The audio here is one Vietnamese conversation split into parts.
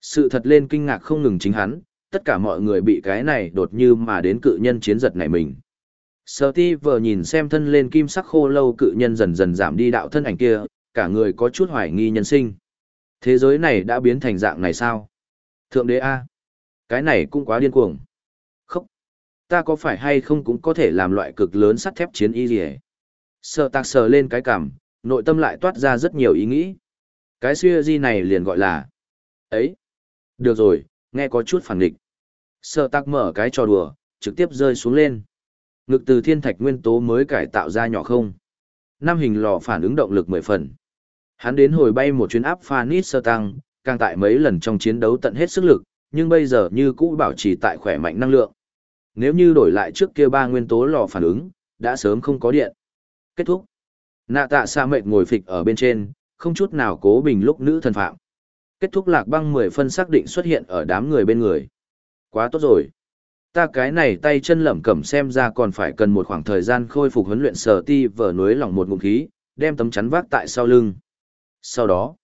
Sự thật lên kinh ngạc không ngừng chính hắn, tất cả mọi người bị cái này đột như mà đến cự nhân chiến giật này mình. Sở ti vờ nhìn xem thân lên kim sắc khô lâu cự nhân dần dần giảm đi đạo thân ảnh kia, cả người có chút hoài nghi nhân sinh. Thế giới này đã biến thành dạng này sao? Thượng đế A. Cái này cũng quá điên cuồng. Không. Ta có phải hay không cũng có thể làm loại cực lớn sắt thép chiến y gì Sợ tạc sờ lên cái cảm, nội tâm lại toát ra rất nhiều ý nghĩ. Cái suy di này liền gọi là... Ấy. Được rồi, nghe có chút phản nghịch. Sợ tạc mở cái trò đùa, trực tiếp rơi xuống lên. Ngực từ thiên thạch nguyên tố mới cải tạo ra nhỏ không. Năm hình lò phản ứng động lực mười phần. Hắn đến hồi bay một chuyến áp Phanis sơ tăng, càng tại mấy lần trong chiến đấu tận hết sức lực, nhưng bây giờ như cũ bảo trì tại khỏe mạnh năng lượng. Nếu như đổi lại trước kia ba nguyên tố lò phản ứng, đã sớm không có điện. Kết thúc. Nạ tạ xa mệt ngồi phịch ở bên trên, không chút nào cố bình lúc nữ thần phạm. Kết thúc lạc băng mười phân xác định xuất hiện ở đám người bên người. Quá tốt rồi. Ta cái này tay chân lẩm cẩm xem ra còn phải cần một khoảng thời gian khôi phục huấn luyện sở ti vở núi lỏng một ngụm khí, đem tấm chắn vác tại sau lưng. Sau đó,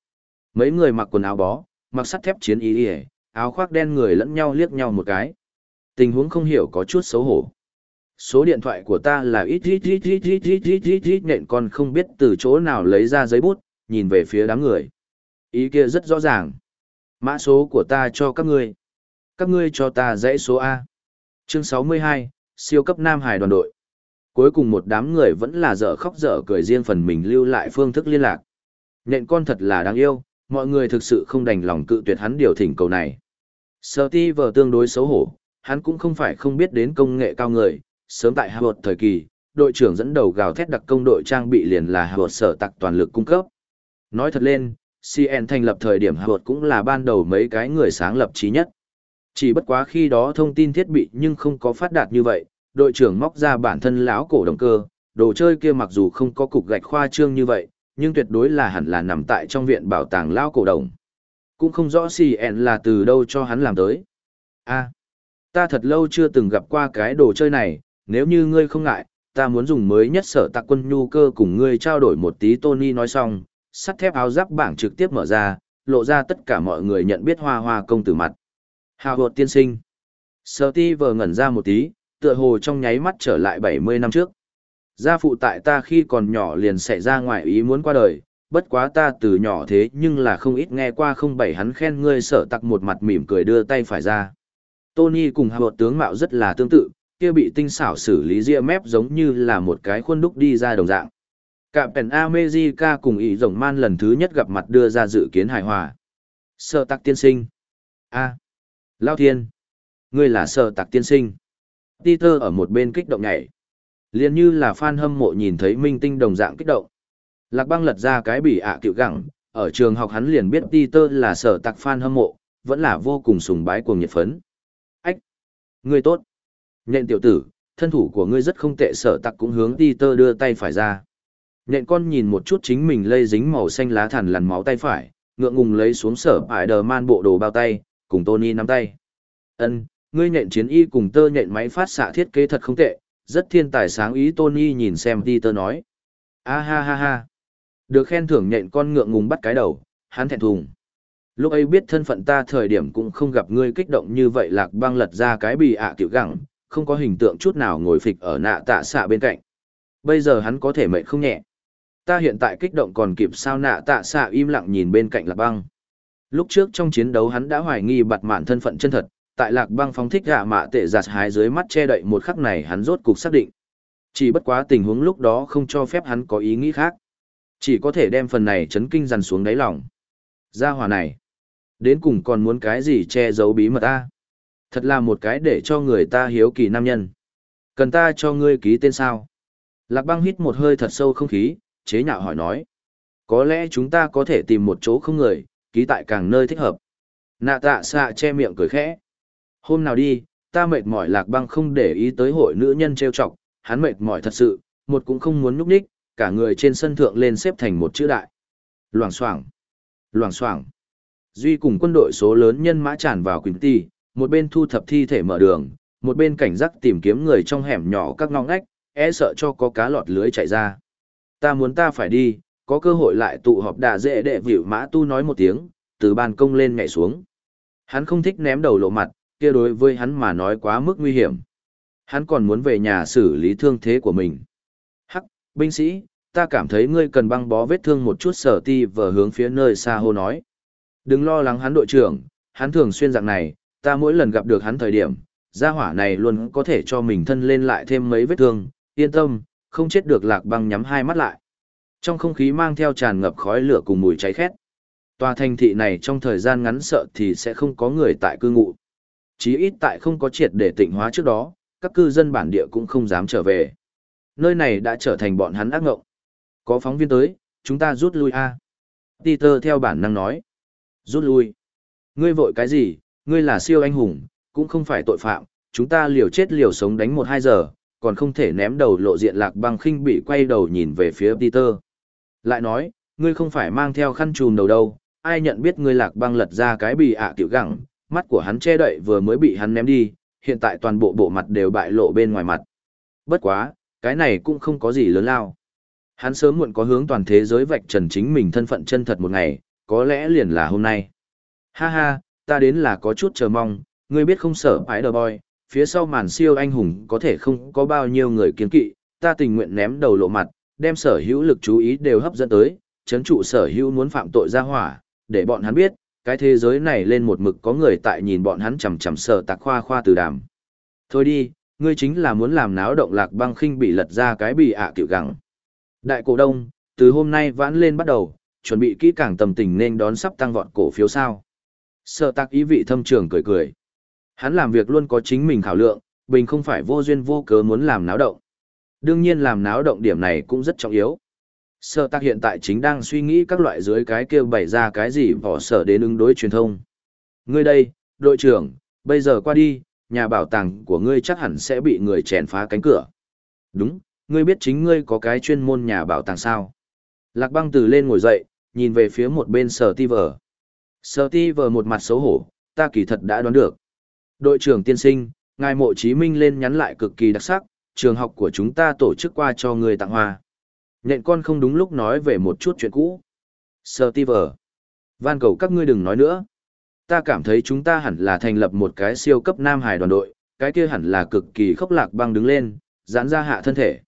mấy người mặc quần áo bó, mặc sắt thép chiến y ỉa áo khoác đen người lẫn nhau liếc nhau một cái tình huống không hiểu có chút xấu hổ số điện thoại của ta là ít ít ít ít ít ít ít ít ít nện con không biết từ chỗ nào lấy ra giấy bút nhìn về phía đám người ý kia rất rõ ràng. Mã số của ta cho các ngươi. Các ngươi cho ta dãy số a. Chương 62, siêu cấp nam hải đoàn đội. Cuối cùng một đám người vẫn là dở khóc dở cười riêng phần mình lưu lại phương thức liên lạc. Nện con thật là đáng yêu mọi người thực sự không đành lòng cự tuyệt hắn điều thỉnh cầu này. Sở ti vờ tương đối xấu hổ, hắn cũng không phải không biết đến công nghệ cao người, sớm tại Harvard thời kỳ, đội trưởng dẫn đầu gào thét đặc công đội trang bị liền là Harvard sở tặc toàn lực cung cấp. Nói thật lên, CN thành lập thời điểm Harvard cũng là ban đầu mấy cái người sáng lập trí nhất. Chỉ bất quá khi đó thông tin thiết bị nhưng không có phát đạt như vậy, đội trưởng móc ra bản thân lão cổ động cơ, đồ chơi kia mặc dù không có cục gạch khoa trương như vậy, nhưng tuyệt đối là hẳn là nằm tại trong viện bảo tàng lão cổ động. Cũng không rõ CN là từ đâu cho hắn làm tới. a ta thật lâu chưa từng gặp qua cái đồ chơi này, nếu như ngươi không ngại, ta muốn dùng mới nhất sở tạc quân nhu cơ cùng ngươi trao đổi một tí Tony nói xong, sắt thép áo giáp bảng trực tiếp mở ra, lộ ra tất cả mọi người nhận biết hoa hoa công tử mặt. Hào hột tiên sinh. Sở ti vờ ngẩn ra một tí, tựa hồ trong nháy mắt trở lại 70 năm trước. Gia phụ tại ta khi còn nhỏ liền xảy ra ngoài ý muốn qua đời, bất quá ta từ nhỏ thế nhưng là không ít nghe qua không bảy hắn khen ngươi sở tặc một mặt mỉm cười đưa tay phải ra. Tony cùng hào hột tướng mạo rất là tương tự, kia bị tinh xảo xử lý ria mép giống như là một cái khuôn đúc đi ra đồng dạng. Cạm Penn America cùng ý rồng man lần thứ nhất gặp mặt đưa ra dự kiến hài hòa. Sở tặc tiên sinh. a Lao thiên. Ngươi là sở tặc tiên sinh. Peter ở một bên kích động nhảy. liền như là fan hâm mộ nhìn thấy minh tinh đồng dạng kích động. Lạc băng lật ra cái bỉ ạ à cựu gẳng, ở trường học hắn liền biết Peter là sở tặc fan hâm mộ, vẫn là vô cùng sùng bái cuồng nhiệt phấn. Ách! Ngươi tốt! Nhện tiểu tử, thân thủ của ngươi rất không tệ sở tặc cũng hướng Peter đưa tay phải ra. Nhện con nhìn một chút chính mình lây dính màu xanh lá thẳn lằn máu tay phải, ngượng ngùng lấy xuống sở ải đờ man bộ đồ bao tay, cùng Tony nắm tay. Ân, ngươi nhện chiến y cùng tơ nhện máy phát xạ thiết kế thật không tệ, rất thiên tài sáng ý Tony nhìn xem đi, tơ nói. A ha ha ha. Được khen thưởng nhện con ngượng ngùng bắt cái đầu, hắn thẹn thùng. Lúc ấy biết thân phận ta thời điểm cũng không gặp ngươi kích động như vậy lạc băng lật ra cái bì ạ à kiểu gẳng, không có hình tượng chút nào ngồi phịch ở nạ tạ xạ bên cạnh. Bây giờ hắn có thể mệnh không nhẹ. Ta hiện tại kích động còn kịp sao nạ tạ xạ im lặng nhìn bên cạnh lạc băng. Lúc trước trong chiến đấu hắn đã hoài nghi bặt mạn thân phận chân thật, tại lạc băng phóng thích gạ mạ tệ giặt hái dưới mắt che đậy một khắc này hắn rốt cục xác định. Chỉ bất quá tình huống lúc đó không cho phép hắn có ý nghĩ khác. Chỉ có thể đem phần này chấn kinh dằn xuống đáy lòng. Gia hòa này. Đến cùng còn muốn cái gì che giấu bí mật ta? Thật là một cái để cho người ta hiếu kỳ nam nhân. Cần ta cho ngươi ký tên sao? Lạc băng hít một hơi thật sâu không khí, chế nhạo hỏi nói. Có lẽ chúng ta có thể tìm một chỗ không người, ký tại càng nơi thích hợp. Nạ tạ xạ che miệng cười khẽ. Hôm nào đi, ta mệt mỏi lạc băng không để ý tới hội nữ nhân trêu chọc, hắn mệt mỏi thật sự, một cũng không muốn nhúc nhích, cả người trên sân thượng lên xếp thành một chữ đại. Loảng xoảng, loảng xoảng. Duy cùng quân đội số lớn nhân mã tràn vào Quỳnh Ti, một bên thu thập thi thể mở đường, một bên cảnh giác tìm kiếm người trong hẻm nhỏ các ngõ ngách, e sợ cho có cá lọt lưới chạy ra. Ta muốn ta phải đi, có cơ hội lại tụ họp đà dễ đệ vịu mã tu nói một tiếng, từ ban công lên nhảy xuống. Hắn không thích ném đầu lộ mặt, kia đối với hắn mà nói quá mức nguy hiểm. Hắn còn muốn về nhà xử lý thương thế của mình. Hắc, binh sĩ, ta cảm thấy ngươi cần băng bó vết thương một chút sở ti vờ hướng phía nơi xa hô nói. Đừng lo lắng hắn đội trưởng, hắn thường xuyên dạng này, ta mỗi lần gặp được hắn thời điểm, gia hỏa này luôn có thể cho mình thân lên lại thêm mấy vết thương, yên tâm, không chết được lạc băng nhắm hai mắt lại. Trong không khí mang theo tràn ngập khói lửa cùng mùi cháy khét. Tòa thành thị này trong thời gian ngắn sợ thì sẽ không có người tại cư ngụ. Chí ít tại không có triệt để tịnh hóa trước đó, các cư dân bản địa cũng không dám trở về. Nơi này đã trở thành bọn hắn ác ngộng. Có phóng viên tới, chúng ta rút lui a. Peter theo bản năng nói. Rút lui. Ngươi vội cái gì, ngươi là siêu anh hùng, cũng không phải tội phạm, chúng ta liều chết liều sống đánh một hai giờ, còn không thể ném đầu lộ diện lạc băng khinh bị quay đầu nhìn về phía Peter. Lại nói, ngươi không phải mang theo khăn trùm đầu đâu, ai nhận biết ngươi lạc băng lật ra cái bì ạ tiểu gẳng, mắt của hắn che đậy vừa mới bị hắn ném đi, hiện tại toàn bộ bộ mặt đều bại lộ bên ngoài mặt. Bất quá, cái này cũng không có gì lớn lao. Hắn sớm muộn có hướng toàn thế giới vạch trần chính mình thân phận chân thật một ngày, có lẽ liền là hôm nay. Ha ha, ta đến là có chút chờ mong, ngươi biết không sợ ái đờ boy, phía sau màn siêu anh hùng có thể không có bao nhiêu người kiên kỵ, ta tình nguyện ném đầu lộ mặt, đem sở hữu lực chú ý đều hấp dẫn tới, chấn trụ sở hữu muốn phạm tội ra hỏa, để bọn hắn biết, cái thế giới này lên một mực có người tại nhìn bọn hắn chằm chằm sở tạc khoa khoa từ đàm. Thôi đi, ngươi chính là muốn làm náo động lạc băng khinh bị lật ra cái bị ạ à kiểu gẳng. Đại cổ đông, từ hôm nay vãn lên bắt đầu, chuẩn bị kỹ càng tầm tình nên đón sắp tăng vọt cổ phiếu sao. Sở tạc ý vị thâm trường cười cười. Hắn làm việc luôn có chính mình khảo lượng, bình không phải vô duyên vô cớ muốn làm náo động. Đương nhiên làm náo động điểm này cũng rất trọng yếu. Sở tạc hiện tại chính đang suy nghĩ các loại dưới cái kêu bày ra cái gì bỏ sở đến ứng đối truyền thông. Ngươi đây, đội trưởng, bây giờ qua đi, nhà bảo tàng của ngươi chắc hẳn sẽ bị người chèn phá cánh cửa. Đúng, ngươi biết chính ngươi có cái chuyên môn nhà bảo tàng sao. Lạc băng từ lên ngồi dậy, nhìn về phía một bên sở ti vờ. Sở ti vờ một mặt xấu hổ, ta kỳ thật đã đoán được. Đội trưởng tiên sinh, ngài mộ chí minh lên nhắn lại cực kỳ đặc sắc, trường học của chúng ta tổ chức qua cho người tặng hoa. Nhện con không đúng lúc nói về một chút chuyện cũ. Sơ ti vờ. Van cầu các ngươi đừng nói nữa. Ta cảm thấy chúng ta hẳn là thành lập một cái siêu cấp nam hải đoàn đội, cái kia hẳn là cực kỳ khốc lạc băng đứng lên, giãn ra hạ thân thể.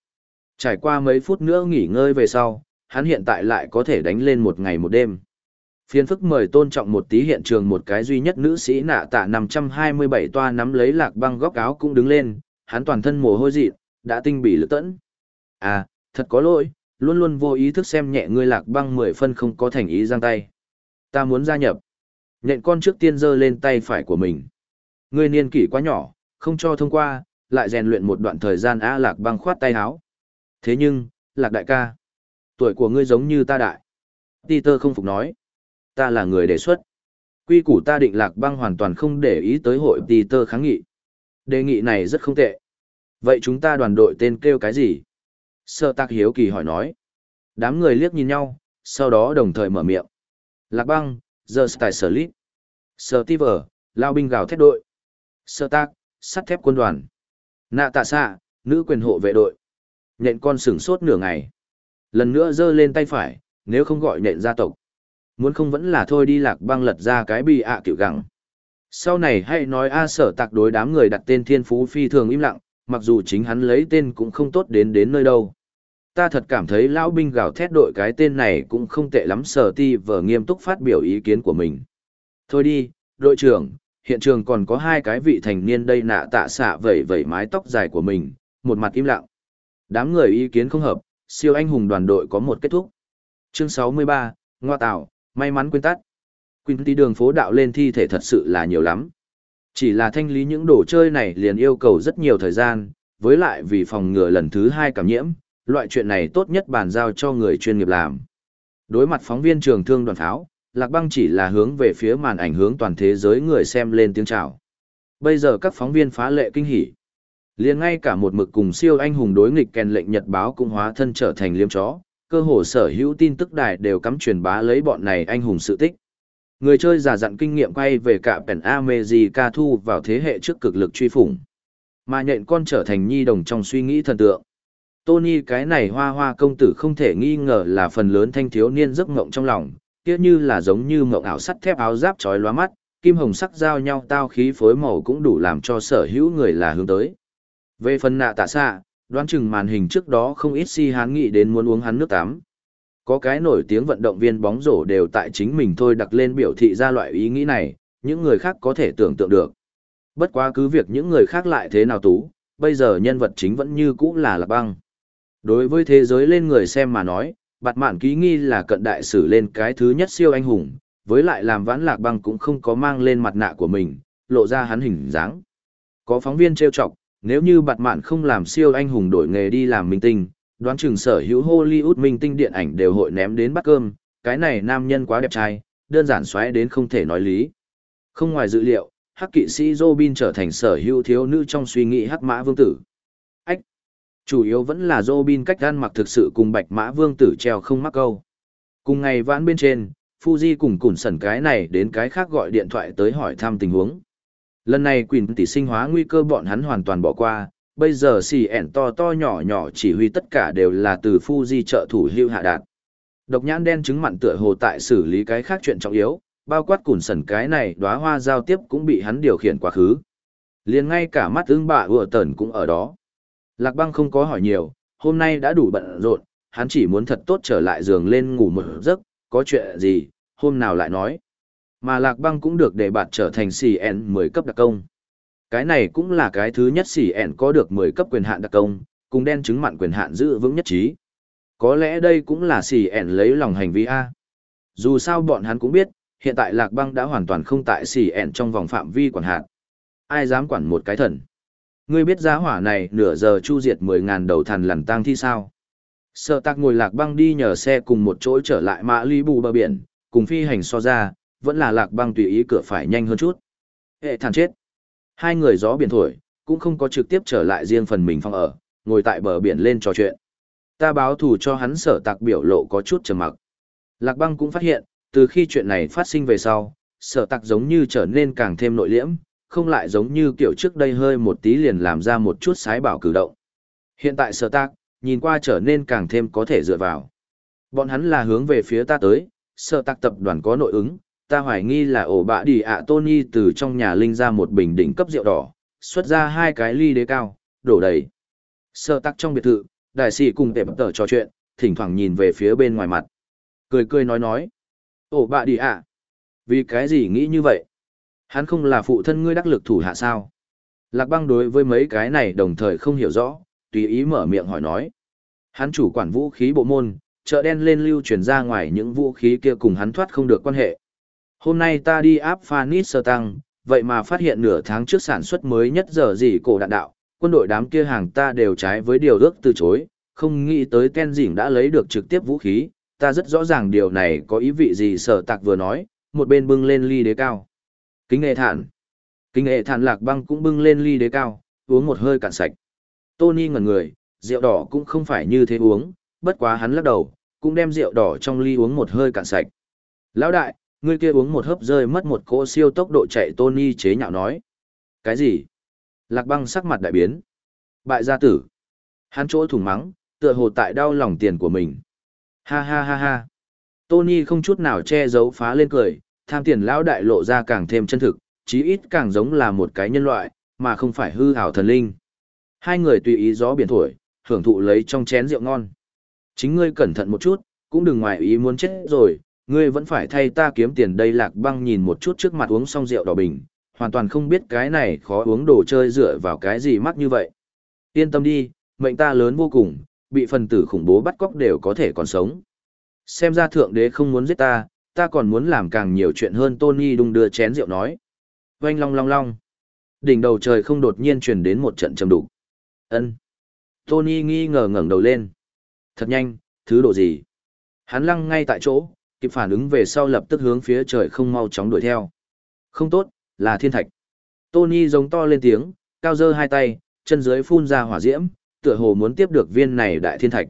Trải qua mấy phút nữa nghỉ ngơi về sau, hắn hiện tại lại có thể đánh lên một ngày một đêm. Phiên phức mời tôn trọng một tí hiện trường một cái duy nhất nữ sĩ nạ tạ 527 toa nắm lấy lạc băng góc áo cũng đứng lên, hắn toàn thân mồ hôi dị, đã tinh bỉ lực tẫn. À, thật có lỗi, luôn luôn vô ý thức xem nhẹ ngươi lạc băng 10 phân không có thành ý giang tay. Ta muốn gia nhập. Nhện con trước tiên giơ lên tay phải của mình. Ngươi niên kỷ quá nhỏ, không cho thông qua, lại rèn luyện một đoạn thời gian á lạc băng khoát tay áo. Thế nhưng, lạc đại ca, tuổi của ngươi giống như ta đại. Peter không phục nói ta là người đề xuất. Quy củ ta định lạc băng hoàn toàn không để ý tới hội Peter kháng nghị. Đề nghị này rất không tệ. Vậy chúng ta đoàn đội tên kêu cái gì? Sơ tạc hiếu kỳ hỏi nói. Đám người liếc nhìn nhau, sau đó đồng thời mở miệng. Lạc băng, The Style Sleep. Sơ Tiver, Lao binh gào thét đội. Sơ tạc, sắt thép quân đoàn. Nạ tạ xạ, nữ quyền hộ vệ đội. Nhện con sửng sốt nửa ngày. Lần nữa giơ lên tay phải, nếu không gọi nhện gia tộc. Muốn không vẫn là thôi đi lạc băng lật ra cái bị ạ à kiểu gẳng. Sau này hãy nói A sở tạc đối đám người đặt tên thiên phú phi thường im lặng, mặc dù chính hắn lấy tên cũng không tốt đến đến nơi đâu. Ta thật cảm thấy lão binh gào thét đội cái tên này cũng không tệ lắm sở ti vờ nghiêm túc phát biểu ý kiến của mình. Thôi đi, đội trưởng, hiện trường còn có hai cái vị thành niên đây nạ tạ xạ vẩy vẩy mái tóc dài của mình, một mặt im lặng. Đám người ý kiến không hợp, siêu anh hùng đoàn đội có một kết thúc. Chương 63, Ngoa Tạo, May mắn quên tắt. Quỳnh tí đường phố đạo lên thi thể thật sự là nhiều lắm. Chỉ là thanh lý những đồ chơi này liền yêu cầu rất nhiều thời gian, với lại vì phòng ngừa lần thứ hai cảm nhiễm, loại chuyện này tốt nhất bàn giao cho người chuyên nghiệp làm. Đối mặt phóng viên trường thương đoàn pháo, Lạc Băng chỉ là hướng về phía màn ảnh hướng toàn thế giới người xem lên tiếng chào. Bây giờ các phóng viên phá lệ kinh hỉ. liền ngay cả một mực cùng siêu anh hùng đối nghịch kèn lệnh nhật báo cũng hóa thân trở thành liêm chó, cơ hồ sở hữu tin tức đài đều cắm truyền bá lấy bọn này anh hùng sự tích. Người chơi giả dặn kinh nghiệm quay về cả Pen America thu vào thế hệ trước cực lực truy phủng. Mà nhện con trở thành nhi đồng trong suy nghĩ thần tượng. Tony cái này hoa hoa công tử không thể nghi ngờ là phần lớn thanh thiếu niên giấc mộng trong lòng, kia như là giống như mộng ảo sắt thép áo giáp trói lóa mắt, kim hồng sắc giao nhau tao khí phối màu cũng đủ làm cho sở hữu người là hướng tới. Về phần nạ tạ xạ, đoán chừng màn hình trước đó không ít si hán nghĩ đến muốn uống hắn nước tắm. Có cái nổi tiếng vận động viên bóng rổ đều tại chính mình thôi đặt lên biểu thị ra loại ý nghĩ này, những người khác có thể tưởng tượng được. Bất quá cứ việc những người khác lại thế nào tú, bây giờ nhân vật chính vẫn như cũ là Lạc Băng. Đối với thế giới lên người xem mà nói, bạt mạn ký nghi là cận đại sử lên cái thứ nhất siêu anh hùng, với lại làm vãn Lạc Băng cũng không có mang lên mặt nạ của mình, lộ ra hắn hình dáng. Có phóng viên trêu chọc, nếu như bạt mạn không làm siêu anh hùng đổi nghề đi làm minh tinh, đoán chừng sở hữu Hollywood minh tinh điện ảnh đều hội ném đến bắt cơm, cái này nam nhân quá đẹp trai, đơn giản xoáy đến không thể nói lý. Không ngoài dự liệu, hắc kỵ sĩ Robin trở thành sở hữu thiếu nữ trong suy nghĩ hắc mã vương tử. Ách! Chủ yếu vẫn là Robin cách gan mặc thực sự cùng bạch mã vương tử treo không mắc câu. Cùng ngày vãn bên trên, Fuji cùng củn sẩn cái này đến cái khác gọi điện thoại tới hỏi thăm tình huống. Lần này Quỳnh tỷ sinh hóa nguy cơ bọn hắn hoàn toàn bỏ qua, bây giờ xì ẻn to to nhỏ nhỏ chỉ huy tất cả đều là từ Fuji trợ thủ hưu hạ đạt. Độc nhãn đen chứng mặn tựa hồ tại xử lý cái khác chuyện trọng yếu, bao quát củn sẩn cái này đóa hoa giao tiếp cũng bị hắn điều khiển quá khứ. liền ngay cả mắt ưng bạ ùa tẩn cũng ở đó. Lạc băng không có hỏi nhiều, hôm nay đã đủ bận rộn, hắn chỉ muốn thật tốt trở lại giường lên ngủ một giấc, có chuyện gì, hôm nào lại nói. Mà Lạc băng cũng được để bạt trở thành CN 10 cấp đặc công. Cái này cũng là cái thứ nhất CN có được 10 cấp quyền hạn đặc công, cùng đen chứng mặn quyền hạn giữ vững nhất trí. Có lẽ đây cũng là CN lấy lòng hành vi A. Dù sao bọn hắn cũng biết, hiện tại lạc băng đã hoàn toàn không tại xì ẹn trong vòng phạm vi quản hạt ai dám quản một cái thần ngươi biết giá hỏa này nửa giờ chu diệt mười ngàn đầu thần lằn tang thi sao sợ tạc ngồi lạc băng đi nhờ xe cùng một chỗ trở lại mã ly bù bờ biển cùng phi hành so ra vẫn là lạc băng tùy ý cửa phải nhanh hơn chút hệ thản chết hai người gió biển thổi cũng không có trực tiếp trở lại riêng phần mình phòng ở ngồi tại bờ biển lên trò chuyện ta báo thù cho hắn sở tạc biểu lộ có chút trầm mặc lạc băng cũng phát hiện từ khi chuyện này phát sinh về sau, sở tạc giống như trở nên càng thêm nội liễm, không lại giống như kiểu trước đây hơi một tí liền làm ra một chút sái bảo cử động. Hiện tại sở tạc nhìn qua trở nên càng thêm có thể dựa vào. Bọn hắn là hướng về phía ta tới, sở tạc tập đoàn có nội ứng, ta hoài nghi là ổ bạ đi ạ Tony từ trong nhà linh ra một bình đỉnh cấp rượu đỏ, xuất ra hai cái ly đế cao, đổ đầy. Sơ tắc trong biệt thự, đại sĩ cùng tệp tờ trò chuyện, thỉnh thoảng nhìn về phía bên ngoài mặt. Cười cười nói nói. ổ bạ đi ạ. Vì cái gì nghĩ như vậy? Hắn không là phụ thân ngươi đắc lực thủ hạ sao? Lạc băng đối với mấy cái này đồng thời không hiểu rõ, tùy ý mở miệng hỏi nói. Hắn chủ quản vũ khí bộ môn, chợ đen lên lưu truyền ra ngoài những vũ khí kia cùng hắn thoát không được quan hệ. Hôm nay ta đi áp phanit sơ tăng, vậy mà phát hiện nửa tháng trước sản xuất mới nhất giờ gì cổ đạn đạo, quân đội đám kia hàng ta đều trái với điều ước từ chối, không nghĩ tới Ken Dĩnh đã lấy được trực tiếp vũ khí, ta rất rõ ràng điều này có ý vị gì sở tạc vừa nói, một bên bưng lên ly đế cao. Kính nghệ thản. Kính nghệ thản lạc băng cũng bưng lên ly đế cao, uống một hơi cạn sạch. Tony ngẩn người, rượu đỏ cũng không phải như thế uống, bất quá hắn lắc đầu, cũng đem rượu đỏ trong ly uống một hơi cạn sạch. Lão đại, người kia uống một hớp rơi mất một cỗ siêu tốc độ chạy Tony chế nhạo nói. Cái gì? Lạc băng sắc mặt đại biến. Bại gia tử. Hắn chỗ thủng mắng, tựa hồ tại đau lòng tiền của mình. Ha ha ha ha. Tony không chút nào che giấu phá lên cười, tham tiền lão đại lộ ra càng thêm chân thực, chí ít càng giống là một cái nhân loại, mà không phải hư ảo thần linh. Hai người tùy ý gió biển thổi, hưởng thụ lấy trong chén rượu ngon. Chính ngươi cẩn thận một chút, cũng đừng ngoài ý muốn chết rồi, ngươi vẫn phải thay ta kiếm tiền đây lạc băng nhìn một chút trước mặt uống xong rượu đỏ bình, hoàn toàn không biết cái này khó uống đồ chơi dựa vào cái gì mắc như vậy. Yên tâm đi, mệnh ta lớn vô cùng, bị phần tử khủng bố bắt cóc đều có thể còn sống. Xem ra thượng đế không muốn giết ta, ta còn muốn làm càng nhiều chuyện hơn Tony đung đưa chén rượu nói. Oanh long long long. Đỉnh đầu trời không đột nhiên truyền đến một trận trầm đục. Ân. Tony nghi ngờ ngẩng đầu lên. Thật nhanh, thứ độ gì? Hắn lăng ngay tại chỗ, kịp phản ứng về sau lập tức hướng phía trời không mau chóng đuổi theo. Không tốt, là thiên thạch. Tony giống to lên tiếng, cao dơ hai tay, chân dưới phun ra hỏa diễm, tựa hồ muốn tiếp được viên này đại thiên thạch.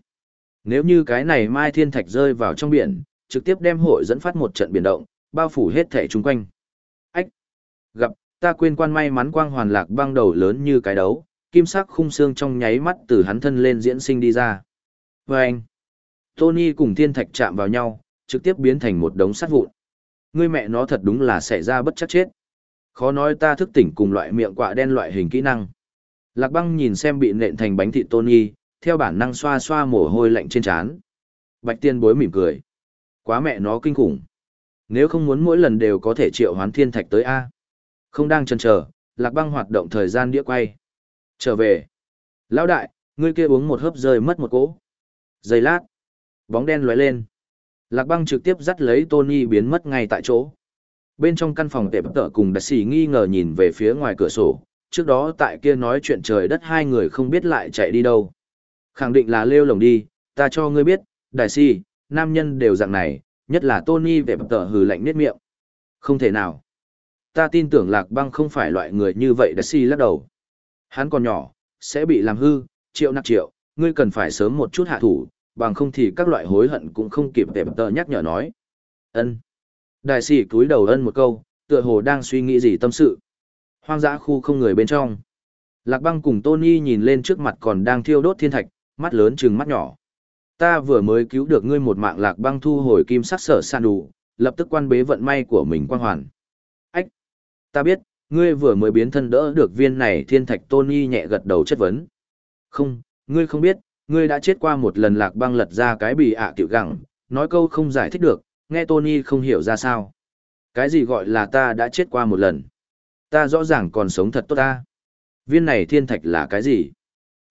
Nếu như cái này mai thiên thạch rơi vào trong biển, trực tiếp đem hội dẫn phát một trận biển động, bao phủ hết thể chung quanh. Ách! Gặp, ta quên quan may mắn quang hoàn lạc băng đầu lớn như cái đấu, kim sắc khung xương trong nháy mắt từ hắn thân lên diễn sinh đi ra. Vâng! anh! Tony cùng thiên thạch chạm vào nhau, trực tiếp biến thành một đống sắt vụn. Ngươi mẹ nó thật đúng là xảy ra bất chắc chết. Khó nói ta thức tỉnh cùng loại miệng quạ đen loại hình kỹ năng. Lạc băng nhìn xem bị nện thành bánh thịt Tony, theo bản năng xoa xoa mồ hôi lạnh trên trán. Bạch tiên bối mỉm cười. Quá mẹ nó kinh khủng. Nếu không muốn mỗi lần đều có thể triệu hoán thiên thạch tới A. Không đang chần chờ, lạc băng hoạt động thời gian đĩa quay. Trở về. Lão đại, ngươi kia uống một hớp rơi mất một cỗ. Giây lát. Bóng đen lóe lên. Lạc băng trực tiếp dắt lấy Tony biến mất ngay tại chỗ. Bên trong căn phòng tệp tợ cùng đặc sĩ nghi ngờ nhìn về phía ngoài cửa sổ, trước đó tại kia nói chuyện trời đất hai người không biết lại chạy đi đâu. Khẳng định là lêu lồng đi, ta cho ngươi biết, đại sĩ, nam nhân đều dạng này, nhất là Tony về tở hừ lạnh nết miệng. Không thể nào. Ta tin tưởng lạc băng không phải loại người như vậy đặc sĩ lắc đầu. Hắn còn nhỏ, sẽ bị làm hư, triệu nặng triệu, ngươi cần phải sớm một chút hạ thủ, bằng không thì các loại hối hận cũng không kịp để tờ nhắc nhở nói. Ân. Đại sĩ cúi đầu ân một câu, tựa hồ đang suy nghĩ gì tâm sự. Hoang dã khu không người bên trong. Lạc băng cùng Tony nhìn lên trước mặt còn đang thiêu đốt thiên thạch, mắt lớn chừng mắt nhỏ. Ta vừa mới cứu được ngươi một mạng lạc băng thu hồi kim sắc sở san đủ, lập tức quan bế vận may của mình quang hoàn. Ách! Ta biết, ngươi vừa mới biến thân đỡ được viên này thiên thạch Tony nhẹ gật đầu chất vấn. Không, ngươi không biết, ngươi đã chết qua một lần lạc băng lật ra cái bì ạ tiểu gẳng, nói câu không giải thích được, nghe Tony không hiểu ra sao. Cái gì gọi là ta đã chết qua một lần? Ta rõ ràng còn sống thật tốt ta. Viên này thiên thạch là cái gì?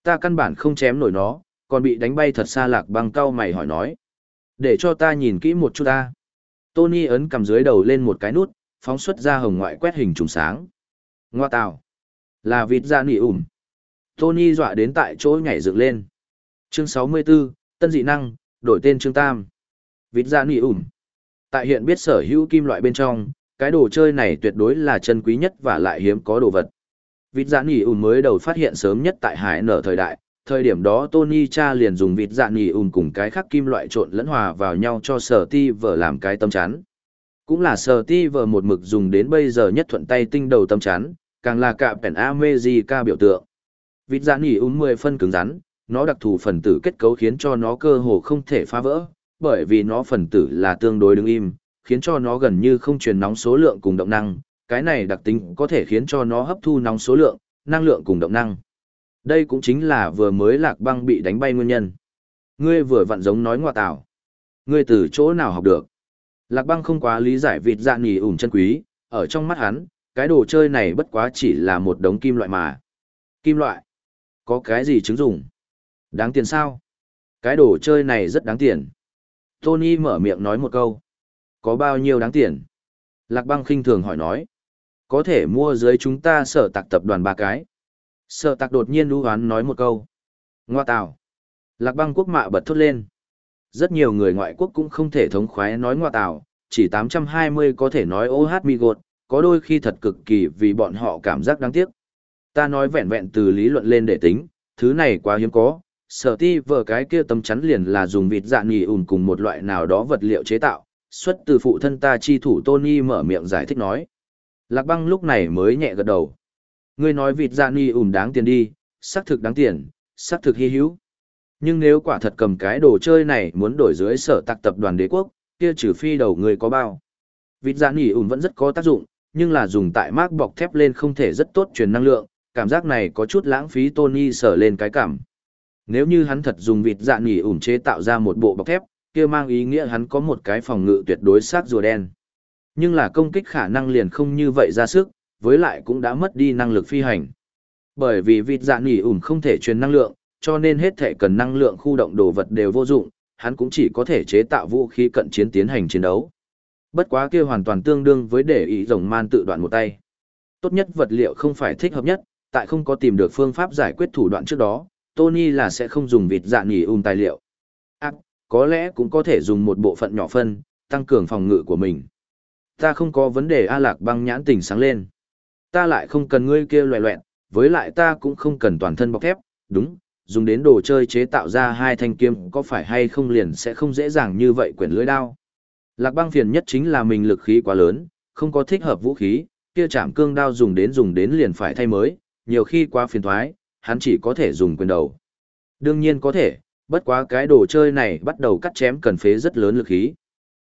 Ta căn bản không chém nổi nó, còn bị đánh bay thật xa lạc băng cao mày hỏi nói. Để cho ta nhìn kỹ một chút ta. Tony ấn cầm dưới đầu lên một cái nút, phóng xuất ra hồng ngoại quét hình trùng sáng. Ngoa tào. Là vịt ra nỉ ủm. Tony dọa đến tại chỗ nhảy dựng lên. Chương 64, Tân dị năng, đổi tên Trương Tam. Vịt dạ ra nỉ ủm. Tại hiện biết sở hữu kim loại bên trong, cái đồ chơi này tuyệt đối là chân quý nhất và lại hiếm có đồ vật. Vịt dạ nỉ ùn mới đầu phát hiện sớm nhất tại hải nở thời đại, thời điểm đó Tony cha liền dùng vịt dạ nỉ ùn cùng cái khác kim loại trộn lẫn hòa vào nhau cho sở ti vở làm cái tâm chán, Cũng là sở ti vở một mực dùng đến bây giờ nhất thuận tay tinh đầu tâm chán, càng là cả pèn America biểu tượng. Vịt dạ nỉ ùn 10 phân cứng rắn, nó đặc thù phần tử kết cấu khiến cho nó cơ hồ không thể phá vỡ, bởi vì nó phần tử là tương đối đứng im, khiến cho nó gần như không truyền nóng số lượng cùng động năng, cái này đặc tính có thể khiến cho nó hấp thu nóng số lượng, năng lượng cùng động năng. Đây cũng chính là vừa mới lạc băng bị đánh bay nguyên nhân. Ngươi vừa vặn giống nói ngoa tảo. Ngươi từ chỗ nào học được? Lạc băng không quá lý giải vịt dạ nỉ ủn chân quý, ở trong mắt hắn, cái đồ chơi này bất quá chỉ là một đống kim loại mà. Kim loại? Có cái gì chứng dụng? Đáng tiền sao? Cái đồ chơi này rất đáng tiền. Tony mở miệng nói một câu. Có bao nhiêu đáng tiền? Lạc băng khinh thường hỏi nói. Có thể mua dưới chúng ta sở tạc tập đoàn ba cái. Sở tạc đột nhiên đu hoán nói một câu. Ngoa tào. Lạc băng quốc mạ bật thốt lên. Rất nhiều người ngoại quốc cũng không thể thống khoái nói ngoa tào, chỉ 820 có thể nói ô hát mi gột, có đôi khi thật cực kỳ vì bọn họ cảm giác đáng tiếc. Ta nói vẹn vẹn từ lý luận lên để tính, thứ này quá hiếm có, sở ti vờ cái kia tấm chắn liền là dùng vịt dạ nghỉ ùn cùng một loại nào đó vật liệu chế tạo, xuất từ phụ thân ta chi thủ Tony mở miệng giải thích nói. Lạc băng lúc này mới nhẹ gật đầu. Ngươi nói vịt dạ nghỉ ủn đáng tiền đi, xác thực đáng tiền, xác thực hy hữu. Nhưng nếu quả thật cầm cái đồ chơi này muốn đổi dưới sở tạc tập đoàn đế quốc, kia trừ phi đầu người có bao. Vịt dạ nghỉ ủn vẫn rất có tác dụng, nhưng là dùng tại mác bọc thép lên không thể rất tốt truyền năng lượng, cảm giác này có chút lãng phí Tony sở lên cái cảm. Nếu như hắn thật dùng vịt dạ nghỉ ủn chế tạo ra một bộ bọc thép, kia mang ý nghĩa hắn có một cái phòng ngự tuyệt đối sát rùa đen. Nhưng là công kích khả năng liền không như vậy ra sức, với lại cũng đã mất đi năng lực phi hành. Bởi vì vịt dạ nghỉ ủn không thể truyền năng lượng, cho nên hết thể cần năng lượng khu động đồ vật đều vô dụng, hắn cũng chỉ có thể chế tạo vũ khí cận chiến tiến hành chiến đấu. Bất quá kia hoàn toàn tương đương với để ý rồng man tự đoạn một tay. Tốt nhất vật liệu không phải thích hợp nhất, tại không có tìm được phương pháp giải quyết thủ đoạn trước đó, Tony là sẽ không dùng vịt dạ nghỉ ùn tài liệu. À, có lẽ cũng có thể dùng một bộ phận nhỏ phân, tăng cường phòng ngự của mình. Ta không có vấn đề A Lạc băng nhãn tình sáng lên. Ta lại không cần ngươi kia loẹ loẹn, với lại ta cũng không cần toàn thân bọc thép, đúng, dùng đến đồ chơi chế tạo ra hai thanh kiếm có phải hay không liền sẽ không dễ dàng như vậy quyển lưỡi đao. Lạc băng phiền nhất chính là mình lực khí quá lớn, không có thích hợp vũ khí, kia chạm cương đao dùng đến dùng đến liền phải thay mới, nhiều khi quá phiền thoái, hắn chỉ có thể dùng quyền đầu. Đương nhiên có thể, bất quá cái đồ chơi này bắt đầu cắt chém cần phế rất lớn lực khí.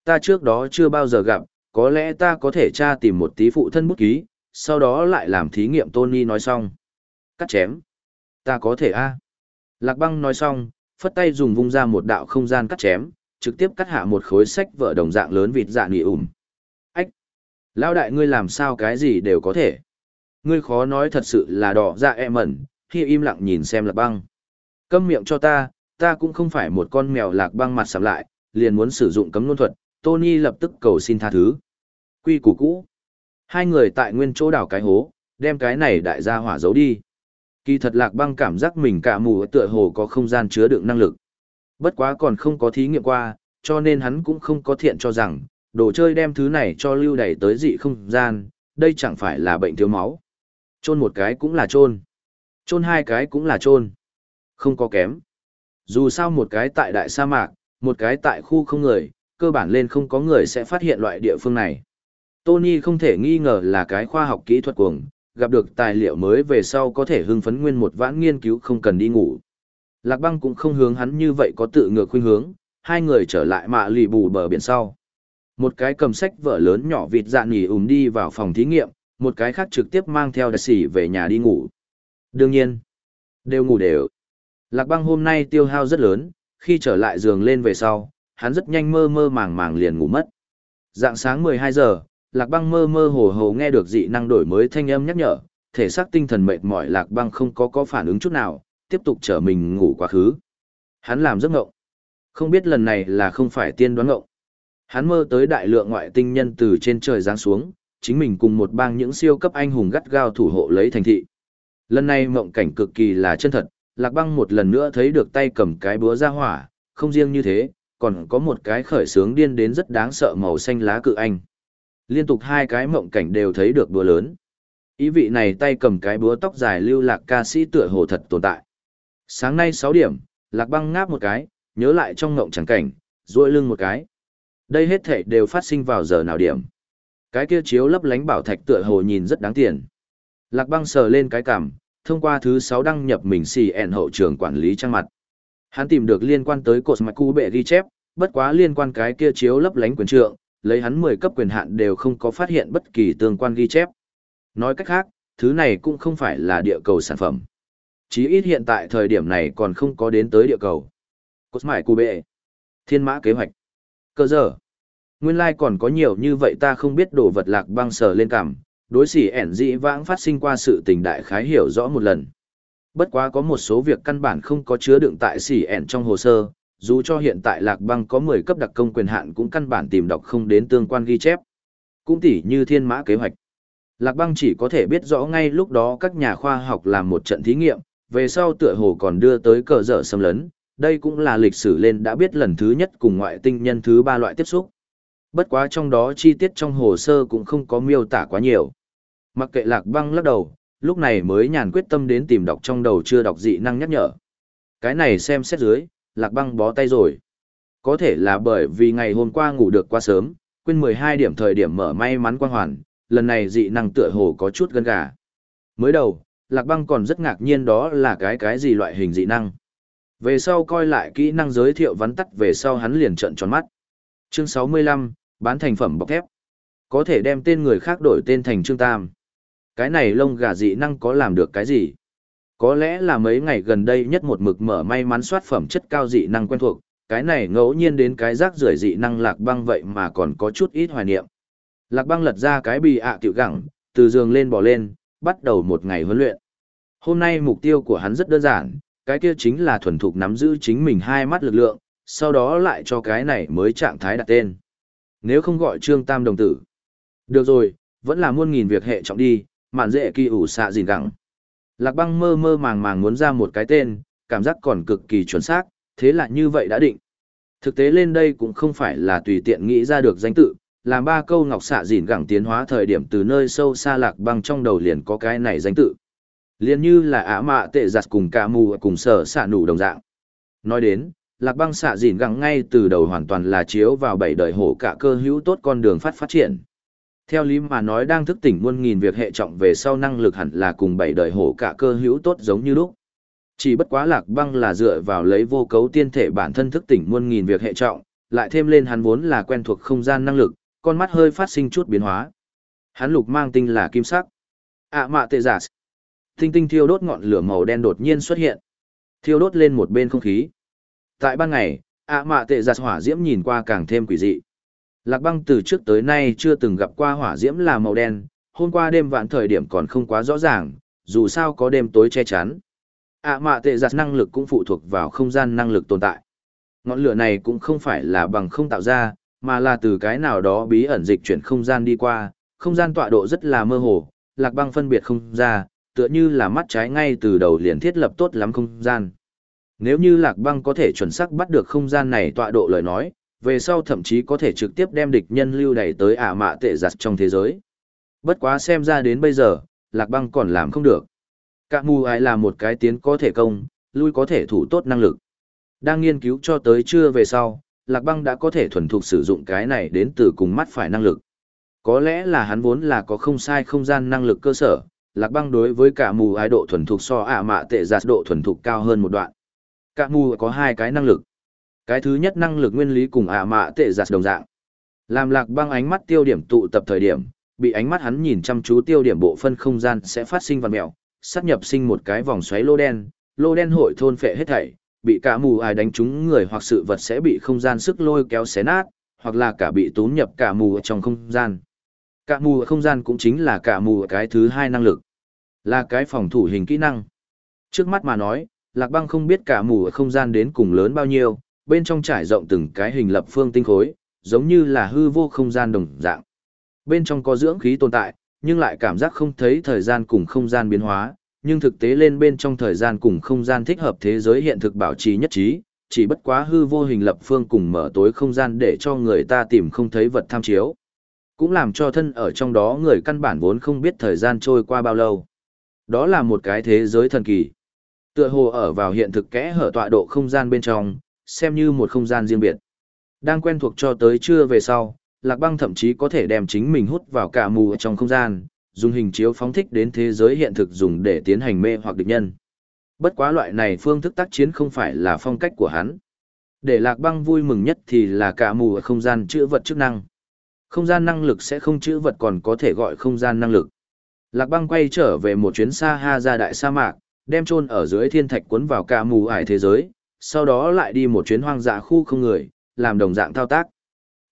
Ta trước đó chưa bao giờ gặp, có lẽ ta có thể tra tìm một tí phụ thân bút ký, sau đó lại làm thí nghiệm Tony nói xong. Cắt chém. Ta có thể a Lạc băng nói xong, phất tay dùng vung ra một đạo không gian cắt chém, trực tiếp cắt hạ một khối sách vợ đồng dạng lớn vịt dạ nỉ ủm. Ách! Lao đại ngươi làm sao cái gì đều có thể. Ngươi khó nói thật sự là đỏ dạ e mẩn, khi im lặng nhìn xem lạc băng. Câm miệng cho ta, ta cũng không phải một con mèo lạc băng mặt sầm lại, liền muốn sử dụng cấm nôn thuật, Tony lập tức cầu xin tha thứ. Quy củ cũ. Hai người tại nguyên chỗ đào cái hố, đem cái này đại gia hỏa giấu đi. Kỳ thật lạc băng cảm giác mình cả mù tựa hồ có không gian chứa đựng năng lực. Bất quá còn không có thí nghiệm qua, cho nên hắn cũng không có thiện cho rằng, đồ chơi đem thứ này cho lưu đẩy tới dị không gian, đây chẳng phải là bệnh thiếu máu. Chôn một cái cũng là chôn, chôn hai cái cũng là chôn, không có kém. Dù sao một cái tại đại sa mạc, một cái tại khu không người, cơ bản lên không có người sẽ phát hiện loại địa phương này. Tony không thể nghi ngờ là cái khoa học kỹ thuật cuồng, gặp được tài liệu mới về sau có thể hưng phấn nguyên một vãn nghiên cứu không cần đi ngủ. Lạc băng cũng không hướng hắn như vậy có tự ngược khuynh hướng, hai người trở lại mạ lì bù bờ biển sau. Một cái cầm sách vợ lớn nhỏ vịt dạ nỉ ùm đi vào phòng thí nghiệm, một cái khác trực tiếp mang theo đặc sĩ về nhà đi ngủ. Đương nhiên, đều ngủ đều. Lạc băng hôm nay tiêu hao rất lớn, khi trở lại giường lên về sau, hắn rất nhanh mơ mơ màng màng liền ngủ mất. Dạng sáng 12 giờ, Lạc băng mơ mơ hồ hồ nghe được dị năng đổi mới thanh âm nhắc nhở, thể xác tinh thần mệt mỏi Lạc băng không có có phản ứng chút nào, tiếp tục trở mình ngủ quá khứ. Hắn làm giấc ngộng. Không biết lần này là không phải tiên đoán ngộng. Hắn mơ tới đại lượng ngoại tinh nhân từ trên trời giáng xuống, chính mình cùng một bang những siêu cấp anh hùng gắt gao thủ hộ lấy thành thị. Lần này mộng cảnh cực kỳ là chân thật, Lạc Băng một lần nữa thấy được tay cầm cái búa ra hỏa, không riêng như thế, còn có một cái khởi sướng điên đến rất đáng sợ màu xanh lá cự anh. Liên tục hai cái mộng cảnh đều thấy được búa lớn. Ý vị này tay cầm cái búa tóc dài lưu lạc ca sĩ tựa hồ thật tồn tại. Sáng nay 6 điểm, Lạc Băng ngáp một cái, nhớ lại trong mộng chẳng cảnh, duỗi lưng một cái. Đây hết thảy đều phát sinh vào giờ nào điểm. Cái kia chiếu lấp lánh bảo thạch tựa hồ nhìn rất đáng tiền. Lạc Băng sờ lên cái cảm, thông qua thứ 6 đăng nhập mình xì ẻn hậu trường quản lý trang mặt. Hắn tìm được liên quan tới cột mạch cu bệ ghi chép, bất quá liên quan cái kia chiếu lấp lánh quyền trượng, lấy hắn 10 cấp quyền hạn đều không có phát hiện bất kỳ tương quan ghi chép. Nói cách khác, thứ này cũng không phải là địa cầu sản phẩm. Chí ít hiện tại thời điểm này còn không có đến tới địa cầu. cột mạch cụ bệ. Thiên mã kế hoạch. Cơ giờ. Nguyên lai like còn có nhiều như vậy ta không biết đồ vật lạc băng sờ lên cảm, đối xỉ ẻn dị vãng phát sinh qua sự tình đại khái hiểu rõ một lần. Bất quá có một số việc căn bản không có chứa đựng tại xỉ ẻn trong hồ sơ, dù cho hiện tại lạc băng có 10 cấp đặc công quyền hạn cũng căn bản tìm đọc không đến tương quan ghi chép. Cũng tỉ như thiên mã kế hoạch. Lạc băng chỉ có thể biết rõ ngay lúc đó các nhà khoa học làm một trận thí nghiệm, về sau tựa hồ còn đưa tới cờ dở xâm lấn, đây cũng là lịch sử lên đã biết lần thứ nhất cùng ngoại tinh nhân thứ ba loại tiếp xúc. Bất quá trong đó chi tiết trong hồ sơ cũng không có miêu tả quá nhiều. Mặc kệ lạc băng lắc đầu, lúc này mới nhàn quyết tâm đến tìm đọc trong đầu chưa đọc dị năng nhắc nhở. Cái này xem xét dưới, lạc băng bó tay rồi. Có thể là bởi vì ngày hôm qua ngủ được quá sớm, quên 12 điểm thời điểm mở may mắn quang hoàn, lần này dị năng tựa hồ có chút gân gà. Mới đầu, lạc băng còn rất ngạc nhiên đó là cái cái gì loại hình dị năng. Về sau coi lại kỹ năng giới thiệu vắn tắt về sau hắn liền trợn tròn mắt. Chương 65, bán thành phẩm bọc thép. Có thể đem tên người khác đổi tên thành Trương Tam. Cái này lông gà dị năng có làm được cái gì? Có lẽ là mấy ngày gần đây nhất một mực mở may mắn soát phẩm chất cao dị năng quen thuộc, cái này ngẫu nhiên đến cái rác rưởi dị năng lạc băng vậy mà còn có chút ít hoài niệm. Lạc băng lật ra cái bì ạ à tiểu gẳng, từ giường lên bò lên, bắt đầu một ngày huấn luyện. Hôm nay mục tiêu của hắn rất đơn giản, cái kia chính là thuần thục nắm giữ chính mình hai mắt lực lượng, sau đó lại cho cái này mới trạng thái đặt tên. Nếu không gọi Trương Tam đồng tử. Được rồi, vẫn là muôn nghìn việc hệ trọng đi, mạn dễ kỳ ủ xạ dìn gẳng. Lạc băng mơ mơ màng màng muốn ra một cái tên, cảm giác còn cực kỳ chuẩn xác, thế là như vậy đã định. Thực tế lên đây cũng không phải là tùy tiện nghĩ ra được danh tự, làm ba câu ngọc xạ dìn gẳng tiến hóa thời điểm từ nơi sâu xa lạc băng trong đầu liền có cái này danh tự liền như là ả mạ tệ giặt cùng cả mù cùng sở xạ nủ đồng dạng nói đến lạc băng xạ dìn gẳng ngay từ đầu hoàn toàn là chiếu vào bảy đời hổ cả cơ hữu tốt con đường phát phát triển theo lý mà nói đang thức tỉnh muôn nghìn việc hệ trọng về sau năng lực hẳn là cùng bảy đời hổ cả cơ hữu tốt giống như lúc. Chỉ bất quá lạc băng là dựa vào lấy vô cấu tiên thể bản thân thức tỉnh muôn nghìn việc hệ trọng, lại thêm lên hắn vốn là quen thuộc không gian năng lực, con mắt hơi phát sinh chút biến hóa. Hắn lục mang tinh là kim sắc. Ạ mạ tệ giả. Tinh tinh thiêu đốt ngọn lửa màu đen đột nhiên xuất hiện. Thiêu đốt lên một bên không khí. Tại ban ngày ạ mạ tệ giả hỏa diễm nhìn qua càng thêm quỷ dị lạc băng từ trước tới nay chưa từng gặp qua hỏa diễm là màu đen, hôm qua đêm vạn thời điểm còn không quá rõ ràng, dù sao có đêm tối che chắn. À, Ạ mạ tệ giặt năng lực cũng phụ thuộc vào không gian năng lực tồn tại. Ngọn lửa này cũng không phải là bằng không tạo ra, mà là từ cái nào đó bí ẩn dịch chuyển không gian đi qua, không gian tọa độ rất là mơ hồ, lạc băng phân biệt không ra, tựa như là mắt trái ngay từ đầu liền thiết lập tốt lắm không gian. Nếu như lạc băng có thể chuẩn xác bắt được không gian này tọa độ lời nói về sau thậm chí có thể trực tiếp đem địch nhân lưu đẩy tới ả mạ tệ giặt trong thế giới. Bất quá xem ra đến bây giờ, lạc băng còn làm không được. Cả mù ai là một cái tiến có thể công, lui có thể thủ tốt năng lực. Đang nghiên cứu cho tới trưa về sau, lạc băng đã có thể thuần thục sử dụng cái này đến từ cùng mắt phải năng lực. Có lẽ là hắn vốn là có không sai không gian năng lực cơ sở, lạc băng đối với cả mù ái độ thuần thục so ả mạ tệ giạt độ thuần thục cao hơn một đoạn. Cả mù có hai cái năng lực cái thứ nhất năng lực nguyên lý cùng ạ mạ tệ giạt đồng dạng. Làm lạc băng ánh mắt tiêu điểm tụ tập thời điểm, bị ánh mắt hắn nhìn chăm chú tiêu điểm bộ phân không gian sẽ phát sinh vật mèo sát nhập sinh một cái vòng xoáy lô đen lô đen hội thôn phệ hết thảy, bị cả mù ai đánh trúng người hoặc sự vật sẽ bị không gian sức lôi kéo xé nát, hoặc là cả bị tốn nhập cả mù ở trong không gian. Cả mù ở không gian cũng chính là cả mù ở cái thứ hai năng lực, là cái phòng thủ hình kỹ năng. Trước mắt mà nói, lạc băng không biết cả mù ở không gian đến cùng lớn bao nhiêu bên trong trải rộng từng cái hình lập phương tinh khối giống như là hư vô không gian đồng dạng Bên trong có dưỡng khí tồn tại, nhưng lại cảm giác không thấy thời gian cùng không gian biến hóa, nhưng thực tế lên bên trong thời gian cùng không gian thích hợp thế giới hiện thực bảo trì nhất trí, chỉ bất quá hư vô hình lập phương cùng mở tối không gian để cho người ta tìm không thấy vật tham chiếu. Cũng làm cho thân ở trong đó người căn bản vốn không biết thời gian trôi qua bao lâu. Đó là một cái thế giới thần kỳ. Tựa hồ ở vào hiện thực kẽ hở tọa độ không gian bên trong, xem như một không gian riêng biệt. Đang quen thuộc cho tới trưa về sau, lạc băng thậm chí có thể đem chính mình hút vào cả mù trong không gian dùng hình chiếu phóng thích đến thế giới hiện thực dùng để tiến hành mê hoặc địch nhân. Bất quá loại này phương thức tác chiến không phải là phong cách của hắn. Để lạc băng vui mừng nhất thì là cả mù ở không gian chữa vật chức năng. Không gian năng lực sẽ không chữa vật còn có thể gọi không gian năng lực. Lạc băng quay trở về một chuyến xa ha ra đại sa mạc đem chôn ở dưới thiên thạch cuốn vào cả mù ải thế giới sau đó lại đi một chuyến hoang dã khu không người làm đồng dạng thao tác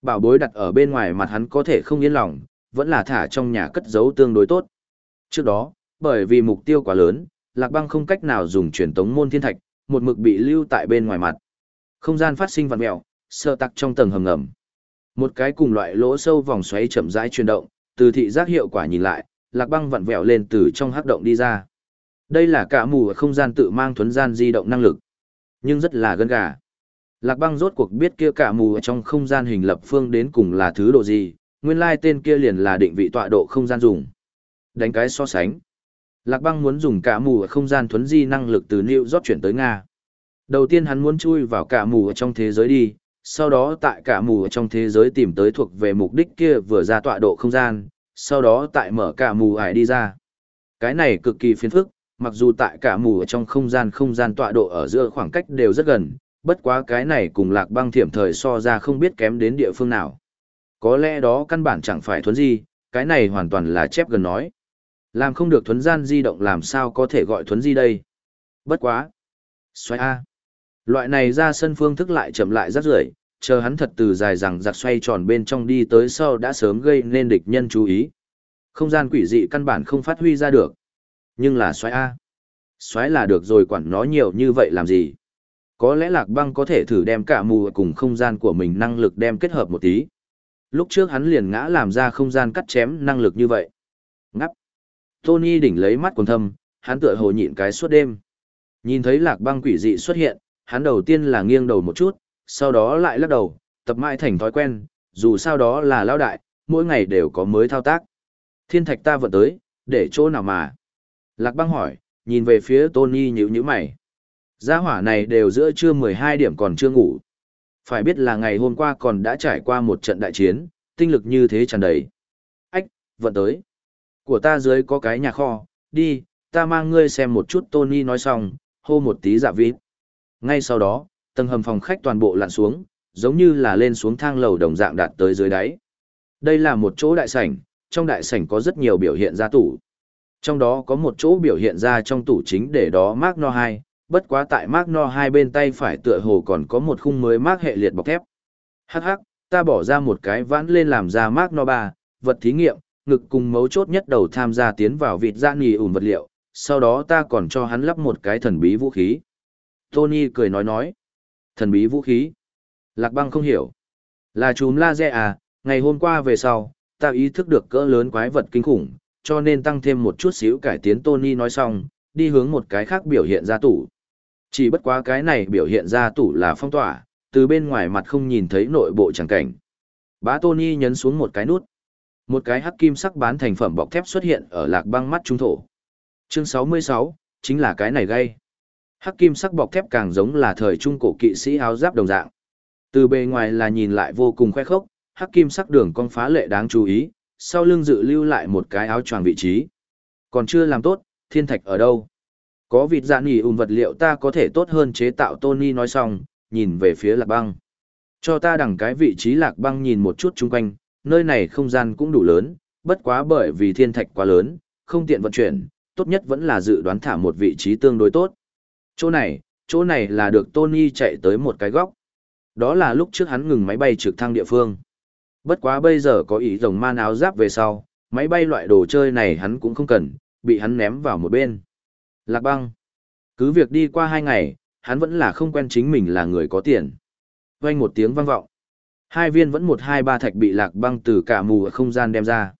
Bảo bối đặt ở bên ngoài mặt hắn có thể không yên lòng, vẫn là thả trong nhà cất giấu tương đối tốt. Trước đó, bởi vì mục tiêu quá lớn, Lạc Băng không cách nào dùng truyền tống môn thiên thạch, một mực bị lưu tại bên ngoài mặt. Không gian phát sinh vặn mèo, sơ tắc trong tầng hầm ngầm. Một cái cùng loại lỗ sâu vòng xoáy chậm rãi chuyển động, từ thị giác hiệu quả nhìn lại, Lạc Băng vặn vẹo lên từ trong hắc động đi ra. Đây là cả mù ở không gian tự mang thuấn gian di động năng lực, nhưng rất là gân gà. Lạc băng rốt cuộc biết kia cả mù ở trong không gian hình lập phương đến cùng là thứ độ gì, nguyên lai tên kia liền là định vị tọa độ không gian dùng. Đánh cái so sánh. Lạc băng muốn dùng cả mù ở không gian thuấn di năng lực từ New York chuyển tới Nga. Đầu tiên hắn muốn chui vào cả mù ở trong thế giới đi, sau đó tại cả mù ở trong thế giới tìm tới thuộc về mục đích kia vừa ra tọa độ không gian, sau đó tại mở cả mù ải đi ra. Cái này cực kỳ phiền phức, mặc dù tại cả mù ở trong không gian không gian tọa độ ở giữa khoảng cách đều rất gần, bất quá cái này cùng lạc băng thiểm thời so ra không biết kém đến địa phương nào. Có lẽ đó căn bản chẳng phải thuấn di, cái này hoàn toàn là chép gần nói. Làm không được thuấn gian di động làm sao có thể gọi thuấn di đây. Bất quá. Xoay A. Loại này ra sân phương thức lại chậm lại rất rưởi chờ hắn thật từ dài rằng giặc xoay tròn bên trong đi tới sau đã sớm gây nên địch nhân chú ý. Không gian quỷ dị căn bản không phát huy ra được. Nhưng là xoáy A. Xoáy là được rồi quản nó nhiều như vậy làm gì. Có lẽ lạc băng có thể thử đem cả mù cùng không gian của mình năng lực đem kết hợp một tí. Lúc trước hắn liền ngã làm ra không gian cắt chém năng lực như vậy. Ngắp. Tony đỉnh lấy mắt quần thâm, hắn tựa hồ nhịn cái suốt đêm. Nhìn thấy lạc băng quỷ dị xuất hiện, hắn đầu tiên là nghiêng đầu một chút, sau đó lại lắc đầu, tập mãi thành thói quen, dù sao đó là lao đại, mỗi ngày đều có mới thao tác. Thiên thạch ta vận tới, để chỗ nào mà? Lạc băng hỏi, nhìn về phía Tony nhữ nhữ mày. Gia hỏa này đều giữa trưa 12 điểm còn chưa ngủ. Phải biết là ngày hôm qua còn đã trải qua một trận đại chiến, tinh lực như thế tràn đầy. Ách, vận tới. Của ta dưới có cái nhà kho, đi, ta mang ngươi xem một chút Tony nói xong, hô một tí dạ vít. Ngay sau đó, tầng hầm phòng khách toàn bộ lặn xuống, giống như là lên xuống thang lầu đồng dạng đạt tới dưới đáy. Đây là một chỗ đại sảnh, trong đại sảnh có rất nhiều biểu hiện gia tủ. Trong đó có một chỗ biểu hiện ra trong tủ chính để đó Mark No 2, bất quá tại Mark No 2 bên tay phải tựa hồ còn có một khung mới Mark hệ liệt bọc thép. Hắc hắc, ta bỏ ra một cái vãn lên làm ra Mark No 3, vật thí nghiệm, ngực cùng mấu chốt nhất đầu tham gia tiến vào vịt ra nghỉ ủn vật liệu, sau đó ta còn cho hắn lắp một cái thần bí vũ khí. Tony cười nói nói. Thần bí vũ khí. Lạc băng không hiểu. Là chùm laser à, ngày hôm qua về sau, ta ý thức được cỡ lớn quái vật kinh khủng, cho nên tăng thêm một chút xíu cải tiến Tony nói xong, đi hướng một cái khác biểu hiện ra tủ. Chỉ bất quá cái này biểu hiện ra tủ là phong tỏa, từ bên ngoài mặt không nhìn thấy nội bộ chẳng cảnh. Bá Tony nhấn xuống một cái nút. Một cái hắc kim sắc bán thành phẩm bọc thép xuất hiện ở lạc băng mắt trung thổ. Chương 66, chính là cái này gây. Hắc kim sắc bọc thép càng giống là thời trung cổ kỵ sĩ áo giáp đồng dạng. Từ bề ngoài là nhìn lại vô cùng khoe khốc, hắc kim sắc đường cong phá lệ đáng chú ý, sau lưng dự lưu lại một cái áo choàng vị trí. Còn chưa làm tốt, thiên thạch ở đâu? Có vịt dạ nỉ ùn vật liệu ta có thể tốt hơn chế tạo Tony nói xong, nhìn về phía lạc băng. Cho ta đằng cái vị trí lạc băng nhìn một chút chung quanh, nơi này không gian cũng đủ lớn, bất quá bởi vì thiên thạch quá lớn, không tiện vận chuyển, tốt nhất vẫn là dự đoán thả một vị trí tương đối tốt. Chỗ này, chỗ này là được Tony chạy tới một cái góc. Đó là lúc trước hắn ngừng máy bay trực thăng địa phương. Bất quá bây giờ có ý rồng man áo giáp về sau, máy bay loại đồ chơi này hắn cũng không cần, bị hắn ném vào một bên. Lạc băng. Cứ việc đi qua hai ngày, hắn vẫn là không quen chính mình là người có tiền. Vang một tiếng vang vọng. Hai viên vẫn một hai ba thạch bị lạc băng từ cả mù ở không gian đem ra.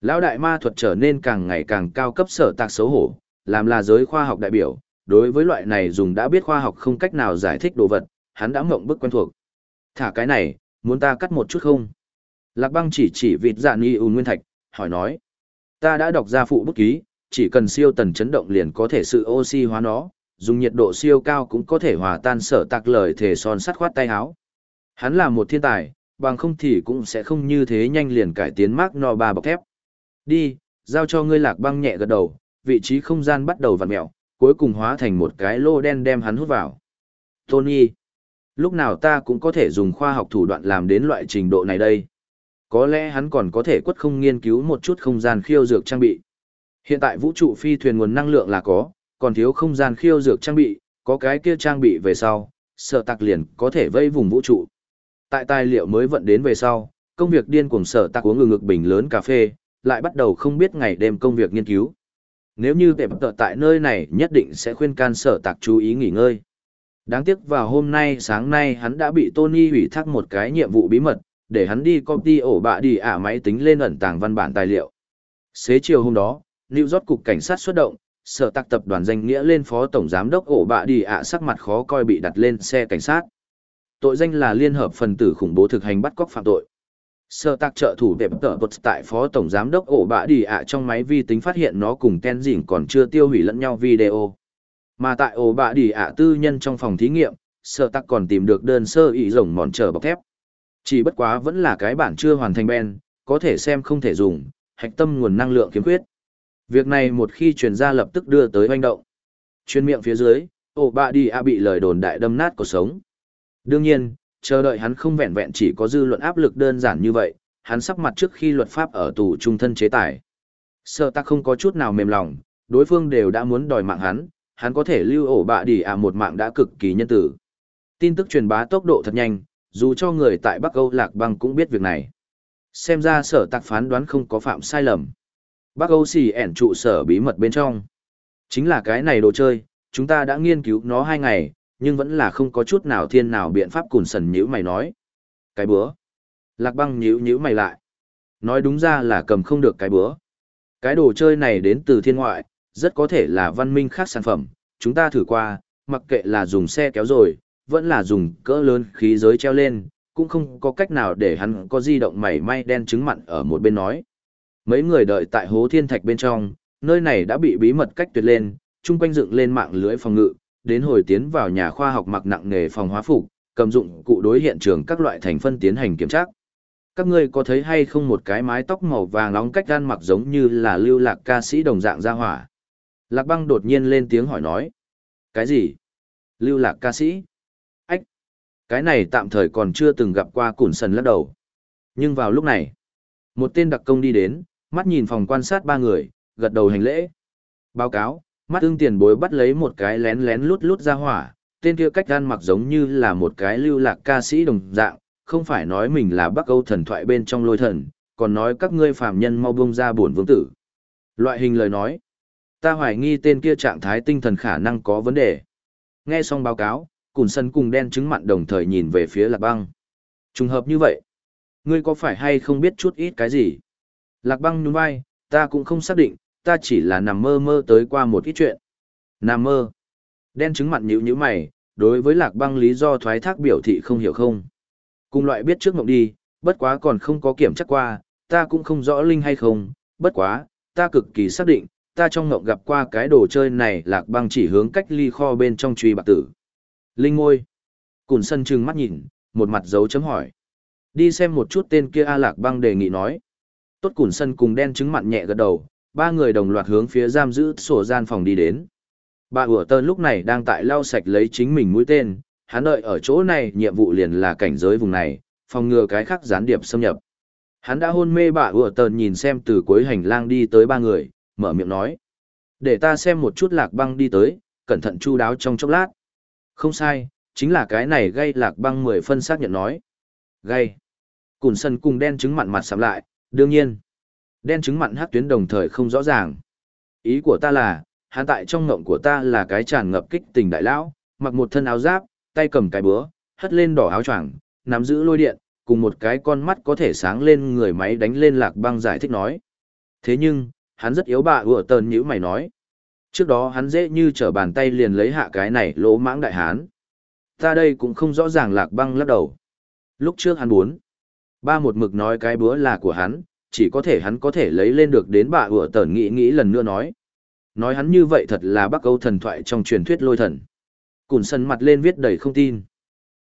Lão đại ma thuật trở nên càng ngày càng cao cấp sở tạc xấu hổ, làm là giới khoa học đại biểu, đối với loại này dùng đã biết khoa học không cách nào giải thích đồ vật, hắn đã mộng bức quen thuộc. Thả cái này, muốn ta cắt một chút không? Lạc băng chỉ chỉ vịt dạ ni ùn nguyên thạch, hỏi nói. Ta đã đọc ra phụ bút ký, chỉ cần siêu tần chấn động liền có thể sự oxy hóa nó, dùng nhiệt độ siêu cao cũng có thể hòa tan sở tạc lời thể son sắt khoát tay áo. Hắn là một thiên tài, bằng không thì cũng sẽ không như thế nhanh liền cải tiến mác No ba bọc thép. Đi, giao cho ngươi lạc băng nhẹ gật đầu, vị trí không gian bắt đầu vặn mẹo, cuối cùng hóa thành một cái lô đen đem hắn hút vào. Tony, lúc nào ta cũng có thể dùng khoa học thủ đoạn làm đến loại trình độ này đây. Có lẽ hắn còn có thể quất không nghiên cứu một chút không gian khiêu dược trang bị. Hiện tại vũ trụ phi thuyền nguồn năng lượng là có, còn thiếu không gian khiêu dược trang bị, có cái kia trang bị về sau, sở tạc liền có thể vây vùng vũ trụ. Tại tài liệu mới vận đến về sau, công việc điên cuồng sở tạc uống ngừng ngực bình lớn cà phê, lại bắt đầu không biết ngày đêm công việc nghiên cứu. Nếu như tệp tợ tại nơi này nhất định sẽ khuyên can sở tạc chú ý nghỉ ngơi. Đáng tiếc vào hôm nay sáng nay hắn đã bị Tony hủy thác một cái nhiệm vụ bí mật, để hắn đi copy ổ bạ đi ả máy tính lên ẩn tàng văn bản tài liệu. Xế chiều hôm đó, New York cục cảnh sát xuất động, sở tạc tập đoàn danh nghĩa lên phó tổng giám đốc ổ bạ đi ả sắc mặt khó coi bị đặt lên xe cảnh sát. Tội danh là liên hợp phần tử khủng bố thực hành bắt cóc phạm tội. Sở tạc trợ thủ đẹp tờ bật tại phó tổng giám đốc ổ bạ đi ạ trong máy vi tính phát hiện nó cùng ten dỉn còn chưa tiêu hủy lẫn nhau video. Mà tại ổ bạ đi ạ tư nhân trong phòng thí nghiệm, sở tạc còn tìm được đơn sơ ý rồng mòn trở bọc thép. Chỉ bất quá vẫn là cái bản chưa hoàn thành ben, có thể xem không thể dùng, hạch tâm nguồn năng lượng kiếm khuyết. Việc này một khi truyền ra lập tức đưa tới hoành động. Chuyên miệng phía dưới, ổ bạ đi a bị lời đồn đại đâm nát cuộc sống. Đương nhiên, chờ đợi hắn không vẹn vẹn chỉ có dư luận áp lực đơn giản như vậy, hắn sắp mặt trước khi luật pháp ở tù trung thân chế tài. Sợ ta không có chút nào mềm lòng, đối phương đều đã muốn đòi mạng hắn, hắn có thể lưu ổ bạ đi à một mạng đã cực kỳ nhân tử. Tin tức truyền bá tốc độ thật nhanh, dù cho người tại Bắc Âu Lạc Băng cũng biết việc này. Xem ra sở tạc phán đoán không có phạm sai lầm. Bắc Âu xì ẻn trụ sở bí mật bên trong. Chính là cái này đồ chơi, chúng ta đã nghiên cứu nó hai ngày, nhưng vẫn là không có chút nào thiên nào biện pháp cùn sần nhữ mày nói. Cái bữa. Lạc băng nhữ nhữ mày lại. Nói đúng ra là cầm không được cái bữa. Cái đồ chơi này đến từ thiên ngoại, rất có thể là văn minh khác sản phẩm, chúng ta thử qua, mặc kệ là dùng xe kéo rồi, vẫn là dùng cỡ lớn khí giới treo lên, cũng không có cách nào để hắn có di động mảy may đen trứng mặn ở một bên nói. Mấy người đợi tại hố thiên thạch bên trong, nơi này đã bị bí mật cách tuyệt lên, chung quanh dựng lên mạng lưới phòng ngự, đến hồi tiến vào nhà khoa học mặc nặng nghề phòng hóa phục, cầm dụng cụ đối hiện trường các loại thành phân tiến hành kiểm tra. Các ngươi có thấy hay không một cái mái tóc màu vàng nóng cách gan mặc giống như là lưu lạc ca sĩ đồng dạng ra hỏa? Lạc băng đột nhiên lên tiếng hỏi nói. Cái gì? Lưu lạc ca sĩ? Cái này tạm thời còn chưa từng gặp qua củn sần lắc đầu. Nhưng vào lúc này, một tên đặc công đi đến, mắt nhìn phòng quan sát ba người, gật đầu hành lễ. Báo cáo, mắt ưng tiền bối bắt lấy một cái lén lén lút lút ra hỏa, tên kia cách gan mặc giống như là một cái lưu lạc ca sĩ đồng dạng, không phải nói mình là Bắc Âu thần thoại bên trong lôi thần, còn nói các ngươi phàm nhân mau buông ra buồn vương tử. Loại hình lời nói, ta hoài nghi tên kia trạng thái tinh thần khả năng có vấn đề. Nghe xong báo cáo, Cùn Sân cùng đen chứng mặn đồng thời nhìn về phía Lạc Băng. Trùng hợp như vậy, ngươi có phải hay không biết chút ít cái gì? Lạc Băng nhún vai, ta cũng không xác định, ta chỉ là nằm mơ mơ tới qua một ít chuyện. Nằm mơ. Đen chứng mặn nhíu nhíu mày, đối với Lạc Băng lý do thoái thác biểu thị không hiểu không. Cùng loại biết trước mộng đi, bất quá còn không có kiểm chắc qua, ta cũng không rõ linh hay không, bất quá, ta cực kỳ xác định, ta trong mộng gặp qua cái đồ chơi này lạc băng chỉ hướng cách ly kho bên trong truy bạc tử. Linh ngôi. Cùn sân trừng mắt nhìn, một mặt dấu chấm hỏi. Đi xem một chút tên kia A lạc băng đề nghị nói. Tốt cùn sân cùng đen chứng mặn nhẹ gật đầu, ba người đồng loạt hướng phía giam giữ sổ gian phòng đi đến. Bà ủa tơn lúc này đang tại lau sạch lấy chính mình mũi tên, hắn đợi ở chỗ này nhiệm vụ liền là cảnh giới vùng này, phòng ngừa cái khác gián điệp xâm nhập. Hắn đã hôn mê bà ủa tơn nhìn xem từ cuối hành lang đi tới ba người, mở miệng nói. Để ta xem một chút lạc băng đi tới, cẩn thận chu đáo trong chốc lát. Không sai, chính là cái này gây lạc băng mười phân xác nhận nói. Gây. Cùn sân cùng đen trứng mặn mặt sắm lại, đương nhiên. Đen trứng mặn hát tuyến đồng thời không rõ ràng. Ý của ta là, hắn tại trong ngộng của ta là cái tràn ngập kích tình đại lão, mặc một thân áo giáp, tay cầm cái búa, hất lên đỏ áo choàng, nắm giữ lôi điện, cùng một cái con mắt có thể sáng lên người máy đánh lên lạc băng giải thích nói. Thế nhưng, hắn rất yếu bà ủa tờn nhữ mày nói. Trước đó hắn dễ như trở bàn tay liền lấy hạ cái này lỗ mãng đại hán. Ta đây cũng không rõ ràng lạc băng lắc đầu. Lúc trước hắn muốn. Ba một mực nói cái búa là của hắn, chỉ có thể hắn có thể lấy lên được đến bà ủa tờn nghĩ nghĩ lần nữa nói. Nói hắn như vậy thật là bắc câu thần thoại trong truyền thuyết lôi thần. Cùn sân mặt lên viết đầy không tin.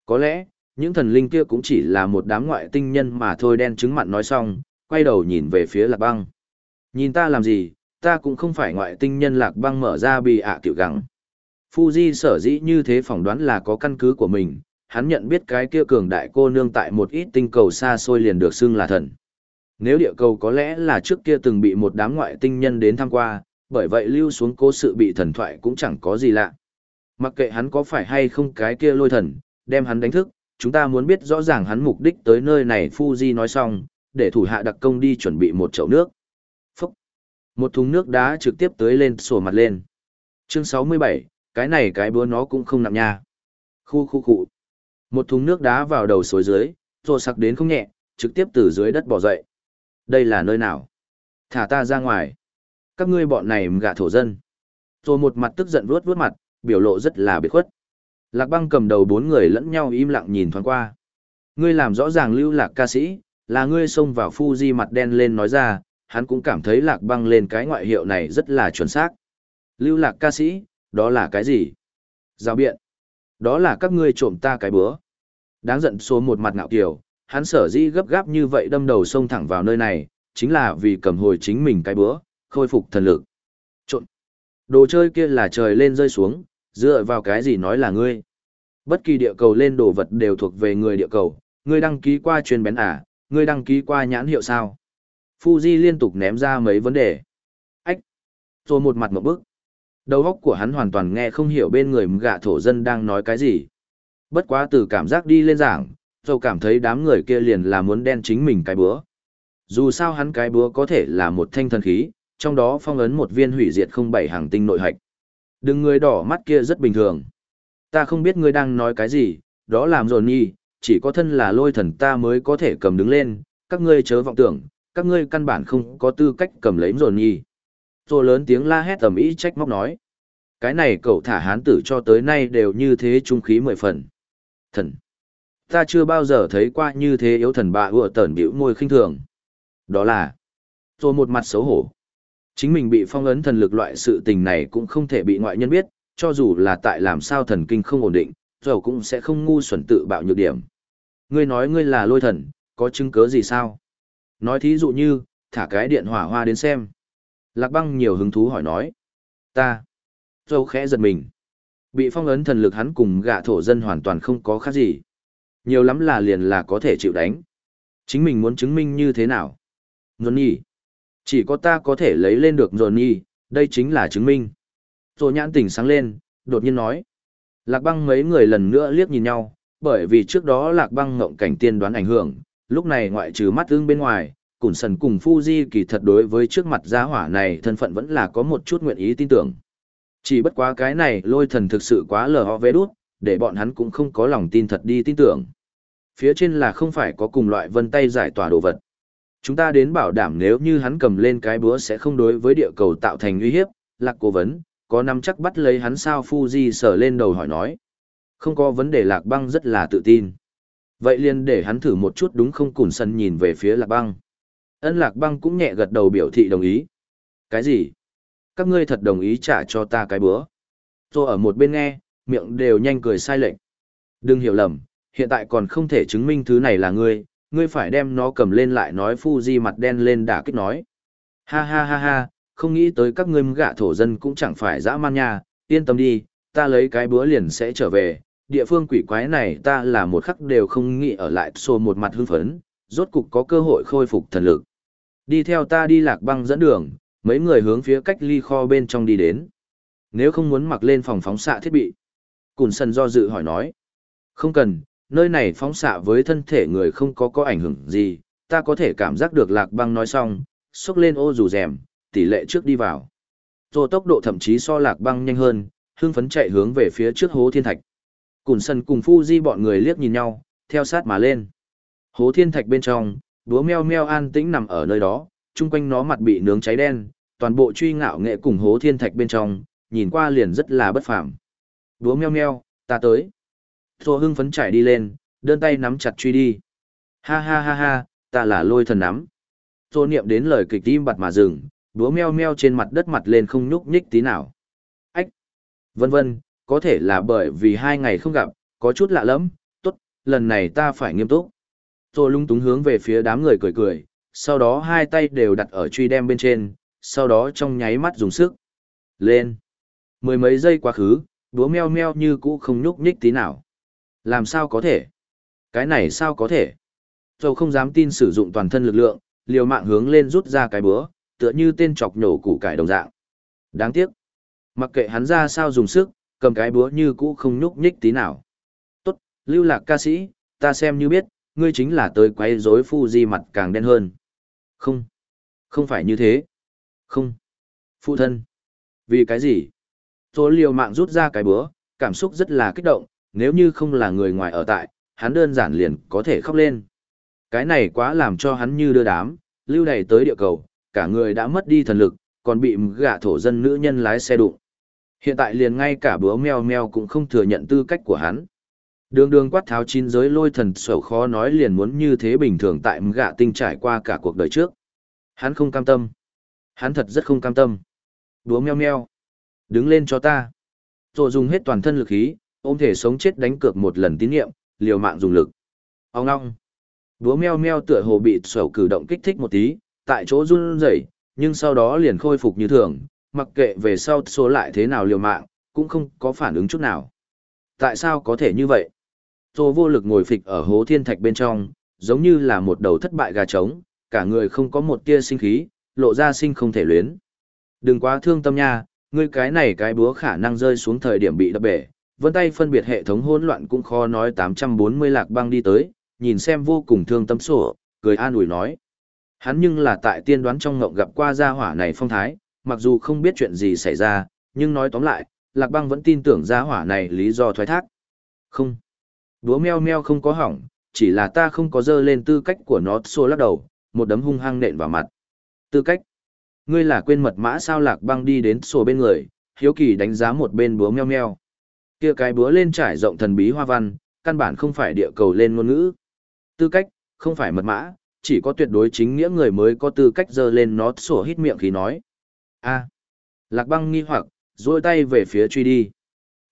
Có lẽ, những thần linh kia cũng chỉ là một đám ngoại tinh nhân mà thôi đen chứng mặn nói xong, quay đầu nhìn về phía lạc băng. Nhìn ta làm gì, ta cũng không phải ngoại tinh nhân lạc băng mở ra bị ạ à tiểu gắng. Fuji sở dĩ như thế phỏng đoán là có căn cứ của mình, hắn nhận biết cái kia cường đại cô nương tại một ít tinh cầu xa xôi liền được xưng là thần. Nếu địa cầu có lẽ là trước kia từng bị một đám ngoại tinh nhân đến tham qua, bởi vậy lưu xuống cố sự bị thần thoại cũng chẳng có gì lạ. Mặc kệ hắn có phải hay không cái kia lôi thần, đem hắn đánh thức, chúng ta muốn biết rõ ràng hắn mục đích tới nơi này Fuji nói xong, để thủ hạ đặc công đi chuẩn bị một chậu nước. Một thùng nước đá trực tiếp tới lên sổ mặt lên. Chương 67, cái này cái búa nó cũng không nặng nha. Khu khu khu. Một thùng nước đá vào đầu suối dưới, rồi sặc đến không nhẹ, trực tiếp từ dưới đất bỏ dậy. Đây là nơi nào? Thả ta ra ngoài. Các ngươi bọn này gạ thổ dân. Rồi một mặt tức giận vuốt vuốt mặt, biểu lộ rất là biệt khuất. Lạc băng cầm đầu bốn người lẫn nhau im lặng nhìn thoáng qua. Ngươi làm rõ ràng lưu lạc ca sĩ, là ngươi xông vào Fuji mặt đen lên nói ra, hắn cũng cảm thấy lạc băng lên cái ngoại hiệu này rất là chuẩn xác. Lưu lạc ca sĩ, đó là cái gì? Giao biện. Đó là các ngươi trộm ta cái bữa. Đáng giận số một mặt ngạo kiều, hắn sở di gấp gáp như vậy đâm đầu xông thẳng vào nơi này, chính là vì cầm hồi chính mình cái bữa, khôi phục thần lực. Trộm. Đồ chơi kia là trời lên rơi xuống, dựa vào cái gì nói là ngươi. Bất kỳ địa cầu lên đồ vật đều thuộc về người địa cầu, ngươi đăng ký qua chuyên bén à, ngươi đăng ký qua nhãn hiệu sao. Fuji liên tục ném ra mấy vấn đề. Ách! Rồi một mặt một bức. Đầu óc của hắn hoàn toàn nghe không hiểu bên người gạ thổ dân đang nói cái gì. Bất quá từ cảm giác đi lên giảng, rồi cảm thấy đám người kia liền là muốn đen chính mình cái búa. Dù sao hắn cái búa có thể là một thanh thần khí, trong đó phong ấn một viên hủy diệt không bảy hàng tinh nội hạch. Đừng người đỏ mắt kia rất bình thường. Ta không biết ngươi đang nói cái gì, đó làm rồi nhi, chỉ có thân là lôi thần ta mới có thể cầm đứng lên, các ngươi chớ vọng tưởng, các ngươi căn bản không có tư cách cầm lấy rồi nhi. Rồi lớn tiếng la hét tầm ý trách móc nói. Cái này cậu thả hán tử cho tới nay đều như thế trung khí mười phần. Thần! Ta chưa bao giờ thấy qua như thế yếu thần bạ ựa tẩn biểu môi khinh thường. Đó là... Rồi một mặt xấu hổ. Chính mình bị phong ấn thần lực loại sự tình này cũng không thể bị ngoại nhân biết, cho dù là tại làm sao thần kinh không ổn định, rồi cũng sẽ không ngu xuẩn tự bạo nhược điểm. Ngươi nói ngươi là lôi thần, có chứng cứ gì sao? Nói thí dụ như, thả cái điện hỏa hoa đến xem. Lạc băng nhiều hứng thú hỏi nói. Ta. Dâu khẽ giật mình. Bị phong ấn thần lực hắn cùng gạ thổ dân hoàn toàn không có khác gì. Nhiều lắm là liền là có thể chịu đánh. Chính mình muốn chứng minh như thế nào? Nhi. Chỉ có ta có thể lấy lên được Nhi, Đây chính là chứng minh. Rồi nhãn tỉnh sáng lên, đột nhiên nói. Lạc băng mấy người lần nữa liếc nhìn nhau, bởi vì trước đó lạc băng ngộng cảnh tiên đoán ảnh hưởng, lúc này ngoại trừ mắt ương bên ngoài, Cùn Sần cùng Fuji kỳ thật đối với trước mặt gia hỏa này thân phận vẫn là có một chút nguyện ý tin tưởng. Chỉ bất quá cái này lôi thần thực sự quá lờ ho vé đút, để bọn hắn cũng không có lòng tin thật đi tin tưởng. Phía trên là không phải có cùng loại vân tay giải tỏa đồ vật. Chúng ta đến bảo đảm nếu như hắn cầm lên cái búa sẽ không đối với địa cầu tạo thành uy hiếp, lạc cố vấn, có nắm chắc bắt lấy hắn sao Fuji sở lên đầu hỏi nói. Không có vấn đề lạc băng rất là tự tin. Vậy liền để hắn thử một chút đúng không cùn sân nhìn về phía lạc băng. Ân lạc băng cũng nhẹ gật đầu biểu thị đồng ý. Cái gì? Các ngươi thật đồng ý trả cho ta cái bữa. tôi ở một bên nghe, miệng đều nhanh cười sai lệch. Đừng hiểu lầm, hiện tại còn không thể chứng minh thứ này là ngươi, ngươi phải đem nó cầm lên lại nói phu di mặt đen lên đả kích nói. Ha ha ha ha, không nghĩ tới các ngươi gạ thổ dân cũng chẳng phải dã man nha, yên tâm đi, ta lấy cái bữa liền sẽ trở về, địa phương quỷ quái này ta là một khắc đều không nghĩ ở lại xô một mặt hưng phấn, rốt cục có cơ hội khôi phục thần lực. Đi theo ta đi lạc băng dẫn đường, mấy người hướng phía cách ly kho bên trong đi đến. Nếu không muốn mặc lên phòng phóng xạ thiết bị. Cùn sần do dự hỏi nói. Không cần, nơi này phóng xạ với thân thể người không có có ảnh hưởng gì, ta có thể cảm giác được lạc băng nói xong, xúc lên ô dù rèm, tỷ lệ trước đi vào. Rồi tốc độ thậm chí so lạc băng nhanh hơn, hưng phấn chạy hướng về phía trước hố thiên thạch. Cùn sân cùng phu di bọn người liếc nhìn nhau, theo sát mà lên. Hố thiên thạch bên trong, đúa meo meo an tĩnh nằm ở nơi đó, chung quanh nó mặt bị nướng cháy đen, toàn bộ truy ngạo nghệ cùng hố thiên thạch bên trong, nhìn qua liền rất là bất phàm. Đúa meo meo, ta tới. Thô hưng phấn chạy đi lên, đơn tay nắm chặt truy đi. Ha ha ha ha, ta là lôi thần nắm. Thô niệm đến lời kịch tim bặt mà dừng, đúa meo meo trên mặt đất mặt lên không nhúc nhích tí nào. Ách! Vân vân, có thể là bởi vì hai ngày không gặp, có chút lạ lắm, tốt, lần này ta phải nghiêm túc. Rồi lung túng hướng về phía đám người cười cười, sau đó hai tay đều đặt ở truy đem bên trên, sau đó trong nháy mắt dùng sức. Lên! Mười mấy giây quá khứ, búa meo meo như cũ không nhúc nhích tí nào. Làm sao có thể? Cái này sao có thể? Rồi không dám tin sử dụng toàn thân lực lượng, liều mạng hướng lên rút ra cái búa, tựa như tên chọc nhổ củ cải đồng dạng. Đáng tiếc. Mặc kệ hắn ra sao dùng sức, cầm cái búa như cũ không nhúc nhích tí nào. Tốt, lưu lạc ca sĩ, ta xem như biết, ngươi chính là tới quay rối phu di mặt càng đen hơn. Không, không phải như thế. Không, phụ thân. Vì cái gì? tôi liều mạng rút ra cái búa, cảm xúc rất là kích động, nếu như không là người ngoài ở tại, hắn đơn giản liền có thể khóc lên. Cái này quá làm cho hắn như đưa đám, lưu đầy tới địa cầu, cả người đã mất đi thần lực, còn bị gạ thổ dân nữ nhân lái xe đụng. Hiện tại liền ngay cả búa meo meo cũng không thừa nhận tư cách của hắn. Đường đường quát tháo chín giới lôi thần sầu khó nói liền muốn như thế bình thường tại gạ tinh trải qua cả cuộc đời trước. Hắn không cam tâm. Hắn thật rất không cam tâm. Búa meo meo. Đứng lên cho ta. Rồi dùng hết toàn thân lực khí, ôm thể sống chết đánh cược một lần tín nhiệm, liều mạng dùng lực. Ông ngong. Búa meo meo tựa hồ bị sầu cử động kích thích một tí, tại chỗ run rẩy, nhưng sau đó liền khôi phục như thường, mặc kệ về sau số lại thế nào liều mạng, cũng không có phản ứng chút nào. Tại sao có thể như vậy? Tô vô lực ngồi phịch ở hố thiên thạch bên trong, giống như là một đầu thất bại gà trống, cả người không có một tia sinh khí, lộ ra sinh không thể luyến. Đừng quá thương tâm nha, ngươi cái này cái búa khả năng rơi xuống thời điểm bị đập bể, vân tay phân biệt hệ thống hỗn loạn cũng khó nói 840 lạc băng đi tới, nhìn xem vô cùng thương tâm sổ, cười an ủi nói. Hắn nhưng là tại tiên đoán trong ngộng gặp qua gia hỏa này phong thái, mặc dù không biết chuyện gì xảy ra, nhưng nói tóm lại, lạc băng vẫn tin tưởng gia hỏa này lý do thoái thác. Không. Đúa meo meo không có hỏng, chỉ là ta không có dơ lên tư cách của nó xô lắc đầu, một đấm hung hăng nện vào mặt. Tư cách? Ngươi là quên mật mã sao lạc băng đi đến xô bên người, hiếu kỳ đánh giá một bên búa meo meo. Kia cái búa lên trải rộng thần bí hoa văn, căn bản không phải địa cầu lên ngôn ngữ. Tư cách, không phải mật mã, chỉ có tuyệt đối chính nghĩa người mới có tư cách dơ lên nó sổ hít miệng khí nói a lạc băng nghi hoặc, duỗi tay về phía truy đi.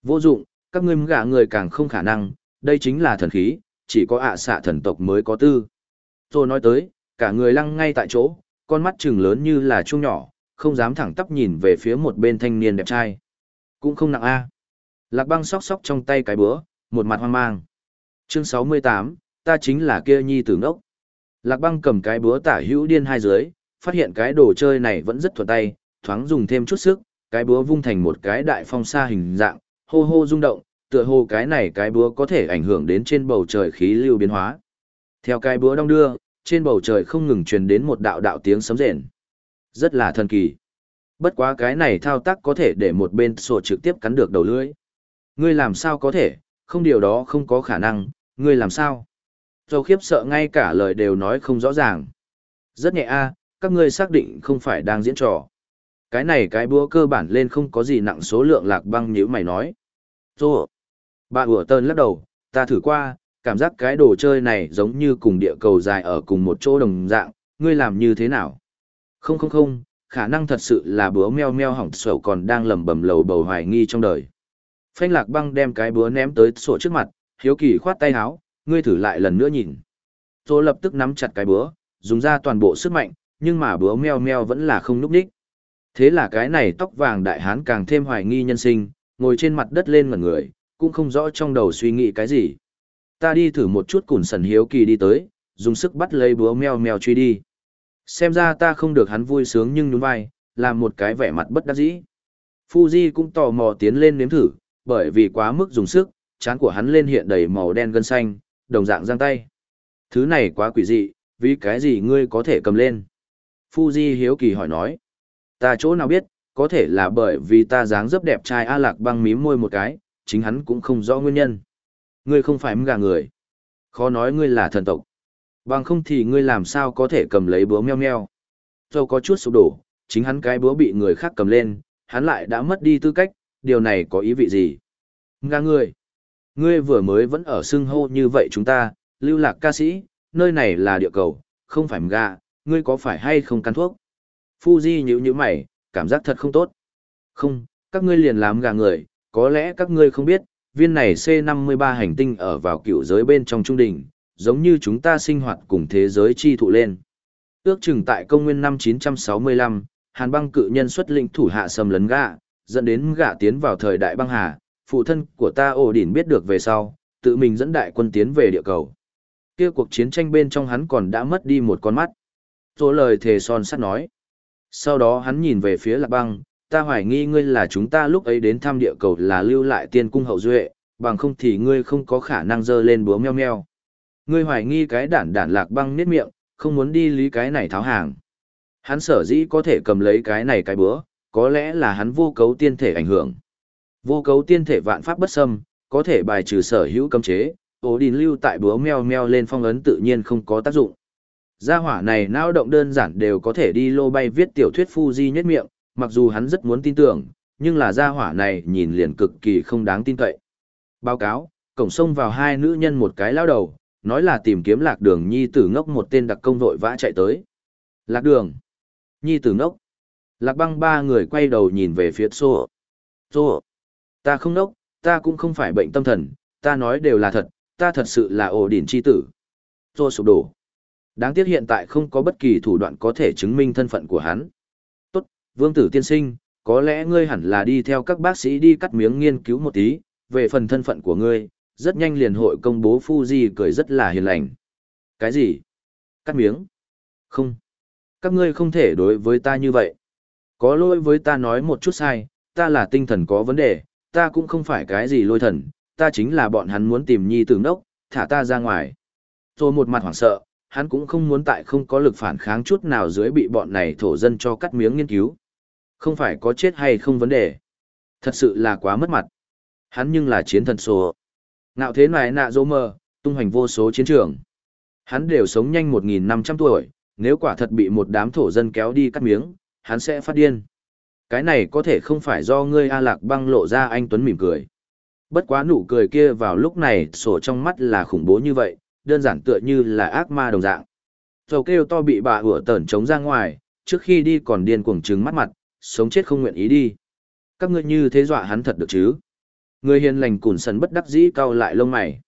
Vô dụng, các ngươi gả người càng không khả năng, đây chính là thần khí, chỉ có ạ à xạ thần tộc mới có tư. Tôi nói tới, cả người lăng ngay tại chỗ, con mắt trừng lớn như là chuông nhỏ, không dám thẳng tắp nhìn về phía một bên thanh niên đẹp trai. Cũng không nặng a. Lạc băng sóc sóc trong tay cái bữa, một mặt hoang mang. Chương 68, ta chính là kia nhi tử ngốc. Lạc băng cầm cái búa tả hữu điên hai dưới, phát hiện cái đồ chơi này vẫn rất thuận tay, thoáng dùng thêm chút sức, cái búa vung thành một cái đại phong sa hình dạng, hô hô rung động, tựa hồ cái này cái búa có thể ảnh hưởng đến trên bầu trời khí lưu biến hóa. Theo cái búa đong đưa, trên bầu trời không ngừng truyền đến một đạo đạo tiếng sấm rền. Rất là thần kỳ. Bất quá cái này thao tác có thể để một bên sổ trực tiếp cắn được đầu lưỡi. Ngươi làm sao có thể, không điều đó không có khả năng, ngươi làm sao? Dầu khiếp sợ ngay cả lời đều nói không rõ ràng. Rất nhẹ a, các ngươi xác định không phải đang diễn trò. Cái này cái búa cơ bản lên không có gì nặng số lượng lạc băng như mày nói. Tô. Bà ủa tơn lắc đầu, ta thử qua, cảm giác cái đồ chơi này giống như cùng địa cầu dài ở cùng một chỗ đồng dạng, ngươi làm như thế nào? Không không không, khả năng thật sự là búa meo meo hỏng sổ còn đang lầm bầm lầu bầu hoài nghi trong đời. Phanh lạc băng đem cái búa ném tới sổ trước mặt, hiếu kỳ khoát tay háo, ngươi thử lại lần nữa nhìn. Tô lập tức nắm chặt cái búa, dùng ra toàn bộ sức mạnh, nhưng mà búa meo meo vẫn là không núp đích. Thế là cái này tóc vàng đại hán càng thêm hoài nghi nhân sinh, ngồi trên mặt đất lên ngẩn người, cũng không rõ trong đầu suy nghĩ cái gì. Ta đi thử một chút cùn sần hiếu kỳ đi tới, dùng sức bắt lấy búa meo meo truy đi. Xem ra ta không được hắn vui sướng nhưng nhún vai, làm một cái vẻ mặt bất đắc dĩ. Fuji cũng tò mò tiến lên nếm thử, bởi vì quá mức dùng sức, trán của hắn lên hiện đầy màu đen gân xanh, đồng dạng giang tay. Thứ này quá quỷ dị, vì cái gì ngươi có thể cầm lên? Fuji hiếu kỳ hỏi nói. Ta chỗ nào biết, có thể là bởi vì ta dáng dấp đẹp trai A Lạc băng mím môi một cái, chính hắn cũng không rõ nguyên nhân. Ngươi không phải gà người. Khó nói ngươi là thần tộc. Bằng không thì ngươi làm sao có thể cầm lấy búa meo meo. Dâu có chút sụp đổ, chính hắn cái búa bị người khác cầm lên, hắn lại đã mất đi tư cách, điều này có ý vị gì? Nga ngươi, ngươi vừa mới vẫn ở xưng hô như vậy chúng ta, lưu lạc ca sĩ, nơi này là địa cầu, không phải mga, ngươi có phải hay không căn thuốc? Fuji nhíu nhíu mày, cảm giác thật không tốt. Không, các ngươi liền làm gà người, có lẽ các ngươi không biết, viên này C53 hành tinh ở vào cựu giới bên trong trung đỉnh, giống như chúng ta sinh hoạt cùng thế giới chi thụ lên. Ước chừng tại công nguyên năm 965, Hàn băng cự nhân xuất lĩnh thủ hạ xâm lấn gạ, dẫn đến gạ tiến vào thời đại băng hà, phụ thân của ta ổ đỉn biết được về sau, tự mình dẫn đại quân tiến về địa cầu. Kia cuộc chiến tranh bên trong hắn còn đã mất đi một con mắt. Số lời thề son sắt nói. Sau đó hắn nhìn về phía lạc băng, ta hoài nghi ngươi là chúng ta lúc ấy đến thăm địa cầu là lưu lại tiên cung hậu duệ, bằng không thì ngươi không có khả năng dơ lên búa meo meo. Ngươi hoài nghi cái đản đản lạc băng niết miệng, không muốn đi lý cái này tháo hàng. Hắn sở dĩ có thể cầm lấy cái này cái búa, có lẽ là hắn vô cấu tiên thể ảnh hưởng. Vô cấu tiên thể vạn pháp bất xâm, có thể bài trừ sở hữu cấm chế, ố đình lưu tại búa meo meo lên phong ấn tự nhiên không có tác dụng. Gia hỏa này não động đơn giản đều có thể đi lô bay viết tiểu thuyết Fuji nhất miệng, mặc dù hắn rất muốn tin tưởng, nhưng là gia hỏa này nhìn liền cực kỳ không đáng tin cậy. Báo cáo, cổng sông vào hai nữ nhân một cái lao đầu, nói là tìm kiếm lạc đường nhi tử ngốc một tên đặc công vội vã chạy tới. Lạc đường. Nhi tử ngốc. Lạc băng ba người quay đầu nhìn về phía xô. Xô. Ta không ngốc, ta cũng không phải bệnh tâm thần, ta nói đều là thật, ta thật sự là ổ điển chi tử. Xô sụp đổ. Đáng tiếc hiện tại không có bất kỳ thủ đoạn có thể chứng minh thân phận của hắn. Tốt, vương tử tiên sinh, có lẽ ngươi hẳn là đi theo các bác sĩ đi cắt miếng nghiên cứu một tí, về phần thân phận của ngươi, rất nhanh liền hội công bố Fuji cười rất là hiền lành. Cái gì? Cắt miếng? Không. Các ngươi không thể đối với ta như vậy. Có lỗi với ta nói một chút sai, ta là tinh thần có vấn đề, ta cũng không phải cái gì lôi thần, ta chính là bọn hắn muốn tìm nhi tử nốc, thả ta ra ngoài. Rồi một mặt hoảng sợ, hắn cũng không muốn tại không có lực phản kháng chút nào dưới bị bọn này thổ dân cho cắt miếng nghiên cứu. Không phải có chết hay không vấn đề. Thật sự là quá mất mặt. Hắn nhưng là chiến thần số. nạo thế này nạ dô mơ, tung hoành vô số chiến trường. Hắn đều sống nhanh 1.500 tuổi, nếu quả thật bị một đám thổ dân kéo đi cắt miếng, hắn sẽ phát điên. Cái này có thể không phải do ngươi A Lạc băng lộ ra anh Tuấn mỉm cười. Bất quá nụ cười kia vào lúc này sổ trong mắt là khủng bố như vậy, đơn giản tựa như là ác ma đồng dạng. Dầu kêu to bị bà ủa tẩn trống ra ngoài, trước khi đi còn điên cuồng trứng mắt mặt, sống chết không nguyện ý đi. Các ngươi như thế dọa hắn thật được chứ? Người hiền lành cùn sần bất đắc dĩ cau lại lông mày.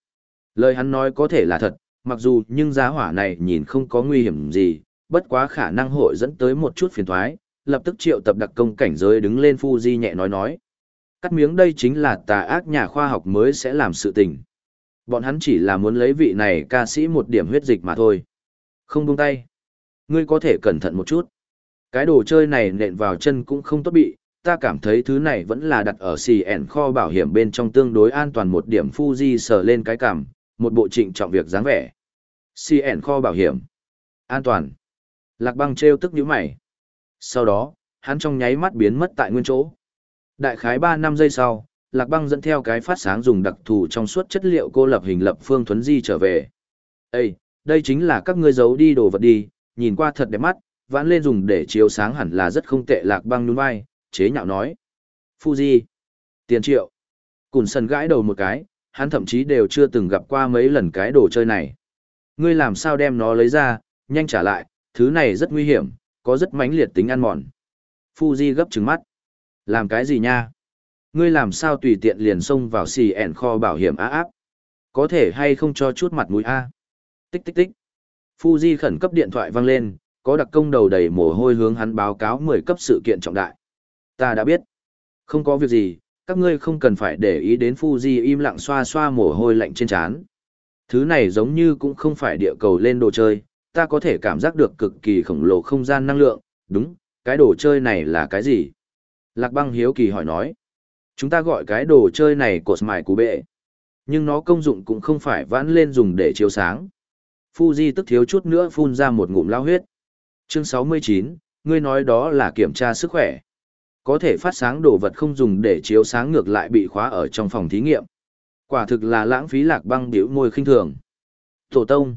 Lời hắn nói có thể là thật, mặc dù nhưng giá hỏa này nhìn không có nguy hiểm gì, bất quá khả năng hội dẫn tới một chút phiền thoái, lập tức triệu tập đặc công cảnh giới đứng lên Fuji nhẹ nói nói. Cắt miếng đây chính là tà ác nhà khoa học mới sẽ làm sự tình. Bọn hắn chỉ là muốn lấy vị này ca sĩ một điểm huyết dịch mà thôi. Không buông tay. Ngươi có thể cẩn thận một chút. Cái đồ chơi này nện vào chân cũng không tốt bị, ta cảm thấy thứ này vẫn là đặt ở xì ẻn kho bảo hiểm bên trong tương đối an toàn một điểm Fuji sờ lên cái cảm, một bộ trịnh trọng việc dáng vẻ. Xì ẻn kho bảo hiểm. An toàn. Lạc băng treo tức nhíu mày. Sau đó, hắn trong nháy mắt biến mất tại nguyên chỗ. Đại khái 3 năm giây sau, Lạc băng dẫn theo cái phát sáng dùng đặc thù trong suốt chất liệu cô lập hình lập phương thuấn di trở về. Ê, đây chính là các ngươi giấu đi đồ vật đi, nhìn qua thật đẹp mắt, vãn lên dùng để chiếu sáng hẳn là rất không tệ lạc băng nhún vai, chế nhạo nói. Fuji. Tiền triệu. Cùn sần gãi đầu một cái, hắn thậm chí đều chưa từng gặp qua mấy lần cái đồ chơi này. Ngươi làm sao đem nó lấy ra, nhanh trả lại, thứ này rất nguy hiểm, có rất mãnh liệt tính ăn mòn. Fuji gấp trừng mắt. Làm cái gì nha? Ngươi làm sao tùy tiện liền xông vào xì ẻn kho bảo hiểm á áp? Có thể hay không cho chút mặt mũi a? Tích tích tích. Fuji khẩn cấp điện thoại vang lên, có đặc công đầu đầy mồ hôi hướng hắn báo cáo 10 cấp sự kiện trọng đại. Ta đã biết. Không có việc gì, các ngươi không cần phải để ý đến Fuji im lặng xoa xoa mồ hôi lạnh trên trán. Thứ này giống như cũng không phải địa cầu lên đồ chơi, ta có thể cảm giác được cực kỳ khổng lồ không gian năng lượng, đúng, cái đồ chơi này là cái gì? Lạc băng hiếu kỳ hỏi nói. Chúng ta gọi cái đồ chơi này cột mài cú bệ. Nhưng nó công dụng cũng không phải vãn lên dùng để chiếu sáng. Fuji tức thiếu chút nữa phun ra một ngụm lao huyết. Chương 69, ngươi nói đó là kiểm tra sức khỏe. Có thể phát sáng đồ vật không dùng để chiếu sáng ngược lại bị khóa ở trong phòng thí nghiệm. Quả thực là lãng phí lạc băng biểu môi khinh thường. Tổ tông.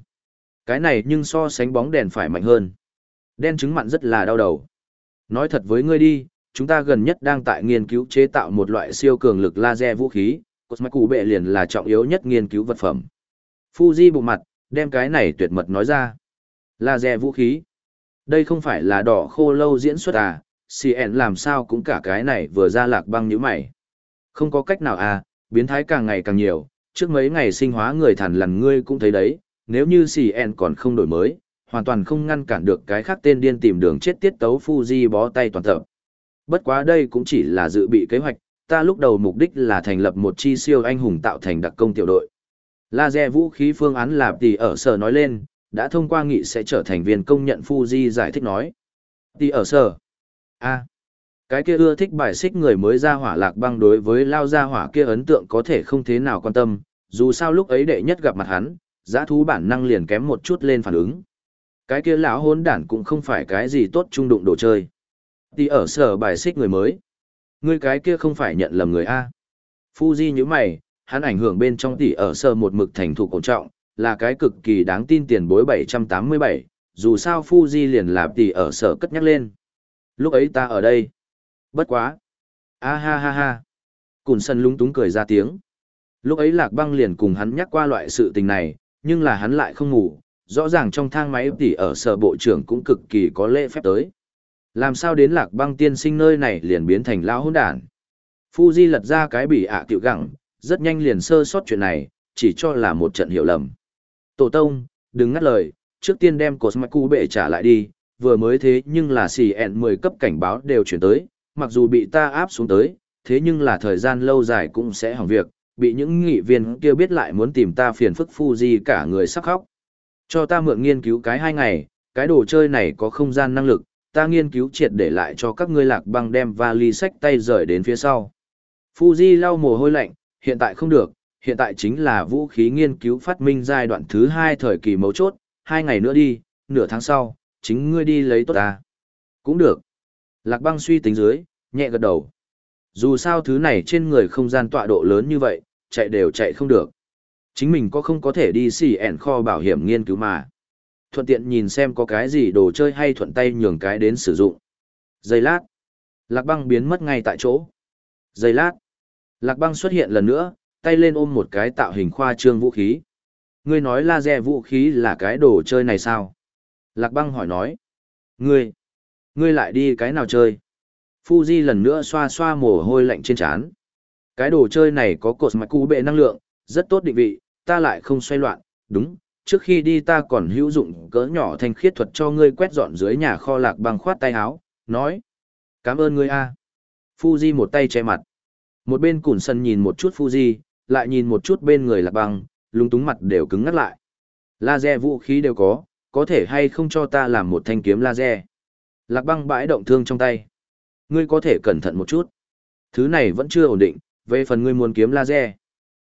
Cái này nhưng so sánh bóng đèn phải mạnh hơn. Đen trứng mặn rất là đau đầu. Nói thật với ngươi đi, chúng ta gần nhất đang tại nghiên cứu chế tạo một loại siêu cường lực laser vũ khí, Cosmic Cụ Bệ liền là trọng yếu nhất nghiên cứu vật phẩm. Fuji bụng mặt, đem cái này tuyệt mật nói ra. Laser vũ khí. Đây không phải là đỏ khô lâu diễn xuất à, CN làm sao cũng cả cái này vừa ra lạc băng như mày. Không có cách nào à, biến thái càng ngày càng nhiều, trước mấy ngày sinh hóa người thằn lằn ngươi cũng thấy đấy, nếu như CN còn không đổi mới, hoàn toàn không ngăn cản được cái khác tên điên tìm đường chết tiết tấu Fuji bó tay toàn tập. Bất quá đây cũng chỉ là dự bị kế hoạch, ta lúc đầu mục đích là thành lập một chi siêu anh hùng tạo thành đặc công tiểu đội. Laser vũ khí phương án là tỷ ở sở nói lên, đã thông qua nghị sẽ trở thành viên công nhận Fuji giải thích nói. Tỷ ở sở. a cái kia ưa thích bài xích người mới ra hỏa lạc băng đối với lao ra hỏa kia ấn tượng có thể không thế nào quan tâm, dù sao lúc ấy đệ nhất gặp mặt hắn, giã thú bản năng liền kém một chút lên phản ứng. Cái kia lão hôn đản cũng không phải cái gì tốt trung đụng đồ chơi. Tỷ ở sở bài xích người mới. Ngươi cái kia không phải nhận lầm người A. Fuji như mày, hắn ảnh hưởng bên trong tỷ ở sở một mực thành thủ cổ trọng, là cái cực kỳ đáng tin tiền bối 787, dù sao Fuji liền làm tỷ ở sở cất nhắc lên. Lúc ấy ta ở đây. Bất quá. A ha ha ha. Cùn sân lúng túng cười ra tiếng. Lúc ấy lạc băng liền cùng hắn nhắc qua loại sự tình này, nhưng là hắn lại không ngủ, rõ ràng trong thang máy tỷ ở sở bộ trưởng cũng cực kỳ có lễ phép tới. Làm sao đến lạc băng tiên sinh nơi này liền biến thành lão hôn đản. Fuji lật ra cái bị ạ tiểu gẳng, rất nhanh liền sơ sót chuyện này, chỉ cho là một trận hiểu lầm. Tổ tông, đừng ngắt lời, trước tiên đem cột mạch cu bệ trả lại đi, vừa mới thế nhưng là xì ẹn 10 cấp cảnh báo đều chuyển tới, mặc dù bị ta áp xuống tới, thế nhưng là thời gian lâu dài cũng sẽ hỏng việc, bị những nghị viên kia biết lại muốn tìm ta phiền phức Fuji cả người sắc khóc. Cho ta mượn nghiên cứu cái hai ngày, cái đồ chơi này có không gian năng lực, ta nghiên cứu triệt để lại cho các ngươi lạc băng đem vali sách tay rời đến phía sau. Fuji lau mồ hôi lạnh, hiện tại không được, hiện tại chính là vũ khí nghiên cứu phát minh giai đoạn thứ hai thời kỳ mấu chốt, hai ngày nữa đi, nửa tháng sau, chính ngươi đi lấy tốt ta. Cũng được. Lạc băng suy tính dưới, nhẹ gật đầu. Dù sao thứ này trên người không gian tọa độ lớn như vậy, chạy đều chạy không được. Chính mình có không có thể đi xỉ ẻn kho bảo hiểm nghiên cứu mà. Thuận tiện nhìn xem có cái gì đồ chơi hay thuận tay nhường cái đến sử dụng. Giây lát. Lạc băng biến mất ngay tại chỗ. Giây lát. Lạc băng xuất hiện lần nữa, tay lên ôm một cái tạo hình khoa trương vũ khí. Ngươi nói laser vũ khí là cái đồ chơi này sao? Lạc băng hỏi nói. Ngươi, ngươi lại đi cái nào chơi? Fuji lần nữa xoa xoa mồ hôi lạnh trên trán. Cái đồ chơi này có cột mạch cú bệ năng lượng, rất tốt định vị, ta lại không xoay loạn, đúng, trước khi đi ta còn hữu dụng cỡ nhỏ thanh khiết thuật cho ngươi quét dọn dưới nhà kho lạc băng khoát tay áo, nói. Cảm ơn ngươi a. Fuji một tay che mặt. Một bên củn sân nhìn một chút Fuji, lại nhìn một chút bên người lạc băng, lúng túng mặt đều cứng ngắt lại. Laser vũ khí đều có, có thể hay không cho ta làm một thanh kiếm laser. Lạc băng bãi động thương trong tay. Ngươi có thể cẩn thận một chút. Thứ này vẫn chưa ổn định, về phần ngươi muốn kiếm laser.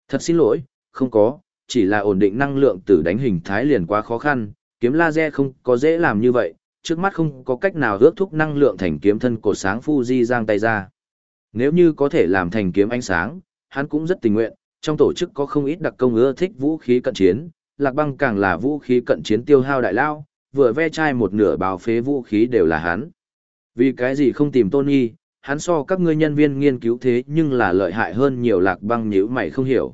Thật xin lỗi, không có, chỉ là ổn định năng lượng từ đánh hình thái liền quá khó khăn, kiếm laser không có dễ làm như vậy, trước mắt không có cách nào ước thúc năng lượng thành kiếm thân cổ sáng Fuji giang tay ra. Nếu như có thể làm thành kiếm ánh sáng, hắn cũng rất tình nguyện, trong tổ chức có không ít đặc công ưa thích vũ khí cận chiến, lạc băng càng là vũ khí cận chiến tiêu hao đại lao, vừa ve chai một nửa bào phế vũ khí đều là hắn. Vì cái gì không tìm Tony, hắn so các ngươi nhân viên nghiên cứu thế nhưng là lợi hại hơn nhiều lạc băng nhữ mày không hiểu.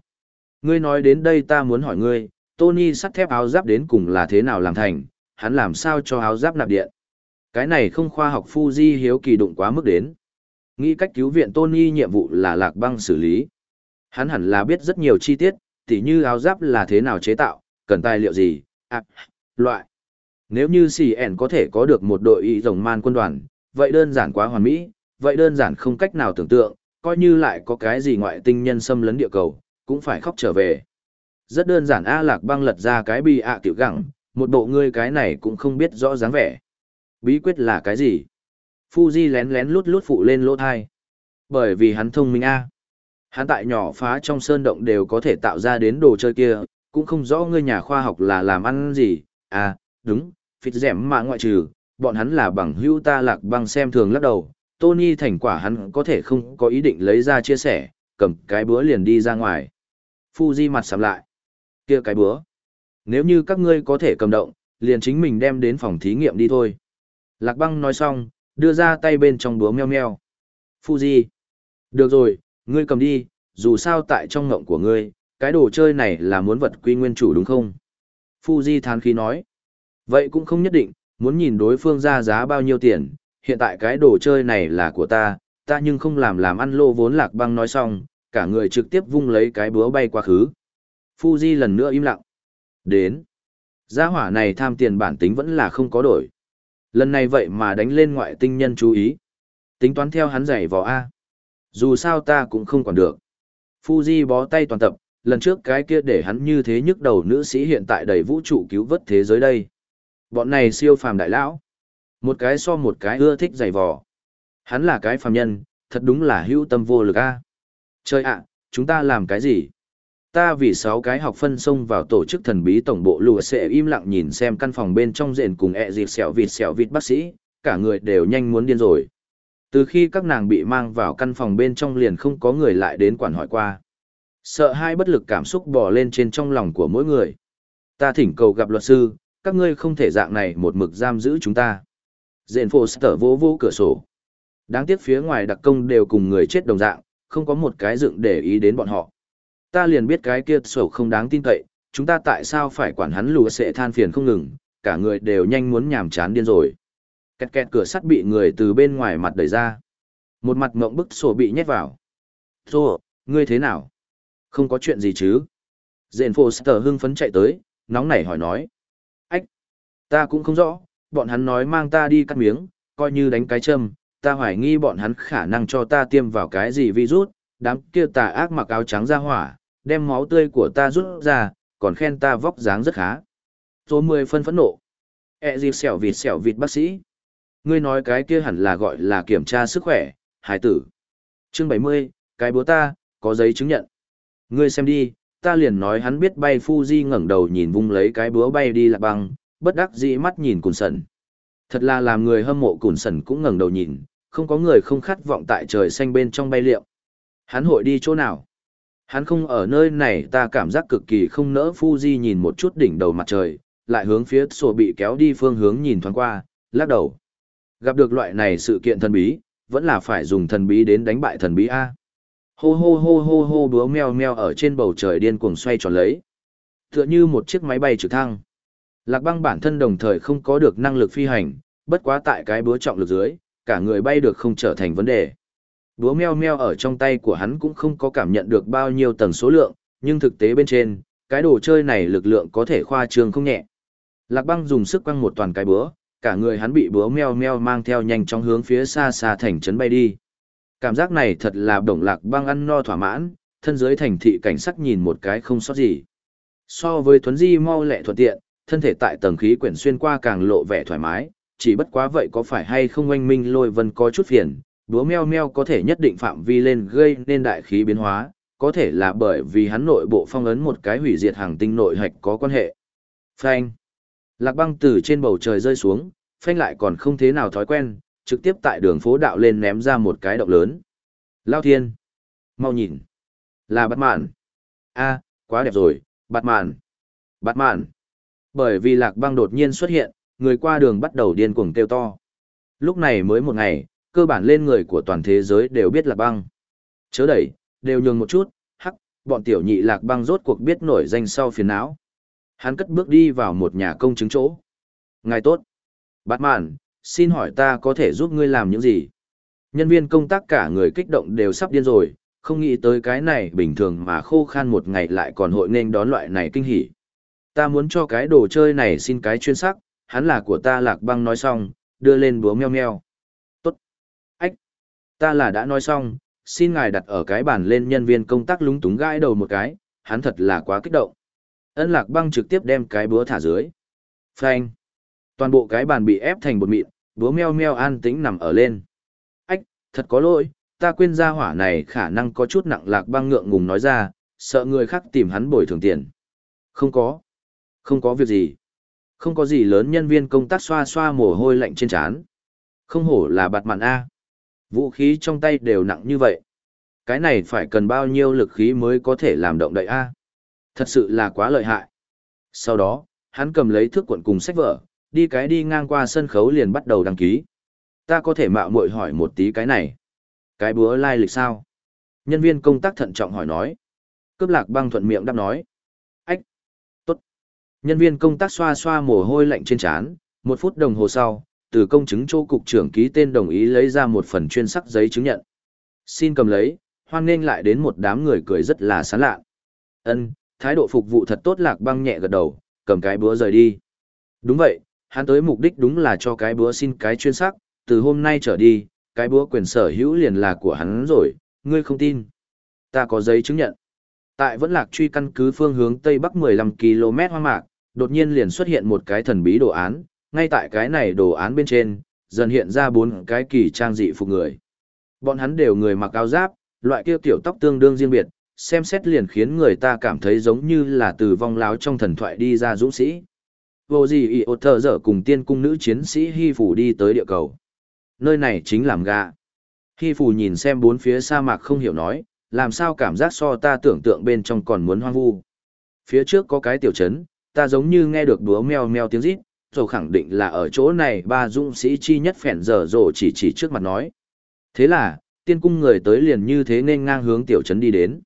Ngươi nói đến đây ta muốn hỏi ngươi, Tony sắt thép áo giáp đến cùng là thế nào làm thành, hắn làm sao cho áo giáp nạp điện. Cái này không khoa học Fuji hiếu kỳ đụng quá mức đến. Nghĩ cách cứu viện Tony nhiệm vụ là lạc băng xử lý. Hắn hẳn là biết rất nhiều chi tiết, tỉ như áo giáp là thế nào chế tạo, cần tài liệu gì, à, loại. Nếu như CN có thể có được một đội y rồng man quân đoàn, vậy đơn giản quá hoàn mỹ, vậy đơn giản không cách nào tưởng tượng, coi như lại có cái gì ngoại tinh nhân xâm lấn địa cầu, cũng phải khóc trở về. Rất đơn giản A Lạc băng lật ra cái bi ạ tiểu gẳng, một bộ ngươi cái này cũng không biết rõ dáng vẻ. Bí quyết là cái gì? Fuji lén lén lút lút phụ lên lỗ thai. Bởi vì hắn thông minh A. Hắn tại nhỏ phá trong sơn động đều có thể tạo ra đến đồ chơi kia, cũng không rõ ngươi nhà khoa học là làm ăn gì. À, đúng, phịt dẻm mà ngoại trừ, bọn hắn là bằng hữu ta lạc băng xem thường lắc đầu. Tony thành quả hắn có thể không có ý định lấy ra chia sẻ, cầm cái búa liền đi ra ngoài. Fuji mặt sầm lại. kia cái búa. Nếu như các ngươi có thể cầm động, liền chính mình đem đến phòng thí nghiệm đi thôi. Lạc băng nói xong, đưa ra tay bên trong búa meo meo. Fuji. Được rồi, ngươi cầm đi, dù sao tại trong ngộng của ngươi, cái đồ chơi này là muốn vật quy nguyên chủ đúng không? Fuji thán khí nói. Vậy cũng không nhất định, muốn nhìn đối phương ra giá bao nhiêu tiền, hiện tại cái đồ chơi này là của ta, ta nhưng không làm làm ăn lô vốn lạc băng nói xong, cả người trực tiếp vung lấy cái búa bay qua khứ. Fuji lần nữa im lặng. Đến. Gia hỏa này tham tiền bản tính vẫn là không có đổi. Lần này vậy mà đánh lên ngoại tinh nhân chú ý. Tính toán theo hắn giày vò A. Dù sao ta cũng không còn được. Fuji bó tay toàn tập, lần trước cái kia để hắn như thế nhức đầu nữ sĩ hiện tại đầy vũ trụ cứu vớt thế giới đây. Bọn này siêu phàm đại lão. Một cái so một cái ưa thích giày vò. Hắn là cái phàm nhân, thật đúng là hữu tâm vô lực a. Trời ạ, chúng ta làm cái gì? Ta vì sáu cái học phân xông vào tổ chức thần bí tổng bộ lùa sẽ im lặng nhìn xem căn phòng bên trong rền cùng ẹ dịp xẻo vịt xẻo vịt bác sĩ, cả người đều nhanh muốn điên rồi. Từ khi các nàng bị mang vào căn phòng bên trong liền không có người lại đến quản hỏi qua. Sợ hai bất lực cảm xúc bò lên trên trong lòng của mỗi người. Ta thỉnh cầu gặp luật sư, các ngươi không thể dạng này một mực giam giữ chúng ta. Dện phô sở vô vô cửa sổ. Đáng tiếc phía ngoài đặc công đều cùng người chết đồng dạng, không có một cái dựng để ý đến bọn họ. Ta liền biết cái kia sổ không đáng tin cậy, chúng ta tại sao phải quản hắn lùa sẽ than phiền không ngừng, cả người đều nhanh muốn nhàm chán điên rồi. Kẹt kẹt cửa sắt bị người từ bên ngoài mặt đẩy ra. Một mặt ngộng bức sổ bị nhét vào. Thô, ngươi thế nào? Không có chuyện gì chứ? Dện phô sở hưng phấn chạy tới, nóng nảy hỏi nói. Ách! Ta cũng không rõ, bọn hắn nói mang ta đi cắt miếng, coi như đánh cái châm, ta hoài nghi bọn hắn khả năng cho ta tiêm vào cái gì virus, đám kia tà ác mặc áo trắng ra hỏa, đem máu tươi của ta rút ra, còn khen ta vóc dáng rất khá. Số 10 phân phẫn nộ. E gì xẻo vịt xẻo vịt bác sĩ. Ngươi nói cái kia hẳn là gọi là kiểm tra sức khỏe, hải tử. Chương 70, cái bố ta, có giấy chứng nhận. Ngươi xem đi, ta liền nói hắn biết bay Fuji ngẩng đầu nhìn vung lấy cái búa bay đi lạc băng, bất đắc dĩ mắt nhìn cùn sần. Thật là làm người hâm mộ cùn sần cũng ngẩng đầu nhìn, không có người không khát vọng tại trời xanh bên trong bay liệu. Hắn hội đi chỗ nào? Hắn không ở nơi này ta cảm giác cực kỳ không nỡ Fuji nhìn một chút đỉnh đầu mặt trời, lại hướng phía sổ bị kéo đi phương hướng nhìn thoáng qua, lắc đầu. Gặp được loại này sự kiện thần bí, vẫn là phải dùng thần bí đến đánh bại thần bí A. Hô hô hô hô hô búa meo meo ở trên bầu trời điên cuồng xoay tròn lấy. Tựa như một chiếc máy bay trực thăng. Lạc băng bản thân đồng thời không có được năng lực phi hành, bất quá tại cái búa trọng lực dưới, cả người bay được không trở thành vấn đề. Búa meo meo ở trong tay của hắn cũng không có cảm nhận được bao nhiêu tầng số lượng, nhưng thực tế bên trên, cái đồ chơi này lực lượng có thể khoa trương không nhẹ. Lạc băng dùng sức quăng một toàn cái búa, cả người hắn bị búa meo meo mang theo nhanh chóng hướng phía xa xa thành trấn bay đi. Cảm giác này thật là đồng lạc băng ăn no thỏa mãn, thân dưới thành thị cảnh sắc nhìn một cái không sót gì. So với thuấn di mau lẹ thuận tiện, thân thể tại tầng khí quyển xuyên qua càng lộ vẻ thoải mái, chỉ bất quá vậy có phải hay không oanh minh lôi vân có chút phiền, búa meo meo có thể nhất định phạm vi lên gây nên đại khí biến hóa, có thể là bởi vì hắn nội bộ phong ấn một cái hủy diệt hàng tinh nội hạch có quan hệ. Phanh. Lạc băng từ trên bầu trời rơi xuống, phanh lại còn không thế nào thói quen, trực tiếp tại đường phố đạo lên ném ra một cái động lớn. Lao thiên. Mau nhìn. Là bắt mạn. a quá đẹp rồi, bắt mạn. Bắt mạn. Bởi vì lạc băng đột nhiên xuất hiện, người qua đường bắt đầu điên cuồng kêu to. Lúc này mới một ngày, cơ bản lên người của toàn thế giới đều biết là băng. Chớ đẩy, đều nhường một chút, hắc, bọn tiểu nhị lạc băng rốt cuộc biết nổi danh sau phiền não. Hắn cất bước đi vào một nhà công chứng chỗ. Ngài tốt. Bát mạn, xin hỏi ta có thể giúp ngươi làm những gì? Nhân viên công tác cả người kích động đều sắp điên rồi, không nghĩ tới cái này bình thường mà khô khan một ngày lại còn hội nên đón loại này kinh hỉ. Ta muốn cho cái đồ chơi này xin cái chuyên sắc, hắn là của ta lạc băng nói xong, đưa lên búa meo meo. Tốt. Ách. Ta là đã nói xong, xin ngài đặt ở cái bàn lên nhân viên công tác lúng túng gãi đầu một cái, hắn thật là quá kích động. Ân lạc băng trực tiếp đem cái búa thả dưới. Phanh. Toàn bộ cái bàn bị ép thành bột mịn, búa meo meo an tĩnh nằm ở lên. Ách, thật có lỗi, ta quên ra hỏa này khả năng có chút nặng lạc băng ngượng ngùng nói ra, sợ người khác tìm hắn bồi thường tiền. Không có. Không có việc gì. Không có gì lớn nhân viên công tác xoa xoa mồ hôi lạnh trên trán. Không hổ là bạt mạn A. Vũ khí trong tay đều nặng như vậy. Cái này phải cần bao nhiêu lực khí mới có thể làm động đậy A. Thật sự là quá lợi hại. Sau đó, hắn cầm lấy thước cuộn cùng sách vở, đi cái đi ngang qua sân khấu liền bắt đầu đăng ký. Ta có thể mạo muội hỏi một tí cái này. Cái búa lai lịch sao? Nhân viên công tác thận trọng hỏi nói. Cướp lạc băng thuận miệng đáp nói. Nhân viên công tác xoa xoa mồ hôi lạnh trên trán, một phút đồng hồ sau, từ công chứng chỗ cục trưởng ký tên đồng ý lấy ra một phần chuyên sắc giấy chứng nhận. Xin cầm lấy, hoan nghênh lại đến một đám người cười rất là sán lạ. Ân, thái độ phục vụ thật tốt lạc băng nhẹ gật đầu, cầm cái búa rời đi. Đúng vậy, hắn tới mục đích đúng là cho cái búa xin cái chuyên sắc, từ hôm nay trở đi, cái búa quyền sở hữu liền là của hắn rồi, ngươi không tin. Ta có giấy chứng nhận. Tại vẫn lạc truy căn cứ phương hướng Tây Bắc 15 km hoang mạc, đột nhiên liền xuất hiện một cái thần bí đồ án, ngay tại cái này đồ án bên trên, dần hiện ra bốn cái kỳ trang dị phục người. Bọn hắn đều người mặc áo giáp, loại kia tiểu tóc tương đương riêng biệt, xem xét liền khiến người ta cảm thấy giống như là từ vong láo trong thần thoại đi ra dũng sĩ. Vô gì ị ột thờ dở cùng tiên cung nữ chiến sĩ Hy Phủ đi tới địa cầu. Nơi này chính làm gạ Hy Phủ nhìn xem bốn phía sa mạc không hiểu nói, làm sao cảm giác so ta tưởng tượng bên trong còn muốn hoang vu. Phía trước có cái tiểu trấn, ta giống như nghe được đúa meo meo tiếng rít, rồi khẳng định là ở chỗ này ba dũng sĩ chi nhất phèn dở rồ chỉ chỉ trước mặt nói. Thế là, tiên cung người tới liền như thế nên ngang hướng tiểu trấn đi đến.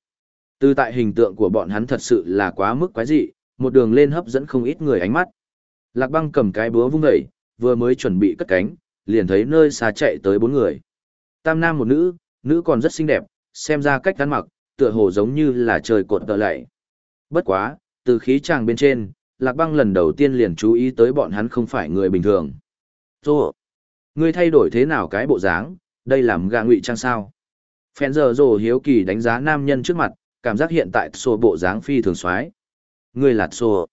Từ tại hình tượng của bọn hắn thật sự là quá mức quái dị, một đường lên hấp dẫn không ít người ánh mắt. Lạc băng cầm cái búa vung dậy, vừa mới chuẩn bị cất cánh, liền thấy nơi xa chạy tới bốn người. Tam nam một nữ, nữ còn rất xinh đẹp, xem ra cách ăn mặc, tựa hồ giống như là trời cột tợ lạy. Bất quá, từ khí chàng bên trên, Lạc băng lần đầu tiên liền chú ý tới bọn hắn không phải người bình thường. Tô, ngươi thay đổi thế nào cái bộ dáng, đây làm gà ngụy trang sao? Phèn giờ rồ hiếu kỳ đánh giá nam nhân trước mặt, cảm giác hiện tại xô bộ dáng phi thường xoái. Ngươi là xô.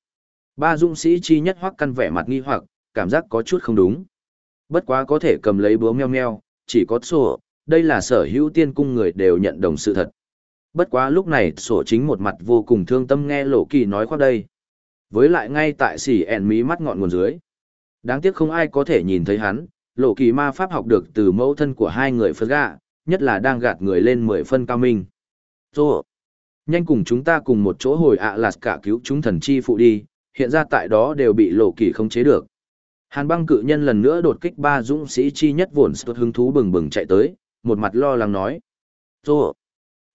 Ba dũng sĩ chi nhất hoắc căn vẻ mặt nghi hoặc, cảm giác có chút không đúng. Bất quá có thể cầm lấy búa meo meo, chỉ có xô, đây là sở hữu tiên cung người đều nhận đồng sự thật. Bất quá lúc này sổ chính một mặt vô cùng thương tâm nghe lộ kỳ nói khoác đây. Với lại ngay tại xỉ ẻn mí mắt ngọn nguồn dưới. Đáng tiếc không ai có thể nhìn thấy hắn, lộ kỳ ma pháp học được từ mẫu thân của hai người phật gạ, nhất là đang gạt người lên mười phân cao minh. Sổ, nhanh cùng chúng ta cùng một chỗ hồi ạ lạt cả cứu chúng thần chi phụ đi, hiện ra tại đó đều bị lộ kỳ không chế được. Hàn băng cự nhân lần nữa đột kích ba dũng sĩ chi nhất vốn sốt hứng thú bừng bừng chạy tới, một mặt lo lắng nói. Rô!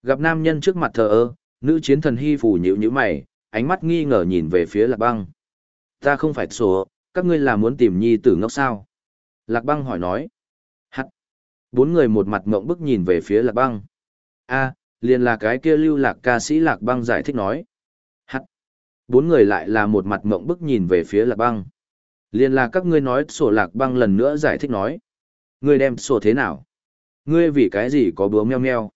Gặp nam nhân trước mặt thờ ơ, nữ chiến thần hy phủ nhịu như mày, ánh mắt nghi ngờ nhìn về phía lạc băng. Ta không phải sổ, các ngươi là muốn tìm nhi tử ngốc sao? Lạc băng hỏi nói. Hắt! Bốn người một mặt ngộng bức nhìn về phía lạc băng. a liền là cái kia lưu lạc ca sĩ lạc băng giải thích nói bốn người lại là một mặt mộng bức nhìn về phía lạc băng. Liên là các ngươi nói sổ lạc băng lần nữa giải thích nói. Ngươi đem sổ thế nào? Ngươi vì cái gì có bướm meo meo?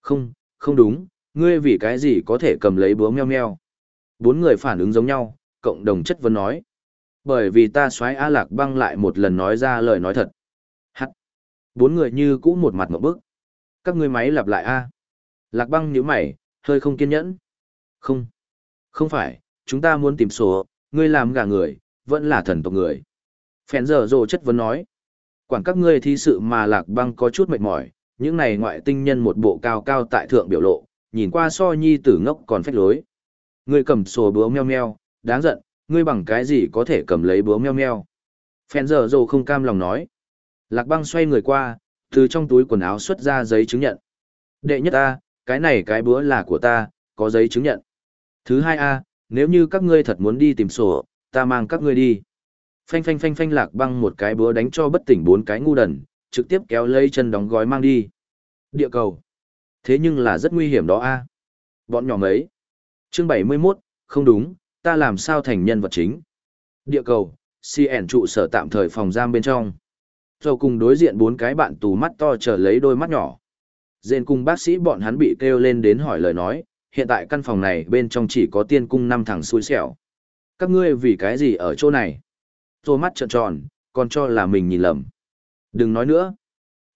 Không, không đúng, ngươi vì cái gì có thể cầm lấy bướm meo meo? Bốn người phản ứng giống nhau, cộng đồng chất vấn nói. Bởi vì ta xoáy A Lạc băng lại một lần nói ra lời nói thật. Hắt. Bốn người như cũ một mặt một bức. Các ngươi máy lặp lại A. Lạc băng nhíu mày, hơi không kiên nhẫn. Không. Không phải, chúng ta muốn tìm số, ngươi làm gà người, vẫn là thần tộc người. Phèn giờ rồ chất vấn nói. Quản các ngươi thi sự mà lạc băng có chút mệt mỏi, những này ngoại tinh nhân một bộ cao cao tại thượng biểu lộ, nhìn qua so nhi tử ngốc còn phách lối. Ngươi cầm sổ búa meo meo, đáng giận, ngươi bằng cái gì có thể cầm lấy búa meo meo. Phèn giờ dồ không cam lòng nói. Lạc băng xoay người qua, từ trong túi quần áo xuất ra giấy chứng nhận. Đệ nhất A, cái này cái búa là của ta, có giấy chứng nhận. Thứ hai A, nếu như các ngươi thật muốn đi tìm sổ, ta mang các ngươi đi. Phanh phanh phanh phanh lạc băng một cái búa đánh cho bất tỉnh bốn cái ngu đần, trực tiếp kéo lấy chân đóng gói mang đi. Địa cầu. Thế nhưng là rất nguy hiểm đó a. Bọn nhỏ mấy. Chương 71, không đúng, ta làm sao thành nhân vật chính. Địa cầu, CN trụ sở tạm thời phòng giam bên trong. Rồi cùng đối diện bốn cái bạn tù mắt to trở lấy đôi mắt nhỏ. Dên cùng bác sĩ bọn hắn bị kêu lên đến hỏi lời nói, hiện tại căn phòng này bên trong chỉ có tiên cung năm thằng xui xẻo. Các ngươi vì cái gì ở chỗ này? Rồi mắt trợn tròn, còn cho là mình nhìn lầm. Đừng nói nữa.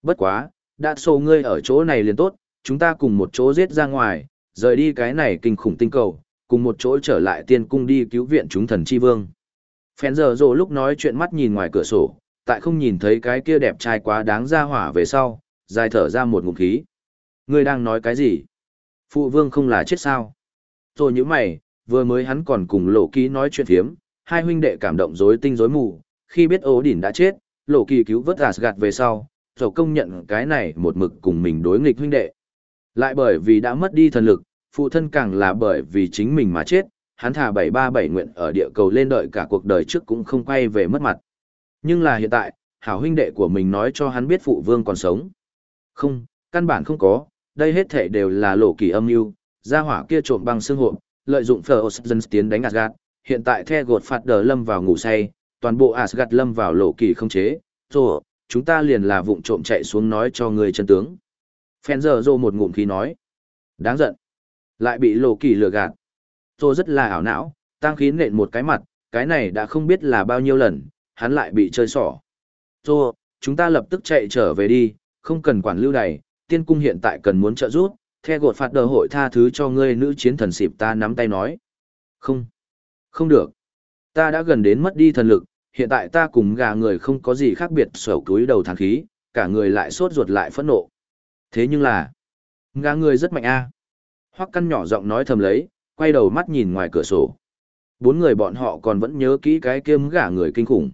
Bất quá, đã xô ngươi ở chỗ này liền tốt, chúng ta cùng một chỗ giết ra ngoài, rời đi cái này kinh khủng tinh cầu, cùng một chỗ trở lại tiên cung đi cứu viện chúng thần chi vương. Phèn giờ rồ lúc nói chuyện mắt nhìn ngoài cửa sổ, tại không nhìn thấy cái kia đẹp trai quá đáng ra hỏa về sau, dài thở ra một ngụm khí. Ngươi đang nói cái gì? Phụ vương không là chết sao? Rồi như mày, vừa mới hắn còn cùng lộ ký nói chuyện thiếm, hai huynh đệ cảm động rối tinh rối mù, khi biết ố đỉnh đã chết, lộ kỳ cứu vớt gạt về sau, rồi công nhận cái này một mực cùng mình đối nghịch huynh đệ. Lại bởi vì đã mất đi thần lực, phụ thân càng là bởi vì chính mình mà chết, hắn thả 737 nguyện ở địa cầu lên đợi cả cuộc đời trước cũng không quay về mất mặt. Nhưng là hiện tại, hảo huynh đệ của mình nói cho hắn biết phụ vương còn sống. Không, căn bản không có, đây hết thể đều là lộ kỳ âm mưu gia hỏa kia trộm băng xương hộp, lợi dụng phở dân tiến đánh Asgard, hiện tại the gột phạt đờ lâm vào ngủ say, toàn bộ Asgard lâm vào lộ kỳ không chế, rồi, chúng ta liền là vụng trộm chạy xuống nói cho người chân tướng. Phen giờ rô một ngụm khí nói. Đáng giận. Lại bị lộ kỳ lừa gạt. Rô rất là ảo não, tăng khí nện một cái mặt, cái này đã không biết là bao nhiêu lần, hắn lại bị chơi xỏ. Rô, chúng ta lập tức chạy trở về đi, không cần quản lưu này. tiên cung hiện tại cần muốn trợ giúp, the gột phạt đờ hội tha thứ cho ngươi nữ chiến thần xịp ta nắm tay nói. Không, không được. Ta đã gần đến mất đi thần lực, hiện tại ta cùng gà người không có gì khác biệt sầu túi đầu thang khí, cả người lại sốt ruột lại phẫn nộ. Thế nhưng là, ngã người rất mạnh a. Hoắc căn nhỏ giọng nói thầm lấy, quay đầu mắt nhìn ngoài cửa sổ. Bốn người bọn họ còn vẫn nhớ kỹ cái kiêm gã người kinh khủng.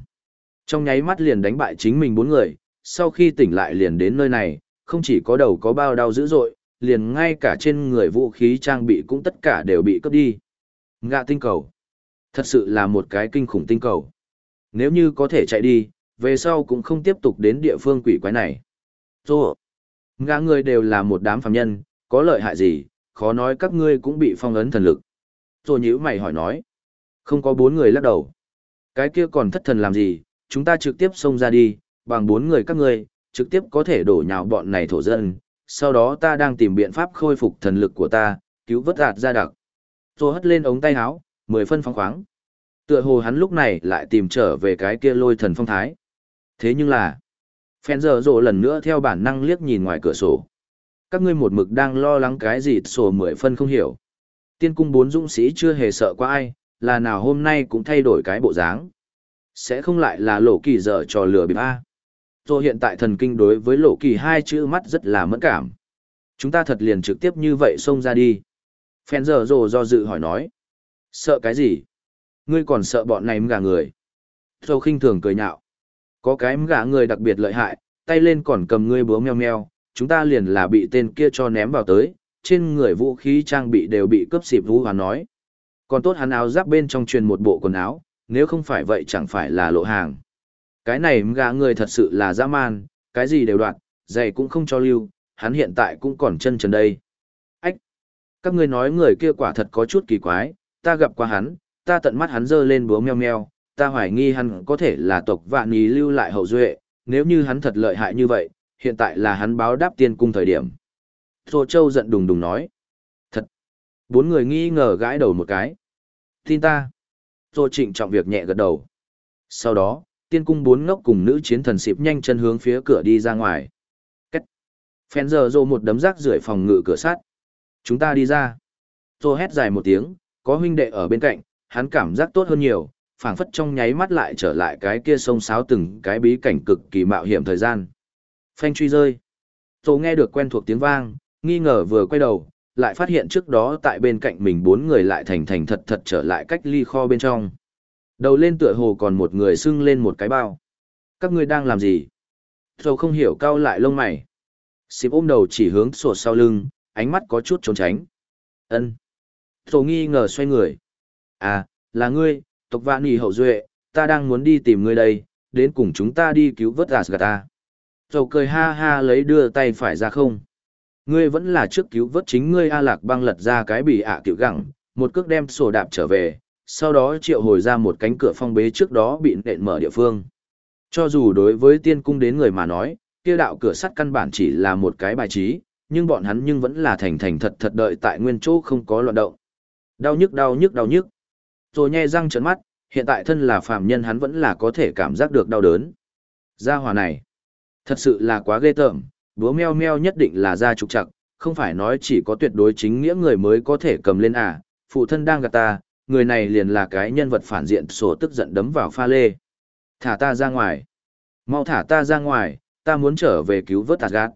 Trong nháy mắt liền đánh bại chính mình bốn người, sau khi tỉnh lại liền đến nơi này, không chỉ có đầu có bao đau dữ dội, liền ngay cả trên người vũ khí trang bị cũng tất cả đều bị cướp đi. Ngạ tinh cầu. Thật sự là một cái kinh khủng tinh cầu. Nếu như có thể chạy đi, về sau cũng không tiếp tục đến địa phương quỷ quái này. Rồi, ngã người đều là một đám phàm nhân, có lợi hại gì, khó nói các ngươi cũng bị phong ấn thần lực. Rồi nhữ mày hỏi nói. Không có bốn người lắc đầu. Cái kia còn thất thần làm gì, chúng ta trực tiếp xông ra đi, bằng bốn người các ngươi, trực tiếp có thể đổ nhào bọn này thổ dân. Sau đó ta đang tìm biện pháp khôi phục thần lực của ta, cứu vớt đạt ra đặc. Rồi hất lên ống tay áo, mười phân phóng khoáng. Tựa hồ hắn lúc này lại tìm trở về cái kia lôi thần phong thái. Thế nhưng là, Phèn giờ rộ lần nữa theo bản năng liếc nhìn ngoài cửa sổ. Các ngươi một mực đang lo lắng cái gì sổ mười phân không hiểu. Tiên cung bốn dũng sĩ chưa hề sợ qua ai, là nào hôm nay cũng thay đổi cái bộ dáng. Sẽ không lại là lộ kỳ dở trò lừa bịp A. Tôi hiện tại thần kinh đối với lộ kỳ hai chữ mắt rất là mẫn cảm. Chúng ta thật liền trực tiếp như vậy xông ra đi. Phèn giờ rồ do dự hỏi nói. Sợ cái gì? ngươi còn sợ bọn này gà người. Thâu khinh thường cười nhạo. Có cái gã người đặc biệt lợi hại, tay lên còn cầm ngươi búa meo meo, chúng ta liền là bị tên kia cho ném vào tới, trên người vũ khí trang bị đều bị cướp xịp vũ hoàn nói. Còn tốt hắn áo giáp bên trong truyền một bộ quần áo, nếu không phải vậy chẳng phải là lộ hàng. Cái này gã người thật sự là dã man, cái gì đều đoạt, giày cũng không cho lưu, hắn hiện tại cũng còn chân trần đây. Ách! Các ngươi nói người kia quả thật có chút kỳ quái, ta gặp qua hắn, ta tận mắt hắn giơ lên búa meo meo, ta hoài nghi hắn có thể là tộc vạn ý lưu lại hậu duệ, nếu như hắn thật lợi hại như vậy, hiện tại là hắn báo đáp tiên cung thời điểm. Thô Châu giận đùng đùng nói. Thật! Bốn người nghi ngờ gãi đầu một cái. Tin ta. Thô trịnh trọng việc nhẹ gật đầu. Sau đó, tiên cung bốn ngốc cùng nữ chiến thần xịp nhanh chân hướng phía cửa đi ra ngoài. Cách. Phèn giờ Rô một đấm rác rưởi phòng ngự cửa sắt. Chúng ta đi ra. Rô hét dài một tiếng, có huynh đệ ở bên cạnh, hắn cảm giác tốt hơn nhiều, phảng phất trong nháy mắt lại trở lại cái kia sông sáo từng cái bí cảnh cực kỳ mạo hiểm thời gian. Phanh truy rơi. Tô nghe được quen thuộc tiếng vang, nghi ngờ vừa quay đầu, lại phát hiện trước đó tại bên cạnh mình bốn người lại thành thành thật thật trở lại cách ly kho bên trong. Đầu lên tựa hồ còn một người xưng lên một cái bao. Các ngươi đang làm gì? Tô không hiểu cao lại lông mày. Xịp ôm đầu chỉ hướng sổ sau lưng, ánh mắt có chút trốn tránh. ân Tô nghi ngờ xoay người. À, là ngươi, tộc vạn nỉ hậu duệ, ta đang muốn đi tìm ngươi đây, đến cùng chúng ta đi cứu vớt Asgard ta. Dầu cười ha ha lấy đưa tay phải ra không. Ngươi vẫn là trước cứu vớt chính ngươi A Lạc băng lật ra cái bị ạ à cựu gẳng, một cước đem sổ đạp trở về, sau đó triệu hồi ra một cánh cửa phong bế trước đó bị nện mở địa phương. Cho dù đối với tiên cung đến người mà nói, kia đạo cửa sắt căn bản chỉ là một cái bài trí, nhưng bọn hắn nhưng vẫn là thành thành thật thật đợi tại nguyên chỗ không có loạn động. Đau nhức đau nhức đau nhức. Rồi nhe răng trợn mắt, hiện tại thân là phàm nhân hắn vẫn là có thể cảm giác được đau đớn. Gia hỏa này, thật sự là quá ghê tởm, búa meo meo nhất định là gia trục trặc, không phải nói chỉ có tuyệt đối chính nghĩa người mới có thể cầm lên à, phụ thân đang gạt ta, người này liền là cái nhân vật phản diện sổ tức giận đấm vào pha lê. Thả ta ra ngoài. Mau thả ta ra ngoài, ta muốn trở về cứu vớt tạt gạt.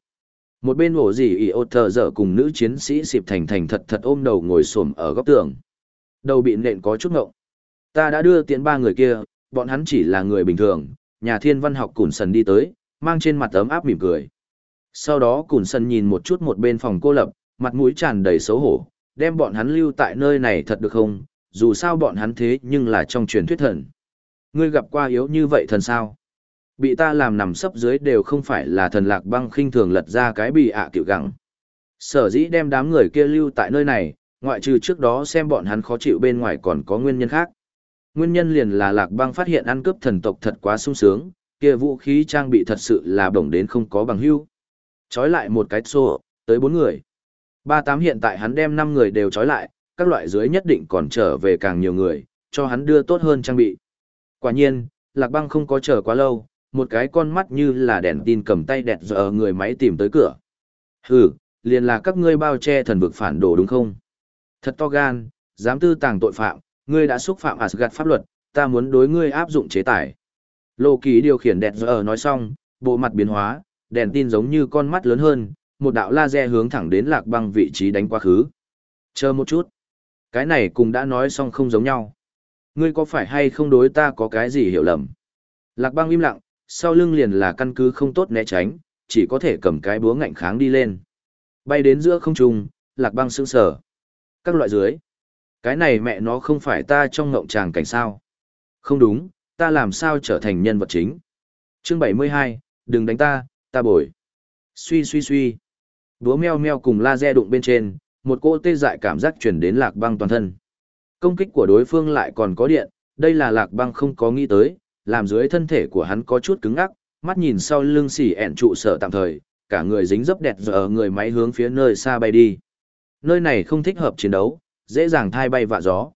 Một bên ổ gì ỉ ột thờ dở cùng nữ chiến sĩ xịp thành thành thật thật ôm đầu ngồi xổm ở góc tường. Đầu bị nện có chút ngộng. Ta đã đưa tiện ba người kia, bọn hắn chỉ là người bình thường, nhà thiên văn học cùn sần đi tới, mang trên mặt ấm áp mỉm cười. Sau đó cùn sần nhìn một chút một bên phòng cô lập, mặt mũi tràn đầy xấu hổ, đem bọn hắn lưu tại nơi này thật được không, dù sao bọn hắn thế nhưng là trong truyền thuyết thần. Ngươi gặp qua yếu như vậy thần sao? Bị ta làm nằm sấp dưới đều không phải là thần lạc băng khinh thường lật ra cái bị ạ à tiểu gặng. Sở dĩ đem đám người kia lưu tại nơi này, ngoại trừ trước đó xem bọn hắn khó chịu bên ngoài còn có nguyên nhân khác. Nguyên nhân liền là lạc băng phát hiện ăn cướp thần tộc thật quá sung sướng, kia vũ khí trang bị thật sự là bổng đến không có bằng hữu Chói lại một cái xô, tới bốn người. Ba tám hiện tại hắn đem năm người đều chói lại, các loại dưới nhất định còn trở về càng nhiều người, cho hắn đưa tốt hơn trang bị. Quả nhiên, lạc băng không có chờ quá lâu, một cái con mắt như là đèn tin cầm tay đẹt giờ người máy tìm tới cửa. Hừ, liền là các ngươi bao che thần vực phản đồ đúng không? Thật to gan, dám tư tàng tội phạm, ngươi đã xúc phạm Asgard pháp luật, ta muốn đối ngươi áp dụng chế tài. Lô Kỳ điều khiển đèn giờ nói xong, bộ mặt biến hóa, đèn tin giống như con mắt lớn hơn, một đạo laser hướng thẳng đến lạc băng vị trí đánh quá khứ. Chờ một chút. Cái này cùng đã nói xong không giống nhau. Ngươi có phải hay không đối ta có cái gì hiểu lầm? Lạc băng im lặng, sau lưng liền là căn cứ không tốt né tránh, chỉ có thể cầm cái búa ngạnh kháng đi lên. Bay đến giữa không trung, lạc băng sững sờ. Các loại dưới. Cái này mẹ nó không phải ta trong ngộng tràng cảnh sao. Không đúng, ta làm sao trở thành nhân vật chính. Chương 72, đừng đánh ta, ta bồi. Suy suy suy. Búa meo meo cùng laser đụng bên trên, một cỗ tê dại cảm giác chuyển đến lạc băng toàn thân. Công kích của đối phương lại còn có điện, đây là lạc băng không có nghĩ tới, làm dưới thân thể của hắn có chút cứng ngắc, mắt nhìn sau lưng xỉ ẹn trụ sở tạm thời, cả người dính dấp đẹp giờ người máy hướng phía nơi xa bay đi. Nơi này không thích hợp chiến đấu, dễ dàng thai bay vạ gió.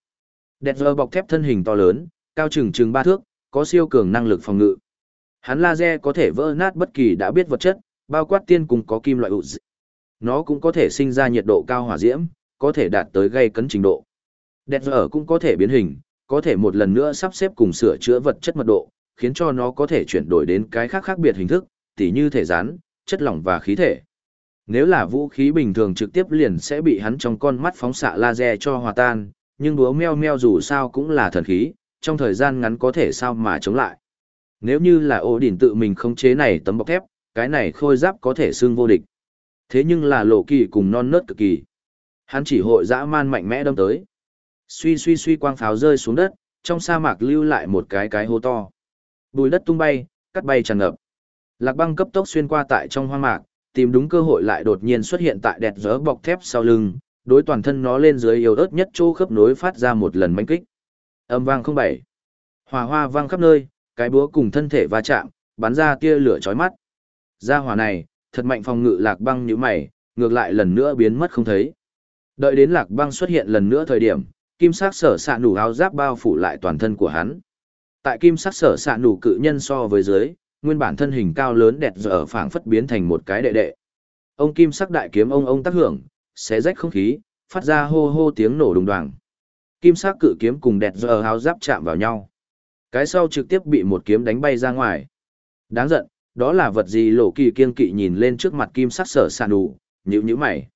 Đẹp giờ bọc thép thân hình to lớn, cao chừng chừng ba thước, có siêu cường năng lực phòng ngự. Hắn laser có thể vỡ nát bất kỳ đã biết vật chất, bao quát tiên cùng có kim loại ụ dị. Nó cũng có thể sinh ra nhiệt độ cao hỏa diễm, có thể đạt tới gây cấn trình độ. Đẹp giờ cũng có thể biến hình, có thể một lần nữa sắp xếp cùng sửa chữa vật chất mật độ, khiến cho nó có thể chuyển đổi đến cái khác khác biệt hình thức, tỉ như thể rán, chất lỏng và khí thể. Nếu là vũ khí bình thường trực tiếp liền sẽ bị hắn trong con mắt phóng xạ laser cho hòa tan, nhưng búa meo meo dù sao cũng là thần khí, trong thời gian ngắn có thể sao mà chống lại. Nếu như là ổ đỉnh tự mình khống chế này tấm bọc thép, cái này khôi giáp có thể xương vô địch. Thế nhưng là lộ kỳ cùng non nớt cực kỳ. Hắn chỉ hội dã man mạnh mẽ đâm tới. Suy suy suy quang pháo rơi xuống đất, trong sa mạc lưu lại một cái cái hố to. Bùi đất tung bay, cắt bay tràn ngập. Lạc băng cấp tốc xuyên qua tại trong hoang mạc, tìm đúng cơ hội lại đột nhiên xuất hiện tại đẹp dỡ bọc thép sau lưng, đối toàn thân nó lên dưới yếu ớt nhất chỗ khớp nối phát ra một lần manh kích. Âm vang không bảy. Hỏa hoa vang khắp nơi, cái búa cùng thân thể va chạm, bắn ra tia lửa chói mắt. Ra hỏa này, thật mạnh phòng ngự lạc băng như mày, ngược lại lần nữa biến mất không thấy. Đợi đến lạc băng xuất hiện lần nữa thời điểm, kim sắc sở xạ nủ áo giáp bao phủ lại toàn thân của hắn. Tại kim sắc sở xạ nủ cự nhân so với dưới, nguyên bản thân hình cao lớn đẹp giờ phảng phất biến thành một cái đệ đệ. Ông kim sắc đại kiếm ông ông tác hưởng, xé rách không khí, phát ra hô hô tiếng nổ đùng đoàng. Kim sắc cự kiếm cùng đẹp giờ háo giáp chạm vào nhau. Cái sau trực tiếp bị một kiếm đánh bay ra ngoài. Đáng giận, đó là vật gì lộ kỳ kiên kỵ nhìn lên trước mặt kim sắc sở sàn đủ, nhữ nhữ mày.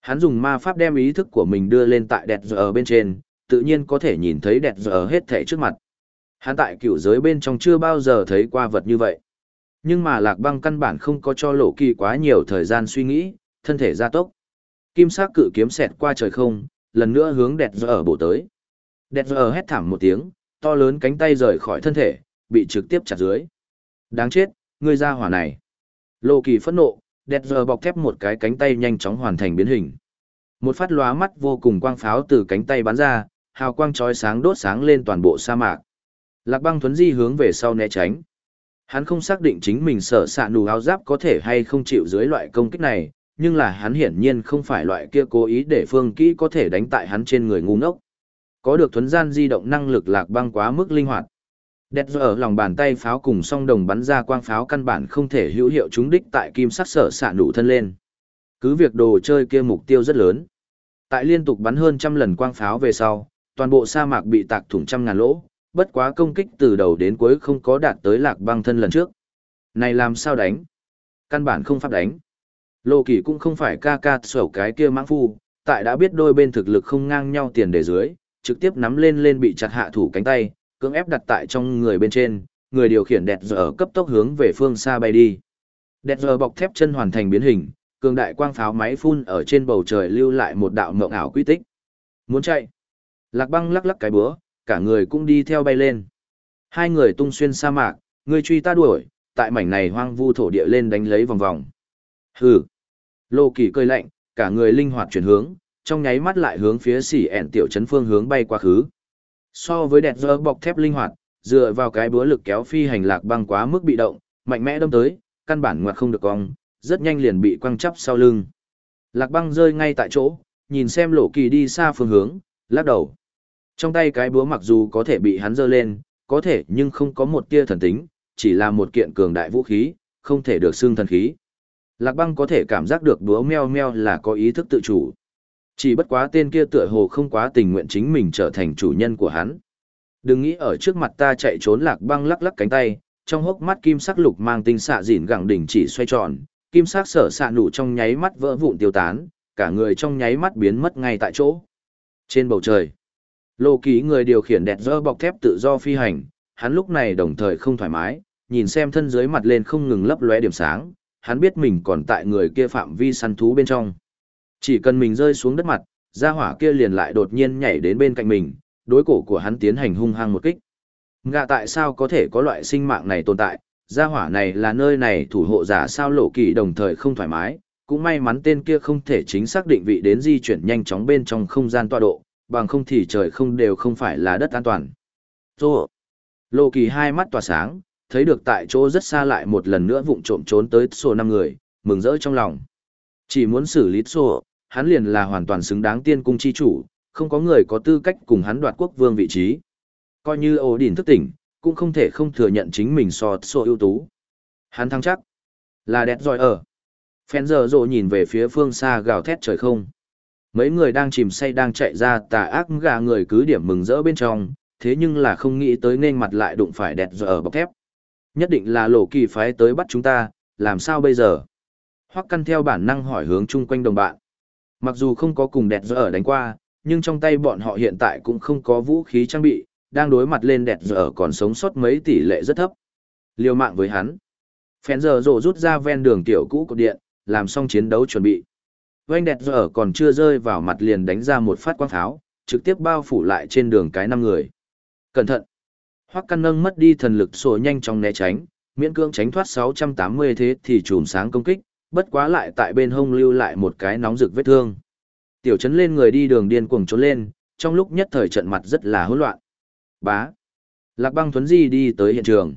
Hắn dùng ma pháp đem ý thức của mình đưa lên tại đẹp giờ bên trên, tự nhiên có thể nhìn thấy đẹp giờ hết thể trước mặt. Hắn tại cựu giới bên trong chưa bao giờ thấy qua vật như vậy. Nhưng mà lạc băng căn bản không có cho lộ kỳ quá nhiều thời gian suy nghĩ, thân thể gia tốc. Kim sắc cự kiếm xẹt qua trời không, lần nữa hướng đẹp giờ bổ tới. Đẹp giờ hét thảm một tiếng, to lớn cánh tay rời khỏi thân thể, bị trực tiếp chặt dưới. Đáng chết, ngươi ra hỏa này. Lộ kỳ phẫn nộ, đẹp giờ bọc thép một cái cánh tay nhanh chóng hoàn thành biến hình. Một phát lóa mắt vô cùng quang pháo từ cánh tay bắn ra, hào quang chói sáng đốt sáng lên toàn bộ sa mạc. Lạc băng thuấn di hướng về sau né tránh. Hắn không xác định chính mình sở xạ nù áo giáp có thể hay không chịu dưới loại công kích này, nhưng là hắn hiển nhiên không phải loại kia cố ý để phương kỹ có thể đánh tại hắn trên người ngu ngốc. Có được thuấn gian di động năng lực lạc băng quá mức linh hoạt. Đẹp ở lòng bàn tay pháo cùng song đồng bắn ra quang pháo căn bản không thể hữu hiệu trúng đích tại kim sắc sở xạ nụ thân lên. Cứ việc đồ chơi kia mục tiêu rất lớn. Tại liên tục bắn hơn trăm lần quang pháo về sau, toàn bộ sa mạc bị tạc thủng trăm ngàn lỗ, bất quá công kích từ đầu đến cuối không có đạt tới lạc băng thân lần trước. Này làm sao đánh? Căn bản không pháp đánh. Lô kỳ cũng không phải ca ca sổ cái kia mãng phu, tại đã biết đôi bên thực lực không ngang nhau tiền đề dưới, trực tiếp nắm lên lên bị chặt hạ thủ cánh tay, cưỡng ép đặt tại trong người bên trên, người điều khiển đẹp giờ cấp tốc hướng về phương xa bay đi. Đẹp giờ bọc thép chân hoàn thành biến hình, cường đại quang pháo máy phun ở trên bầu trời lưu lại một đạo mộng ảo quy tích. Muốn chạy. Lạc băng lắc lắc cái búa, cả người cũng đi theo bay lên. Hai người tung xuyên sa mạc, người truy ta đuổi, tại mảnh này hoang vu thổ địa lên đánh lấy vòng vòng. Hừ. Lô kỳ cơi lạnh, cả người linh hoạt chuyển hướng, trong nháy mắt lại hướng phía xỉ ẹn tiểu trấn phương hướng bay qua khứ. So với đẹp dơ bọc thép linh hoạt, dựa vào cái búa lực kéo phi hành lạc băng quá mức bị động, mạnh mẽ đâm tới, căn bản ngoặt không được cong, rất nhanh liền bị quăng chắp sau lưng. Lạc băng rơi ngay tại chỗ, nhìn xem lộ kỳ đi xa phương hướng, lắc đầu. Trong tay cái búa mặc dù có thể bị hắn giơ lên, có thể nhưng không có một tia thần tính, chỉ là một kiện cường đại vũ khí, không thể được xưng thần khí. Lạc băng có thể cảm giác được búa meo meo là có ý thức tự chủ. Chỉ bất quá tên kia tựa hồ không quá tình nguyện chính mình trở thành chủ nhân của hắn. Đừng nghĩ ở trước mặt ta chạy trốn lạc băng lắc lắc cánh tay, trong hốc mắt kim sắc lục mang tinh xạ dịn gẳng đỉnh chỉ xoay tròn, kim sắc sở xạ nụ trong nháy mắt vỡ vụn tiêu tán, cả người trong nháy mắt biến mất ngay tại chỗ. Trên bầu trời, lô ký người điều khiển đẹp dơ bọc thép tự do phi hành, hắn lúc này đồng thời không thoải mái, nhìn xem thân dưới mặt lên không ngừng lấp lóe điểm sáng, hắn biết mình còn tại người kia phạm vi săn thú bên trong. Chỉ cần mình rơi xuống đất mặt, gia hỏa kia liền lại đột nhiên nhảy đến bên cạnh mình, đối cổ của hắn tiến hành hung hăng một kích. Ngạ tại sao có thể có loại sinh mạng này tồn tại, gia hỏa này là nơi này thủ hộ giả sao lộ kỳ đồng thời không thoải mái, cũng may mắn tên kia không thể chính xác định vị đến di chuyển nhanh chóng bên trong không gian tọa độ, bằng không thì trời không đều không phải là đất an toàn. Tô. Lô kỳ hai mắt tỏa sáng, thấy được tại chỗ rất xa lại một lần nữa vụng trộm trốn tới số năm người, mừng rỡ trong lòng. Chỉ muốn xử lý sổ, hắn liền là hoàn toàn xứng đáng tiên cung chi chủ, không có người có tư cách cùng hắn đoạt quốc vương vị trí. Coi như ổ đỉnh thức tỉnh, cũng không thể không thừa nhận chính mình so sổ ưu tú. Hắn thắng chắc. Là đẹp giỏi ở. Phèn giờ rộ nhìn về phía phương xa gào thét trời không. Mấy người đang chìm say đang chạy ra tà ác gà người cứ điểm mừng rỡ bên trong, thế nhưng là không nghĩ tới nên mặt lại đụng phải đẹp giờ ở bọc thép. Nhất định là lộ kỳ phái tới bắt chúng ta, làm sao bây giờ? Hoắc căn theo bản năng hỏi hướng chung quanh đồng bạn. Mặc dù không có cùng đẹp giờ đánh qua, nhưng trong tay bọn họ hiện tại cũng không có vũ khí trang bị, đang đối mặt lên đẹp giờ còn sống sót mấy tỷ lệ rất thấp. Liều mạng với hắn. Phèn giờ rổ rút ra ven đường tiểu cũ của điện, làm xong chiến đấu chuẩn bị. Vành đẹp giờ còn chưa rơi vào mặt liền đánh ra một phát quang pháo, trực tiếp bao phủ lại trên đường cái năm người. Cẩn thận! Hoắc căn nâng mất đi thần lực sổ nhanh trong né tránh, miễn cưỡng tránh thoát 680 thế thì chùm sáng công kích, bất quá lại tại bên hông lưu lại một cái nóng rực vết thương. Tiểu chấn lên người đi đường điên cuồng trốn lên, trong lúc nhất thời trận mặt rất là hỗn loạn. Bá. Lạc băng thuấn di đi tới hiện trường.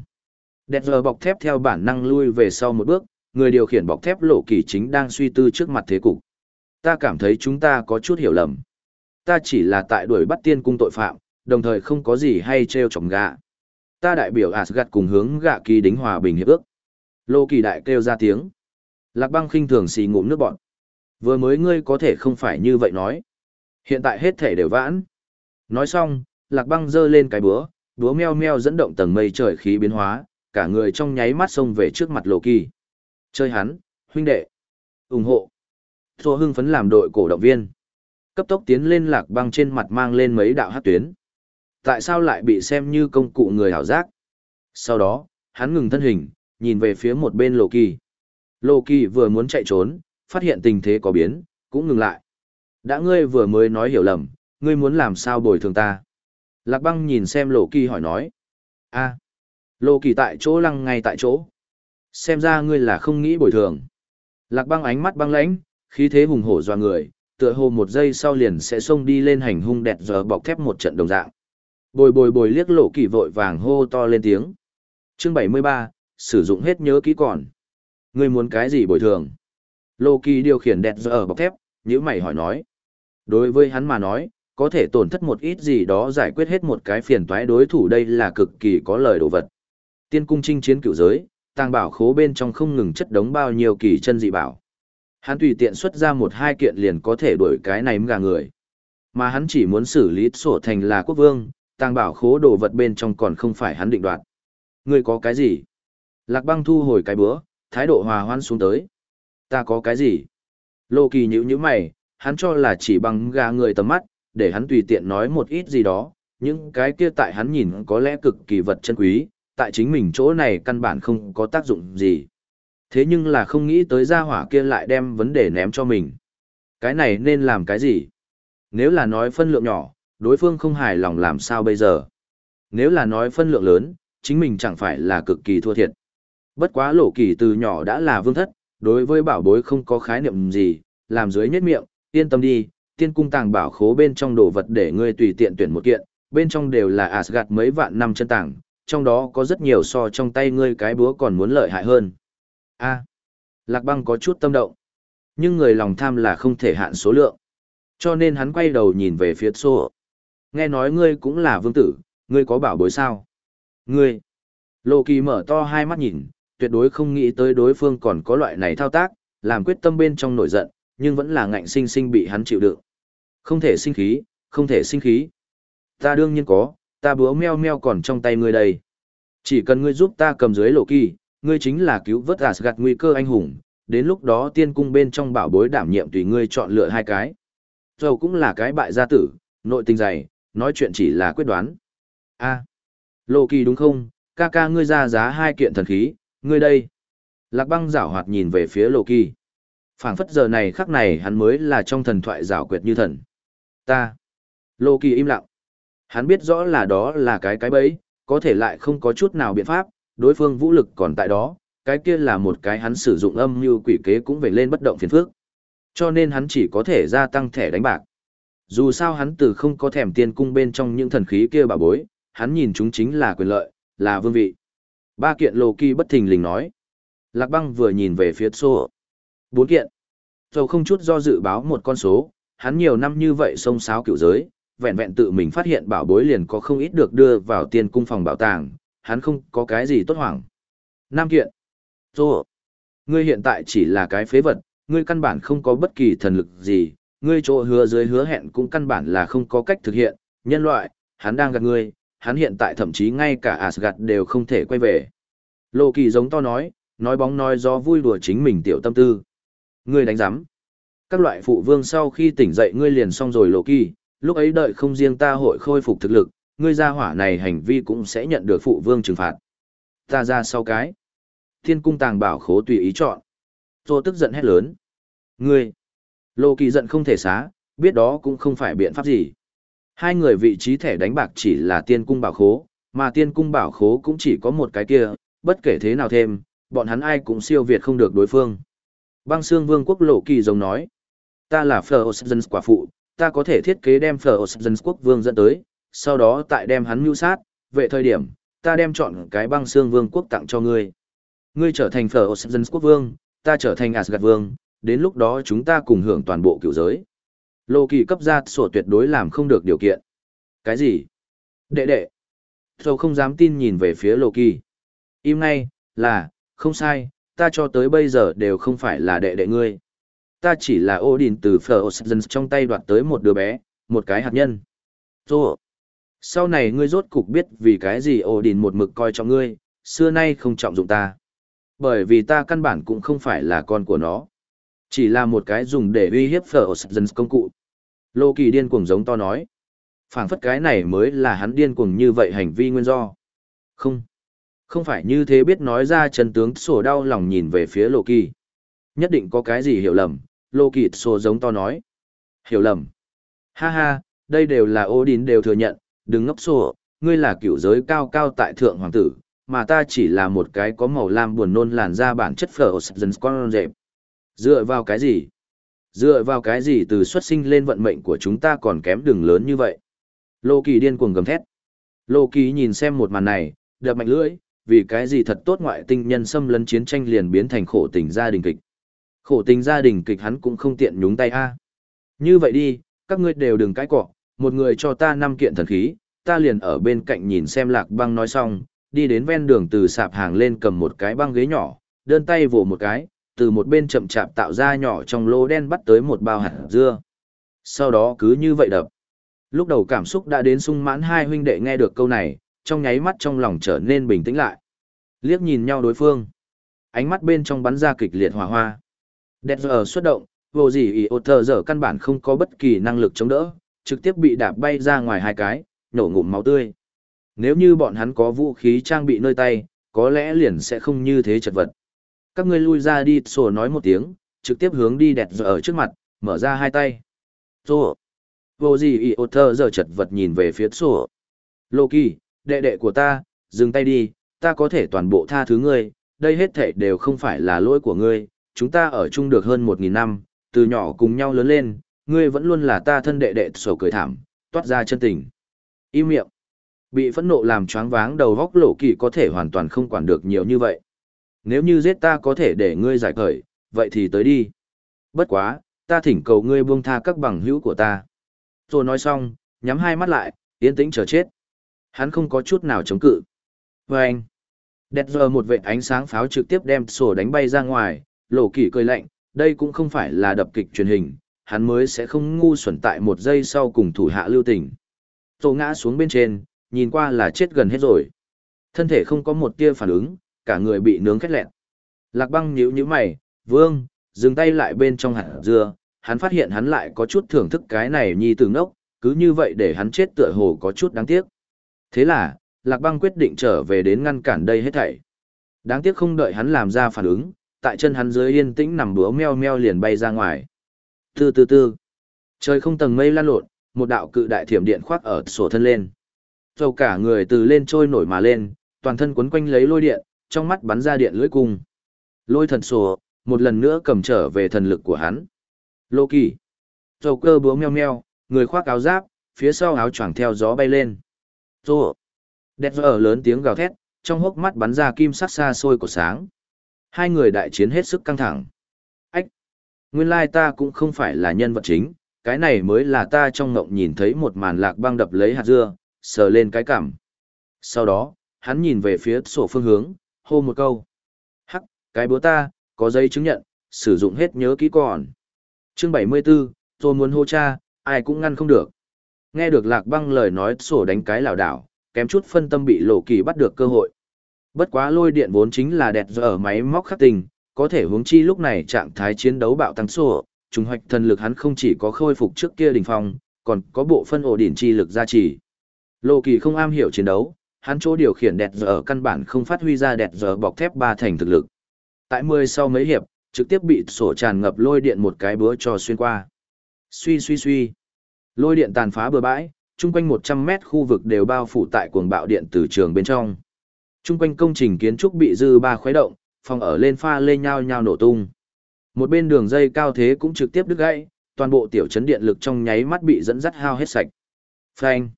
Đẹp giờ bọc thép theo bản năng lui về sau một bước, người điều khiển bọc thép lộ kỳ chính đang suy tư trước mặt thế cục. Ta cảm thấy chúng ta có chút hiểu lầm. Ta chỉ là tại đuổi bắt tiên cung tội phạm, đồng thời không có gì hay treo chồng gạ. Ta đại biểu Asgard cùng hướng gạ kỳ đính hòa bình hiệp ước. Lô kỳ đại kêu ra tiếng. Lạc băng khinh thường xì ngụm nước bọn. Vừa mới ngươi có thể không phải như vậy nói. Hiện tại hết thể đều vãn. Nói xong, lạc băng giơ lên cái búa, búa meo meo dẫn động tầng mây trời khí biến hóa, cả người trong nháy mắt xông về trước mặt lô kỳ. Chơi hắn, huynh đệ. ủng hộ. Thua hưng phấn làm đội cổ động viên. Cấp tốc tiến lên lạc băng trên mặt mang lên mấy đạo hát tuyến. Tại sao lại bị xem như công cụ người hảo giác? Sau đó, hắn ngừng thân hình, nhìn về phía một bên lộ kỳ. Lộ kỳ vừa muốn chạy trốn, phát hiện tình thế có biến, cũng ngừng lại. Đã ngươi vừa mới nói hiểu lầm, ngươi muốn làm sao bồi thường ta? Lạc băng nhìn xem lộ kỳ hỏi nói. a à, lộ kỳ tại chỗ lăng ngay tại chỗ. Xem ra ngươi là không nghĩ bồi thường. Lạc băng ánh mắt băng lãnh, khí thế hùng hổ doa người, tựa hồ một giây sau liền sẽ xông đi lên hành hung đẹp giờ bọc thép một trận đồng dạng. Bồi bồi bồi liếc lộ kỳ vội vàng hô to lên tiếng. Chương 73, sử dụng hết nhớ kỹ còn. Ngươi muốn cái gì bồi thường? Lộ kỳ điều khiển đẹp giờ bọc thép, nhữ mày hỏi nói. Đối với hắn mà nói, có thể tổn thất một ít gì đó giải quyết hết một cái phiền toái đối thủ đây là cực kỳ có lời đồ vật. Tiên cung chinh chiến cựu giới, tàng bảo khố bên trong không ngừng chất đống bao nhiêu kỳ chân dị bảo. Hắn tùy tiện xuất ra một hai kiện liền có thể đuổi cái này gà người. Mà hắn chỉ muốn xử lý sổ thành là quốc vương, tàng bảo khố đồ vật bên trong còn không phải hắn định đoạt. Ngươi có cái gì? Lạc băng thu hồi cái bữa, thái độ hòa hoan xuống tới. Ta có cái gì? Lô kỳ nhữ như mày, hắn cho là chỉ bằng gà người tầm mắt, để hắn tùy tiện nói một ít gì đó, những cái kia tại hắn nhìn có lẽ cực kỳ vật chân quý, tại chính mình chỗ này căn bản không có tác dụng gì. Thế nhưng là không nghĩ tới gia hỏa kia lại đem vấn đề ném cho mình. Cái này nên làm cái gì? Nếu là nói phân lượng nhỏ, đối phương không hài lòng làm sao bây giờ? Nếu là nói phân lượng lớn, chính mình chẳng phải là cực kỳ thua thiệt. Bất quá lỗ kỳ từ nhỏ đã là vương thất, đối với bảo bối không có khái niệm gì, làm dưới nhất miệng, yên tâm đi, tiên cung tàng bảo khố bên trong đồ vật để ngươi tùy tiện tuyển một kiện, bên trong đều là Asgard mấy vạn năm chân tàng, trong đó có rất nhiều so trong tay ngươi cái búa còn muốn lợi hại hơn. A. Lạc băng có chút tâm động. Nhưng người lòng tham là không thể hạn số lượng. Cho nên hắn quay đầu nhìn về phía xô. Nghe nói ngươi cũng là vương tử, ngươi có bảo bối sao? Ngươi. Lô kỳ mở to hai mắt nhìn, tuyệt đối không nghĩ tới đối phương còn có loại này thao tác, làm quyết tâm bên trong nổi giận, nhưng vẫn là ngạnh sinh sinh bị hắn chịu đựng. Không thể sinh khí, không thể sinh khí. Ta đương nhiên có, ta búa meo meo còn trong tay ngươi đây. Chỉ cần ngươi giúp ta cầm dưới lộ kỳ, ngươi chính là cứu vớt Asgard nguy cơ anh hùng, đến lúc đó tiên cung bên trong bảo bối đảm nhiệm tùy ngươi chọn lựa hai cái. Dầu cũng là cái bại gia tử, nội tình dày, nói chuyện chỉ là quyết đoán. a lộ kỳ đúng không, ca ca ngươi ra giá hai kiện thần khí, ngươi đây. Lạc băng rảo hoạt nhìn về phía lộ kỳ phảng phất giờ này khắc này hắn mới là trong thần thoại rảo quyệt như thần. Ta. Lô kỳ im lặng. Hắn biết rõ là đó là cái cái bẫy, có thể lại không có chút nào biện pháp, đối phương vũ lực còn tại đó, cái kia là một cái hắn sử dụng âm như quỷ kế cũng về lên bất động phiền phước. Cho nên hắn chỉ có thể gia tăng thẻ đánh bạc. Dù sao hắn từ không có thèm tiên cung bên trong những thần khí kia bà bối, hắn nhìn chúng chính là quyền lợi, là vương vị. Ba kiện lô kỳ bất thình lình nói. Lạc băng vừa nhìn về phía xô. Bốn kiện. Dầu không chút do dự báo một con số, hắn nhiều năm như vậy sông sáo cựu giới, vẹn vẹn tự mình phát hiện bảo bối liền có không ít được đưa vào tiên cung phòng bảo tàng, hắn không có cái gì tốt hoảng. Nam kiện. Dô. Ngươi hiện tại chỉ là cái phế vật, ngươi căn bản không có bất kỳ thần lực gì, ngươi chỗ hứa dưới hứa hẹn cũng căn bản là không có cách thực hiện, nhân loại, hắn đang gạt ngươi, hắn hiện tại thậm chí ngay cả Asgard đều không thể quay về. Lô kỳ giống to nói, nói bóng nói do vui đùa chính mình tiểu tâm tư. Ngươi đánh giám. Các loại phụ vương sau khi tỉnh dậy ngươi liền xong rồi lộ kỳ, lúc ấy đợi không riêng ta hội khôi phục thực lực, ngươi ra hỏa này hành vi cũng sẽ nhận được phụ vương trừng phạt. Ta ra sau cái. Thiên cung tàng bảo khố tùy ý chọn. Tô tức giận hét lớn. Ngươi. Lô kỳ giận không thể xá, biết đó cũng không phải biện pháp gì. Hai người vị trí thẻ đánh bạc chỉ là tiên cung bảo khố, mà tiên cung bảo khố cũng chỉ có một cái kia, bất kể thế nào thêm, bọn hắn ai cũng siêu việt không được đối phương. Băng xương vương quốc lộ kỳ giống nói. Ta là Phở quả phụ, ta có thể thiết kế đem Phở quốc vương dẫn tới, sau đó tại đem hắn mưu sát, vệ thời điểm, ta đem chọn cái băng xương vương quốc tặng cho ngươi. Ngươi trở thành Phở quốc vương, ta trở thành Asgard vương, đến lúc đó chúng ta cùng hưởng toàn bộ cựu giới. Lô kỳ cấp ra sổ tuyệt đối làm không được điều kiện. Cái gì? Đệ đệ. Thầu không dám tin nhìn về phía Loki. Im ngay, là, không sai, ta cho tới bây giờ đều không phải là đệ đệ ngươi. Ta chỉ là Odin từ Frozen trong tay đoạt tới một đứa bé, một cái hạt nhân. Rồi. Sau này ngươi rốt cục biết vì cái gì Odin một mực coi trọng ngươi, xưa nay không trọng dụng ta. Bởi vì ta căn bản cũng không phải là con của nó. Chỉ là một cái dùng để uy hiếp Frozen công cụ. Lô kỳ điên cuồng giống to nói. phảng phất cái này mới là hắn điên cuồng như vậy hành vi nguyên do. Không. Không phải như thế biết nói ra chân tướng sổ đau lòng nhìn về phía Lô kỳ. Nhất định có cái gì hiểu lầm, Lô kỳ sổ giống to nói. Hiểu lầm. Ha ha, đây đều là ô đín đều thừa nhận, đừng ngốc sổ, ngươi là cựu giới cao cao tại thượng hoàng tử, mà ta chỉ là một cái có màu lam buồn nôn làn da bản chất phở dần con dẹp. Dựa vào cái gì? Dựa vào cái gì từ xuất sinh lên vận mệnh của chúng ta còn kém đường lớn như vậy? Lô Kỳ điên cuồng gầm thét. Lô Kỳ nhìn xem một màn này, đập mạnh lưỡi, vì cái gì thật tốt ngoại tinh nhân xâm lấn chiến tranh liền biến thành khổ tình gia đình kịch. Khổ tình gia đình kịch hắn cũng không tiện nhúng tay a. Như vậy đi, các ngươi đều đừng cãi cọ, một người cho ta năm kiện thần khí, ta liền ở bên cạnh nhìn xem lạc băng nói xong, đi đến ven đường từ sạp hàng lên cầm một cái băng ghế nhỏ, đơn tay vỗ một cái, từ một bên chậm chạp tạo ra nhỏ trong lô đen bắt tới một bao hạt dưa. Sau đó cứ như vậy đập. Lúc đầu cảm xúc đã đến sung mãn hai huynh đệ nghe được câu này, trong nháy mắt trong lòng trở nên bình tĩnh lại. Liếc nhìn nhau đối phương. Ánh mắt bên trong bắn ra kịch liệt hỏa hoa. Đẹp giờ xuất động, vô gì ý ô thờ giờ căn bản không có bất kỳ năng lực chống đỡ, trực tiếp bị đạp bay ra ngoài hai cái, nổ ngụm máu tươi. Nếu như bọn hắn có vũ khí trang bị nơi tay, có lẽ liền sẽ không như thế chật vật. Các ngươi lui ra đi sổ nói một tiếng, trực tiếp hướng đi đẹp giờ ở trước mặt, mở ra hai tay. Sổ. Vô gì ị ô thơ giờ chật vật nhìn về phía sổ. Lô kỳ, đệ đệ của ta, dừng tay đi, ta có thể toàn bộ tha thứ ngươi, đây hết thể đều không phải là lỗi của ngươi, chúng ta ở chung được hơn một nghìn năm, từ nhỏ cùng nhau lớn lên, ngươi vẫn luôn là ta thân đệ đệ sổ cười thảm, toát ra chân tình. Im miệng. Bị phẫn nộ làm choáng váng đầu góc lộ kỳ có thể hoàn toàn không quản được nhiều như vậy. Nếu như giết ta có thể để ngươi giải cởi, vậy thì tới đi. Bất quá, ta thỉnh cầu ngươi buông tha các bằng hữu của ta. Rồi nói xong, nhắm hai mắt lại, yên tĩnh chờ chết. Hắn không có chút nào chống cự. Và anh, đẹp giờ một vệ ánh sáng pháo trực tiếp đem sổ đánh bay ra ngoài, lộ kỳ cười lạnh, đây cũng không phải là đập kịch truyền hình, hắn mới sẽ không ngu xuẩn tại một giây sau cùng thủ hạ lưu tình. Tô ngã xuống bên trên, nhìn qua là chết gần hết rồi. Thân thể không có một tia phản ứng, cả người bị nướng khét lẹn. Lạc băng nhíu nhíu mày, vương, dừng tay lại bên trong hạt dưa, hắn phát hiện hắn lại có chút thưởng thức cái này nhi từ ngốc, cứ như vậy để hắn chết tựa hồ có chút đáng tiếc. Thế là, Lạc băng quyết định trở về đến ngăn cản đây hết thảy. Đáng tiếc không đợi hắn làm ra phản ứng, tại chân hắn dưới yên tĩnh nằm búa meo meo liền bay ra ngoài. từ từ từ, Trời không tầng mây lan lộn, một đạo cự đại thiểm điện khoác ở sổ thân lên. Dầu cả người từ lên trôi nổi mà lên, toàn thân quấn quanh lấy lôi điện, trong mắt bắn ra điện lưỡi cung. Lôi thần sổ, một lần nữa cầm trở về thần lực của hắn. Lô kỳ. Dầu cơ búa meo meo, người khoác áo giáp, phía sau áo choàng theo gió bay lên. Dô. Đẹp ở lớn tiếng gào thét, trong hốc mắt bắn ra kim sắc xa xôi của sáng. Hai người đại chiến hết sức căng thẳng. Ách! Nguyên lai ta cũng không phải là nhân vật chính, cái này mới là ta trong ngộng nhìn thấy một màn lạc băng đập lấy hạt dưa, sờ lên cái cảm. Sau đó, hắn nhìn về phía sổ phương hướng, hô một câu. Hắc, cái búa ta, có giấy chứng nhận, sử dụng hết nhớ kỹ còn. Chương 74, tôi muốn hô cha, ai cũng ngăn không được. Nghe được lạc băng lời nói sổ đánh cái lảo đảo, kém chút phân tâm bị lộ kỳ bắt được cơ hội. Bất quá lôi điện vốn chính là đẹp ở máy móc khắc tình, có thể hướng chi lúc này trạng thái chiến đấu bạo tăng sổ, trùng hoạch thần lực hắn không chỉ có khôi phục trước kia đỉnh phong, còn có bộ phân ổ đỉnh chi lực gia trì. Lô kỳ không am hiểu chiến đấu, hắn chỗ điều khiển đẹp giờ căn bản không phát huy ra đẹp giờ bọc thép ba thành thực lực. Tại mười sau mấy hiệp, trực tiếp bị sổ tràn ngập lôi điện một cái búa cho xuyên qua. Suy suy suy. Lôi điện tàn phá bừa bãi, chung quanh 100 mét khu vực đều bao phủ tại cuồng bạo điện từ trường bên trong. Trung quanh công trình kiến trúc bị dư ba khuấy động, phòng ở lên pha lê nhau nhau nổ tung. Một bên đường dây cao thế cũng trực tiếp đứt gãy, toàn bộ tiểu chấn điện lực trong nháy mắt bị dẫn dắt hao hết sạch. Phanh.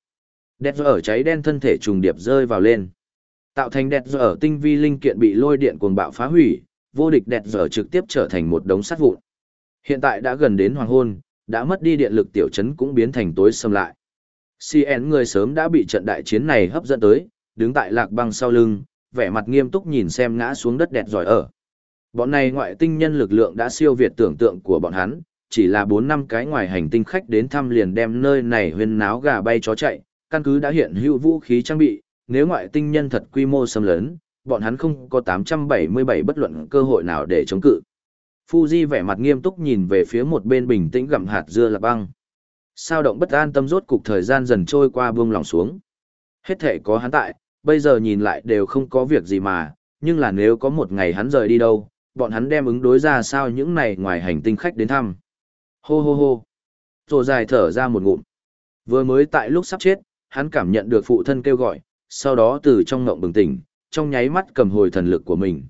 Đẹp ở cháy đen thân thể trùng điệp rơi vào lên. Tạo thành đẹp ở tinh vi linh kiện bị lôi điện cuồng bạo phá hủy, vô địch đẹp giờ trực tiếp trở thành một đống sắt vụn. Hiện tại đã gần đến hoàng hôn, đã mất đi điện lực tiểu chấn cũng biến thành tối xâm lại. CN người sớm đã bị trận đại chiến này hấp dẫn tới, đứng tại lạc băng sau lưng, vẻ mặt nghiêm túc nhìn xem ngã xuống đất đẹp giỏi ở. Bọn này ngoại tinh nhân lực lượng đã siêu việt tưởng tượng của bọn hắn, chỉ là 4 năm cái ngoài hành tinh khách đến thăm liền đem nơi này huyên náo gà bay chó chạy, căn cứ đã hiện hữu vũ khí trang bị, nếu ngoại tinh nhân thật quy mô xâm lớn, bọn hắn không có 877 bất luận cơ hội nào để chống cự. Fuji vẻ mặt nghiêm túc nhìn về phía một bên bình tĩnh gặm hạt dưa là băng. Sao động bất an tâm rốt cục thời gian dần trôi qua buông lòng xuống. Hết thể có hắn tại, bây giờ nhìn lại đều không có việc gì mà, nhưng là nếu có một ngày hắn rời đi đâu, bọn hắn đem ứng đối ra sao những này ngoài hành tinh khách đến thăm. Hô hô hô. Rồi dài thở ra một ngụm. Vừa mới tại lúc sắp chết, hắn cảm nhận được phụ thân kêu gọi, sau đó từ trong ngộng bừng tỉnh, trong nháy mắt cầm hồi thần lực của mình.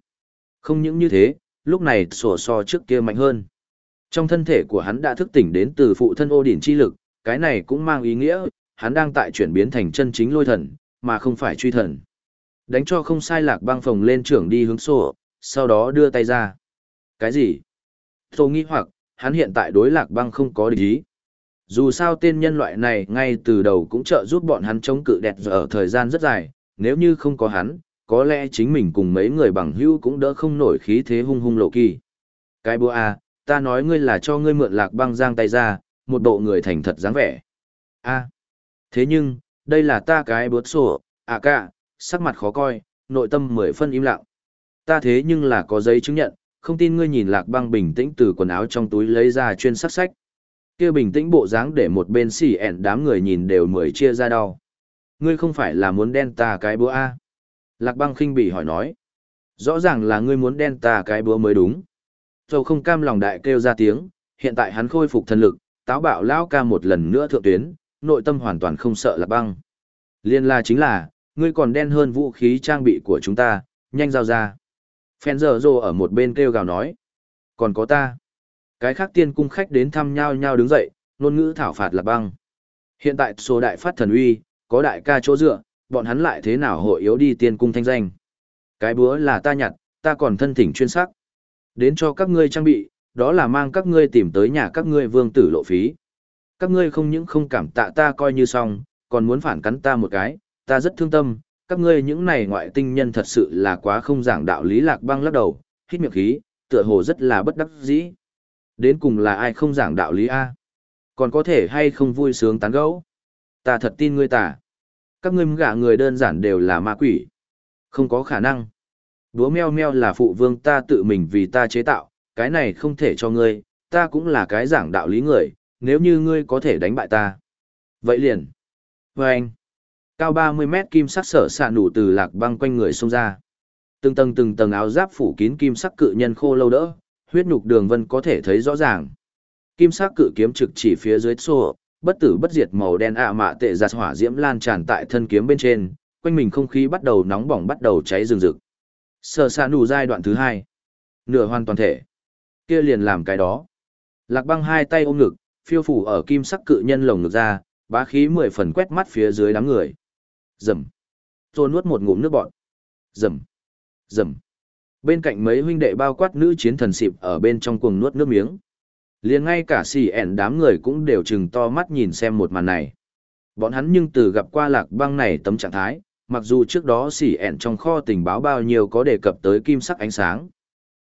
Không những như thế, lúc này sổ so trước kia mạnh hơn. Trong thân thể của hắn đã thức tỉnh đến từ phụ thân ô điển chi lực, cái này cũng mang ý nghĩa, hắn đang tại chuyển biến thành chân chính lôi thần, mà không phải truy thần. Đánh cho không sai lạc băng phồng lên trưởng đi hướng sổ, sau đó đưa tay ra. Cái gì? Tô nghi hoặc, hắn hiện tại đối lạc băng không có địch ý. Dù sao tên nhân loại này ngay từ đầu cũng trợ giúp bọn hắn chống cự đẹp ở thời gian rất dài, nếu như không có hắn, có lẽ chính mình cùng mấy người bằng hữu cũng đỡ không nổi khí thế hung hung lộ kỳ. Cái bùa à, ta nói ngươi là cho ngươi mượn lạc băng giang tay ra, một bộ người thành thật dáng vẻ. a thế nhưng, đây là ta cái bớt sổ, à cả, sắc mặt khó coi, nội tâm mười phân im lặng. Ta thế nhưng là có giấy chứng nhận, không tin ngươi nhìn lạc băng bình tĩnh từ quần áo trong túi lấy ra chuyên sắc sách. kia bình tĩnh bộ dáng để một bên xỉ ẹn đám người nhìn đều mười chia ra đau. Ngươi không phải là muốn đen ta cái búa A. Lạc băng khinh bỉ hỏi nói. Rõ ràng là ngươi muốn đen ta cái búa mới đúng. Dầu không cam lòng đại kêu ra tiếng, hiện tại hắn khôi phục thân lực, táo bạo lão ca một lần nữa thượng tuyến, nội tâm hoàn toàn không sợ lạc băng. Liên la chính là, ngươi còn đen hơn vũ khí trang bị của chúng ta, nhanh giao ra. Phen giờ rồ ở một bên kêu gào nói. Còn có ta. Cái khác tiên cung khách đến thăm nhau nhau đứng dậy, ngôn ngữ thảo phạt là băng. Hiện tại số đại phát thần uy, có đại ca chỗ dựa, bọn hắn lại thế nào hội yếu đi tiên cung thanh danh. Cái búa là ta nhặt, ta còn thân thỉnh chuyên sắc. Đến cho các ngươi trang bị, đó là mang các ngươi tìm tới nhà các ngươi vương tử lộ phí. Các ngươi không những không cảm tạ ta coi như xong, còn muốn phản cắn ta một cái, ta rất thương tâm, các ngươi những này ngoại tinh nhân thật sự là quá không giảng đạo lý lạc băng lắc đầu, hít miệng khí, tựa hồ rất là bất đắc dĩ. Đến cùng là ai không giảng đạo lý A? Còn có thể hay không vui sướng tán gẫu? Ta thật tin ngươi tả. Các ngươi gả người đơn giản đều là ma quỷ. Không có khả năng. Đúa meo meo là phụ vương ta tự mình vì ta chế tạo, cái này không thể cho ngươi, ta cũng là cái giảng đạo lý người, nếu như ngươi có thể đánh bại ta. Vậy liền. Và anh. Cao 30 mét kim sắc sở xạ nủ từ lạc băng quanh người xông ra. Từng tầng từng tầng áo giáp phủ kín kim sắc cự nhân khô lâu đỡ, huyết nhục đường vân có thể thấy rõ ràng. Kim sắc cự kiếm trực chỉ phía dưới xô, bất tử bất diệt màu đen ạ mạ tệ giạt hỏa diễm lan tràn tại thân kiếm bên trên, quanh mình không khí bắt đầu nóng bỏng bắt đầu cháy rừng rực. Sở xạ nủ giai đoạn thứ hai. Nửa hoàn toàn thể. Kia liền làm cái đó. Lạc băng hai tay ôm ngực, phiêu phủ ở kim sắc cự nhân lồng ngực ra, bá khí mười phần quét mắt phía dưới đám người. Rầm. Rồi nuốt một ngụm nước bọt. Rầm. Rầm. Bên cạnh mấy huynh đệ bao quát nữ chiến thần xịp ở bên trong cuồng nuốt nước miếng. Liền ngay cả xì ẻn đám người cũng đều chừng to mắt nhìn xem một màn này. Bọn hắn nhưng từ gặp qua lạc băng này tấm trạng thái, mặc dù trước đó xì ẻn trong kho tình báo bao nhiêu có đề cập tới kim sắc ánh sáng.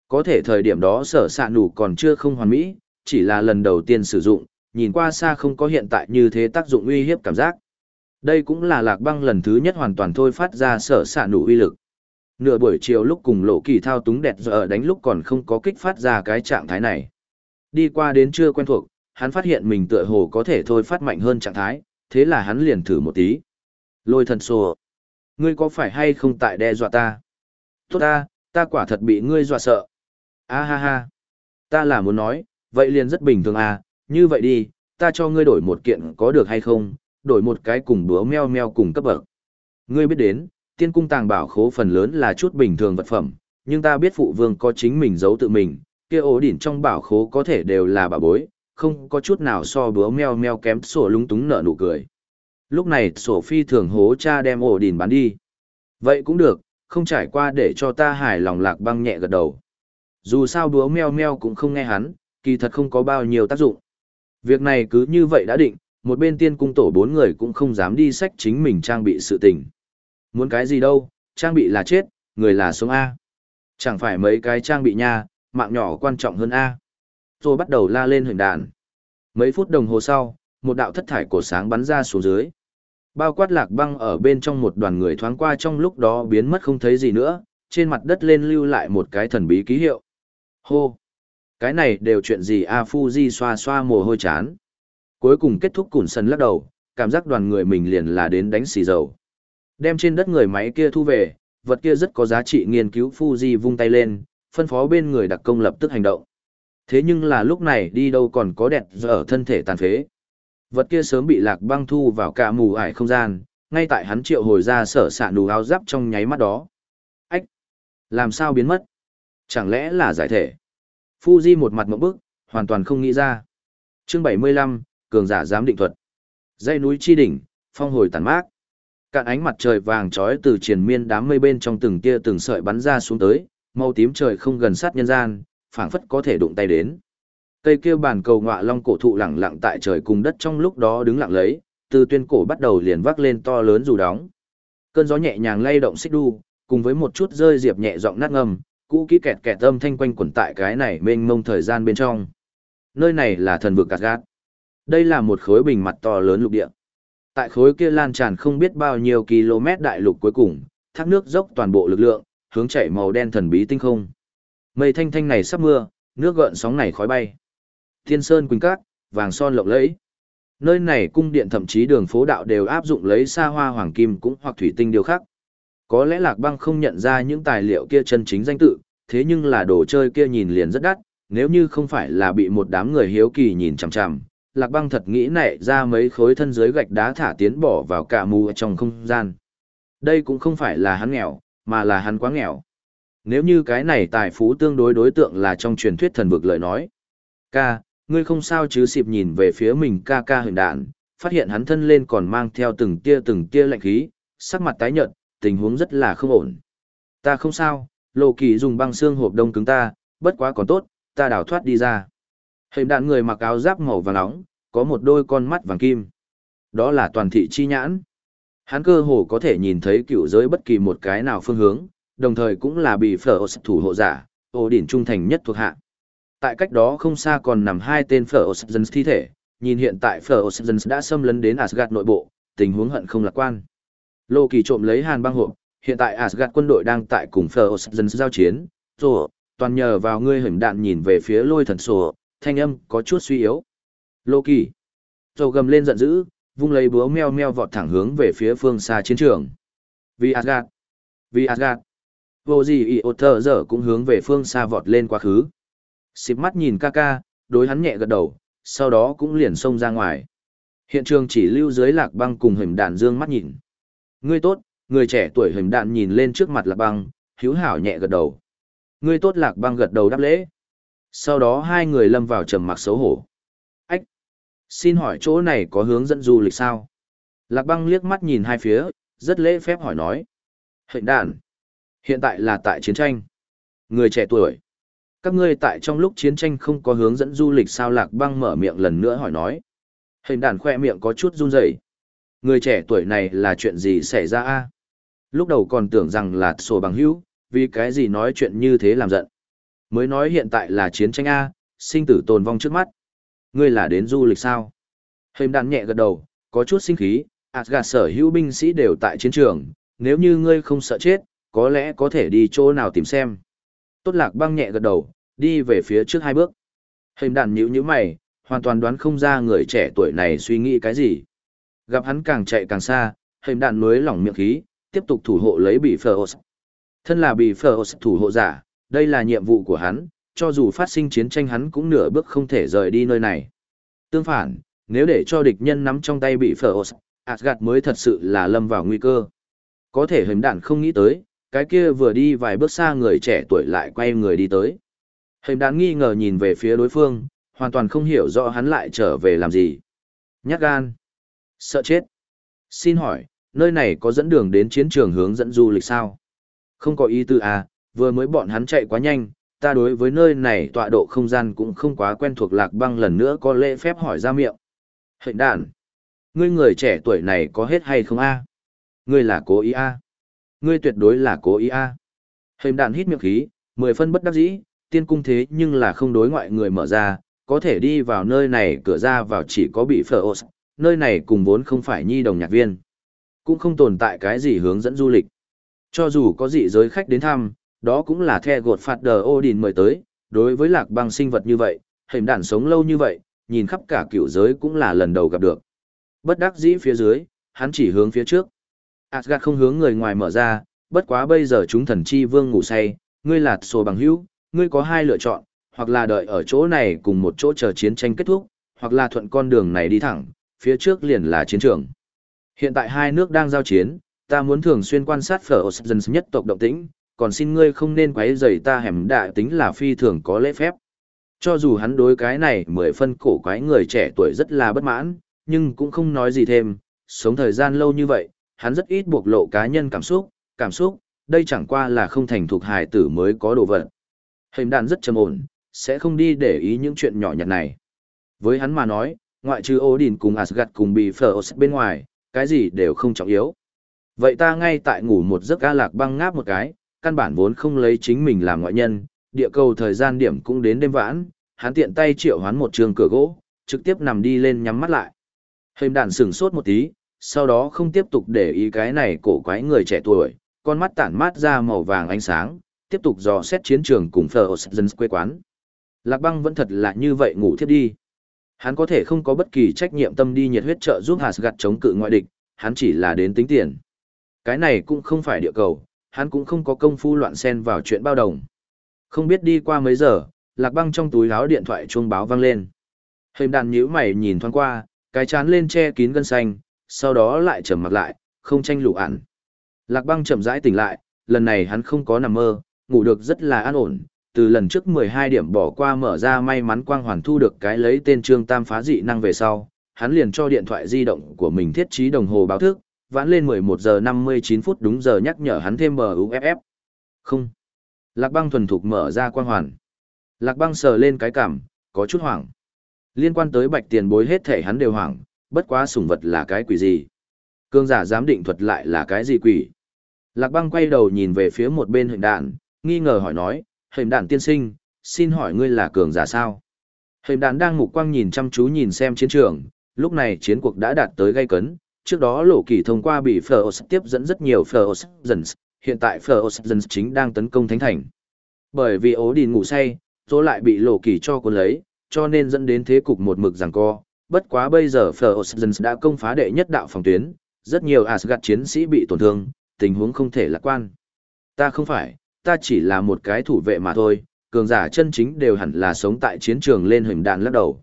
Có thể thời điểm đó sở sạ nủ còn chưa không hoàn mỹ, chỉ là lần đầu tiên sử dụng, nhìn qua xa không có hiện tại như thế tác dụng uy hiếp cảm giác. Đây cũng là lạc băng lần thứ nhất hoàn toàn thôi phát ra sở xạ nụ uy lực. Nửa buổi chiều lúc cùng lộ kỳ thao túng đẹp giờ đánh lúc còn không có kích phát ra cái trạng thái này. Đi qua đến chưa quen thuộc, hắn phát hiện mình tựa hồ có thể thôi phát mạnh hơn trạng thái, thế là hắn liền thử một tí. Lôi thần sồ. Ngươi có phải hay không tại đe dọa ta? Tốt ta, ta quả thật bị ngươi dọa sợ. A ha ha. Ta là muốn nói, vậy liền rất bình thường à, như vậy đi, ta cho ngươi đổi một kiện có được hay không, đổi một cái cùng búa meo meo cùng cấp bậc. Ngươi biết đến, tiên cung tàng bảo khố phần lớn là chút bình thường vật phẩm, nhưng ta biết phụ vương có chính mình giấu tự mình, kia ổ đỉnh trong bảo khố có thể đều là bảo bối, không có chút nào so búa meo meo kém sổ lúng túng nở nụ cười. Lúc này sổ phi thường hố cha đem ổ đỉnh bán đi. Vậy cũng được, không trải qua để cho ta hài lòng lạc băng nhẹ gật đầu. Dù sao búa meo meo cũng không nghe hắn, kỳ thật không có bao nhiêu tác dụng. Việc này cứ như vậy đã định, một bên tiên cung tổ bốn người cũng không dám đi sách chính mình trang bị sự tình. Muốn cái gì đâu, trang bị là chết, người là sống A. Chẳng phải mấy cái trang bị nha, mạng nhỏ quan trọng hơn A. Rồi bắt đầu la lên hình đàn. Mấy phút đồng hồ sau, một đạo thất thải cổ sáng bắn ra xuống dưới. Bao quát lạc băng ở bên trong một đoàn người thoáng qua trong lúc đó biến mất không thấy gì nữa, trên mặt đất lên lưu lại một cái thần bí ký hiệu. Hô! Cái này đều chuyện gì A Fuji xoa xoa mồ hôi chán. Cuối cùng kết thúc cùn sân lắc đầu, cảm giác đoàn người mình liền là đến đánh xì dầu. Đem trên đất người máy kia thu về, vật kia rất có giá trị nghiên cứu Fuji vung tay lên, phân phó bên người đặc công lập tức hành động. Thế nhưng là lúc này đi đâu còn có đẹp ở thân thể tàn phế. Vật kia sớm bị lạc băng thu vào cả mù ải không gian, ngay tại hắn triệu hồi ra sở xạ đủ áo giáp trong nháy mắt đó. Ách! Làm sao biến mất? Chẳng lẽ là giải thể? Fuji một mặt mộng bức, hoàn toàn không nghĩ ra. Chương 75, cường giả giám định thuật. dây núi chi đỉnh, phong hồi tàn mát. Cạn ánh mặt trời vàng trói từ triền miên đám mây bên trong từng tia từng sợi bắn ra xuống tới, màu tím trời không gần sát nhân gian, phảng phất có thể đụng tay đến. Cây kia bản cầu ngọa long cổ thụ lẳng lặng tại trời cùng đất trong lúc đó đứng lặng lấy, từ tuyên cổ bắt đầu liền vác lên to lớn dù đóng. Cơn gió nhẹ nhàng lay động xích đu, cùng với một chút rơi diệp nhẹ giọng nát ngầm, cũ kỹ kẹt kẹt âm thanh quanh quẩn tại cái này mênh mông thời gian bên trong. Nơi này là thần vực Asgard. Đây là một khối bình mặt to lớn lục địa. Tại khối kia lan tràn không biết bao nhiêu km đại lục cuối cùng, thác nước dốc toàn bộ lực lượng, hướng chảy màu đen thần bí tinh không. Mây thanh thanh này sắp mưa, nước gợn sóng này khói bay. Thiên sơn quỳnh cát, vàng son lộng lẫy. Nơi này cung điện thậm chí đường phố đạo đều áp dụng lấy xa hoa hoàng kim cũng hoặc thủy tinh điều khác. Có lẽ Lạc Băng không nhận ra những tài liệu kia chân chính danh tự, thế nhưng là đồ chơi kia nhìn liền rất đắt, nếu như không phải là bị một đám người hiếu kỳ nhìn chằm chằm, Lạc Băng thật nghĩ nảy ra mấy khối thân dưới gạch đá thả tiến bỏ vào cả mù trong không gian. Đây cũng không phải là hắn nghèo, mà là hắn quá nghèo. Nếu như cái này tài phú tương đối đối tượng là trong truyền thuyết thần vực lời nói. Ca, ngươi không sao chứ xịp nhìn về phía mình ca ca hình đạn, phát hiện hắn thân lên còn mang theo từng tia từng tia lạnh khí, sắc mặt tái nhợt, tình huống rất là không ổn. Ta không sao, lộ kỳ dùng băng xương hộp đông cứng ta, bất quá còn tốt, ta đào thoát đi ra. Hình đạn người mặc áo giáp màu vàng nóng, có một đôi con mắt vàng kim. Đó là toàn thị chi nhãn. Hắn cơ hồ có thể nhìn thấy cựu giới bất kỳ một cái nào phương hướng, đồng thời cũng là bị phở thủ hộ giả, ô đỉnh trung thành nhất thuộc hạ. Tại cách đó không xa còn nằm hai tên phở dân thi thể, nhìn hiện tại phở dân đã xâm lấn đến Asgard nội bộ, tình huống hận không lạc quan. Lô kỳ trộm lấy hàn băng hộp, hiện tại Asgard quân đội đang tại cùng phở dân giao chiến, rồi, toàn nhờ vào ngươi hình đạn nhìn về phía lôi thần sổ, thanh âm có chút suy yếu. Lô kỳ, Dầu gầm lên giận dữ, vung lấy búa meo meo vọt thẳng hướng về phía phương xa chiến trường. Vì Asgard, vì Asgard, vô gì ý ột thờ giờ cũng hướng về phương xa vọt lên quá khứ. Xịp mắt nhìn ca ca, đối hắn nhẹ gật đầu, sau đó cũng liền xông ra ngoài. Hiện trường chỉ lưu dưới lạc băng cùng hình đạn dương mắt nhìn. Ngươi tốt, người trẻ tuổi hình đạn nhìn lên trước mặt lạc băng, hiếu hảo nhẹ gật đầu. Ngươi tốt lạc băng gật đầu đáp lễ. Sau đó hai người lâm vào trầm mặc xấu hổ. Xin hỏi chỗ này có hướng dẫn du lịch sao? Lạc băng liếc mắt nhìn hai phía, rất lễ phép hỏi nói. Hệnh đàn. Hiện tại là tại chiến tranh. Người trẻ tuổi. Các ngươi tại trong lúc chiến tranh không có hướng dẫn du lịch sao lạc băng mở miệng lần nữa hỏi nói. Hình đàn khoe miệng có chút run rẩy. Người trẻ tuổi này là chuyện gì xảy ra a? Lúc đầu còn tưởng rằng là sổ bằng hữu, vì cái gì nói chuyện như thế làm giận. Mới nói hiện tại là chiến tranh a, sinh tử tồn vong trước mắt. Ngươi là đến du lịch sao? Hềm đạn nhẹ gật đầu, có chút sinh khí, Asgard sở hữu binh sĩ đều tại chiến trường, nếu như ngươi không sợ chết, có lẽ có thể đi chỗ nào tìm xem. Tốt lạc băng nhẹ gật đầu, đi về phía trước hai bước. Hềm đạn nhíu nhíu mày, hoàn toàn đoán không ra người trẻ tuổi này suy nghĩ cái gì. Gặp hắn càng chạy càng xa, Hềm đạn mới lỏng miệng khí, tiếp tục thủ hộ lấy bị phở Thân là bị phở thủ hộ giả, đây là nhiệm vụ của hắn, cho dù phát sinh chiến tranh hắn cũng nửa bước không thể rời đi nơi này. Tương phản, nếu để cho địch nhân nắm trong tay bị phở Asgard mới thật sự là lâm vào nguy cơ. Có thể hình đàn không nghĩ tới, cái kia vừa đi vài bước xa người trẻ tuổi lại quay người đi tới. Hình đàn nghi ngờ nhìn về phía đối phương, hoàn toàn không hiểu rõ hắn lại trở về làm gì. Nhát gan. Sợ chết. Xin hỏi, nơi này có dẫn đường đến chiến trường hướng dẫn du lịch sao? Không có ý tư à, vừa mới bọn hắn chạy quá nhanh, ta đối với nơi này tọa độ không gian cũng không quá quen thuộc lạc băng lần nữa có lễ phép hỏi ra miệng. Hình đàn. Ngươi người trẻ tuổi này có hết hay không a? Ngươi là cố ý a? Ngươi tuyệt đối là cố ý a. À. Hình hít miệng khí, mười phân bất đắc dĩ, tiên cung thế nhưng là không đối ngoại người mở ra, có thể đi vào nơi này cửa ra vào chỉ có bị phở ột, nơi này cùng vốn không phải nhi đồng nhạc viên. Cũng không tồn tại cái gì hướng dẫn du lịch. Cho dù có dị giới khách đến thăm, đó cũng là the gột phạt đờ Odin mời tới, đối với lạc băng sinh vật như vậy, hình đàn sống lâu như vậy, nhìn khắp cả cựu giới cũng là lần đầu gặp được. Bất đắc dĩ phía dưới, hắn chỉ hướng phía trước. Asgard không hướng người ngoài mở ra, bất quá bây giờ chúng thần chi vương ngủ say, ngươi là sổ bằng hữu, ngươi có hai lựa chọn, hoặc là đợi ở chỗ này cùng một chỗ chờ chiến tranh kết thúc, hoặc là thuận con đường này đi thẳng, phía trước liền là chiến trường. Hiện tại hai nước đang giao chiến, ta muốn thường xuyên quan sát phở dân nhất tộc động tĩnh, còn xin ngươi không nên quấy rầy ta hẻm đại tính là phi thường có lễ phép. Cho dù hắn đối cái này mười phân cổ quái người trẻ tuổi rất là bất mãn, nhưng cũng không nói gì thêm, sống thời gian lâu như vậy, hắn rất ít buộc lộ cá nhân cảm xúc, cảm xúc, đây chẳng qua là không thành thuộc hài tử mới có đồ vật. Hình đàn rất trầm ổn, sẽ không đi để ý những chuyện nhỏ nhặt này. Với hắn mà nói, ngoại trừ Odin cùng Asgard cùng bị phở bên ngoài, cái gì đều không trọng yếu. Vậy ta ngay tại ngủ một giấc ca lạc băng ngáp một cái, căn bản vốn không lấy chính mình làm ngoại nhân, địa cầu thời gian điểm cũng đến đêm vãn, hắn tiện tay triệu hoán một trường cửa gỗ, trực tiếp nằm đi lên nhắm mắt lại. Hình đàn sửng sốt một tí, sau đó không tiếp tục để ý cái này cổ quái người trẻ tuổi, con mắt tản mát ra màu vàng ánh sáng, tiếp tục dò xét chiến trường cùng Phở dân quê quán. Lạc băng vẫn thật là như vậy ngủ thiếp đi. Hắn có thể không có bất kỳ trách nhiệm tâm đi nhiệt huyết trợ giúp Asgard chống cự ngoại địch, hắn chỉ là đến tính tiền. Cái này cũng không phải địa cầu, hắn cũng không có công phu loạn xen vào chuyện bao đồng. Không biết đi qua mấy giờ, lạc băng trong túi áo điện thoại chuông báo vang lên. Hình đàn nhíu mày nhìn thoáng qua, cái chán lên che kín gân xanh, sau đó lại trầm mặt lại, không tranh lụ ản. Lạc băng chậm rãi tỉnh lại, lần này hắn không có nằm mơ, ngủ được rất là an ổn, từ lần trước 12 điểm bỏ qua mở ra may mắn quang hoàn thu được cái lấy tên trương tam phá dị năng về sau, hắn liền cho điện thoại di động của mình thiết trí đồng hồ báo thức, vãn lên 11 giờ 59 phút đúng giờ nhắc nhở hắn thêm MUFF. Không. Lạc băng thuần thục mở ra quang hoàn. Lạc băng sờ lên cái cảm, có chút hoảng. Liên quan tới bạch tiền bối hết thể hắn đều hoảng, bất quá sủng vật là cái quỷ gì. Cương giả giám định thuật lại là cái gì quỷ. Lạc băng quay đầu nhìn về phía một bên hình đạn, nghi ngờ hỏi nói, hình đạn tiên sinh, xin hỏi ngươi là cường giả sao? Hình đạn đang ngục quang nhìn chăm chú nhìn xem chiến trường, lúc này chiến cuộc đã đạt tới gây cấn, trước đó lộ kỳ thông qua bị Phlos tiếp dẫn rất nhiều Phlos hiện tại Phlos chính đang tấn công thánh thành. Bởi vì ố đình ngủ say, rồi lại bị lộ kỳ cho cuốn lấy, cho nên dẫn đến thế cục một mực giằng co. Bất quá bây giờ Phlos đã công phá đệ nhất đạo phòng tuyến, rất nhiều Asgard chiến sĩ bị tổn thương, tình huống không thể lạc quan. Ta không phải, ta chỉ là một cái thủ vệ mà thôi, cường giả chân chính đều hẳn là sống tại chiến trường lên hình đàn lắc đầu.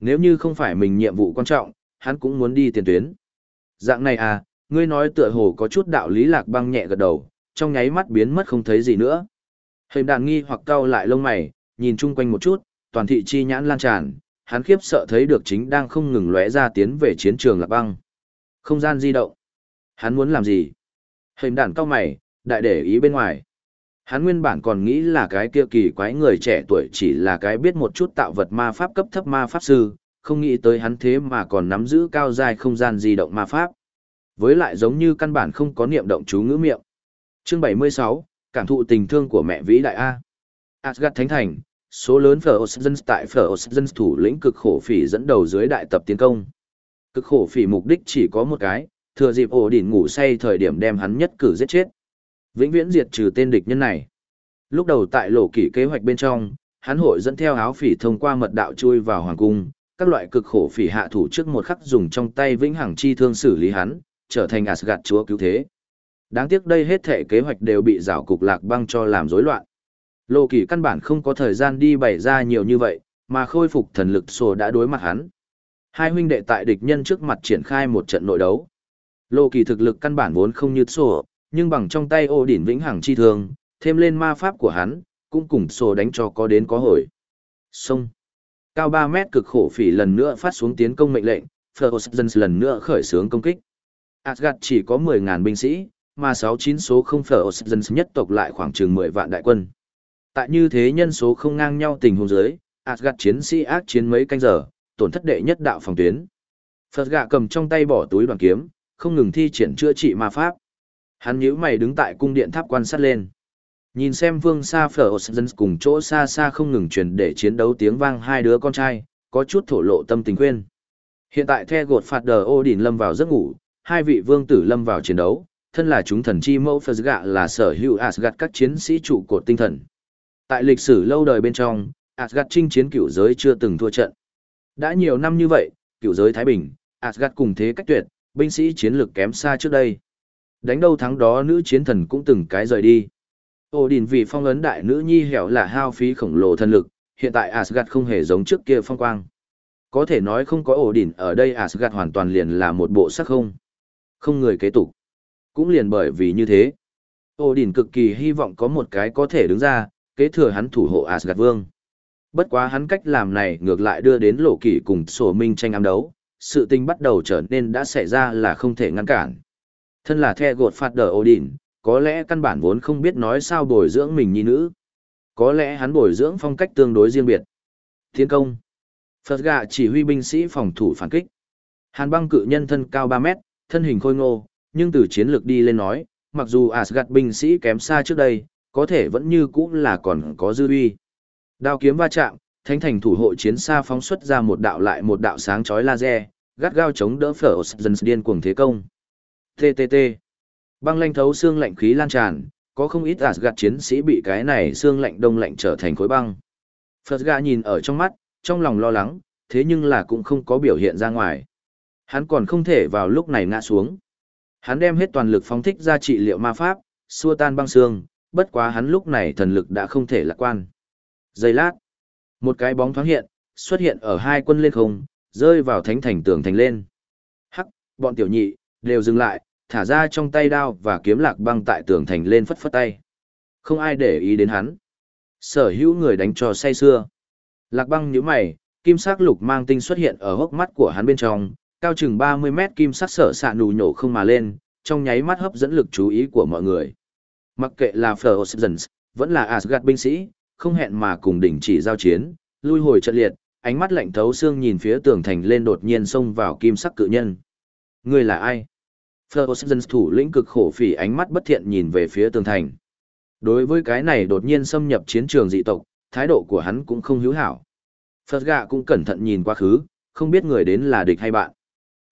Nếu như không phải mình nhiệm vụ quan trọng, hắn cũng muốn đi tiền tuyến. Dạng này à, ngươi nói tựa hồ có chút đạo lý lạc băng nhẹ gật đầu, trong nháy mắt biến mất không thấy gì nữa. Hình đạn nghi hoặc cau lại lông mày, nhìn chung quanh một chút, toàn thị chi nhãn lan tràn, hắn khiếp sợ thấy được chính đang không ngừng lóe ra tiến về chiến trường lạc băng. Không gian di động. Hắn muốn làm gì? Hình đạn cao mày, đại để ý bên ngoài. Hắn nguyên bản còn nghĩ là cái kia kỳ quái người trẻ tuổi chỉ là cái biết một chút tạo vật ma pháp cấp thấp ma pháp sư, không nghĩ tới hắn thế mà còn nắm giữ cao dài không gian di động ma pháp. Với lại giống như căn bản không có niệm động chú ngữ miệng. Chương 76, cảm thụ tình thương của mẹ vĩ đại A. Asgard Thánh Thành, số lớn Phở dân tại Phở dân thủ lĩnh cực khổ phỉ dẫn đầu dưới đại tập tiến công. Cực khổ phỉ mục đích chỉ có một cái, thừa dịp ổ đỉnh ngủ say thời điểm đem hắn nhất cử giết chết. Vĩnh viễn diệt trừ tên địch nhân này. Lúc đầu tại lộ kỷ kế hoạch bên trong, hắn hội dẫn theo áo phỉ thông qua mật đạo chui vào hoàng cung, các loại cực khổ phỉ hạ thủ trước một khắc dùng trong tay vĩnh hằng chi thương xử lý hắn, trở thành Asgard chúa cứu thế. Đáng tiếc đây hết thể kế hoạch đều bị rào cục lạc băng cho làm rối loạn. lô kỳ căn bản không có thời gian đi bày ra nhiều như vậy, mà khôi phục thần lực sổ đã đối mặt hắn. Hai huynh đệ tại địch nhân trước mặt triển khai một trận nội đấu. lô kỳ thực lực căn bản vốn không như sổ, nhưng bằng trong tay ô đỉnh vĩnh hằng chi thương, thêm lên ma pháp của hắn, cũng cùng sổ đánh cho có đến có hồi. Xong. Cao 3 mét cực khổ phỉ lần nữa phát xuống tiến công mệnh lệnh, Ferozens lần nữa khởi xướng công kích. Asgard chỉ có 10.000 binh sĩ, mà 69 số không Ferozens nhất tộc lại khoảng chừng 10 vạn đại quân. Tại như thế nhân số không ngang nhau tình huống dưới, Asgard chiến sĩ ác chiến mấy canh giờ, tổn thất đệ nhất đạo phòng tuyến. Phật gạ cầm trong tay bỏ túi đoàn kiếm, không ngừng thi triển chữa trị ma pháp. Hắn nhíu mày đứng tại cung điện tháp quan sát lên. Nhìn xem vương xa phở dân cùng chỗ xa xa không ngừng truyền để chiến đấu tiếng vang hai đứa con trai, có chút thổ lộ tâm tình khuyên. Hiện tại the gột phạt đờ ô đỉnh lâm vào giấc ngủ, hai vị vương tử lâm vào chiến đấu, thân là chúng thần chi mẫu phật gạ là sở hữu Asgard các chiến sĩ trụ cột tinh thần. Tại lịch sử lâu đời bên trong, Asgard chinh chiến cựu giới chưa từng thua trận. Đã nhiều năm như vậy, cựu giới Thái Bình, Asgard cùng thế cách tuyệt, binh sĩ chiến lược kém xa trước đây. Đánh đâu thắng đó nữ chiến thần cũng từng cái rời đi. Odin vì phong ấn đại nữ nhi hẻo là hao phí khổng lồ thân lực, hiện tại Asgard không hề giống trước kia phong quang. Có thể nói không có Odin ở đây Asgard hoàn toàn liền là một bộ sắc không. Không người kế tục. Cũng liền bởi vì như thế. Odin cực kỳ hy vọng có một cái có thể đứng ra, kế thừa hắn thủ hộ Asgard vương. Bất quá hắn cách làm này ngược lại đưa đến lộ kỷ cùng sổ minh tranh ám đấu, sự tình bắt đầu trở nên đã xảy ra là không thể ngăn cản. Thân là the gột phạt đờ Odin, có lẽ căn bản vốn không biết nói sao bồi dưỡng mình nhi nữ. Có lẽ hắn bồi dưỡng phong cách tương đối riêng biệt. Thiên công. Phật gạ chỉ huy binh sĩ phòng thủ phản kích. Hàn băng cự nhân thân cao 3 mét, thân hình khôi ngô, nhưng từ chiến lược đi lên nói, mặc dù Asgard binh sĩ kém xa trước đây, có thể vẫn như cũ là còn có dư uy. Đao kiếm va chạm, thánh thành thủ hộ chiến xa phóng xuất ra một đạo lại một đạo sáng chói laser, gắt gao chống đỡ phở dần điên cuồng thế công. TTT. Băng lanh thấu xương lạnh khí lan tràn, có không ít gạt chiến sĩ bị cái này xương lạnh đông lạnh trở thành khối băng. Phật gà nhìn ở trong mắt, trong lòng lo lắng, thế nhưng là cũng không có biểu hiện ra ngoài. Hắn còn không thể vào lúc này ngã xuống. Hắn đem hết toàn lực phóng thích ra trị liệu ma pháp, xua tan băng xương, bất quá hắn lúc này thần lực đã không thể lạc quan. Giây lát, một cái bóng thoáng hiện, xuất hiện ở hai quân lên không, rơi vào thánh thành tường thành lên. Hắc, bọn tiểu nhị, đều dừng lại, thả ra trong tay đao và kiếm lạc băng tại tường thành lên phất phất tay. Không ai để ý đến hắn. Sở hữu người đánh trò say xưa. Lạc băng nhíu mày, kim sắc lục mang tinh xuất hiện ở hốc mắt của hắn bên trong, cao chừng 30 mét kim sắc sở xạ nù nhổ không mà lên, trong nháy mắt hấp dẫn lực chú ý của mọi người. Mặc kệ là Frozen, vẫn là Asgard binh sĩ, không hẹn mà cùng đỉnh chỉ giao chiến, lui hồi trận liệt, ánh mắt lạnh thấu xương nhìn phía tường thành lên đột nhiên xông vào kim sắc cự nhân. Người là ai? Frozen thủ lĩnh cực khổ phỉ ánh mắt bất thiện nhìn về phía tường thành. Đối với cái này đột nhiên xâm nhập chiến trường dị tộc, thái độ của hắn cũng không hữu hảo. Phật gạ cũng cẩn thận nhìn quá khứ, không biết người đến là địch hay bạn.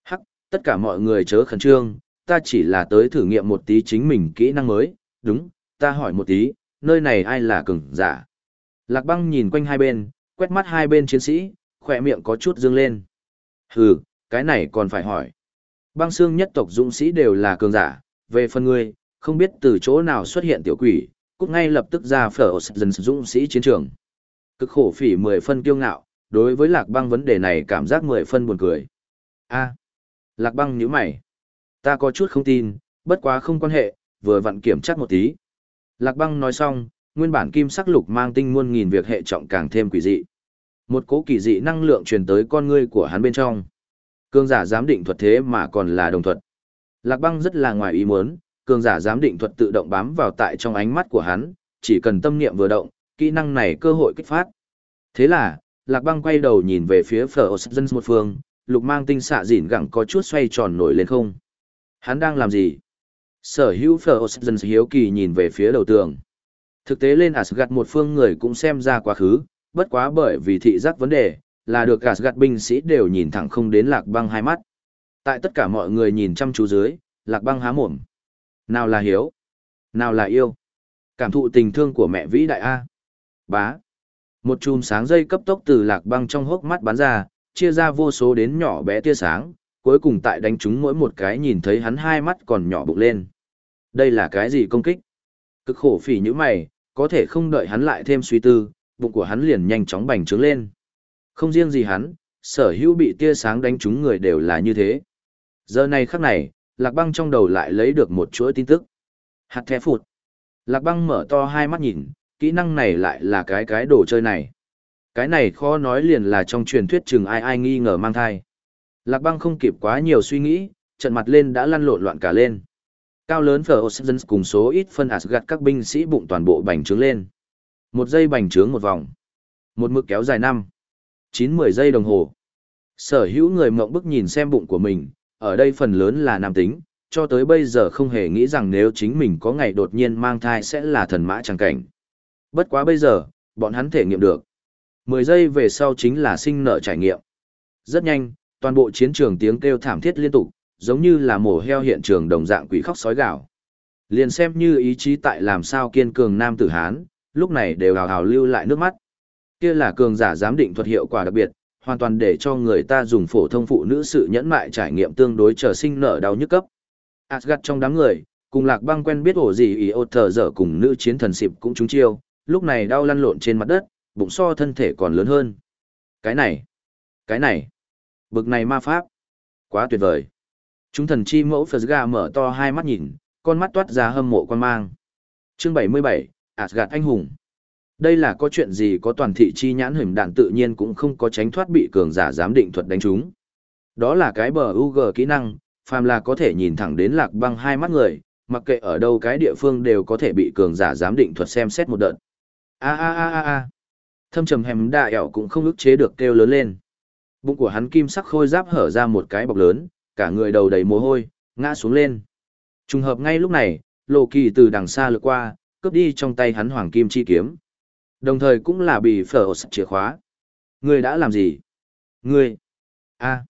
Hắc, tất cả mọi người chớ khẩn trương, ta chỉ là tới thử nghiệm một tí chính mình kỹ năng mới, đúng, ta hỏi một tí, nơi này ai là cường giả. Lạc băng nhìn quanh hai bên, quét mắt hai bên chiến sĩ, khỏe miệng có chút dương lên. Hừ, cái này còn phải hỏi. Băng xương nhất tộc dũng sĩ đều là cường giả, về phần ngươi, không biết từ chỗ nào xuất hiện tiểu quỷ, cũng ngay lập tức ra phở dần dũng sĩ chiến trường. Cực khổ phỉ mười phân kiêu ngạo, đối với lạc băng vấn đề này cảm giác mười phân buồn cười. a lạc băng nhíu mày. Ta có chút không tin, bất quá không quan hệ, vừa vặn kiểm chắc một tí. Lạc băng nói xong, nguyên bản kim sắc lục mang tinh muôn nghìn việc hệ trọng càng thêm quỷ dị. Một cố kỳ dị năng lượng truyền tới con ngươi của hắn bên trong. Cường giả giám định thuật thế mà còn là đồng thuật. Lạc băng rất là ngoài ý muốn, cường giả giám định thuật tự động bám vào tại trong ánh mắt của hắn, chỉ cần tâm niệm vừa động, kỹ năng này cơ hội kích phát. Thế là, Lạc băng quay đầu nhìn về phía phở dân một phương, lục mang tinh xạ dỉn gẳng có chút xoay tròn nổi lên không. Hắn đang làm gì? Sở hữu phở dân hiếu kỳ nhìn về phía đầu tường. Thực tế lên Asgard một phương người cũng xem ra quá khứ, bất quá bởi vì thị giác vấn đề, là được Asgard binh sĩ đều nhìn thẳng không đến lạc băng hai mắt. Tại tất cả mọi người nhìn chăm chú dưới, lạc băng há mồm. Nào là hiếu, nào là yêu. Cảm thụ tình thương của mẹ vĩ đại A. Bá. Một chùm sáng dây cấp tốc từ lạc băng trong hốc mắt bắn ra, chia ra vô số đến nhỏ bé tia sáng, cuối cùng tại đánh chúng mỗi một cái nhìn thấy hắn hai mắt còn nhỏ bụng lên. Đây là cái gì công kích? Cực khổ phỉ như mày, có thể không đợi hắn lại thêm suy tư, bụng của hắn liền nhanh chóng bành trướng lên. Không riêng gì hắn, sở hữu bị tia sáng đánh trúng người đều là như thế. Giờ này khắc này, Lạc Băng trong đầu lại lấy được một chuỗi tin tức. Hạt thẻ phụt. Lạc Băng mở to hai mắt nhìn, kỹ năng này lại là cái cái đồ chơi này. Cái này khó nói liền là trong truyền thuyết chừng ai ai nghi ngờ mang thai. Lạc Băng không kịp quá nhiều suy nghĩ, trận mặt lên đã lăn lộn loạn cả lên. Cao lớn phở Oxygen cùng số ít phân Asgard các binh sĩ bụng toàn bộ bành trướng lên. Một giây bành trướng một vòng. Một mực kéo dài năm chín mười giây đồng hồ. Sở hữu người mộng bức nhìn xem bụng của mình, ở đây phần lớn là nam tính, cho tới bây giờ không hề nghĩ rằng nếu chính mình có ngày đột nhiên mang thai sẽ là thần mã chẳng cảnh. Bất quá bây giờ, bọn hắn thể nghiệm được. 10 giây về sau chính là sinh nở trải nghiệm. Rất nhanh, toàn bộ chiến trường tiếng kêu thảm thiết liên tục, giống như là mổ heo hiện trường đồng dạng quỷ khóc sói gạo. Liền xem như ý chí tại làm sao kiên cường nam tử Hán, lúc này đều hào hào lưu lại nước mắt. Kia là cường giả giám định thuật hiệu quả đặc biệt, hoàn toàn để cho người ta dùng phổ thông phụ nữ sự nhẫn mại trải nghiệm tương đối trở sinh nở đau nhức cấp. Asgard trong đám người, cùng lạc băng quen biết ổ gì ý ột thờ dở cùng nữ chiến thần xịp cũng trúng chiêu, lúc này đau lăn lộn trên mặt đất, bụng so thân thể còn lớn hơn. Cái này, cái này, bực này ma pháp, quá tuyệt vời. Chúng thần chi mẫu Phật mở to hai mắt nhìn, con mắt toát ra hâm mộ quan mang. Chương 77, Asgard anh hùng. Đây là có chuyện gì có toàn thị chi nhãn hình đạn tự nhiên cũng không có tránh thoát bị cường giả giám định thuật đánh trúng. Đó là cái bờ UG kỹ năng, phàm là có thể nhìn thẳng đến lạc băng hai mắt người, mặc kệ ở đâu cái địa phương đều có thể bị cường giả giám định thuật xem xét một đợt. A a a a a. Thâm trầm hèm đa ẻo cũng không ức chế được kêu lớn lên. Bụng của hắn kim sắc khôi giáp hở ra một cái bọc lớn, cả người đầu đầy mồ hôi, ngã xuống lên. Trùng hợp ngay lúc này, lộ kỳ từ đằng xa lướt qua, cướp đi trong tay hắn hoàng kim chi kiếm. Đồng thời cũng là bị phở chìa khóa. Ngươi đã làm gì? Ngươi! a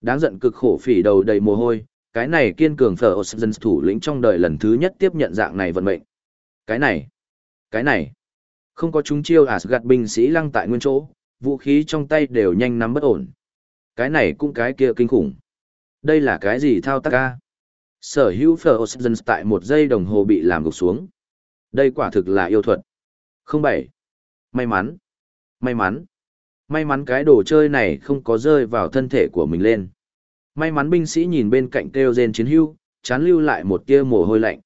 Đáng giận cực khổ phỉ đầu đầy mồ hôi, cái này kiên cường phở dân thủ lĩnh trong đời lần thứ nhất tiếp nhận dạng này vận mệnh. Cái này! Cái này! Không có chúng chiêu Asgard binh sĩ lăng tại nguyên chỗ, vũ khí trong tay đều nhanh nắm bất ổn. Cái này cũng cái kia kinh khủng. Đây là cái gì thao tác ca? Sở hữu Frozen tại một giây đồng hồ bị làm gục xuống. Đây quả thực là yêu thuật. Không bảy. May mắn. May mắn. May mắn cái đồ chơi này không có rơi vào thân thể của mình lên. May mắn binh sĩ nhìn bên cạnh kêu rên chiến hưu, chán lưu lại một tia mồ hôi lạnh.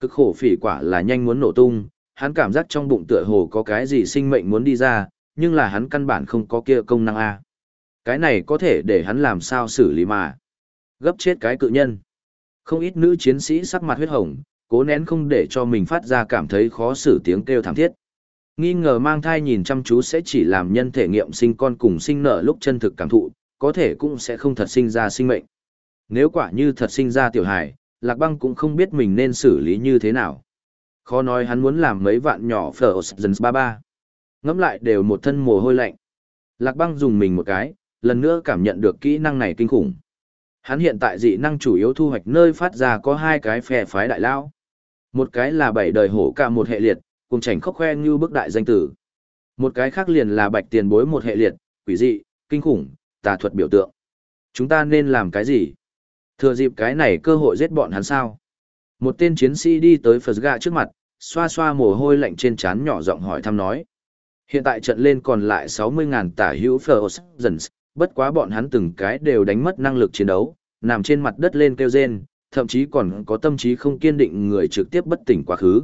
Cực khổ phỉ quả là nhanh muốn nổ tung, hắn cảm giác trong bụng tựa hồ có cái gì sinh mệnh muốn đi ra, nhưng là hắn căn bản không có kia công năng A. Cái này có thể để hắn làm sao xử lý mà. Gấp chết cái cự nhân. Không ít nữ chiến sĩ sắc mặt huyết hồng, cố nén không để cho mình phát ra cảm thấy khó xử tiếng kêu thảm thiết. Nghi ngờ mang thai nhìn chăm chú sẽ chỉ làm nhân thể nghiệm sinh con cùng sinh nở lúc chân thực cảm thụ, có thể cũng sẽ không thật sinh ra sinh mệnh. Nếu quả như thật sinh ra tiểu hài, Lạc Băng cũng không biết mình nên xử lý như thế nào. Khó nói hắn muốn làm mấy vạn nhỏ phở dần ba ba. Ngắm lại đều một thân mồ hôi lạnh. Lạc Băng dùng mình một cái, lần nữa cảm nhận được kỹ năng này kinh khủng. Hắn hiện tại dị năng chủ yếu thu hoạch nơi phát ra có hai cái phe phái đại lao. Một cái là bảy đời hổ cả một hệ liệt, cùng chảnh khóc khoe như bức đại danh tử. Một cái khác liền là bạch tiền bối một hệ liệt, quỷ dị, kinh khủng, tà thuật biểu tượng. Chúng ta nên làm cái gì? Thừa dịp cái này cơ hội giết bọn hắn sao? Một tên chiến sĩ đi tới Phật gà trước mặt, xoa xoa mồ hôi lạnh trên trán nhỏ giọng hỏi thăm nói. Hiện tại trận lên còn lại 60.000 tả hữu Phật bất quá bọn hắn từng cái đều đánh mất năng lực chiến đấu, nằm trên mặt đất lên kêu rên, thậm chí còn có tâm trí không kiên định người trực tiếp bất tỉnh quá khứ.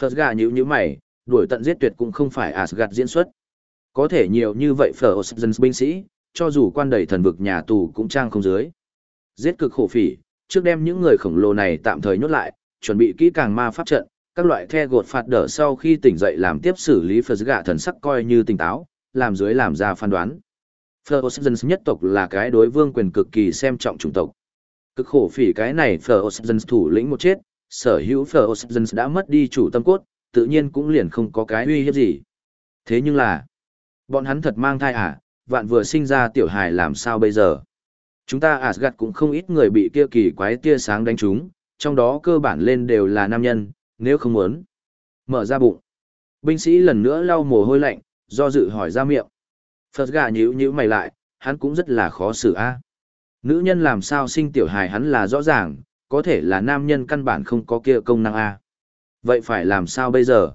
Phật gà nhíu nhíu mày, đuổi tận giết tuyệt cũng không phải Asgard diễn xuất. Có thể nhiều như vậy Phở dân binh sĩ, cho dù quan đầy thần vực nhà tù cũng trang không dưới. Giết cực khổ phỉ, trước đem những người khổng lồ này tạm thời nhốt lại, chuẩn bị kỹ càng ma pháp trận, các loại the gột phạt đỡ sau khi tỉnh dậy làm tiếp xử lý Phật gà thần sắc coi như tỉnh táo, làm dưới làm ra phán đoán. Ferozens nhất tộc là cái đối vương quyền cực kỳ xem trọng chủng tộc. Cực khổ phỉ cái này Ferozens thủ lĩnh một chết, sở hữu Ferozens đã mất đi chủ tâm cốt, tự nhiên cũng liền không có cái uy hiếp gì. Thế nhưng là, bọn hắn thật mang thai à, vạn vừa sinh ra tiểu hài làm sao bây giờ? Chúng ta Asgard cũng không ít người bị kia kỳ quái tia sáng đánh trúng, trong đó cơ bản lên đều là nam nhân, nếu không muốn. Mở ra bụng. Binh sĩ lần nữa lau mồ hôi lạnh, do dự hỏi ra miệng. Phật gà nhíu nhíu mày lại, hắn cũng rất là khó xử a. Nữ nhân làm sao sinh tiểu hài hắn là rõ ràng, có thể là nam nhân căn bản không có kia công năng a. Vậy phải làm sao bây giờ?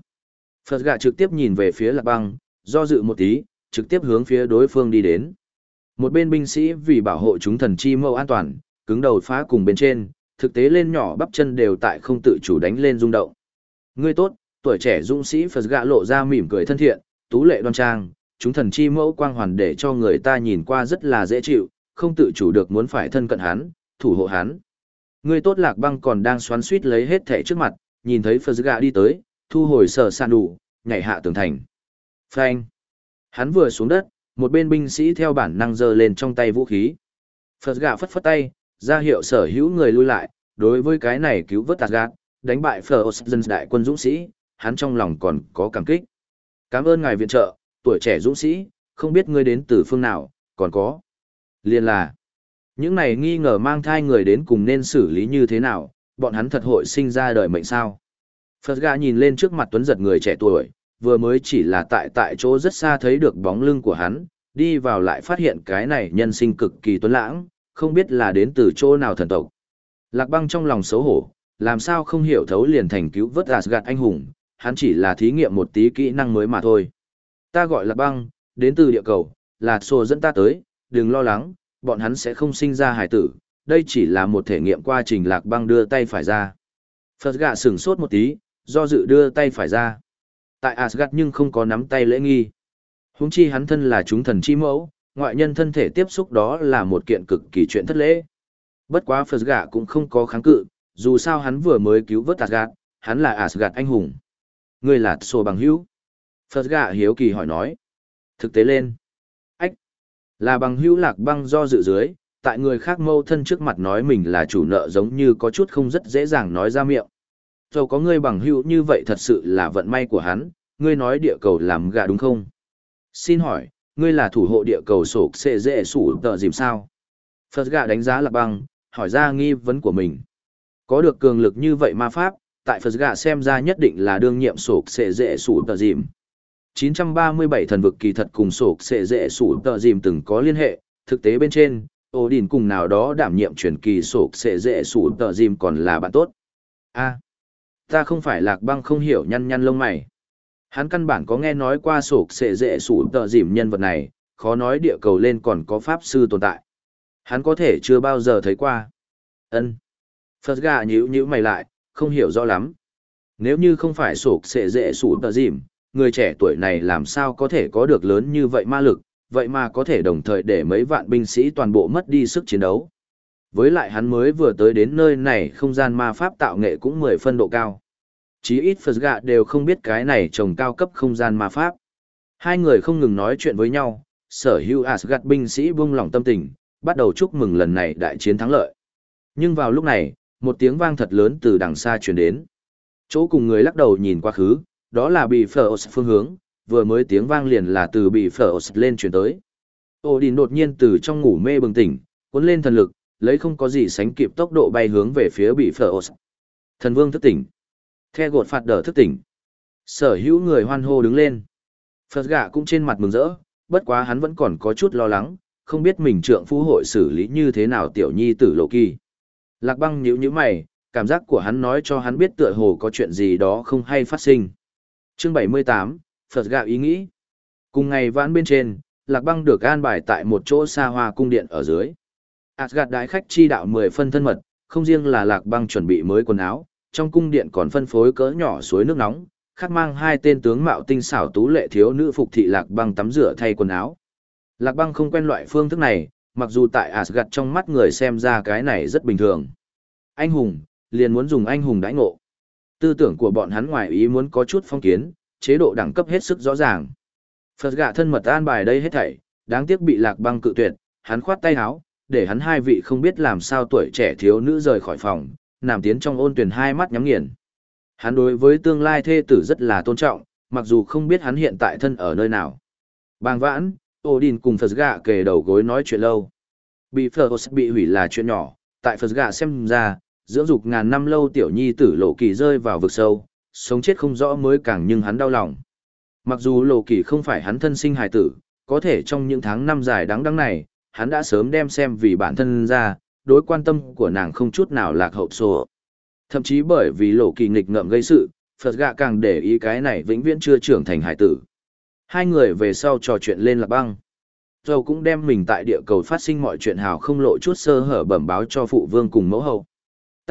Phật gà trực tiếp nhìn về phía lạc băng, do dự một tí, trực tiếp hướng phía đối phương đi đến. Một bên binh sĩ vì bảo hộ chúng thần chi mâu an toàn, cứng đầu phá cùng bên trên, thực tế lên nhỏ bắp chân đều tại không tự chủ đánh lên rung động. Ngươi tốt, tuổi trẻ dũng sĩ Phật gạ lộ ra mỉm cười thân thiện, tú lệ đoan trang, chúng thần chi mẫu quang hoàn để cho người ta nhìn qua rất là dễ chịu, không tự chủ được muốn phải thân cận hắn, thủ hộ hắn. Người tốt lạc băng còn đang xoắn suýt lấy hết thẻ trước mặt, nhìn thấy Phật Gà đi tới, thu hồi sở sàn đủ, nhảy hạ tường thành. Phanh. Hắn vừa xuống đất, một bên binh sĩ theo bản năng giơ lên trong tay vũ khí. Phật Gà phất phất tay, ra hiệu sở hữu người lui lại, đối với cái này cứu vớt tạt gạt, đánh bại Frozen đại quân dũng sĩ, hắn trong lòng còn có cảm kích. Cảm ơn ngài viện trợ, tuổi trẻ dũng sĩ, không biết ngươi đến từ phương nào, còn có. Liên là, những này nghi ngờ mang thai người đến cùng nên xử lý như thế nào, bọn hắn thật hội sinh ra đời mệnh sao. Phật gà nhìn lên trước mặt tuấn giật người trẻ tuổi, vừa mới chỉ là tại tại chỗ rất xa thấy được bóng lưng của hắn, đi vào lại phát hiện cái này nhân sinh cực kỳ tuấn lãng, không biết là đến từ chỗ nào thần tộc. Lạc băng trong lòng xấu hổ, làm sao không hiểu thấu liền thành cứu vớt Asgard anh hùng, hắn chỉ là thí nghiệm một tí kỹ năng mới mà thôi. Ta gọi là băng, đến từ địa cầu, là xô dẫn ta tới, đừng lo lắng, bọn hắn sẽ không sinh ra hải tử, đây chỉ là một thể nghiệm quá trình Lạc băng đưa tay phải ra. Phật gạ sửng sốt một tí, do dự đưa tay phải ra. Tại Asgard nhưng không có nắm tay lễ nghi. Huống chi hắn thân là chúng thần chi mẫu, ngoại nhân thân thể tiếp xúc đó là một kiện cực kỳ chuyện thất lễ. Bất quá Phật gạ cũng không có kháng cự, dù sao hắn vừa mới cứu vớt Asgard, hắn là Asgard anh hùng. Người là Sô bằng hữu. Phật gạ hiếu kỳ hỏi nói. Thực tế lên. Là bằng hữu lạc băng do dự dưới, tại người khác mâu thân trước mặt nói mình là chủ nợ giống như có chút không rất dễ dàng nói ra miệng. Dầu có ngươi bằng hữu như vậy thật sự là vận may của hắn, ngươi nói địa cầu làm gà đúng không? Xin hỏi, ngươi là thủ hộ địa cầu sổ xệ dễ sủ tờ dìm sao? Phật gà đánh giá lạc băng, hỏi ra nghi vấn của mình. Có được cường lực như vậy ma pháp, tại Phật gà xem ra nhất định là đương nhiệm sổ xệ dễ sủ tờ dìm. 937 thần vực kỳ thật cùng sổ sẽ dễ sủ tờ dìm từng có liên hệ, thực tế bên trên, ổ đỉnh cùng nào đó đảm nhiệm truyền kỳ sổ sẽ dễ sủ tờ dìm còn là bạn tốt. a ta không phải lạc băng không hiểu nhăn nhăn lông mày. Hắn căn bản có nghe nói qua sổ sẽ dễ sủ tờ dìm nhân vật này, khó nói địa cầu lên còn có pháp sư tồn tại. Hắn có thể chưa bao giờ thấy qua. ân Phật gà nhíu nhíu mày lại, không hiểu rõ lắm. Nếu như không phải sổ sẽ dễ sủ tờ dìm, người trẻ tuổi này làm sao có thể có được lớn như vậy ma lực, vậy mà có thể đồng thời để mấy vạn binh sĩ toàn bộ mất đi sức chiến đấu. Với lại hắn mới vừa tới đến nơi này không gian ma pháp tạo nghệ cũng mười phân độ cao. Chí ít Phật gạ đều không biết cái này trồng cao cấp không gian ma pháp. Hai người không ngừng nói chuyện với nhau, sở hữu Asgard binh sĩ buông lỏng tâm tình, bắt đầu chúc mừng lần này đại chiến thắng lợi. Nhưng vào lúc này, một tiếng vang thật lớn từ đằng xa truyền đến. Chỗ cùng người lắc đầu nhìn qua khứ, đó là bị Phlos phương hướng, vừa mới tiếng vang liền là từ bị Phlos lên truyền tới. Odin đột nhiên từ trong ngủ mê bừng tỉnh, cuốn lên thần lực, lấy không có gì sánh kịp tốc độ bay hướng về phía bị Phlos. Thần vương thức tỉnh. The gột phạt đỡ thức tỉnh. Sở hữu người hoan hô đứng lên. Phật gạ cũng trên mặt mừng rỡ, bất quá hắn vẫn còn có chút lo lắng, không biết mình trượng phu hội xử lý như thế nào tiểu nhi tử lộ kỳ. Lạc băng nhíu nhíu mày, cảm giác của hắn nói cho hắn biết tựa hồ có chuyện gì đó không hay phát sinh. Chương 78, Phật gạo ý nghĩ. Cùng ngày vãn bên trên, Lạc băng được an bài tại một chỗ xa hoa cung điện ở dưới. Asgard đại khách chi đạo mười phân thân mật, không riêng là Lạc băng chuẩn bị mới quần áo, trong cung điện còn phân phối cỡ nhỏ suối nước nóng, khác mang hai tên tướng mạo tinh xảo tú lệ thiếu nữ phục thị Lạc băng tắm rửa thay quần áo. Lạc băng không quen loại phương thức này, mặc dù tại Asgard trong mắt người xem ra cái này rất bình thường. Anh hùng, liền muốn dùng anh hùng đãi ngộ. Tư tưởng của bọn hắn ngoài ý muốn có chút phong kiến, chế độ đẳng cấp hết sức rõ ràng. Phật gạ thân mật an bài đây hết thảy, đáng tiếc bị lạc băng cự tuyệt, hắn khoát tay áo, để hắn hai vị không biết làm sao tuổi trẻ thiếu nữ rời khỏi phòng, nằm tiến trong ôn tuyển hai mắt nhắm nghiền. Hắn đối với tương lai thê tử rất là tôn trọng, mặc dù không biết hắn hiện tại thân ở nơi nào. Bàng vãn, Odin cùng Phật gạ kề đầu gối nói chuyện lâu. Bị Phật bị hủy là chuyện nhỏ, tại Phật gạ xem ra, dưỡng dục ngàn năm lâu tiểu nhi tử lộ kỳ rơi vào vực sâu, sống chết không rõ mới càng nhưng hắn đau lòng. Mặc dù lộ kỳ không phải hắn thân sinh hài tử, có thể trong những tháng năm dài đáng đắng này, hắn đã sớm đem xem vì bản thân ra, đối quan tâm của nàng không chút nào lạc hậu sổ. Thậm chí bởi vì lộ kỳ nghịch ngợm gây sự, Phật gạ càng để ý cái này vĩnh viễn chưa trưởng thành hải tử. Hai người về sau trò chuyện lên lạc băng. Dâu cũng đem mình tại địa cầu phát sinh mọi chuyện hào không lộ chút sơ hở bẩm báo cho phụ vương cùng mẫu hậu.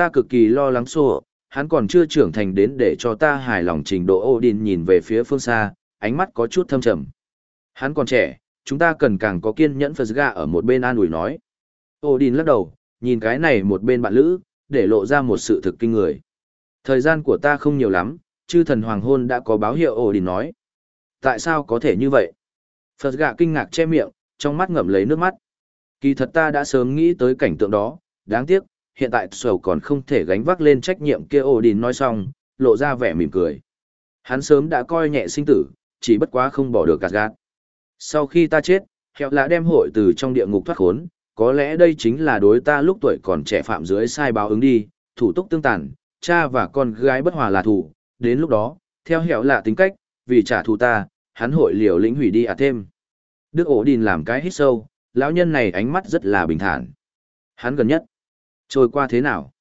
Ta cực kỳ lo lắng sổ, hắn còn chưa trưởng thành đến để cho ta hài lòng trình độ Odin nhìn về phía phương xa, ánh mắt có chút thâm trầm. Hắn còn trẻ, chúng ta cần càng có kiên nhẫn Phật Gà ở một bên an ủi nói. Odin lắc đầu, nhìn cái này một bên bạn lữ, để lộ ra một sự thực kinh người. Thời gian của ta không nhiều lắm, chư thần hoàng hôn đã có báo hiệu Odin nói. Tại sao có thể như vậy? Phật Gà kinh ngạc che miệng, trong mắt ngậm lấy nước mắt. Kỳ thật ta đã sớm nghĩ tới cảnh tượng đó, đáng tiếc, hiện tại sầu còn không thể gánh vác lên trách nhiệm kia ổ đình nói xong, lộ ra vẻ mỉm cười. Hắn sớm đã coi nhẹ sinh tử, chỉ bất quá không bỏ được gạt gạt. Sau khi ta chết, hẹo lạ đem hội từ trong địa ngục thoát khốn, có lẽ đây chính là đối ta lúc tuổi còn trẻ phạm dưới sai báo ứng đi, thủ tục tương tàn, cha và con gái bất hòa là thủ, đến lúc đó, theo hẹo lạ tính cách, vì trả thù ta, hắn hội liều lĩnh hủy đi à thêm. Đức ổ đình làm cái hít sâu, lão nhân này ánh mắt rất là bình thản. Hắn gần nhất. Trôi qua thế nào?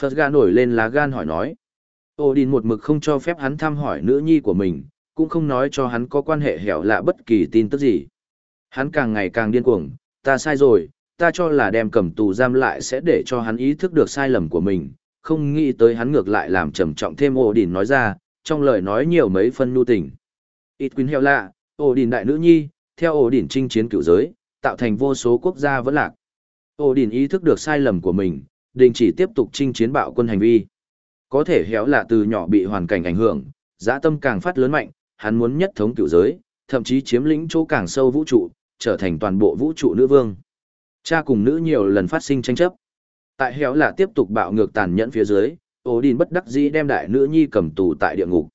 Phật gà nổi lên lá gan hỏi nói. Odin một mực không cho phép hắn thăm hỏi nữ nhi của mình, cũng không nói cho hắn có quan hệ hẻo lạ bất kỳ tin tức gì. Hắn càng ngày càng điên cuồng, ta sai rồi, ta cho là đem cầm tù giam lại sẽ để cho hắn ý thức được sai lầm của mình, không nghĩ tới hắn ngược lại làm trầm trọng thêm Odin đình nói ra, trong lời nói nhiều mấy phân nhu tình. Ít quyến hẻo lạ, Odin đình đại nữ nhi, theo Odin đình chinh chiến cựu giới, tạo thành vô số quốc gia vẫn lạc. Ổ đình ý thức được sai lầm của mình, đình chỉ tiếp tục chinh chiến bạo quân hành vi. Có thể héo là từ nhỏ bị hoàn cảnh ảnh hưởng, dã tâm càng phát lớn mạnh, hắn muốn nhất thống cựu giới, thậm chí chiếm lĩnh chỗ càng sâu vũ trụ, trở thành toàn bộ vũ trụ nữ vương. Cha cùng nữ nhiều lần phát sinh tranh chấp. Tại héo là tiếp tục bạo ngược tàn nhẫn phía dưới, Odin bất đắc dĩ đem đại nữ nhi cầm tù tại địa ngục.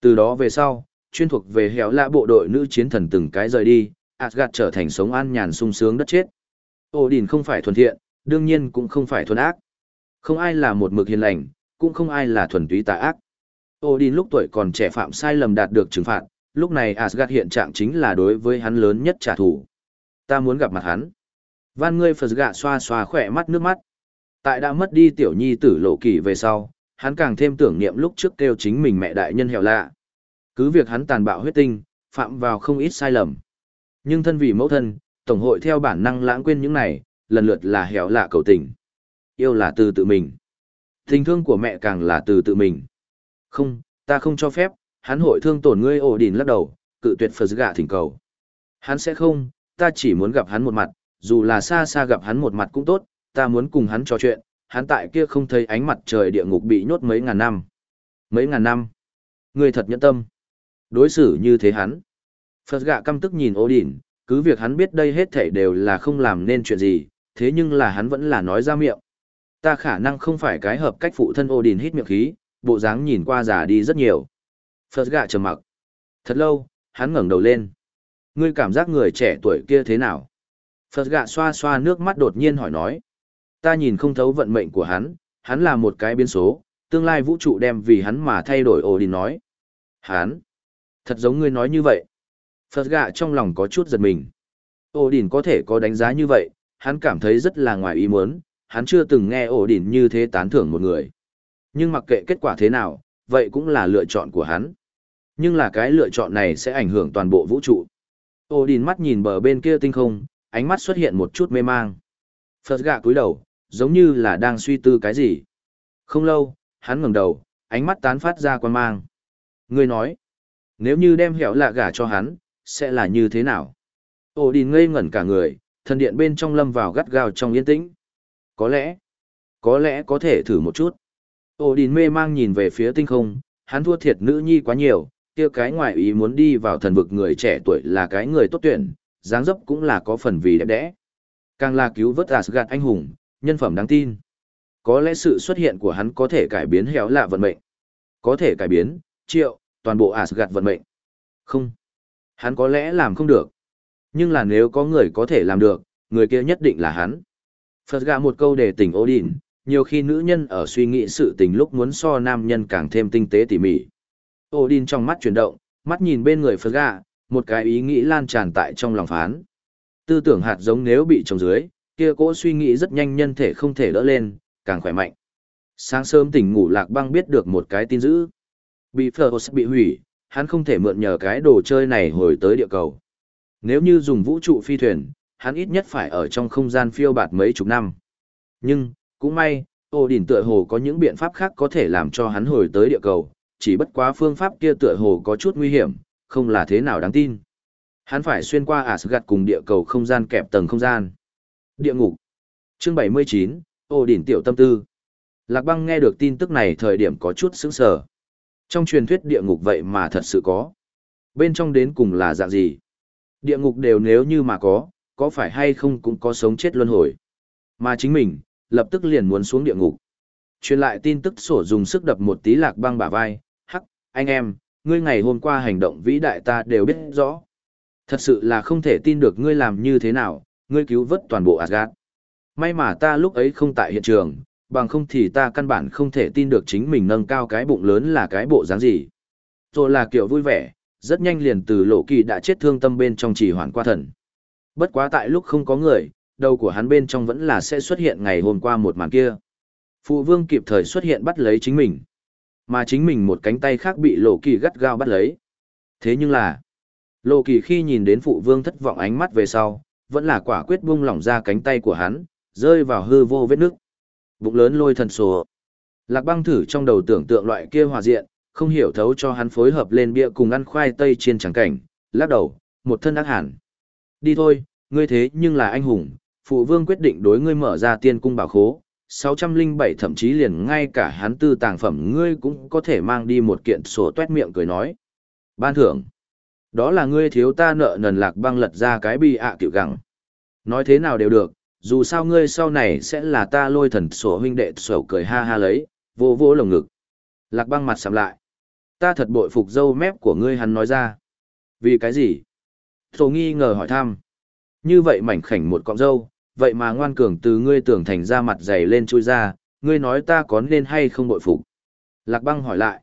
Từ đó về sau, chuyên thuộc về héo là bộ đội nữ chiến thần từng cái rời đi, Asgard trở thành sống an nhàn sung sướng đất chết. Odin không phải thuần thiện, đương nhiên cũng không phải thuần ác. Không ai là một mực hiền lành, cũng không ai là thuần túy tà ác. Odin lúc tuổi còn trẻ phạm sai lầm đạt được trừng phạt, lúc này Asgard hiện trạng chính là đối với hắn lớn nhất trả thù. Ta muốn gặp mặt hắn. Van ngươi Phật gạ xoa xoa khỏe mắt nước mắt. Tại đã mất đi tiểu nhi tử lộ kỳ về sau, hắn càng thêm tưởng niệm lúc trước kêu chính mình mẹ đại nhân hẻo lạ. Cứ việc hắn tàn bạo huyết tinh, phạm vào không ít sai lầm. Nhưng thân vì mẫu thân, Tổng hội theo bản năng lãng quên những này, lần lượt là hẻo lạ cầu tình. Yêu là từ tự mình. Tình thương của mẹ càng là từ tự mình. Không, ta không cho phép, hắn hội thương tổn ngươi ổ đỉnh lắc đầu, cự tuyệt Phật gạ thỉnh cầu. Hắn sẽ không, ta chỉ muốn gặp hắn một mặt, dù là xa xa gặp hắn một mặt cũng tốt, ta muốn cùng hắn trò chuyện, hắn tại kia không thấy ánh mặt trời địa ngục bị nhốt mấy ngàn năm. Mấy ngàn năm. Ngươi thật nhẫn tâm. Đối xử như thế hắn. Phật gạ căm tức nhìn ổ đỉnh, cứ việc hắn biết đây hết thảy đều là không làm nên chuyện gì, thế nhưng là hắn vẫn là nói ra miệng. Ta khả năng không phải cái hợp cách phụ thân Odin hít miệng khí, bộ dáng nhìn qua già đi rất nhiều. Phật gạ trầm mặc. Thật lâu, hắn ngẩng đầu lên. Ngươi cảm giác người trẻ tuổi kia thế nào? Phật gạ xoa xoa nước mắt đột nhiên hỏi nói. Ta nhìn không thấu vận mệnh của hắn, hắn là một cái biến số, tương lai vũ trụ đem vì hắn mà thay đổi Odin nói. Hắn? Thật giống ngươi nói như vậy. Phật gạ trong lòng có chút giật mình. Ổ đỉnh có thể có đánh giá như vậy, hắn cảm thấy rất là ngoài ý muốn, hắn chưa từng nghe ổ đỉnh như thế tán thưởng một người. Nhưng mặc kệ kết quả thế nào, vậy cũng là lựa chọn của hắn. Nhưng là cái lựa chọn này sẽ ảnh hưởng toàn bộ vũ trụ. Ô đình mắt nhìn bờ bên kia tinh không, ánh mắt xuất hiện một chút mê mang. Phật gạ cúi đầu, giống như là đang suy tư cái gì. Không lâu, hắn ngẩng đầu, ánh mắt tán phát ra quan mang. Người nói, nếu như đem hẻo lạ gả cho hắn, sẽ là như thế nào? Ô đình ngây ngẩn cả người, thần điện bên trong lâm vào gắt gao trong yên tĩnh. Có lẽ, có lẽ có thể thử một chút. Ô đình mê mang nhìn về phía tinh không, hắn thua thiệt nữ nhi quá nhiều, kia cái ngoại ý muốn đi vào thần vực người trẻ tuổi là cái người tốt tuyển, dáng dấp cũng là có phần vì đẹp đẽ. Càng là cứu vớt Asgard anh hùng, nhân phẩm đáng tin. Có lẽ sự xuất hiện của hắn có thể cải biến héo lạ vận mệnh. Có thể cải biến, triệu, toàn bộ Asgard vận mệnh. Không. Hắn có lẽ làm không được. Nhưng là nếu có người có thể làm được, người kia nhất định là hắn. Phật gạ một câu để tỉnh Odin, nhiều khi nữ nhân ở suy nghĩ sự tình lúc muốn so nam nhân càng thêm tinh tế tỉ mỉ. Odin trong mắt chuyển động, mắt nhìn bên người Phật gạ, một cái ý nghĩ lan tràn tại trong lòng phán. Tư tưởng hạt giống nếu bị trồng dưới, kia cỗ suy nghĩ rất nhanh nhân thể không thể đỡ lên, càng khỏe mạnh. Sáng sớm tỉnh ngủ lạc băng biết được một cái tin dữ. Bị Phở bị hủy, hắn không thể mượn nhờ cái đồ chơi này hồi tới địa cầu. Nếu như dùng vũ trụ phi thuyền, hắn ít nhất phải ở trong không gian phiêu bạt mấy chục năm. Nhưng, cũng may, Ô Đỉnh tựa hồ có những biện pháp khác có thể làm cho hắn hồi tới địa cầu, chỉ bất quá phương pháp kia tựa hồ có chút nguy hiểm, không là thế nào đáng tin. Hắn phải xuyên qua Asgard cùng địa cầu không gian kẹp tầng không gian. Địa ngục. Chương 79, Ô Đỉnh tiểu tâm tư. Lạc Băng nghe được tin tức này thời điểm có chút sững sờ. Trong truyền thuyết địa ngục vậy mà thật sự có. Bên trong đến cùng là dạng gì? Địa ngục đều nếu như mà có, có phải hay không cũng có sống chết luân hồi. Mà chính mình, lập tức liền muốn xuống địa ngục. Truyền lại tin tức sổ dùng sức đập một tí lạc băng bả vai, hắc, anh em, ngươi ngày hôm qua hành động vĩ đại ta đều biết rõ. Thật sự là không thể tin được ngươi làm như thế nào, ngươi cứu vớt toàn bộ Asgard. May mà ta lúc ấy không tại hiện trường, bằng không thì ta căn bản không thể tin được chính mình nâng cao cái bụng lớn là cái bộ dáng gì. Rồi là kiểu vui vẻ, rất nhanh liền từ lộ kỳ đã chết thương tâm bên trong chỉ hoàn qua thần. Bất quá tại lúc không có người, đầu của hắn bên trong vẫn là sẽ xuất hiện ngày hôm qua một màn kia. Phụ vương kịp thời xuất hiện bắt lấy chính mình. Mà chính mình một cánh tay khác bị lộ kỳ gắt gao bắt lấy. Thế nhưng là, lộ kỳ khi nhìn đến phụ vương thất vọng ánh mắt về sau, vẫn là quả quyết buông lỏng ra cánh tay của hắn, rơi vào hư vô vết nước. Bụng lớn lôi thần sổ. Lạc băng thử trong đầu tưởng tượng loại kia hòa diện, không hiểu thấu cho hắn phối hợp lên bia cùng ăn khoai tây trên trắng cảnh, lắc đầu, một thân ác hẳn. Đi thôi, ngươi thế nhưng là anh hùng, phụ vương quyết định đối ngươi mở ra tiên cung bảo khố, 607 thậm chí liền ngay cả hắn tư tàng phẩm ngươi cũng có thể mang đi một kiện sổ tuét miệng cười nói. Ban thưởng. Đó là ngươi thiếu ta nợ nần lạc băng lật ra cái bi ạ à kiểu gặng. Nói thế nào đều được, dù sao ngươi sau này sẽ là ta lôi thần sổ huynh đệ sổ cười ha ha lấy, vô vô lồng ngực. Lạc băng mặt sầm lại. Ta thật bội phục dâu mép của ngươi hắn nói ra. Vì cái gì? Thổ nghi ngờ hỏi thăm. Như vậy mảnh khảnh một cọng dâu, vậy mà ngoan cường từ ngươi tưởng thành ra mặt dày lên chui ra, ngươi nói ta có nên hay không bội phục. Lạc băng hỏi lại.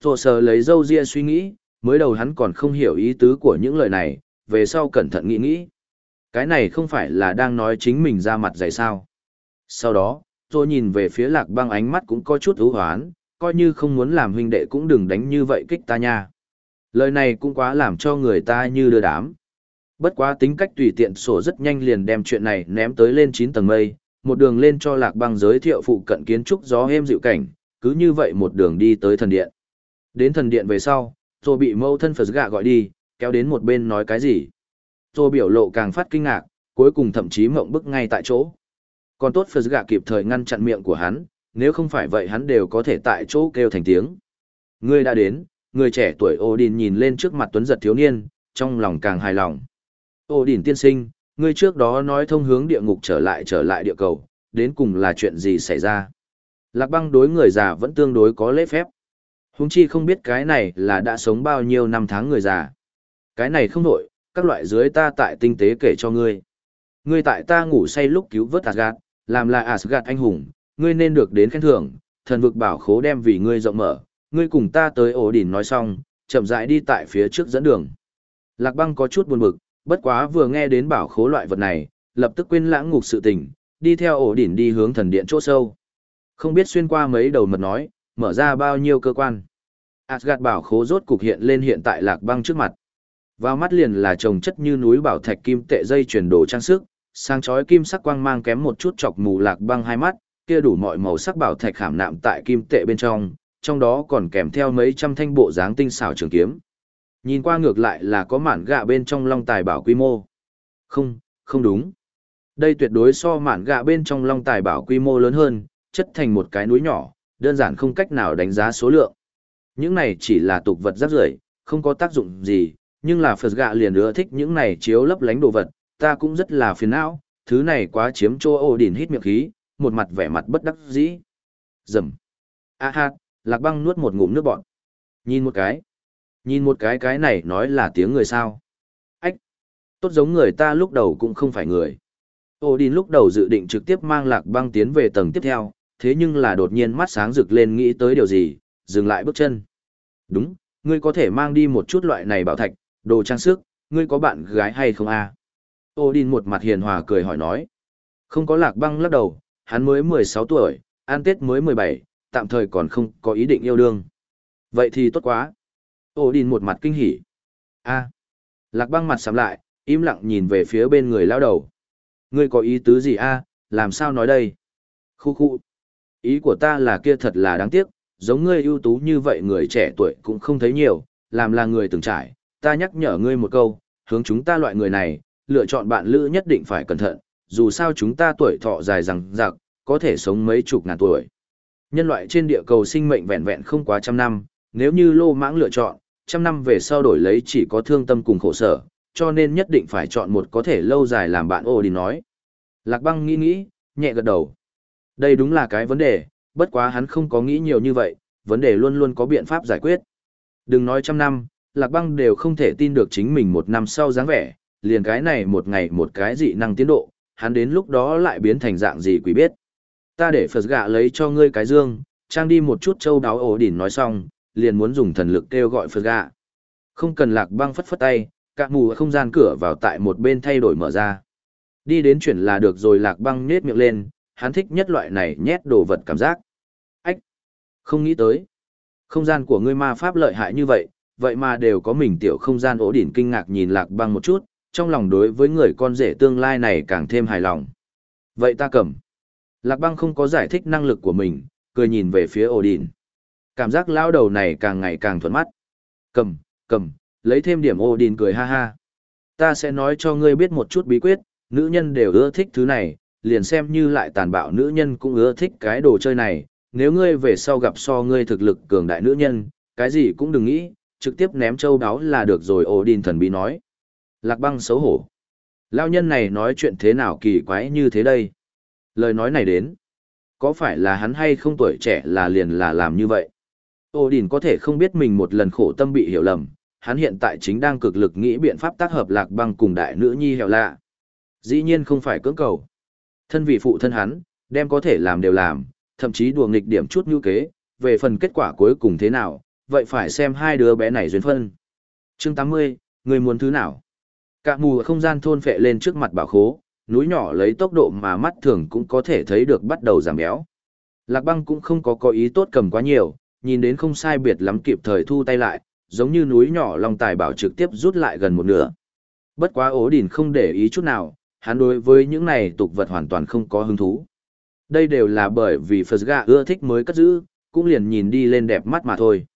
Thổ sờ lấy dâu ria suy nghĩ, mới đầu hắn còn không hiểu ý tứ của những lời này, về sau cẩn thận nghĩ nghĩ. Cái này không phải là đang nói chính mình ra mặt dày sao. Sau đó, tôi nhìn về phía lạc băng ánh mắt cũng có chút ưu hoán, coi như không muốn làm huynh đệ cũng đừng đánh như vậy kích ta nha. Lời này cũng quá làm cho người ta như đưa đám. Bất quá tính cách tùy tiện sổ rất nhanh liền đem chuyện này ném tới lên 9 tầng mây, một đường lên cho lạc băng giới thiệu phụ cận kiến trúc gió êm dịu cảnh, cứ như vậy một đường đi tới thần điện. Đến thần điện về sau, rồi bị mâu thân Phật gạ gọi đi, kéo đến một bên nói cái gì. Rồi biểu lộ càng phát kinh ngạc, cuối cùng thậm chí mộng bức ngay tại chỗ. Còn tốt Phật gạ kịp thời ngăn chặn miệng của hắn, nếu không phải vậy hắn đều có thể tại chỗ kêu thành tiếng. Ngươi đã đến, người trẻ tuổi Odin nhìn lên trước mặt tuấn giật thiếu niên, trong lòng càng hài lòng. Odin tiên sinh, ngươi trước đó nói thông hướng địa ngục trở lại trở lại địa cầu, đến cùng là chuyện gì xảy ra? Lạc băng đối người già vẫn tương đối có lễ phép. Húng chi không biết cái này là đã sống bao nhiêu năm tháng người già. Cái này không nổi, các loại dưới ta tại tinh tế kể cho ngươi. Ngươi tại ta ngủ say lúc cứu vớt Asgard, làm là Asgard anh hùng, ngươi nên được đến khen thưởng, thần vực bảo khố đem vì ngươi rộng mở, ngươi cùng ta tới ổ đỉnh nói xong, chậm rãi đi tại phía trước dẫn đường. Lạc băng có chút buồn bực, bất quá vừa nghe đến bảo khố loại vật này, lập tức quên lãng ngục sự tình, đi theo ổ đỉnh đi hướng thần điện chỗ sâu. Không biết xuyên qua mấy đầu mật nói, mở ra bao nhiêu cơ quan. Asgard bảo khố rốt cục hiện lên hiện tại lạc băng trước mặt. Vào mắt liền là trồng chất như núi bảo thạch kim tệ dây chuyển đồ trang sức, sang chói kim sắc quang mang kém một chút chọc mù lạc băng hai mắt, kia đủ mọi màu sắc bảo thạch khảm nạm tại kim tệ bên trong, trong đó còn kèm theo mấy trăm thanh bộ dáng tinh xảo trường kiếm. Nhìn qua ngược lại là có mản gạ bên trong long tài bảo quy mô. Không, không đúng. Đây tuyệt đối so mản gạ bên trong long tài bảo quy mô lớn hơn, chất thành một cái núi nhỏ, đơn giản không cách nào đánh giá số lượng. Những này chỉ là tục vật rác rưởi, không có tác dụng gì, nhưng là Phật gạ liền ưa thích những này chiếu lấp lánh đồ vật, ta cũng rất là phiền não, thứ này quá chiếm chỗ ổ đỉnh hít miệng khí, một mặt vẻ mặt bất đắc dĩ. Rầm. A ha, Lạc Băng nuốt một ngụm nước bọt. Nhìn một cái. Nhìn một cái cái này nói là tiếng người sao. Ách. Tốt giống người ta lúc đầu cũng không phải người. ô Odin lúc đầu dự định trực tiếp mang Lạc Băng tiến về tầng tiếp theo, thế nhưng là đột nhiên mắt sáng rực lên nghĩ tới điều gì, dừng lại bước chân. Đúng, ngươi có thể mang đi một chút loại này bảo thạch, đồ trang sức, ngươi có bạn gái hay không a? Odin một mặt hiền hòa cười hỏi nói. Không có Lạc Băng lắc đầu, hắn mới 16 tuổi, an tết mới 17, tạm thời còn không có ý định yêu đương. Vậy thì tốt quá. Odin một mặt kinh hỉ. a Lạc băng mặt sắm lại, im lặng nhìn về phía bên người lao đầu. Ngươi có ý tứ gì a làm sao nói đây? Khu khu. Ý của ta là kia thật là đáng tiếc, giống ngươi ưu tú như vậy người trẻ tuổi cũng không thấy nhiều, làm là người từng trải. Ta nhắc nhở ngươi một câu, hướng chúng ta loại người này, lựa chọn bạn lữ nhất định phải cẩn thận, dù sao chúng ta tuổi thọ dài rằng rạc, có thể sống mấy chục ngàn tuổi. Nhân loại trên địa cầu sinh mệnh vẹn vẹn không quá trăm năm, nếu như lô mãng lựa chọn, trăm năm về sau đổi lấy chỉ có thương tâm cùng khổ sở, cho nên nhất định phải chọn một có thể lâu dài làm bạn ô đi nói. Lạc băng nghĩ nghĩ, nhẹ gật đầu. Đây đúng là cái vấn đề, bất quá hắn không có nghĩ nhiều như vậy, vấn đề luôn luôn có biện pháp giải quyết. Đừng nói trăm năm, Lạc Băng đều không thể tin được chính mình một năm sau dáng vẻ, liền cái này một ngày một cái dị năng tiến độ, hắn đến lúc đó lại biến thành dạng gì quỷ biết. Ta để Phật gạ lấy cho ngươi cái dương, trang đi một chút châu đáo ổ đỉnh nói xong, liền muốn dùng thần lực kêu gọi Phật gạ. Không cần Lạc Băng phất phất tay, cả mù không gian cửa vào tại một bên thay đổi mở ra. Đi đến chuyển là được rồi Lạc Băng nết miệng lên, hắn thích nhất loại này nhét đồ vật cảm giác. Ách! Không nghĩ tới. Không gian của ngươi ma pháp lợi hại như vậy, vậy mà đều có mình tiểu không gian ổ đỉn kinh ngạc nhìn lạc băng một chút, trong lòng đối với người con rể tương lai này càng thêm hài lòng. Vậy ta cầm. Lạc băng không có giải thích năng lực của mình, cười nhìn về phía ổ đỉn. Cảm giác lao đầu này càng ngày càng thuận mắt. Cầm, cầm, lấy thêm điểm ổ đỉn cười ha ha. Ta sẽ nói cho ngươi biết một chút bí quyết, nữ nhân đều ưa thích thứ này, liền xem như lại tàn bạo nữ nhân cũng ưa thích cái đồ chơi này, nếu ngươi về sau gặp so ngươi thực lực cường đại nữ nhân, cái gì cũng đừng nghĩ, trực tiếp ném châu đáo là được rồi ổ đình thần bí nói. Lạc băng xấu hổ. Lao nhân này nói chuyện thế nào kỳ quái như thế đây? Lời nói này đến. Có phải là hắn hay không tuổi trẻ là liền là làm như vậy? Ô đình có thể không biết mình một lần khổ tâm bị hiểu lầm, hắn hiện tại chính đang cực lực nghĩ biện pháp tác hợp lạc băng cùng đại nữ nhi hẹo lạ. Dĩ nhiên không phải cưỡng cầu. Thân vị phụ thân hắn, đem có thể làm đều làm, thậm chí đùa nghịch điểm chút như kế, về phần kết quả cuối cùng thế nào, vậy phải xem hai đứa bé này duyên phân. Chương 80, người muốn thứ nào? Cả mù không gian thôn phệ lên trước mặt bảo khố, núi nhỏ lấy tốc độ mà mắt thường cũng có thể thấy được bắt đầu giảm béo. Lạc băng cũng không có có ý tốt cầm quá nhiều, nhìn đến không sai biệt lắm kịp thời thu tay lại, giống như núi nhỏ long tài bảo trực tiếp rút lại gần một nửa. Bất quá ố đỉn không để ý chút nào, hắn đối với những này tục vật hoàn toàn không có hứng thú. Đây đều là bởi vì Phật gà ưa thích mới cất giữ, cũng liền nhìn đi lên đẹp mắt mà thôi.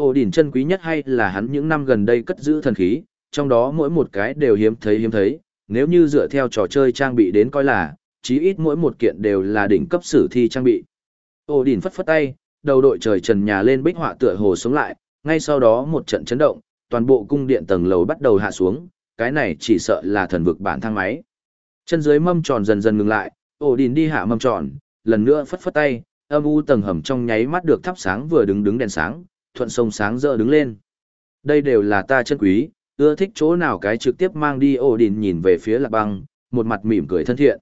Ổ đỉnh chân quý nhất hay là hắn những năm gần đây cất giữ thần khí, trong đó mỗi một cái đều hiếm thấy hiếm thấy, nếu như dựa theo trò chơi trang bị đến coi là, chí ít mỗi một kiện đều là đỉnh cấp sử thi trang bị. Ổ đỉnh phất phất tay, đầu đội trời trần nhà lên bích họa tựa hồ sống lại, ngay sau đó một trận chấn động, toàn bộ cung điện tầng lầu bắt đầu hạ xuống, cái này chỉ sợ là thần vực bản thang máy. Chân dưới mâm tròn dần dần ngừng lại, ổ đìn đi hạ mâm tròn, lần nữa phất phất tay, âm u tầng hầm trong nháy mắt được thắp sáng vừa đứng đứng đèn sáng, thuận sông sáng rỡ đứng lên. Đây đều là ta chân quý, ưa thích chỗ nào cái trực tiếp mang đi ổ đình nhìn về phía lạc băng, một mặt mỉm cười thân thiện.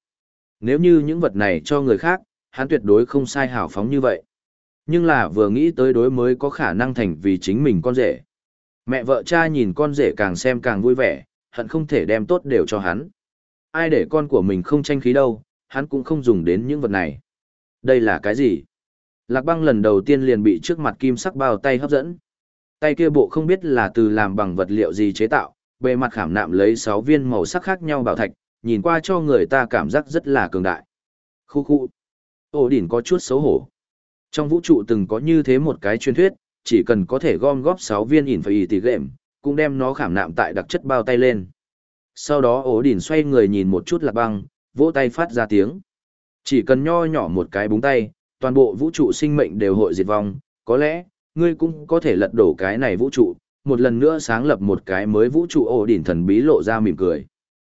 Nếu như những vật này cho người khác, hắn tuyệt đối không sai hào phóng như vậy. Nhưng là vừa nghĩ tới đối mới có khả năng thành vì chính mình con rể. Mẹ vợ cha nhìn con rể càng xem càng vui vẻ, hận không thể đem tốt đều cho hắn. Ai để con của mình không tranh khí đâu, hắn cũng không dùng đến những vật này. Đây là cái gì? Lạc băng lần đầu tiên liền bị trước mặt kim sắc bao tay hấp dẫn. Tay kia bộ không biết là từ làm bằng vật liệu gì chế tạo, bề mặt khảm nạm lấy 6 viên màu sắc khác nhau bảo thạch, nhìn qua cho người ta cảm giác rất là cường đại. Khu khu. Ô đỉnh có chút xấu hổ. Trong vũ trụ từng có như thế một cái truyền thuyết, chỉ cần có thể gom góp 6 viên ỉn phải tỷ gệm, cũng đem nó khảm nạm tại đặc chất bao tay lên. Sau đó ổ đỉnh xoay người nhìn một chút lạc băng, vỗ tay phát ra tiếng. Chỉ cần nho nhỏ một cái búng tay, toàn bộ vũ trụ sinh mệnh đều hội diệt vong, có lẽ, ngươi cũng có thể lật đổ cái này vũ trụ, một lần nữa sáng lập một cái mới vũ trụ ổ đỉnh thần bí lộ ra mỉm cười.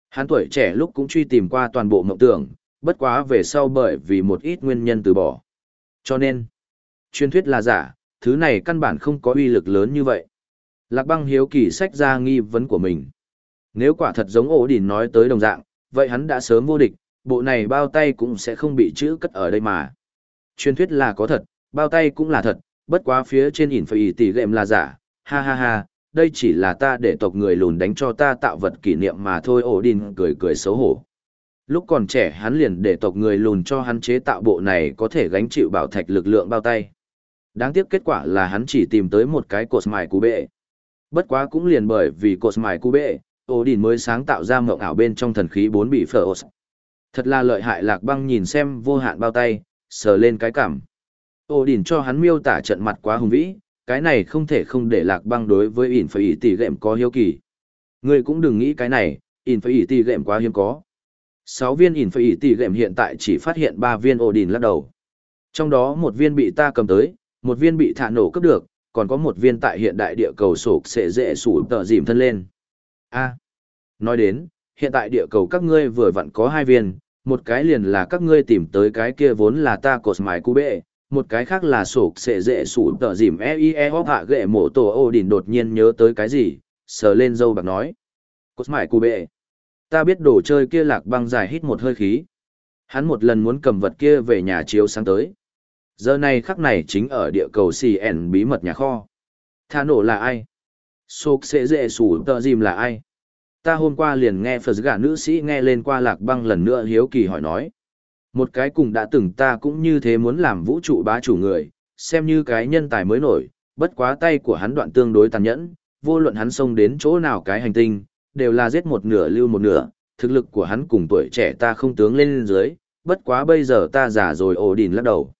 Hắn tuổi trẻ lúc cũng truy tìm qua toàn bộ mộng tưởng, bất quá về sau bởi vì một ít nguyên nhân từ bỏ. Cho nên, truyền thuyết là giả, thứ này căn bản không có uy lực lớn như vậy. Lạc băng hiếu kỳ sách ra nghi vấn của mình. Nếu quả thật giống ổ đỉnh nói tới đồng dạng, vậy hắn đã sớm vô địch, bộ này bao tay cũng sẽ không bị chữ cất ở đây mà. Truyền thuyết là có thật, bao tay cũng là thật, bất quá phía trên ỉn phải tỷ lệm là giả, ha ha ha, đây chỉ là ta để tộc người lùn đánh cho ta tạo vật kỷ niệm mà thôi ổ đin cười cười xấu hổ. Lúc còn trẻ hắn liền để tộc người lùn cho hắn chế tạo bộ này có thể gánh chịu bảo thạch lực lượng bao tay. Đáng tiếc kết quả là hắn chỉ tìm tới một cái cột mài cú bệ. Bất quá cũng liền bởi vì cột mài cú bệ, ổ mới sáng tạo ra mộng ảo bên trong thần khí bốn bị phở Thật là lợi hại lạc băng nhìn xem vô hạn bao tay, sờ lên cái cảm. Ô Đình cho hắn miêu tả trận mặt quá hùng vĩ, cái này không thể không để lạc băng đối với ỉn phải ỉ tỷ gệm có hiếu kỳ. Ngươi cũng đừng nghĩ cái này, ỉn phải ỉ tỷ gệm quá hiếm có. Sáu viên ỉn phải ỉ tỷ gệm hiện tại chỉ phát hiện ba viên ô Đình lắc đầu. Trong đó một viên bị ta cầm tới, một viên bị thả nổ cướp được, còn có một viên tại hiện đại địa cầu sổ sẽ dễ sủ tờ dìm thân lên. A. nói đến, hiện tại địa cầu các ngươi vừa vặn có hai viên, một cái liền là các ngươi tìm tới cái kia vốn là ta cột mài cú bệ, một cái khác là sổ sệ dễ sủ tờ dìm e i e hóp hạ ghệ mổ tổ ô đình đột nhiên nhớ tới cái gì, sờ lên dâu bạc nói. Cột mài cú bệ. Ta biết đồ chơi kia lạc băng dài hít một hơi khí. Hắn một lần muốn cầm vật kia về nhà chiếu sáng tới. Giờ này khắc này chính ở địa cầu CN bí mật nhà kho. Tha nổ là ai? Sốc sẽ dễ sủ tờ dìm là ai? Ta hôm qua liền nghe Phật gà nữ sĩ nghe lên qua lạc băng lần nữa hiếu kỳ hỏi nói. Một cái cùng đã từng ta cũng như thế muốn làm vũ trụ bá chủ người, xem như cái nhân tài mới nổi, bất quá tay của hắn đoạn tương đối tàn nhẫn, vô luận hắn xông đến chỗ nào cái hành tinh, đều là giết một nửa lưu một nửa, thực lực của hắn cùng tuổi trẻ ta không tướng lên dưới, bất quá bây giờ ta già rồi ổ đìn lắc đầu.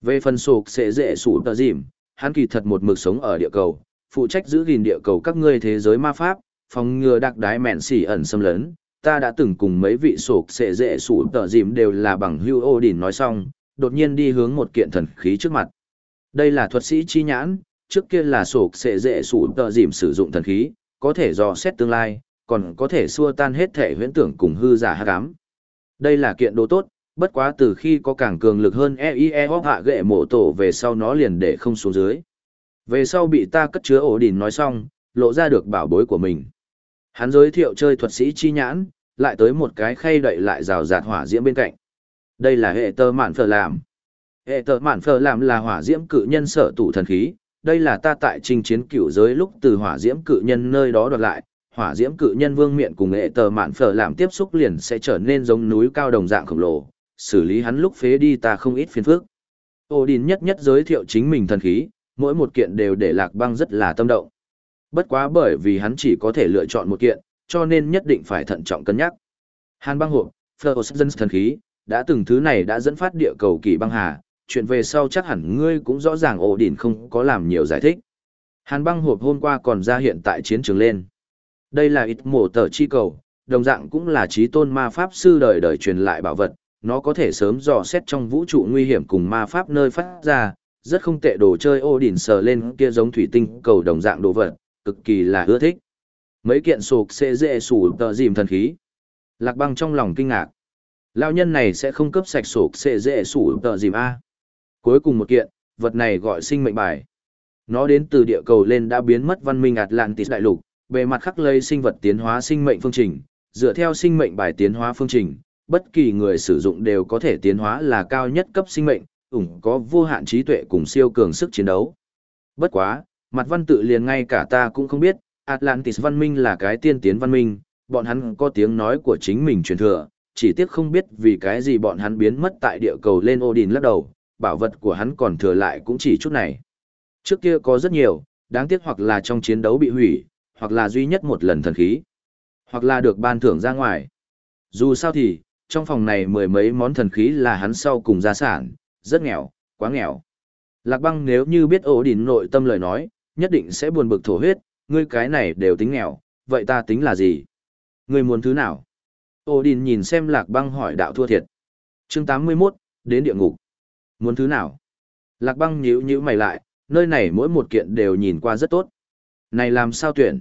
Về phần sụp sẽ dễ sủ tờ dìm, hắn kỳ thật một mực sống ở địa cầu, phụ trách giữ gìn địa cầu các ngươi thế giới ma pháp, phòng ngừa đặc đái mẹn xỉ ẩn xâm lấn. Ta đã từng cùng mấy vị sổ sẽ dễ sủ tờ dìm đều là bằng hưu ô đỉnh nói xong, đột nhiên đi hướng một kiện thần khí trước mặt. Đây là thuật sĩ chi nhãn, trước kia là sổ sẽ dễ sủ tờ dìm sử dụng thần khí, có thể dò xét tương lai, còn có thể xua tan hết thể huyễn tưởng cùng hư giả hát ám. Đây là kiện đồ tốt, bất quá từ khi có càng cường lực hơn EIE hóc hạ gệ mộ tổ về sau nó liền để không xuống dưới. Về sau bị ta cất chứa ổ đỉnh nói xong, lộ ra được bảo bối của mình. Hắn giới thiệu chơi thuật sĩ chi nhãn, lại tới một cái khay đậy lại rào rạt hỏa diễm bên cạnh. Đây là hệ tơ mạn phở làm. Hệ tơ mạn phở làm là hỏa diễm cự nhân sở tụ thần khí. Đây là ta tại trình chiến cửu giới lúc từ hỏa diễm cự nhân nơi đó đoạt lại, hỏa diễm cự nhân vương miện cùng hệ tờ mạn phở làm tiếp xúc liền sẽ trở nên giống núi cao đồng dạng khổng lồ, xử lý hắn lúc phế đi ta không ít phiền phức. Odin nhất nhất giới thiệu chính mình thần khí, mỗi một kiện đều để lạc băng rất là tâm động. Bất quá bởi vì hắn chỉ có thể lựa chọn một kiện, cho nên nhất định phải thận trọng cân nhắc. Hàn băng hộp, Frozen thần khí, đã từng thứ này đã dẫn phát địa cầu kỳ băng hà, chuyện về sau chắc hẳn ngươi cũng rõ ràng Odin không có làm nhiều giải thích. Hàn băng hộp hôm qua còn ra hiện tại chiến trường lên. Đây là ít mổ tờ chi cầu, đồng dạng cũng là trí tôn ma pháp sư đời đời truyền lại bảo vật, nó có thể sớm dò xét trong vũ trụ nguy hiểm cùng ma pháp nơi phát ra, rất không tệ đồ chơi ô đỉnh sờ lên kia giống thủy tinh cầu đồng dạng đồ vật, cực kỳ là ưa thích. Mấy kiện sụp sẽ dễ sủ tờ dìm thần khí. Lạc băng trong lòng kinh ngạc. Lao nhân này sẽ không cấp sạch sụp sẽ dễ sủ tờ dìm A. Cuối cùng một kiện, vật này gọi sinh mệnh bài. Nó đến từ địa cầu lên đã biến mất văn minh Atlantis đại lục, bề mặt khắc lây sinh vật tiến hóa sinh mệnh phương trình, dựa theo sinh mệnh bài tiến hóa phương trình, bất kỳ người sử dụng đều có thể tiến hóa là cao nhất cấp sinh mệnh, ủng có vô hạn trí tuệ cùng siêu cường sức chiến đấu. Bất quá, mặt văn tự liền ngay cả ta cũng không biết, Atlantis văn minh là cái tiên tiến văn minh, bọn hắn có tiếng nói của chính mình truyền thừa, chỉ tiếc không biết vì cái gì bọn hắn biến mất tại địa cầu lên Odin lắc đầu, bảo vật của hắn còn thừa lại cũng chỉ chút này. Trước kia có rất nhiều, đáng tiếc hoặc là trong chiến đấu bị hủy, hoặc là duy nhất một lần thần khí, hoặc là được ban thưởng ra ngoài. Dù sao thì, trong phòng này mười mấy món thần khí là hắn sau cùng gia sản, rất nghèo, quá nghèo. Lạc băng nếu như biết ổ đỉnh nội tâm lời nói, nhất định sẽ buồn bực thổ huyết, ngươi cái này đều tính nghèo, vậy ta tính là gì? Ngươi muốn thứ nào? Odin nhìn xem lạc băng hỏi đạo thua thiệt. chương 81, đến địa ngục. Muốn thứ nào? Lạc băng nhíu nhíu mày lại, nơi này mỗi một kiện đều nhìn qua rất tốt. Này làm sao tuyển?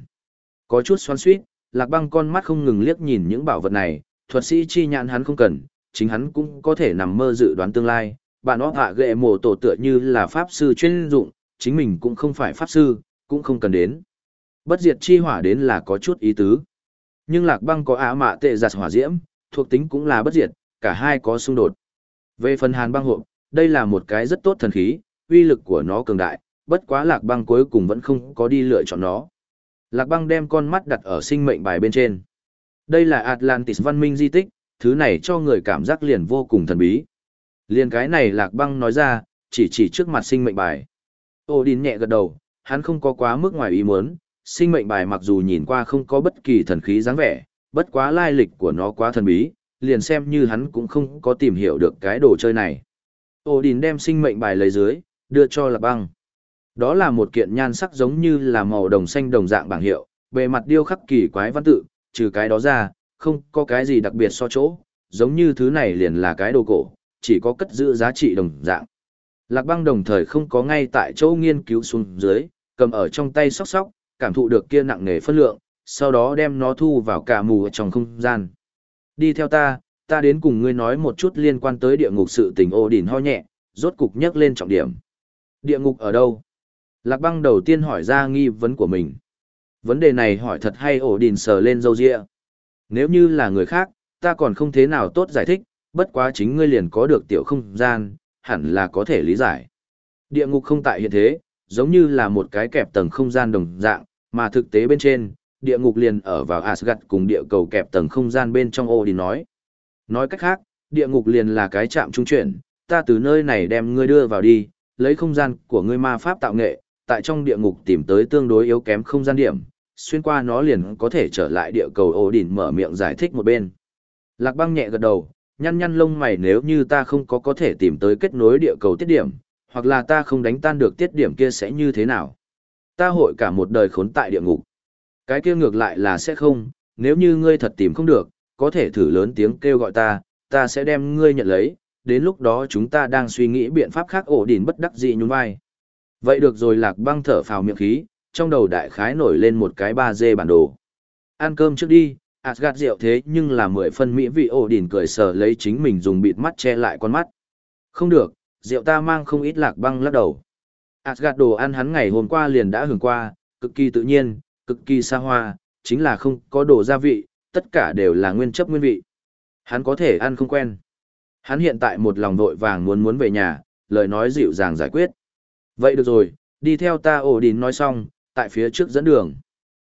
Có chút xoắn suýt, lạc băng con mắt không ngừng liếc nhìn những bảo vật này, thuật sĩ chi nhãn hắn không cần, chính hắn cũng có thể nằm mơ dự đoán tương lai. Bạn óc hạ ghệ mổ tổ tựa như là pháp sư chuyên dụng, chính mình cũng không phải pháp sư, cũng không cần đến. Bất diệt chi hỏa đến là có chút ý tứ. Nhưng lạc băng có á mạ tệ giặt hỏa diễm, thuộc tính cũng là bất diệt, cả hai có xung đột. Về phần hàn băng hộ, đây là một cái rất tốt thần khí, uy lực của nó cường đại, bất quá lạc băng cuối cùng vẫn không có đi lựa chọn nó. Lạc băng đem con mắt đặt ở sinh mệnh bài bên trên. Đây là Atlantis văn minh di tích, thứ này cho người cảm giác liền vô cùng thần bí. Liền cái này lạc băng nói ra, chỉ chỉ trước mặt sinh mệnh bài. Ô Odin nhẹ gật đầu, hắn không có quá mức ngoài ý muốn, sinh mệnh bài mặc dù nhìn qua không có bất kỳ thần khí dáng vẻ, bất quá lai lịch của nó quá thần bí, liền xem như hắn cũng không có tìm hiểu được cái đồ chơi này. Ô Odin đem sinh mệnh bài lấy dưới, đưa cho lạc băng. Đó là một kiện nhan sắc giống như là màu đồng xanh đồng dạng bảng hiệu, bề mặt điêu khắc kỳ quái văn tự, trừ cái đó ra, không có cái gì đặc biệt so chỗ, giống như thứ này liền là cái đồ cổ, chỉ có cất giữ giá trị đồng dạng. Lạc băng đồng thời không có ngay tại chỗ nghiên cứu xuống dưới, cầm ở trong tay sóc sóc, cảm thụ được kia nặng nề phân lượng, sau đó đem nó thu vào cả mù trong không gian. Đi theo ta, ta đến cùng ngươi nói một chút liên quan tới địa ngục sự tình ô đỉnh ho nhẹ, rốt cục nhắc lên trọng điểm. Địa ngục ở đâu? Lạc băng đầu tiên hỏi ra nghi vấn của mình. Vấn đề này hỏi thật hay ổ đỉnh sờ lên dâu ria. Nếu như là người khác, ta còn không thế nào tốt giải thích, bất quá chính ngươi liền có được tiểu không gian, hẳn là có thể lý giải. Địa ngục không tại hiện thế, giống như là một cái kẹp tầng không gian đồng dạng, mà thực tế bên trên, địa ngục liền ở vào Asgard cùng địa cầu kẹp tầng không gian bên trong Odin nói. Nói cách khác, địa ngục liền là cái chạm trung chuyển, ta từ nơi này đem ngươi đưa vào đi, lấy không gian của ngươi ma pháp tạo nghệ, tại trong địa ngục tìm tới tương đối yếu kém không gian điểm, xuyên qua nó liền có thể trở lại địa cầu Odin mở miệng giải thích một bên. Lạc băng nhẹ gật đầu, nhăn nhăn lông mày nếu như ta không có có thể tìm tới kết nối địa cầu tiết điểm, hoặc là ta không đánh tan được tiết điểm kia sẽ như thế nào? Ta hội cả một đời khốn tại địa ngục. Cái kia ngược lại là sẽ không, nếu như ngươi thật tìm không được, có thể thử lớn tiếng kêu gọi ta, ta sẽ đem ngươi nhận lấy, đến lúc đó chúng ta đang suy nghĩ biện pháp khác ổ đỉnh bất đắc dị nhún vai. Vậy được rồi lạc băng thở phào miệng khí, trong đầu đại khái nổi lên một cái ba d bản đồ. Ăn cơm trước đi, Asgard rượu thế nhưng là mười phân mỹ vị ổ đỉn cười sờ lấy chính mình dùng bịt mắt che lại con mắt. Không được, rượu ta mang không ít lạc băng lắc đầu. Asgard đồ ăn hắn ngày hôm qua liền đã hưởng qua, cực kỳ tự nhiên, cực kỳ xa hoa, chính là không có đồ gia vị, tất cả đều là nguyên chất nguyên vị. Hắn có thể ăn không quen. Hắn hiện tại một lòng vội vàng muốn muốn về nhà, lời nói dịu dàng giải quyết. Vậy được rồi, đi theo ta ổ đỉn nói xong, tại phía trước dẫn đường.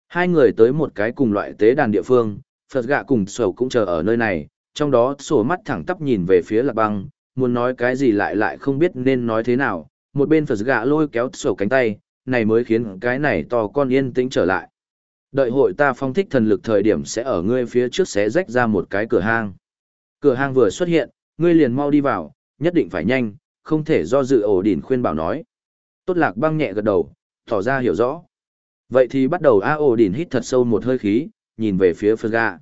Hai người tới một cái cùng loại tế đàn địa phương, Phật gạ cùng sầu cũng chờ ở nơi này, trong đó sổ mắt thẳng tắp nhìn về phía lạc băng, muốn nói cái gì lại lại không biết nên nói thế nào, một bên Phật gạ lôi kéo sổ cánh tay, này mới khiến cái này to con yên tĩnh trở lại. Đợi hội ta phong thích thần lực thời điểm sẽ ở ngươi phía trước sẽ rách ra một cái cửa hang. Cửa hang vừa xuất hiện, ngươi liền mau đi vào, nhất định phải nhanh, không thể do dự ổ đỉn khuyên bảo nói. Tốt lạc băng nhẹ gật đầu, tỏ ra hiểu rõ. Vậy thì bắt đầu A ổ đỉnh hít thật sâu một hơi khí, nhìn về phía Phật gạ.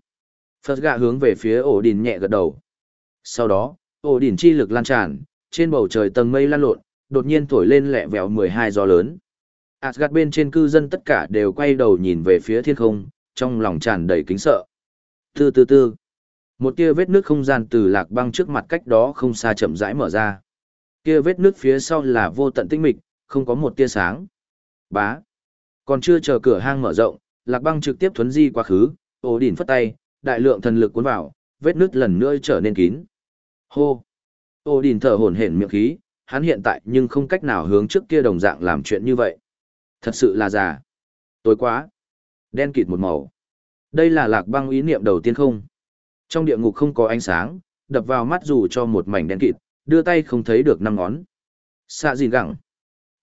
Phật gạ hướng về phía ổ đỉnh nhẹ gật đầu. Sau đó, ổ đỉnh chi lực lan tràn, trên bầu trời tầng mây lan lộn, đột nhiên thổi lên lẹ vẹo 12 gió lớn. Asgard bên trên cư dân tất cả đều quay đầu nhìn về phía thiên không, trong lòng tràn đầy kính sợ. Tư tư tư. Một tia vết nước không gian từ lạc băng trước mặt cách đó không xa chậm rãi mở ra. Kia vết nước phía sau là vô tận tinh mịch, không có một tia sáng. Bá. Còn chưa chờ cửa hang mở rộng, lạc băng trực tiếp thuấn di quá khứ, ổ đỉnh phất tay, đại lượng thần lực cuốn vào, vết nứt lần nữa trở nên kín. Hô. Ổ đỉnh thở hổn hển miệng khí, hắn hiện tại nhưng không cách nào hướng trước kia đồng dạng làm chuyện như vậy. Thật sự là già. Tối quá. Đen kịt một màu. Đây là lạc băng ý niệm đầu tiên không? Trong địa ngục không có ánh sáng, đập vào mắt dù cho một mảnh đen kịt, đưa tay không thấy được năm ngón. Xạ dìn gẳng.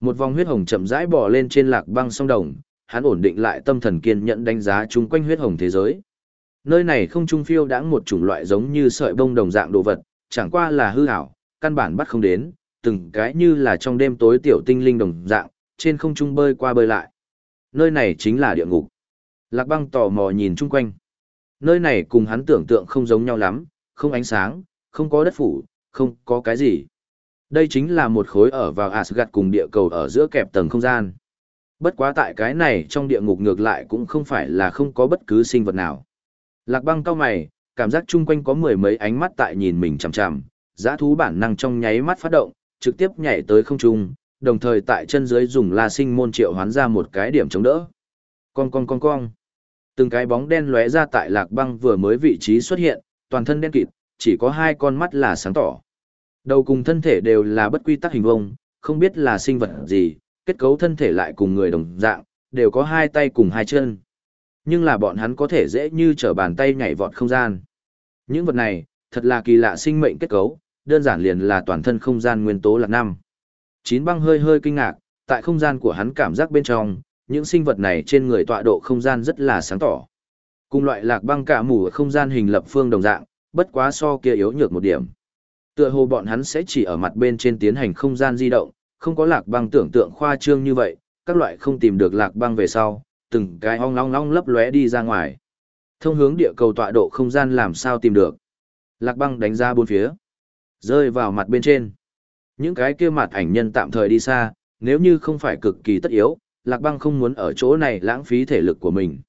Một vòng huyết hồng chậm rãi bò lên trên lạc băng sông đồng, hắn ổn định lại tâm thần kiên nhẫn đánh giá chung quanh huyết hồng thế giới. Nơi này không trung phiêu đãng một chủng loại giống như sợi bông đồng dạng đồ vật, chẳng qua là hư ảo, căn bản bắt không đến, từng cái như là trong đêm tối tiểu tinh linh đồng dạng, trên không trung bơi qua bơi lại. Nơi này chính là địa ngục. Lạc băng tò mò nhìn chung quanh. Nơi này cùng hắn tưởng tượng không giống nhau lắm, không ánh sáng, không có đất phủ, không có cái gì. Đây chính là một khối ở vào Asgard cùng địa cầu ở giữa kẹp tầng không gian. Bất quá tại cái này trong địa ngục ngược lại cũng không phải là không có bất cứ sinh vật nào. Lạc băng cao mày, cảm giác chung quanh có mười mấy ánh mắt tại nhìn mình chằm chằm, giã thú bản năng trong nháy mắt phát động, trực tiếp nhảy tới không trung, đồng thời tại chân dưới dùng la sinh môn triệu hoán ra một cái điểm chống đỡ. Con con con con. Từng cái bóng đen lóe ra tại lạc băng vừa mới vị trí xuất hiện, toàn thân đen kịt, chỉ có hai con mắt là sáng tỏ. Đầu cùng thân thể đều là bất quy tắc hình vông, không biết là sinh vật gì, kết cấu thân thể lại cùng người đồng dạng, đều có hai tay cùng hai chân. Nhưng là bọn hắn có thể dễ như trở bàn tay nhảy vọt không gian. Những vật này, thật là kỳ lạ sinh mệnh kết cấu, đơn giản liền là toàn thân không gian nguyên tố là năm. Chín băng hơi hơi kinh ngạc, tại không gian của hắn cảm giác bên trong, những sinh vật này trên người tọa độ không gian rất là sáng tỏ. Cùng loại lạc băng cả mù không gian hình lập phương đồng dạng, bất quá so kia yếu nhược một điểm. Tựa hồ bọn hắn sẽ chỉ ở mặt bên trên tiến hành không gian di động, không có lạc băng tưởng tượng khoa trương như vậy, các loại không tìm được lạc băng về sau, từng cái ong long long lấp lóe đi ra ngoài. Thông hướng địa cầu tọa độ không gian làm sao tìm được. Lạc băng đánh ra bốn phía, rơi vào mặt bên trên. Những cái kia mặt ảnh nhân tạm thời đi xa, nếu như không phải cực kỳ tất yếu, Lạc Băng không muốn ở chỗ này lãng phí thể lực của mình.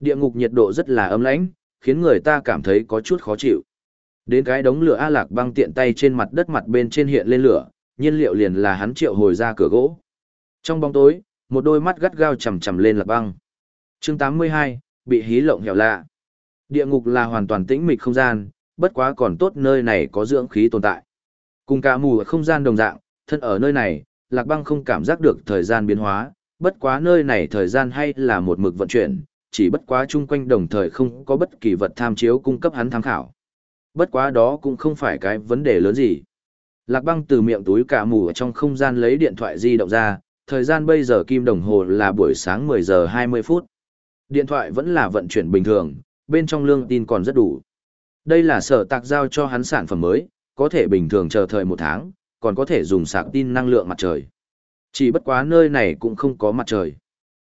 Địa ngục nhiệt độ rất là ấm lãnh, khiến người ta cảm thấy có chút khó chịu. Đến cái đống lửa A Lạc băng tiện tay trên mặt đất mặt bên trên hiện lên lửa, nhiên liệu liền là hắn triệu hồi ra cửa gỗ. Trong bóng tối, một đôi mắt gắt gao chầm chầm lên Lạc băng. chương 82, bị hí lộng hẻo lạ. Địa ngục là hoàn toàn tĩnh mịch không gian, bất quá còn tốt nơi này có dưỡng khí tồn tại. Cùng cả mù ở không gian đồng dạng, thân ở nơi này, Lạc băng không cảm giác được thời gian biến hóa, bất quá nơi này thời gian hay là một mực vận chuyển, chỉ bất quá chung quanh đồng thời không có bất kỳ vật tham chiếu cung cấp hắn tham khảo. Bất quá đó cũng không phải cái vấn đề lớn gì. Lạc băng từ miệng túi cả mù ở trong không gian lấy điện thoại di động ra, thời gian bây giờ kim đồng hồ là buổi sáng 10 giờ 20 phút. Điện thoại vẫn là vận chuyển bình thường, bên trong lương tin còn rất đủ. Đây là sở tạc giao cho hắn sản phẩm mới, có thể bình thường chờ thời một tháng, còn có thể dùng sạc tin năng lượng mặt trời. Chỉ bất quá nơi này cũng không có mặt trời.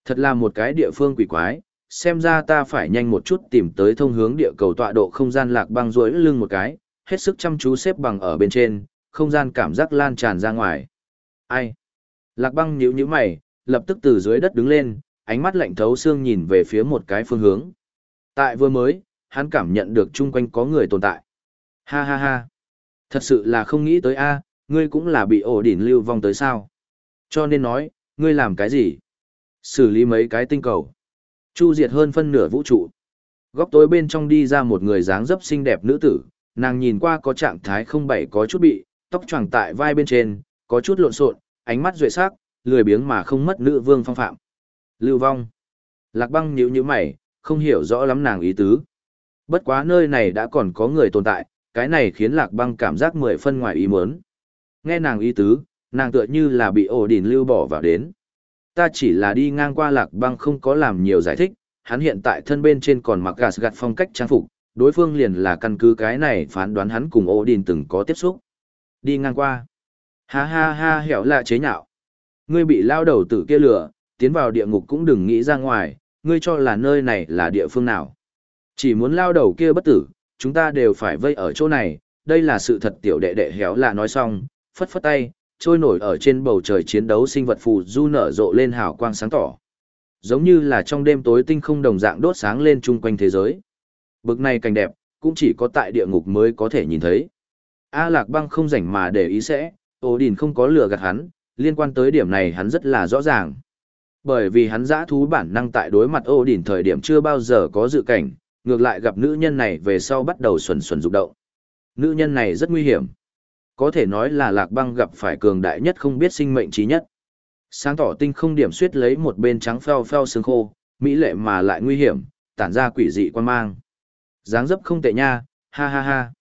Thật là một cái địa phương quỷ quái, xem ra ta phải nhanh một chút tìm tới thông hướng địa cầu tọa độ không gian lạc băng rối lưng một cái, hết sức chăm chú xếp bằng ở bên trên, không gian cảm giác lan tràn ra ngoài. Ai? Lạc băng nhíu nhíu mày, lập tức từ dưới đất đứng lên, ánh mắt lạnh thấu xương nhìn về phía một cái phương hướng. Tại vừa mới, hắn cảm nhận được chung quanh có người tồn tại. Ha ha ha. Thật sự là không nghĩ tới a, ngươi cũng là bị ổ đỉnh lưu vong tới sao. Cho nên nói, ngươi làm cái gì? Xử lý mấy cái tinh cầu. Chu diệt hơn phân nửa vũ trụ. Góc tối bên trong đi ra một người dáng dấp xinh đẹp nữ tử, nàng nhìn qua có trạng thái không bảy có chút bị, tóc choàng tại vai bên trên, có chút lộn xộn, ánh mắt duệ sắc, lười biếng mà không mất nữ vương phong phạm. Lưu vong. Lạc băng nhíu nhíu mày, không hiểu rõ lắm nàng ý tứ. Bất quá nơi này đã còn có người tồn tại, cái này khiến lạc băng cảm giác mười phân ngoài ý muốn. Nghe nàng ý tứ, nàng tựa như là bị ổ đỉnh lưu bỏ vào đến ta chỉ là đi ngang qua lạc băng không có làm nhiều giải thích, hắn hiện tại thân bên trên còn mặc gạt gạt phong cách trang phục, đối phương liền là căn cứ cái này phán đoán hắn cùng Odin từng có tiếp xúc. Đi ngang qua. Ha ha ha hẻo lạ chế nhạo. Ngươi bị lao đầu tử kia lửa, tiến vào địa ngục cũng đừng nghĩ ra ngoài, ngươi cho là nơi này là địa phương nào. Chỉ muốn lao đầu kia bất tử, chúng ta đều phải vây ở chỗ này, đây là sự thật tiểu đệ đệ héo lạ nói xong, phất phất tay, trôi nổi ở trên bầu trời chiến đấu sinh vật phù du nở rộ lên hào quang sáng tỏ. Giống như là trong đêm tối tinh không đồng dạng đốt sáng lên chung quanh thế giới. Bực này cảnh đẹp, cũng chỉ có tại địa ngục mới có thể nhìn thấy. A Lạc Băng không rảnh mà để ý sẽ, Ổ Đình không có lừa gạt hắn, liên quan tới điểm này hắn rất là rõ ràng. Bởi vì hắn giã thú bản năng tại đối mặt Ổ Đình thời điểm chưa bao giờ có dự cảnh, ngược lại gặp nữ nhân này về sau bắt đầu xuẩn xuẩn rụng động. Nữ nhân này rất nguy hiểm. Có thể nói là lạc băng gặp phải cường đại nhất không biết sinh mệnh trí nhất. Sáng tỏ tinh không điểm suyết lấy một bên trắng pheo pheo xương khô, mỹ lệ mà lại nguy hiểm, tản ra quỷ dị quan mang. dáng dấp không tệ nha, ha ha ha.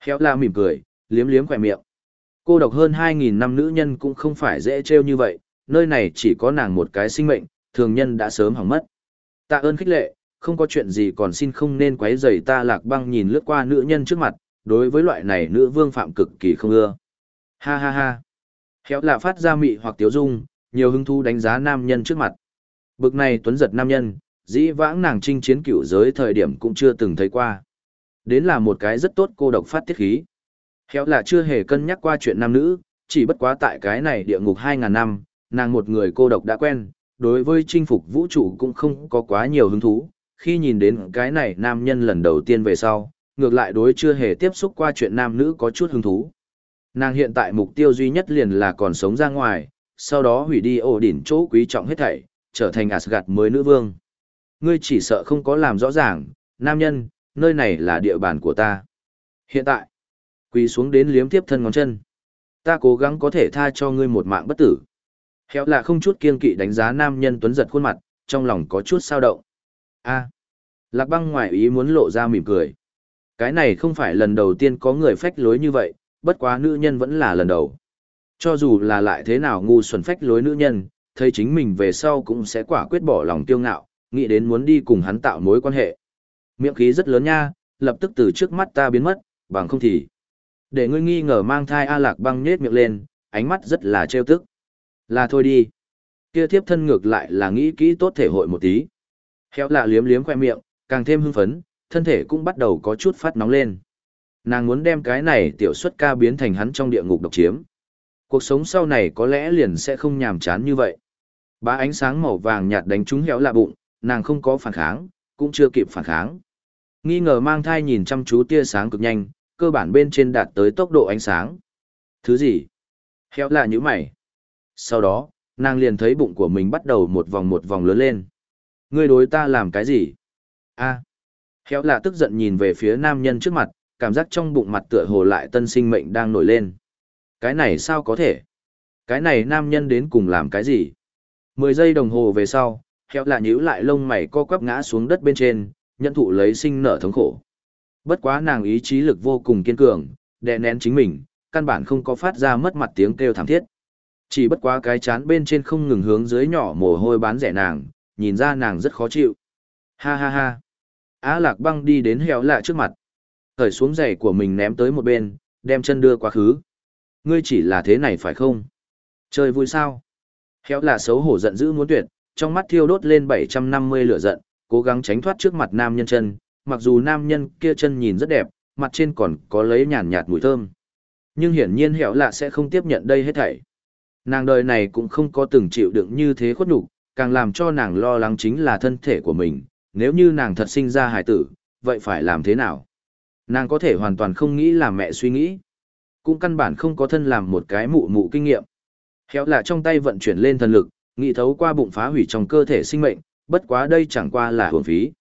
Héo la mỉm cười, liếm liếm khỏe miệng. Cô độc hơn 2.000 năm nữ nhân cũng không phải dễ trêu như vậy, nơi này chỉ có nàng một cái sinh mệnh, thường nhân đã sớm hỏng mất. Tạ ơn khích lệ, không có chuyện gì còn xin không nên quấy rầy ta lạc băng nhìn lướt qua nữ nhân trước mặt, đối với loại này nữ vương phạm cực kỳ không ưa. Ha ha ha. Khéo lạ phát ra mị hoặc tiếu dung, nhiều hứng thú đánh giá nam nhân trước mặt. Bực này tuấn giật nam nhân, dĩ vãng nàng chinh chiến cửu giới thời điểm cũng chưa từng thấy qua. Đến là một cái rất tốt cô độc phát tiết khí. Khéo là chưa hề cân nhắc qua chuyện nam nữ, chỉ bất quá tại cái này địa ngục 2.000 năm, nàng một người cô độc đã quen, đối với chinh phục vũ trụ cũng không có quá nhiều hứng thú. Khi nhìn đến cái này nam nhân lần đầu tiên về sau, ngược lại đối chưa hề tiếp xúc qua chuyện nam nữ có chút hứng thú. Nàng hiện tại mục tiêu duy nhất liền là còn sống ra ngoài, sau đó hủy đi ổ đỉnh chỗ quý trọng hết thảy, trở thành Asgard mới nữ vương. Ngươi chỉ sợ không có làm rõ ràng, nam nhân, nơi này là địa bàn của ta. Hiện tại, quỳ xuống đến liếm tiếp thân ngón chân. Ta cố gắng có thể tha cho ngươi một mạng bất tử. Héo là không chút kiên kỵ đánh giá nam nhân tuấn giật khuôn mặt, trong lòng có chút sao động. A. Lạc băng ngoại ý muốn lộ ra mỉm cười. Cái này không phải lần đầu tiên có người phách lối như vậy, bất quá nữ nhân vẫn là lần đầu. Cho dù là lại thế nào ngu xuẩn phách lối nữ nhân, thấy chính mình về sau cũng sẽ quả quyết bỏ lòng tiêu ngạo, nghĩ đến muốn đi cùng hắn tạo mối quan hệ. Miệng khí rất lớn nha, lập tức từ trước mắt ta biến mất, bằng không thì. Để ngươi nghi ngờ mang thai A Lạc băng nhết miệng lên, ánh mắt rất là trêu tức. Là thôi đi. Kia tiếp thân ngược lại là nghĩ kỹ tốt thể hội một tí. Khéo lạ liếm liếm khoe miệng, càng thêm hưng phấn, thân thể cũng bắt đầu có chút phát nóng lên. Nàng muốn đem cái này tiểu xuất ca biến thành hắn trong địa ngục độc chiếm. Cuộc sống sau này có lẽ liền sẽ không nhàm chán như vậy. Ba ánh sáng màu vàng nhạt đánh trúng héo lạ bụng, nàng không có phản kháng, cũng chưa kịp phản kháng. Nghi ngờ mang thai nhìn chăm chú tia sáng cực nhanh, cơ bản bên trên đạt tới tốc độ ánh sáng. Thứ gì? Héo là như mày. Sau đó, nàng liền thấy bụng của mình bắt đầu một vòng một vòng lớn lên. Ngươi đối ta làm cái gì? a à. Héo là tức giận nhìn về phía nam nhân trước mặt, cảm giác trong bụng mặt tựa hồ lại tân sinh mệnh đang nổi lên. Cái này sao có thể? Cái này nam nhân đến cùng làm cái gì? Mười giây đồng hồ về sau, héo là nhíu lại lông mày co quắp ngã xuống đất bên trên, nhận thụ lấy sinh nở thống khổ. Bất quá nàng ý chí lực vô cùng kiên cường, đè nén chính mình, căn bản không có phát ra mất mặt tiếng kêu thảm thiết. Chỉ bất quá cái chán bên trên không ngừng hướng dưới nhỏ mồ hôi bán rẻ nàng, nhìn ra nàng rất khó chịu. Ha ha ha. Á lạc băng đi đến hẻo lạ trước mặt. Cởi xuống giày của mình ném tới một bên, đem chân đưa quá khứ. Ngươi chỉ là thế này phải không? Chơi vui sao? Hẻo lạ xấu hổ giận dữ muốn tuyệt, trong mắt thiêu đốt lên 750 lửa giận, cố gắng tránh thoát trước mặt nam nhân chân, mặc dù nam nhân kia chân nhìn rất đẹp, mặt trên còn có lấy nhàn nhạt mùi thơm. Nhưng hiển nhiên hẻo lạ sẽ không tiếp nhận đây hết thảy. Nàng đời này cũng không có từng chịu đựng như thế khuất nhục, càng làm cho nàng lo lắng chính là thân thể của mình, nếu như nàng thật sinh ra hài tử, vậy phải làm thế nào? Nàng có thể hoàn toàn không nghĩ là mẹ suy nghĩ. Cũng căn bản không có thân làm một cái mụ mụ kinh nghiệm. Héo là trong tay vận chuyển lên thần lực, nghĩ thấu qua bụng phá hủy trong cơ thể sinh mệnh, bất quá đây chẳng qua là hưởng phí.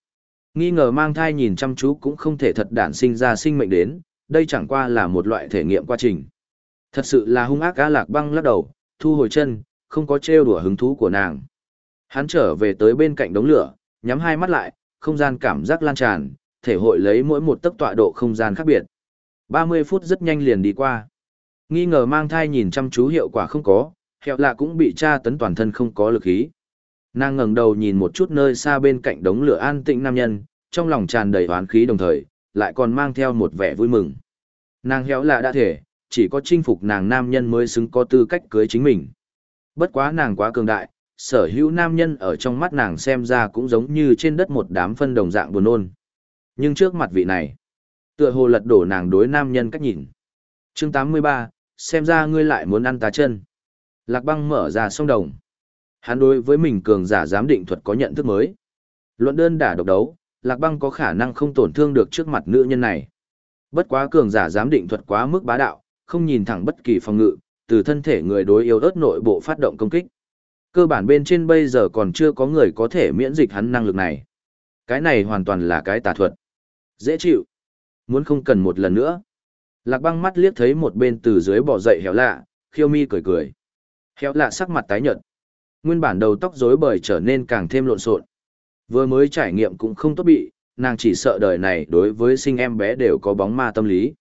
Nghi ngờ mang thai nhìn chăm chú cũng không thể thật đản sinh ra sinh mệnh đến, đây chẳng qua là một loại thể nghiệm quá trình. Thật sự là hung ác cá lạc băng lắc đầu, thu hồi chân, không có trêu đùa hứng thú của nàng. Hắn trở về tới bên cạnh đống lửa, nhắm hai mắt lại, không gian cảm giác lan tràn, thể hội lấy mỗi một tấc tọa độ không gian khác biệt. 30 phút rất nhanh liền đi qua. Nghi ngờ mang thai nhìn chăm chú hiệu quả không có, hẹo lạ cũng bị tra tấn toàn thân không có lực khí. Nàng ngẩng đầu nhìn một chút nơi xa bên cạnh đống lửa an tĩnh nam nhân, trong lòng tràn đầy oán khí đồng thời, lại còn mang theo một vẻ vui mừng. Nàng héo lạ đã thể, chỉ có chinh phục nàng nam nhân mới xứng có tư cách cưới chính mình. Bất quá nàng quá cường đại, sở hữu nam nhân ở trong mắt nàng xem ra cũng giống như trên đất một đám phân đồng dạng buồn nôn. Nhưng trước mặt vị này, tựa hồ lật đổ nàng đối nam nhân cách nhìn. chương 83, xem ra ngươi lại muốn ăn tá chân. Lạc băng mở ra sông đồng. Hắn đối với mình cường giả giám định thuật có nhận thức mới. Luận đơn đả độc đấu, Lạc băng có khả năng không tổn thương được trước mặt nữ nhân này. Bất quá cường giả giám định thuật quá mức bá đạo, không nhìn thẳng bất kỳ phòng ngự, từ thân thể người đối yếu ớt nội bộ phát động công kích. Cơ bản bên trên bây giờ còn chưa có người có thể miễn dịch hắn năng lực này. Cái này hoàn toàn là cái tà thuật. Dễ chịu. Muốn không cần một lần nữa. Lạc băng mắt liếc thấy một bên từ dưới bỏ dậy héo lạ, khiêu mi cười cười. Héo lạ sắc mặt tái nhợt. Nguyên bản đầu tóc rối bời trở nên càng thêm lộn xộn. Vừa mới trải nghiệm cũng không tốt bị, nàng chỉ sợ đời này đối với sinh em bé đều có bóng ma tâm lý.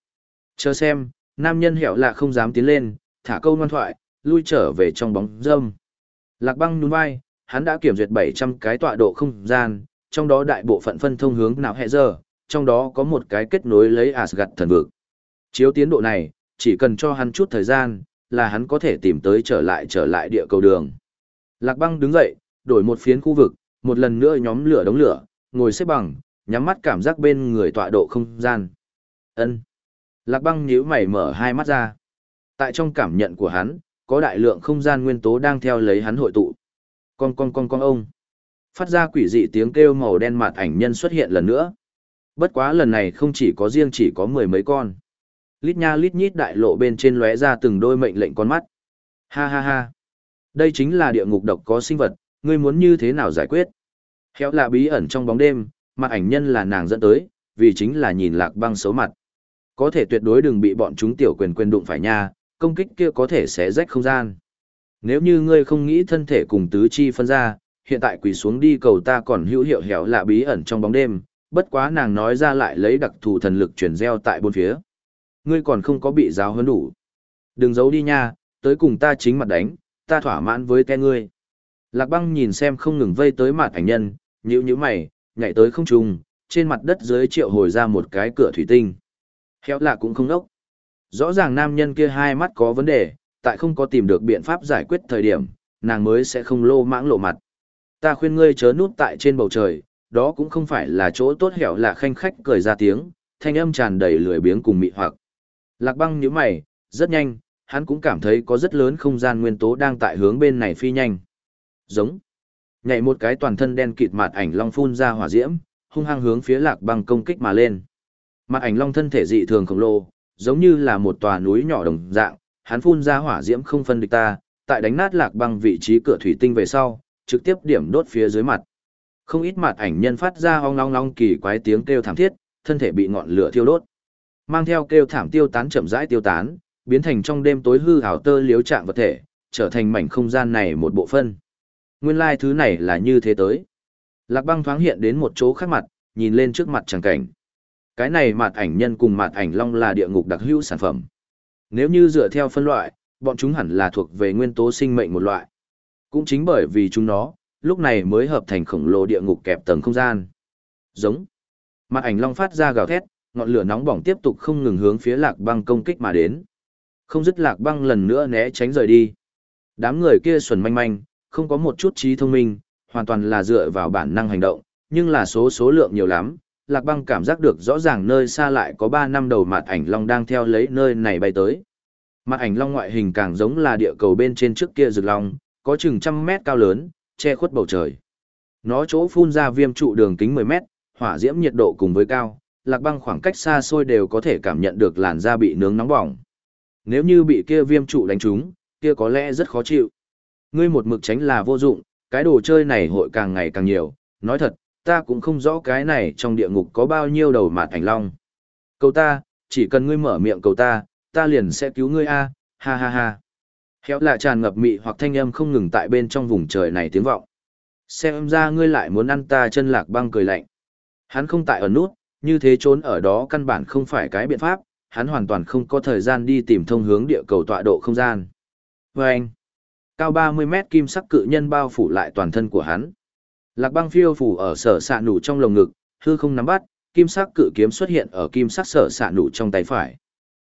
Chờ xem, nam nhân hẻo lạ không dám tiến lên, thả câu ngoan thoại, lui trở về trong bóng râm. Lạc băng nhún vai, hắn đã kiểm duyệt 700 cái tọa độ không gian, trong đó đại bộ phận phân thông hướng nào hệ giờ, trong đó có một cái kết nối lấy Asgard thần vực. Chiếu tiến độ này, chỉ cần cho hắn chút thời gian, là hắn có thể tìm tới trở lại trở lại địa cầu đường. Lạc băng đứng dậy, đổi một phiến khu vực, một lần nữa nhóm lửa đống lửa, ngồi xếp bằng, nhắm mắt cảm giác bên người tọa độ không gian. Ân. Lạc băng nhíu mày mở hai mắt ra. Tại trong cảm nhận của hắn, có đại lượng không gian nguyên tố đang theo lấy hắn hội tụ. Con con con con ông. Phát ra quỷ dị tiếng kêu màu đen mạt ảnh nhân xuất hiện lần nữa. Bất quá lần này không chỉ có riêng chỉ có mười mấy con. Lít nha lít nhít đại lộ bên trên lóe ra từng đôi mệnh lệnh con mắt. Ha ha ha. Đây chính là địa ngục độc có sinh vật, ngươi muốn như thế nào giải quyết? khéo lạ bí ẩn trong bóng đêm, mặt ảnh nhân là nàng dẫn tới, vì chính là nhìn lạc băng xấu mặt. Có thể tuyệt đối đừng bị bọn chúng tiểu quyền quyền đụng phải nha, công kích kia có thể sẽ rách không gian. Nếu như ngươi không nghĩ thân thể cùng tứ chi phân ra, hiện tại quỳ xuống đi cầu ta còn hữu hiệu héo lạ bí ẩn trong bóng đêm, bất quá nàng nói ra lại lấy đặc thù thần lực chuyển gieo tại bốn phía. Ngươi còn không có bị giáo huấn đủ. Đừng giấu đi nha, tới cùng ta chính mặt đánh, ta thỏa mãn với te ngươi. Lạc băng nhìn xem không ngừng vây tới mặt ảnh nhân, nhữ nhữ mày, nhảy tới không trùng, trên mặt đất dưới triệu hồi ra một cái cửa thủy tinh. Héo lạ cũng không đốc. Rõ ràng nam nhân kia hai mắt có vấn đề, tại không có tìm được biện pháp giải quyết thời điểm, nàng mới sẽ không lô mãng lộ mặt. Ta khuyên ngươi chớ nút tại trên bầu trời, đó cũng không phải là chỗ tốt hẻo là khanh khách cười ra tiếng, thanh âm tràn đầy lười biếng cùng mị hoặc. Lạc băng nhíu mày, rất nhanh, hắn cũng cảm thấy có rất lớn không gian nguyên tố đang tại hướng bên này phi nhanh. Giống. Nhảy một cái toàn thân đen kịt mặt ảnh long phun ra hỏa diễm, hung hăng hướng phía lạc băng công kích mà lên. Mặt ảnh long thân thể dị thường khổng lồ, giống như là một tòa núi nhỏ đồng dạng, hắn phun ra hỏa diễm không phân địch ta, tại đánh nát lạc băng vị trí cửa thủy tinh về sau, trực tiếp điểm đốt phía dưới mặt. Không ít mặt ảnh nhân phát ra ong long long kỳ quái tiếng kêu thảm thiết, thân thể bị ngọn lửa thiêu đốt. Mang theo kêu thảm tiêu tán chậm rãi tiêu tán, biến thành trong đêm tối hư ảo tơ liếu trạng vật thể, trở thành mảnh không gian này một bộ phân. Nguyên lai thứ này là như thế tới. Lạc băng thoáng hiện đến một chỗ khác mặt, nhìn lên trước mặt chẳng cảnh. Cái này mạt ảnh nhân cùng mạt ảnh long là địa ngục đặc hữu sản phẩm. Nếu như dựa theo phân loại, bọn chúng hẳn là thuộc về nguyên tố sinh mệnh một loại. Cũng chính bởi vì chúng nó, lúc này mới hợp thành khổng lồ địa ngục kẹp tầng không gian. Giống. Mặt ảnh long phát ra gào thét, ngọn lửa nóng bỏng tiếp tục không ngừng hướng phía lạc băng công kích mà đến. Không dứt lạc băng lần nữa né tránh rời đi. Đám người kia xuẩn manh manh, không có một chút trí thông minh, hoàn toàn là dựa vào bản năng hành động, nhưng là số số lượng nhiều lắm. Lạc băng cảm giác được rõ ràng nơi xa lại có 3 năm đầu mặt ảnh long đang theo lấy nơi này bay tới. Mặt ảnh long ngoại hình càng giống là địa cầu bên trên trước kia rực long, có chừng trăm mét cao lớn, che khuất bầu trời. Nó chỗ phun ra viêm trụ đường kính 10 mét, hỏa diễm nhiệt độ cùng với cao, lạc băng khoảng cách xa xôi đều có thể cảm nhận được làn da bị nướng nóng bỏng. Nếu như bị kia viêm trụ đánh trúng, kia có lẽ rất khó chịu. Ngươi một mực tránh là vô dụng, cái đồ chơi này hội càng ngày càng nhiều, nói thật, ta cũng không rõ cái này trong địa ngục có bao nhiêu đầu mạt ảnh long. Cầu ta, chỉ cần ngươi mở miệng cầu ta, ta liền sẽ cứu ngươi a, ha ha ha. Khéo lạ tràn ngập mị hoặc thanh âm không ngừng tại bên trong vùng trời này tiếng vọng. Xem ra ngươi lại muốn ăn ta chân lạc băng cười lạnh. Hắn không tại ở nút, như thế trốn ở đó căn bản không phải cái biện pháp, hắn hoàn toàn không có thời gian đi tìm thông hướng địa cầu tọa độ không gian. Vâng! anh, cao 30 mét kim sắc cự nhân bao phủ lại toàn thân của hắn. Lạc băng phiêu phủ ở sở xạ nụ trong lồng ngực, hư không nắm bắt, kim sắc cự kiếm xuất hiện ở kim sắc sở xạ nụ trong tay phải.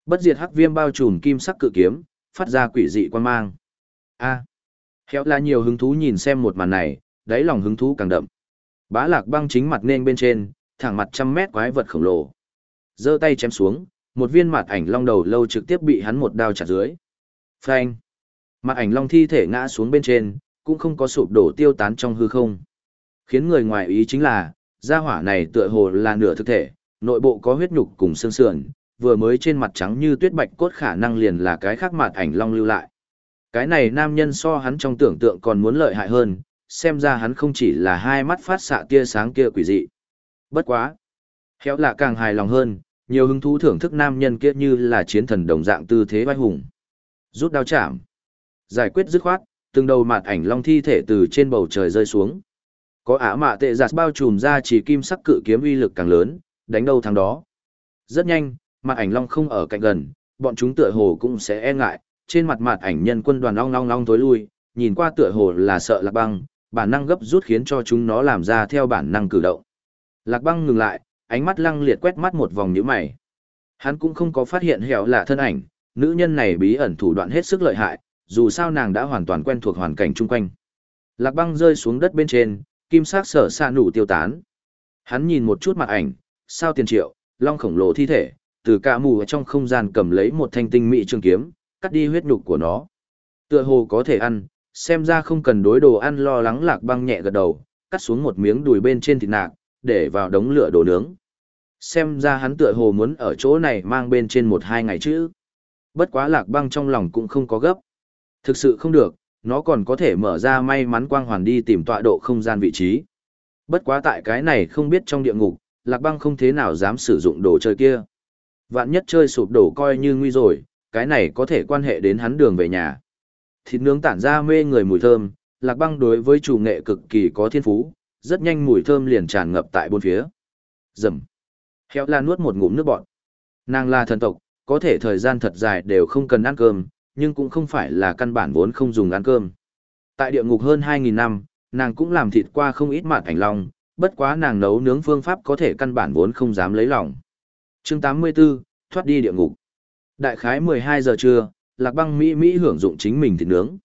Bất diệt hắc viêm bao trùm kim sắc cự kiếm, phát ra quỷ dị quan mang. A. À. Khéo là nhiều hứng thú nhìn xem một màn này, đáy lòng hứng thú càng đậm. Bá lạc băng chính mặt nên bên trên, thẳng mặt trăm mét quái vật khổng lồ. giơ tay chém xuống, một viên mặt ảnh long đầu lâu trực tiếp bị hắn một đao chặt dưới. Phanh. Mặt ảnh long thi thể ngã xuống bên trên, cũng không có sụp đổ tiêu tán trong hư không. Khiến người ngoài ý chính là, gia hỏa này tựa hồ là nửa thực thể, nội bộ có huyết nhục cùng xương sườn, vừa mới trên mặt trắng như tuyết bạch cốt khả năng liền là cái khác mặt ảnh long lưu lại. Cái này nam nhân so hắn trong tưởng tượng còn muốn lợi hại hơn, xem ra hắn không chỉ là hai mắt phát xạ tia sáng kia quỷ dị. Bất quá. Khéo là càng hài lòng hơn, nhiều hứng thú thưởng thức nam nhân kia như là chiến thần đồng dạng tư thế vai hùng. Rút đao chạm. Giải quyết dứt khoát, từng đầu mặt ảnh long thi thể từ trên bầu trời rơi xuống. Có ả mạ tệ giặt bao trùm ra chỉ kim sắc cự kiếm uy lực càng lớn, đánh đâu thắng đó. Rất nhanh, mặt ảnh long không ở cạnh gần, bọn chúng tựa hồ cũng sẽ e ngại, trên mặt mặt ảnh nhân quân đoàn long long long tối lui, nhìn qua tựa hồ là sợ lạc băng, bản năng gấp rút khiến cho chúng nó làm ra theo bản năng cử động. Lạc băng ngừng lại, ánh mắt lăng liệt quét mắt một vòng nhíu mày. Hắn cũng không có phát hiện hẻo là thân ảnh, nữ nhân này bí ẩn thủ đoạn hết sức lợi hại, dù sao nàng đã hoàn toàn quen thuộc hoàn cảnh chung quanh. Lạc băng rơi xuống đất bên trên, kim sắc sở xa nụ tiêu tán. Hắn nhìn một chút mặt ảnh, sao tiền triệu, long khổng lồ thi thể, từ cả mù ở trong không gian cầm lấy một thanh tinh mỹ trường kiếm, cắt đi huyết nhục của nó. Tựa hồ có thể ăn, xem ra không cần đối đồ ăn lo lắng lạc băng nhẹ gật đầu, cắt xuống một miếng đùi bên trên thịt nạc, để vào đống lửa đồ nướng. Xem ra hắn tựa hồ muốn ở chỗ này mang bên trên một hai ngày chứ. Bất quá lạc băng trong lòng cũng không có gấp. Thực sự không được, nó còn có thể mở ra may mắn quang hoàn đi tìm tọa độ không gian vị trí. Bất quá tại cái này không biết trong địa ngục, lạc băng không thế nào dám sử dụng đồ chơi kia. Vạn nhất chơi sụp đổ coi như nguy rồi, cái này có thể quan hệ đến hắn đường về nhà. Thịt nướng tản ra mê người mùi thơm, lạc băng đối với chủ nghệ cực kỳ có thiên phú, rất nhanh mùi thơm liền tràn ngập tại bốn phía. Rầm. khéo la nuốt một ngụm nước bọt. Nàng là thần tộc, có thể thời gian thật dài đều không cần ăn cơm, nhưng cũng không phải là căn bản vốn không dùng ăn cơm. Tại địa ngục hơn 2.000 năm, nàng cũng làm thịt qua không ít mạt ảnh long, bất quá nàng nấu nướng phương pháp có thể căn bản vốn không dám lấy lòng. chương 84, thoát đi địa ngục. Đại khái 12 giờ trưa, lạc băng Mỹ Mỹ hưởng dụng chính mình thịt nướng.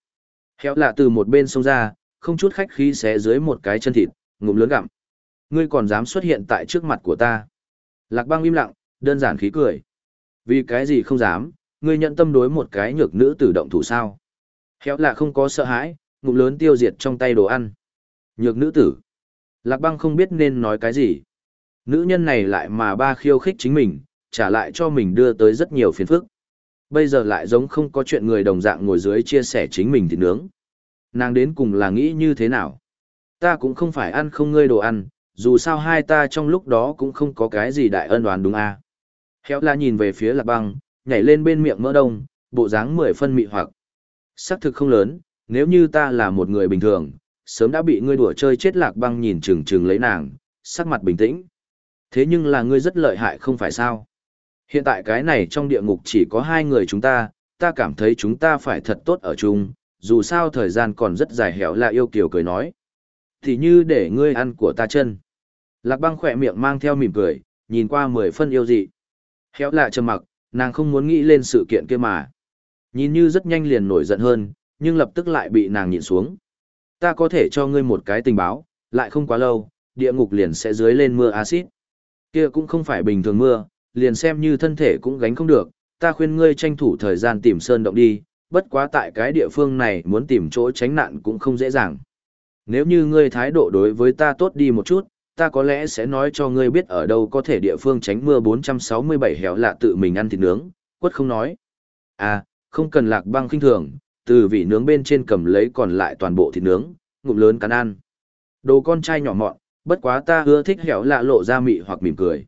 Héo lạ từ một bên sông ra, không chút khách khí xé dưới một cái chân thịt, ngụm lớn gặm. Ngươi còn dám xuất hiện tại trước mặt của ta. Lạc băng im lặng, đơn giản khí cười. Vì cái gì không dám, ngươi nhận tâm đối một cái nhược nữ tử động thủ sao. Khéo là không có sợ hãi, ngụm lớn tiêu diệt trong tay đồ ăn. Nhược nữ tử. Lạc băng không biết nên nói cái gì. Nữ nhân này lại mà ba khiêu khích chính mình, trả lại cho mình đưa tới rất nhiều phiền phức. Bây giờ lại giống không có chuyện người đồng dạng ngồi dưới chia sẻ chính mình thịt nướng. Nàng đến cùng là nghĩ như thế nào? Ta cũng không phải ăn không ngươi đồ ăn, dù sao hai ta trong lúc đó cũng không có cái gì đại ân đoán đúng à. Khéo là nhìn về phía lạc băng, nhảy lên bên miệng mỡ đông, bộ dáng mười phân mị hoặc. Sắc thực không lớn, nếu như ta là một người bình thường, sớm đã bị ngươi đùa chơi chết lạc băng nhìn chừng chừng lấy nàng, sắc mặt bình tĩnh. Thế nhưng là ngươi rất lợi hại không phải sao? Hiện tại cái này trong địa ngục chỉ có hai người chúng ta, ta cảm thấy chúng ta phải thật tốt ở chung, dù sao thời gian còn rất dài hẻo là yêu kiều cười nói. Thì như để ngươi ăn của ta chân. Lạc băng khỏe miệng mang theo mỉm cười, nhìn qua mười phân yêu dị. Héo lạ trầm mặc, nàng không muốn nghĩ lên sự kiện kia mà. Nhìn như rất nhanh liền nổi giận hơn, nhưng lập tức lại bị nàng nhịn xuống. Ta có thể cho ngươi một cái tình báo, lại không quá lâu, địa ngục liền sẽ dưới lên mưa axit. Kia cũng không phải bình thường mưa, liền xem như thân thể cũng gánh không được, ta khuyên ngươi tranh thủ thời gian tìm sơn động đi, bất quá tại cái địa phương này muốn tìm chỗ tránh nạn cũng không dễ dàng. Nếu như ngươi thái độ đối với ta tốt đi một chút, ta có lẽ sẽ nói cho ngươi biết ở đâu có thể địa phương tránh mưa 467 héo lạ tự mình ăn thịt nướng, quất không nói. À, không cần lạc băng khinh thường, từ vị nướng bên trên cầm lấy còn lại toàn bộ thịt nướng, ngụm lớn cắn ăn. Đồ con trai nhỏ mọn, bất quá ta ưa thích héo lạ lộ ra mị hoặc mỉm cười.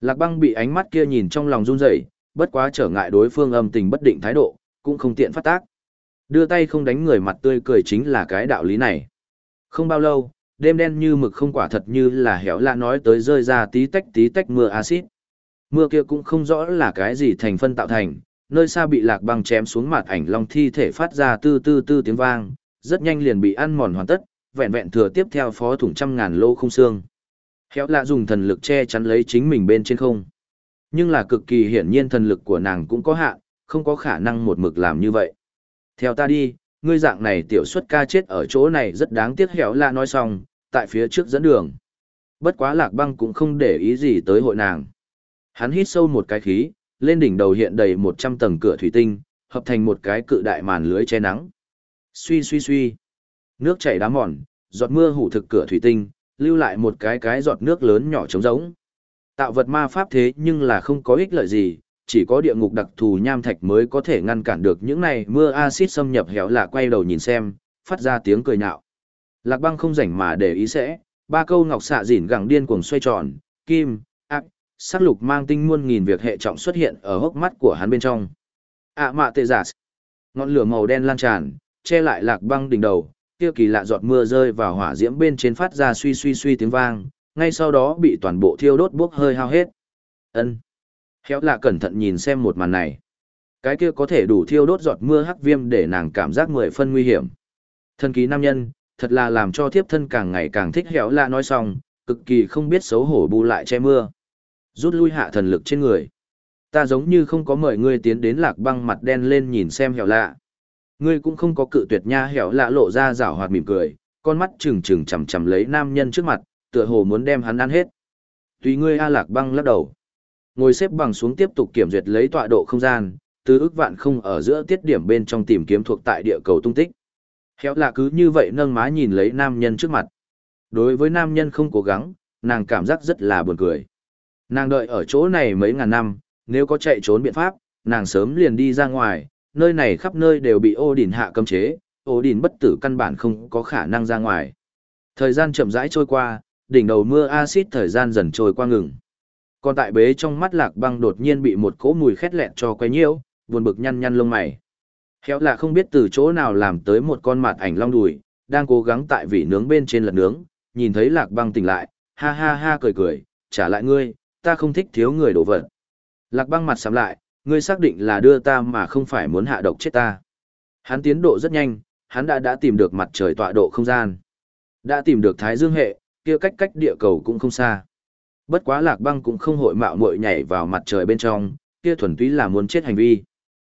Lạc băng bị ánh mắt kia nhìn trong lòng run rẩy, bất quá trở ngại đối phương âm tình bất định thái độ, cũng không tiện phát tác. Đưa tay không đánh người mặt tươi cười chính là cái đạo lý này. Không bao lâu, đêm đen như mực không quả thật như là héo lạ nói tới rơi ra tí tách tí tách mưa axit. Mưa kia cũng không rõ là cái gì thành phân tạo thành, nơi xa bị lạc băng chém xuống mặt ảnh long thi thể phát ra tư tư tư tiếng vang, rất nhanh liền bị ăn mòn hoàn tất, vẹn vẹn thừa tiếp theo phó thủng trăm ngàn lô không xương. Héo lạ dùng thần lực che chắn lấy chính mình bên trên không. Nhưng là cực kỳ hiển nhiên thần lực của nàng cũng có hạn, không có khả năng một mực làm như vậy. Theo ta đi, ngươi dạng này tiểu xuất ca chết ở chỗ này rất đáng tiếc hẻo lạ nói xong, tại phía trước dẫn đường. Bất quá lạc băng cũng không để ý gì tới hội nàng. Hắn hít sâu một cái khí, lên đỉnh đầu hiện đầy 100 tầng cửa thủy tinh, hợp thành một cái cự đại màn lưới che nắng. Suy suy suy. Nước chảy đá mòn, giọt mưa hủ thực cửa thủy tinh, lưu lại một cái cái giọt nước lớn nhỏ trống rỗng. Tạo vật ma pháp thế nhưng là không có ích lợi gì, chỉ có địa ngục đặc thù nham thạch mới có thể ngăn cản được những này mưa axit xâm nhập héo là quay đầu nhìn xem, phát ra tiếng cười nhạo. Lạc băng không rảnh mà để ý sẽ, ba câu ngọc xạ dỉn gẳng điên cuồng xoay tròn, kim, ác, sắc lục mang tinh muôn nghìn việc hệ trọng xuất hiện ở hốc mắt của hắn bên trong. ạ mạ tệ giả, ngọn lửa màu đen lan tràn, che lại lạc băng đỉnh đầu, kia kỳ lạ giọt mưa rơi vào hỏa diễm bên trên phát ra suy suy suy tiếng vang, ngay sau đó bị toàn bộ thiêu đốt bốc hơi hao hết. Ân. Héo lạ cẩn thận nhìn xem một màn này. Cái kia có thể đủ thiêu đốt giọt mưa hắc viêm để nàng cảm giác mười phân nguy hiểm. Thân ký nam nhân, thật là làm cho thiếp thân càng ngày càng thích héo lạ nói xong, cực kỳ không biết xấu hổ bù lại che mưa. Rút lui hạ thần lực trên người. Ta giống như không có mời ngươi tiến đến lạc băng mặt đen lên nhìn xem hẻo lạ. Ngươi cũng không có cự tuyệt nha hẻo lạ lộ ra rảo hoạt mỉm cười, con mắt trừng trừng chằm chằm lấy nam nhân trước mặt, tựa hồ muốn đem hắn ăn hết. Tùy ngươi A Lạc băng lắc đầu. Ngồi xếp bằng xuống tiếp tục kiểm duyệt lấy tọa độ không gian, từ ức vạn không ở giữa tiết điểm bên trong tìm kiếm thuộc tại địa cầu tung tích. Héo là cứ như vậy nâng má nhìn lấy nam nhân trước mặt. Đối với nam nhân không cố gắng, nàng cảm giác rất là buồn cười. Nàng đợi ở chỗ này mấy ngàn năm, nếu có chạy trốn biện pháp, nàng sớm liền đi ra ngoài, nơi này khắp nơi đều bị ô đỉnh hạ cấm chế, ô đỉnh bất tử căn bản không có khả năng ra ngoài. Thời gian chậm rãi trôi qua, đỉnh đầu mưa axit thời gian dần trôi qua ngừng. Còn tại bế trong mắt lạc băng đột nhiên bị một cỗ mùi khét lẹn cho quấy nhiễu, buồn bực nhăn nhăn lông mày. Khéo là không biết từ chỗ nào làm tới một con mặt ảnh long đùi, đang cố gắng tại vị nướng bên trên lật nướng, nhìn thấy lạc băng tỉnh lại, ha ha ha cười cười, trả lại ngươi, ta không thích thiếu người đổ vật. Lạc băng mặt sắm lại, ngươi xác định là đưa ta mà không phải muốn hạ độc chết ta. Hắn tiến độ rất nhanh, hắn đã đã tìm được mặt trời tọa độ không gian. Đã tìm được thái dương hệ, kia cách cách địa cầu cũng không xa. Bất quá lạc băng cũng không hội mạo muội nhảy vào mặt trời bên trong, kia thuần túy là muốn chết hành vi.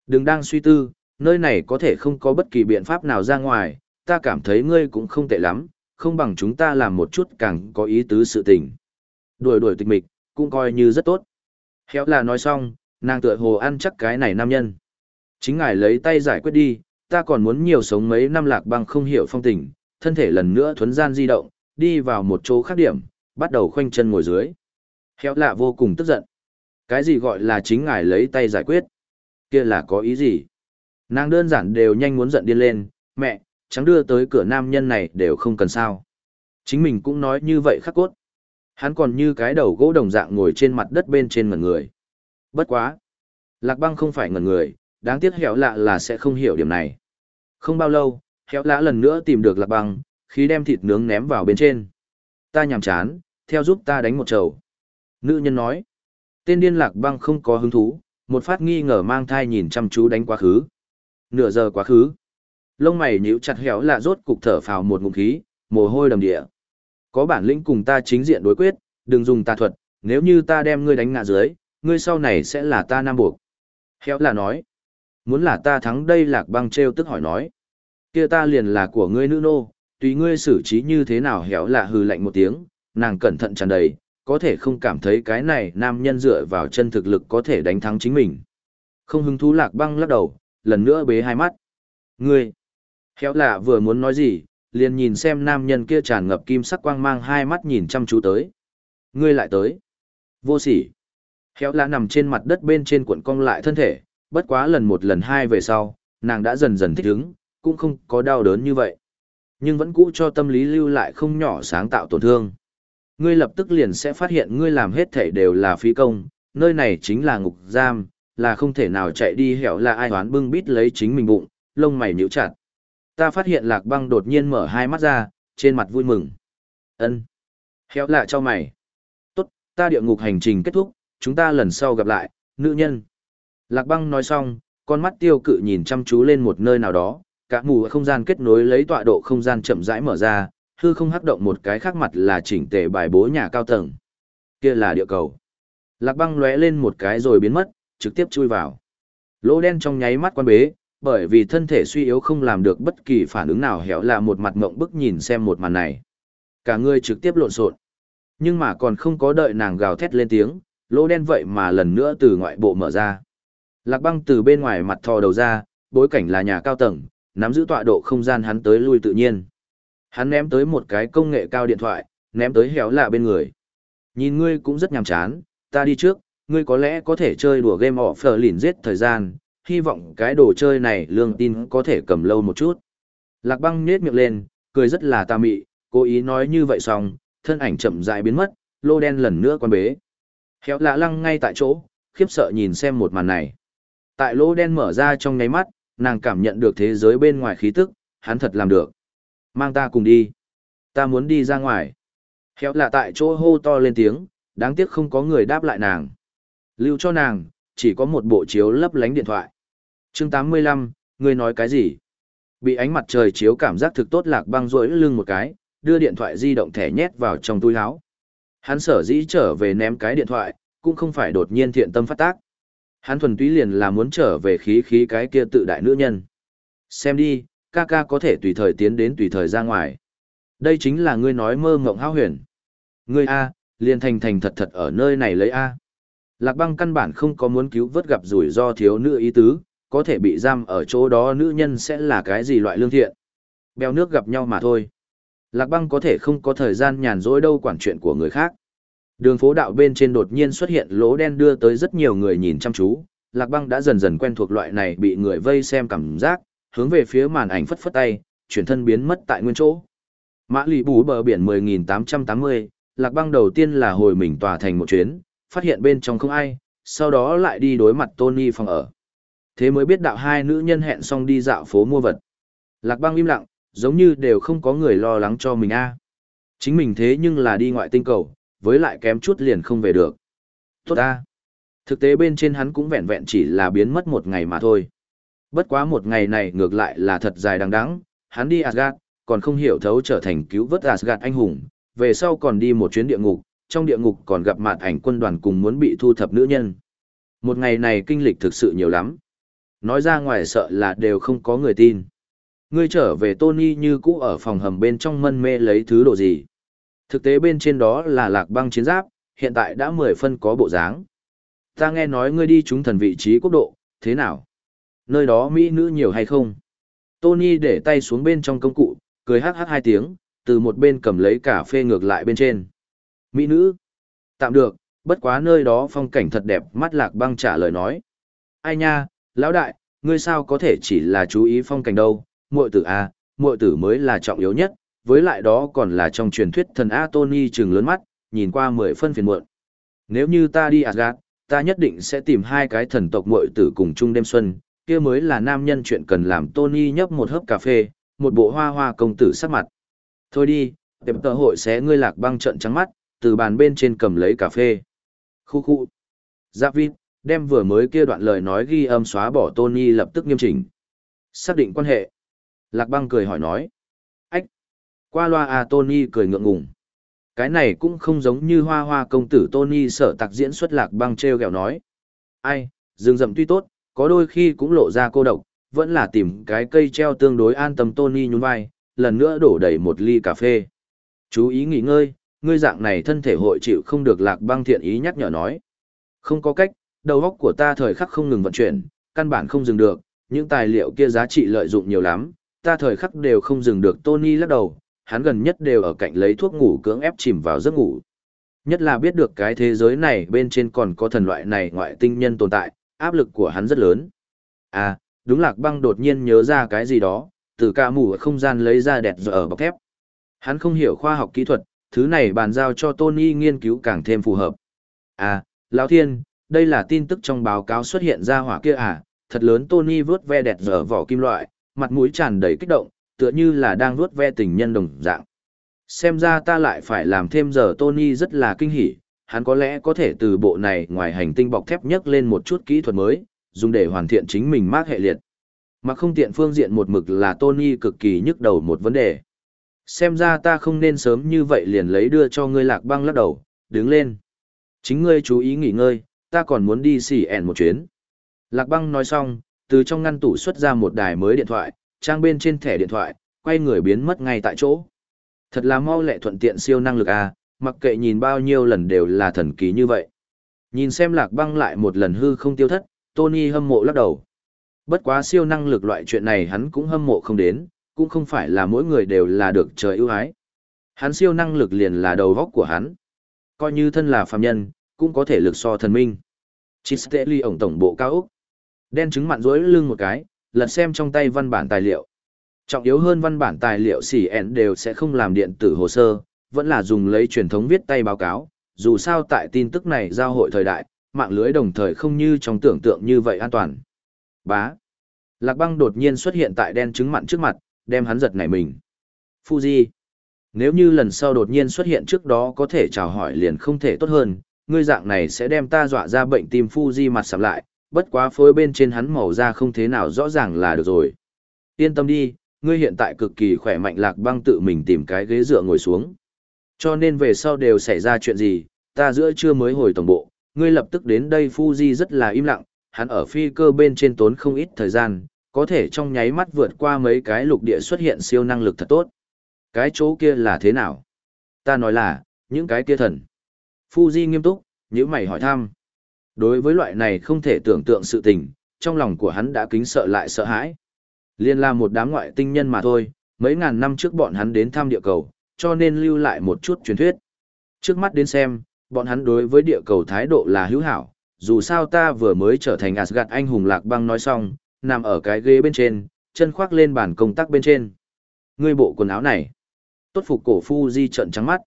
Đừng đang suy tư, nơi này có thể không có bất kỳ biện pháp nào ra ngoài, ta cảm thấy ngươi cũng không tệ lắm, không bằng chúng ta làm một chút càng có ý tứ sự tình. Đuổi đuổi tịch mịch, cũng coi như rất tốt. Khéo là nói xong, nàng tựa hồ ăn chắc cái này nam nhân. Chính ngài lấy tay giải quyết đi, ta còn muốn nhiều sống mấy năm lạc băng không hiểu phong tình, thân thể lần nữa thuấn gian di động, đi vào một chỗ khác điểm, bắt đầu khoanh chân ngồi dưới. Héo lạ vô cùng tức giận. Cái gì gọi là chính ngài lấy tay giải quyết? Kia là có ý gì? Nàng đơn giản đều nhanh muốn giận điên lên, mẹ, chẳng đưa tới cửa nam nhân này đều không cần sao. Chính mình cũng nói như vậy khắc cốt. Hắn còn như cái đầu gỗ đồng dạng ngồi trên mặt đất bên trên ngẩn người. Bất quá. Lạc băng không phải ngẩn người, đáng tiếc hẻo lạ là sẽ không hiểu điểm này. Không bao lâu, hẻo lạ lần nữa tìm được lạc băng, khi đem thịt nướng ném vào bên trên. Ta nhàm chán, theo giúp ta đánh một trầu. Nữ nhân nói. Tên điên lạc băng không có hứng thú, một phát nghi ngờ mang thai nhìn chăm chú đánh quá khứ. Nửa giờ quá khứ. Lông mày nhíu chặt héo lạ rốt cục thở phào một ngụm khí, mồ hôi đầm địa. Có bản lĩnh cùng ta chính diện đối quyết, đừng dùng tà thuật, nếu như ta đem ngươi đánh ngã dưới, ngươi sau này sẽ là ta nam buộc. Héo là nói, muốn là ta thắng đây lạc băng treo tức hỏi nói. kia ta liền là của ngươi nữ nô, tùy ngươi xử trí như thế nào héo lạ hừ lạnh một tiếng, nàng cẩn thận tràn đầy, có thể không cảm thấy cái này nam nhân dựa vào chân thực lực có thể đánh thắng chính mình. Không hứng thú lạc băng lắc đầu, lần nữa bế hai mắt. Ngươi, héo lạ vừa muốn nói gì, liền nhìn xem nam nhân kia tràn ngập kim sắc quang mang hai mắt nhìn chăm chú tới. Ngươi lại tới. Vô sỉ. Héo lạ nằm trên mặt đất bên trên cuộn cong lại thân thể, bất quá lần một lần hai về sau, nàng đã dần dần thích ứng, cũng không có đau đớn như vậy. Nhưng vẫn cũ cho tâm lý lưu lại không nhỏ sáng tạo tổn thương. Ngươi lập tức liền sẽ phát hiện ngươi làm hết thể đều là phí công, nơi này chính là ngục giam, là không thể nào chạy đi hẻo là ai hoán bưng bít lấy chính mình bụng, lông mày nhíu chặt. Ta phát hiện lạc băng đột nhiên mở hai mắt ra, trên mặt vui mừng. ân hẻo lạ cho mày. Tốt, ta địa ngục hành trình kết thúc, chúng ta lần sau gặp lại, nữ nhân. Lạc băng nói xong, con mắt tiêu cự nhìn chăm chú lên một nơi nào đó, cả mù không gian kết nối lấy tọa độ không gian chậm rãi mở ra, hư không hắc động một cái khác mặt là chỉnh tề bài bố nhà cao tầng. Kia là địa cầu. Lạc băng lóe lên một cái rồi biến mất, trực tiếp chui vào. Lỗ đen trong nháy mắt quan bế, bởi vì thân thể suy yếu không làm được bất kỳ phản ứng nào héo là một mặt mộng bức nhìn xem một màn này. Cả người trực tiếp lộn xộn. Nhưng mà còn không có đợi nàng gào thét lên tiếng, lỗ đen vậy mà lần nữa từ ngoại bộ mở ra. Lạc băng từ bên ngoài mặt thò đầu ra, bối cảnh là nhà cao tầng, nắm giữ tọa độ không gian hắn tới lui tự nhiên. Hắn ném tới một cái công nghệ cao điện thoại, ném tới héo lạ bên người. Nhìn ngươi cũng rất nhàm chán, ta đi trước, ngươi có lẽ có thể chơi đùa game of lìn giết thời gian, hy vọng cái đồ chơi này lương tin có thể cầm lâu một chút. Lạc băng nết miệng lên, cười rất là tà mị, cố ý nói như vậy xong, thân ảnh chậm rãi biến mất, lô đen lần nữa quan bế. Héo lạ lăng ngay tại chỗ, khiếp sợ nhìn xem một màn này. Tại lô đen mở ra trong nháy mắt, nàng cảm nhận được thế giới bên ngoài khí tức, hắn thật làm được. Mang ta cùng đi. Ta muốn đi ra ngoài. Khéo lạ tại chỗ hô to lên tiếng, đáng tiếc không có người đáp lại nàng. Lưu cho nàng, chỉ có một bộ chiếu lấp lánh điện thoại chương 85, ngươi nói cái gì? Bị ánh mặt trời chiếu cảm giác thực tốt lạc băng rỗi lưng một cái, đưa điện thoại di động thẻ nhét vào trong túi áo. Hắn sở dĩ trở về ném cái điện thoại, cũng không phải đột nhiên thiện tâm phát tác. Hắn thuần túy liền là muốn trở về khí khí cái kia tự đại nữ nhân. Xem đi, ca ca có thể tùy thời tiến đến tùy thời ra ngoài. Đây chính là ngươi nói mơ ngộng hao huyền. Ngươi A, liền thành thành thật thật ở nơi này lấy A. Lạc băng căn bản không có muốn cứu vớt gặp rủi ro thiếu nữ ý tứ, có thể bị giam ở chỗ đó nữ nhân sẽ là cái gì loại lương thiện. Bèo nước gặp nhau mà thôi. Lạc băng có thể không có thời gian nhàn rỗi đâu quản chuyện của người khác. Đường phố đạo bên trên đột nhiên xuất hiện lỗ đen đưa tới rất nhiều người nhìn chăm chú. Lạc băng đã dần dần quen thuộc loại này bị người vây xem cảm giác, hướng về phía màn ảnh phất phất tay, chuyển thân biến mất tại nguyên chỗ. Mã lì bú bờ biển 10.880, Lạc băng đầu tiên là hồi mình tòa thành một chuyến, phát hiện bên trong không ai, sau đó lại đi đối mặt Tony phòng ở. Thế mới biết đạo hai nữ nhân hẹn xong đi dạo phố mua vật. Lạc băng im lặng, giống như đều không có người lo lắng cho mình a. Chính mình thế nhưng là đi ngoại tinh cầu, với lại kém chút liền không về được. Tốt a. Thực tế bên trên hắn cũng vẹn vẹn chỉ là biến mất một ngày mà thôi. Bất quá một ngày này ngược lại là thật dài đằng đẵng, hắn đi Asgard, còn không hiểu thấu trở thành cứu vớt Asgard anh hùng, về sau còn đi một chuyến địa ngục, trong địa ngục còn gặp mặt ảnh quân đoàn cùng muốn bị thu thập nữ nhân. Một ngày này kinh lịch thực sự nhiều lắm nói ra ngoài sợ là đều không có người tin. Ngươi trở về Tony như cũ ở phòng hầm bên trong mân mê lấy thứ đồ gì. Thực tế bên trên đó là lạc băng chiến giáp, hiện tại đã mười phân có bộ dáng. Ta nghe nói ngươi đi trúng thần vị trí quốc độ, thế nào? Nơi đó Mỹ nữ nhiều hay không? Tony để tay xuống bên trong công cụ, cười hắc hắc hai tiếng, từ một bên cầm lấy cà phê ngược lại bên trên. Mỹ nữ? Tạm được, bất quá nơi đó phong cảnh thật đẹp mắt lạc băng trả lời nói. Ai nha, lão đại, ngươi sao có thể chỉ là chú ý phong cảnh đâu, muội tử a, à, muội tử mới là trọng yếu nhất, với lại đó còn là trong truyền thuyết thần A Tony trừng lớn mắt, nhìn qua mười phân phiền muộn. Nếu như ta đi Asgard, ta nhất định sẽ tìm hai cái thần tộc muội tử cùng chung đêm xuân, kia mới là nam nhân chuyện cần làm Tony nhấp một hớp cà phê, một bộ hoa hoa công tử sắc mặt. Thôi đi, tiệm tờ hội sẽ ngươi lạc băng trận trắng mắt, từ bàn bên trên cầm lấy cà phê. Khu khu. Dạ Giáp vít, đem vừa mới kia đoạn lời nói ghi âm xóa bỏ Tony lập tức nghiêm chỉnh. Xác định quan hệ. Lạc băng cười hỏi nói. Qua loa à Tony cười ngượng ngùng. Cái này cũng không giống như hoa hoa công tử Tony sở tạc diễn xuất lạc băng treo gẹo nói. Ai, rừng rậm tuy tốt, có đôi khi cũng lộ ra cô độc, vẫn là tìm cái cây treo tương đối an tâm Tony nhún vai, lần nữa đổ đầy một ly cà phê. Chú ý nghỉ ngơi, ngươi dạng này thân thể hội chịu không được lạc băng thiện ý nhắc nhở nói. Không có cách, đầu óc của ta thời khắc không ngừng vận chuyển, căn bản không dừng được, những tài liệu kia giá trị lợi dụng nhiều lắm, ta thời khắc đều không dừng được Tony lắc đầu, hắn gần nhất đều ở cạnh lấy thuốc ngủ cưỡng ép chìm vào giấc ngủ. Nhất là biết được cái thế giới này bên trên còn có thần loại này ngoại tinh nhân tồn tại, áp lực của hắn rất lớn. À, đúng lạc băng đột nhiên nhớ ra cái gì đó, từ ca mù ở không gian lấy ra đẹp ở bọc thép. Hắn không hiểu khoa học kỹ thuật, thứ này bàn giao cho Tony nghiên cứu càng thêm phù hợp. À, Lão Thiên, đây là tin tức trong báo cáo xuất hiện ra hỏa kia à, thật lớn Tony vớt ve đẹp dở vỏ kim loại, mặt mũi tràn đầy kích động, tựa như là đang vuốt ve tình nhân đồng dạng. Xem ra ta lại phải làm thêm giờ Tony rất là kinh hỉ, hắn có lẽ có thể từ bộ này ngoài hành tinh bọc thép nhấc lên một chút kỹ thuật mới, dùng để hoàn thiện chính mình mác hệ liệt. Mà không tiện phương diện một mực là Tony cực kỳ nhức đầu một vấn đề. Xem ra ta không nên sớm như vậy liền lấy đưa cho ngươi lạc băng lắc đầu, đứng lên. Chính ngươi chú ý nghỉ ngơi, ta còn muốn đi xỉ ẻn một chuyến. Lạc băng nói xong, từ trong ngăn tủ xuất ra một đài mới điện thoại, trang bên trên thẻ điện thoại, quay người biến mất ngay tại chỗ. Thật là mau lẹ thuận tiện siêu năng lực à, mặc kệ nhìn bao nhiêu lần đều là thần kỳ như vậy. Nhìn xem lạc băng lại một lần hư không tiêu thất, Tony hâm mộ lắc đầu. Bất quá siêu năng lực loại chuyện này hắn cũng hâm mộ không đến, cũng không phải là mỗi người đều là được trời ưu ái. Hắn siêu năng lực liền là đầu góc của hắn. Coi như thân là phàm nhân, cũng có thể lực so thần minh. Chisteli ổng tổng bộ cao Úc. Đen trứng mặn rối lưng một cái, lật xem trong tay văn bản tài liệu. Trọng yếu hơn văn bản tài liệu xỉ ẹn đều sẽ không làm điện tử hồ sơ, vẫn là dùng lấy truyền thống viết tay báo cáo. Dù sao tại tin tức này giao hội thời đại, mạng lưới đồng thời không như trong tưởng tượng như vậy an toàn. Bá. Lạc băng đột nhiên xuất hiện tại đen trứng mặn trước mặt, đem hắn giật nảy mình. Fuji. Nếu như lần sau đột nhiên xuất hiện trước đó có thể chào hỏi liền không thể tốt hơn, ngươi dạng này sẽ đem ta dọa ra bệnh tim Fuji mặt sầm lại, bất quá phối bên trên hắn màu da không thế nào rõ ràng là được rồi. Yên tâm đi, ngươi hiện tại cực kỳ khỏe mạnh lạc băng tự mình tìm cái ghế dựa ngồi xuống. Cho nên về sau đều xảy ra chuyện gì, ta giữa trưa mới hồi tổng bộ, ngươi lập tức đến đây Fuji rất là im lặng, hắn ở phi cơ bên trên tốn không ít thời gian, có thể trong nháy mắt vượt qua mấy cái lục địa xuất hiện siêu năng lực thật tốt. Cái chỗ kia là thế nào? Ta nói là, những cái kia thần. Fuji nghiêm túc, những mày hỏi thăm. Đối với loại này không thể tưởng tượng sự tình, trong lòng của hắn đã kính sợ lại sợ hãi. Liên là một đám ngoại tinh nhân mà thôi, mấy ngàn năm trước bọn hắn đến thăm địa cầu, cho nên lưu lại một chút truyền thuyết. Trước mắt đến xem, bọn hắn đối với địa cầu thái độ là hữu hảo, dù sao ta vừa mới trở thành Asgard anh hùng lạc băng nói xong, nằm ở cái ghế bên trên, chân khoác lên bàn công tác bên trên. Ngươi bộ quần áo này, tốt phục cổ phu di trận trắng mắt.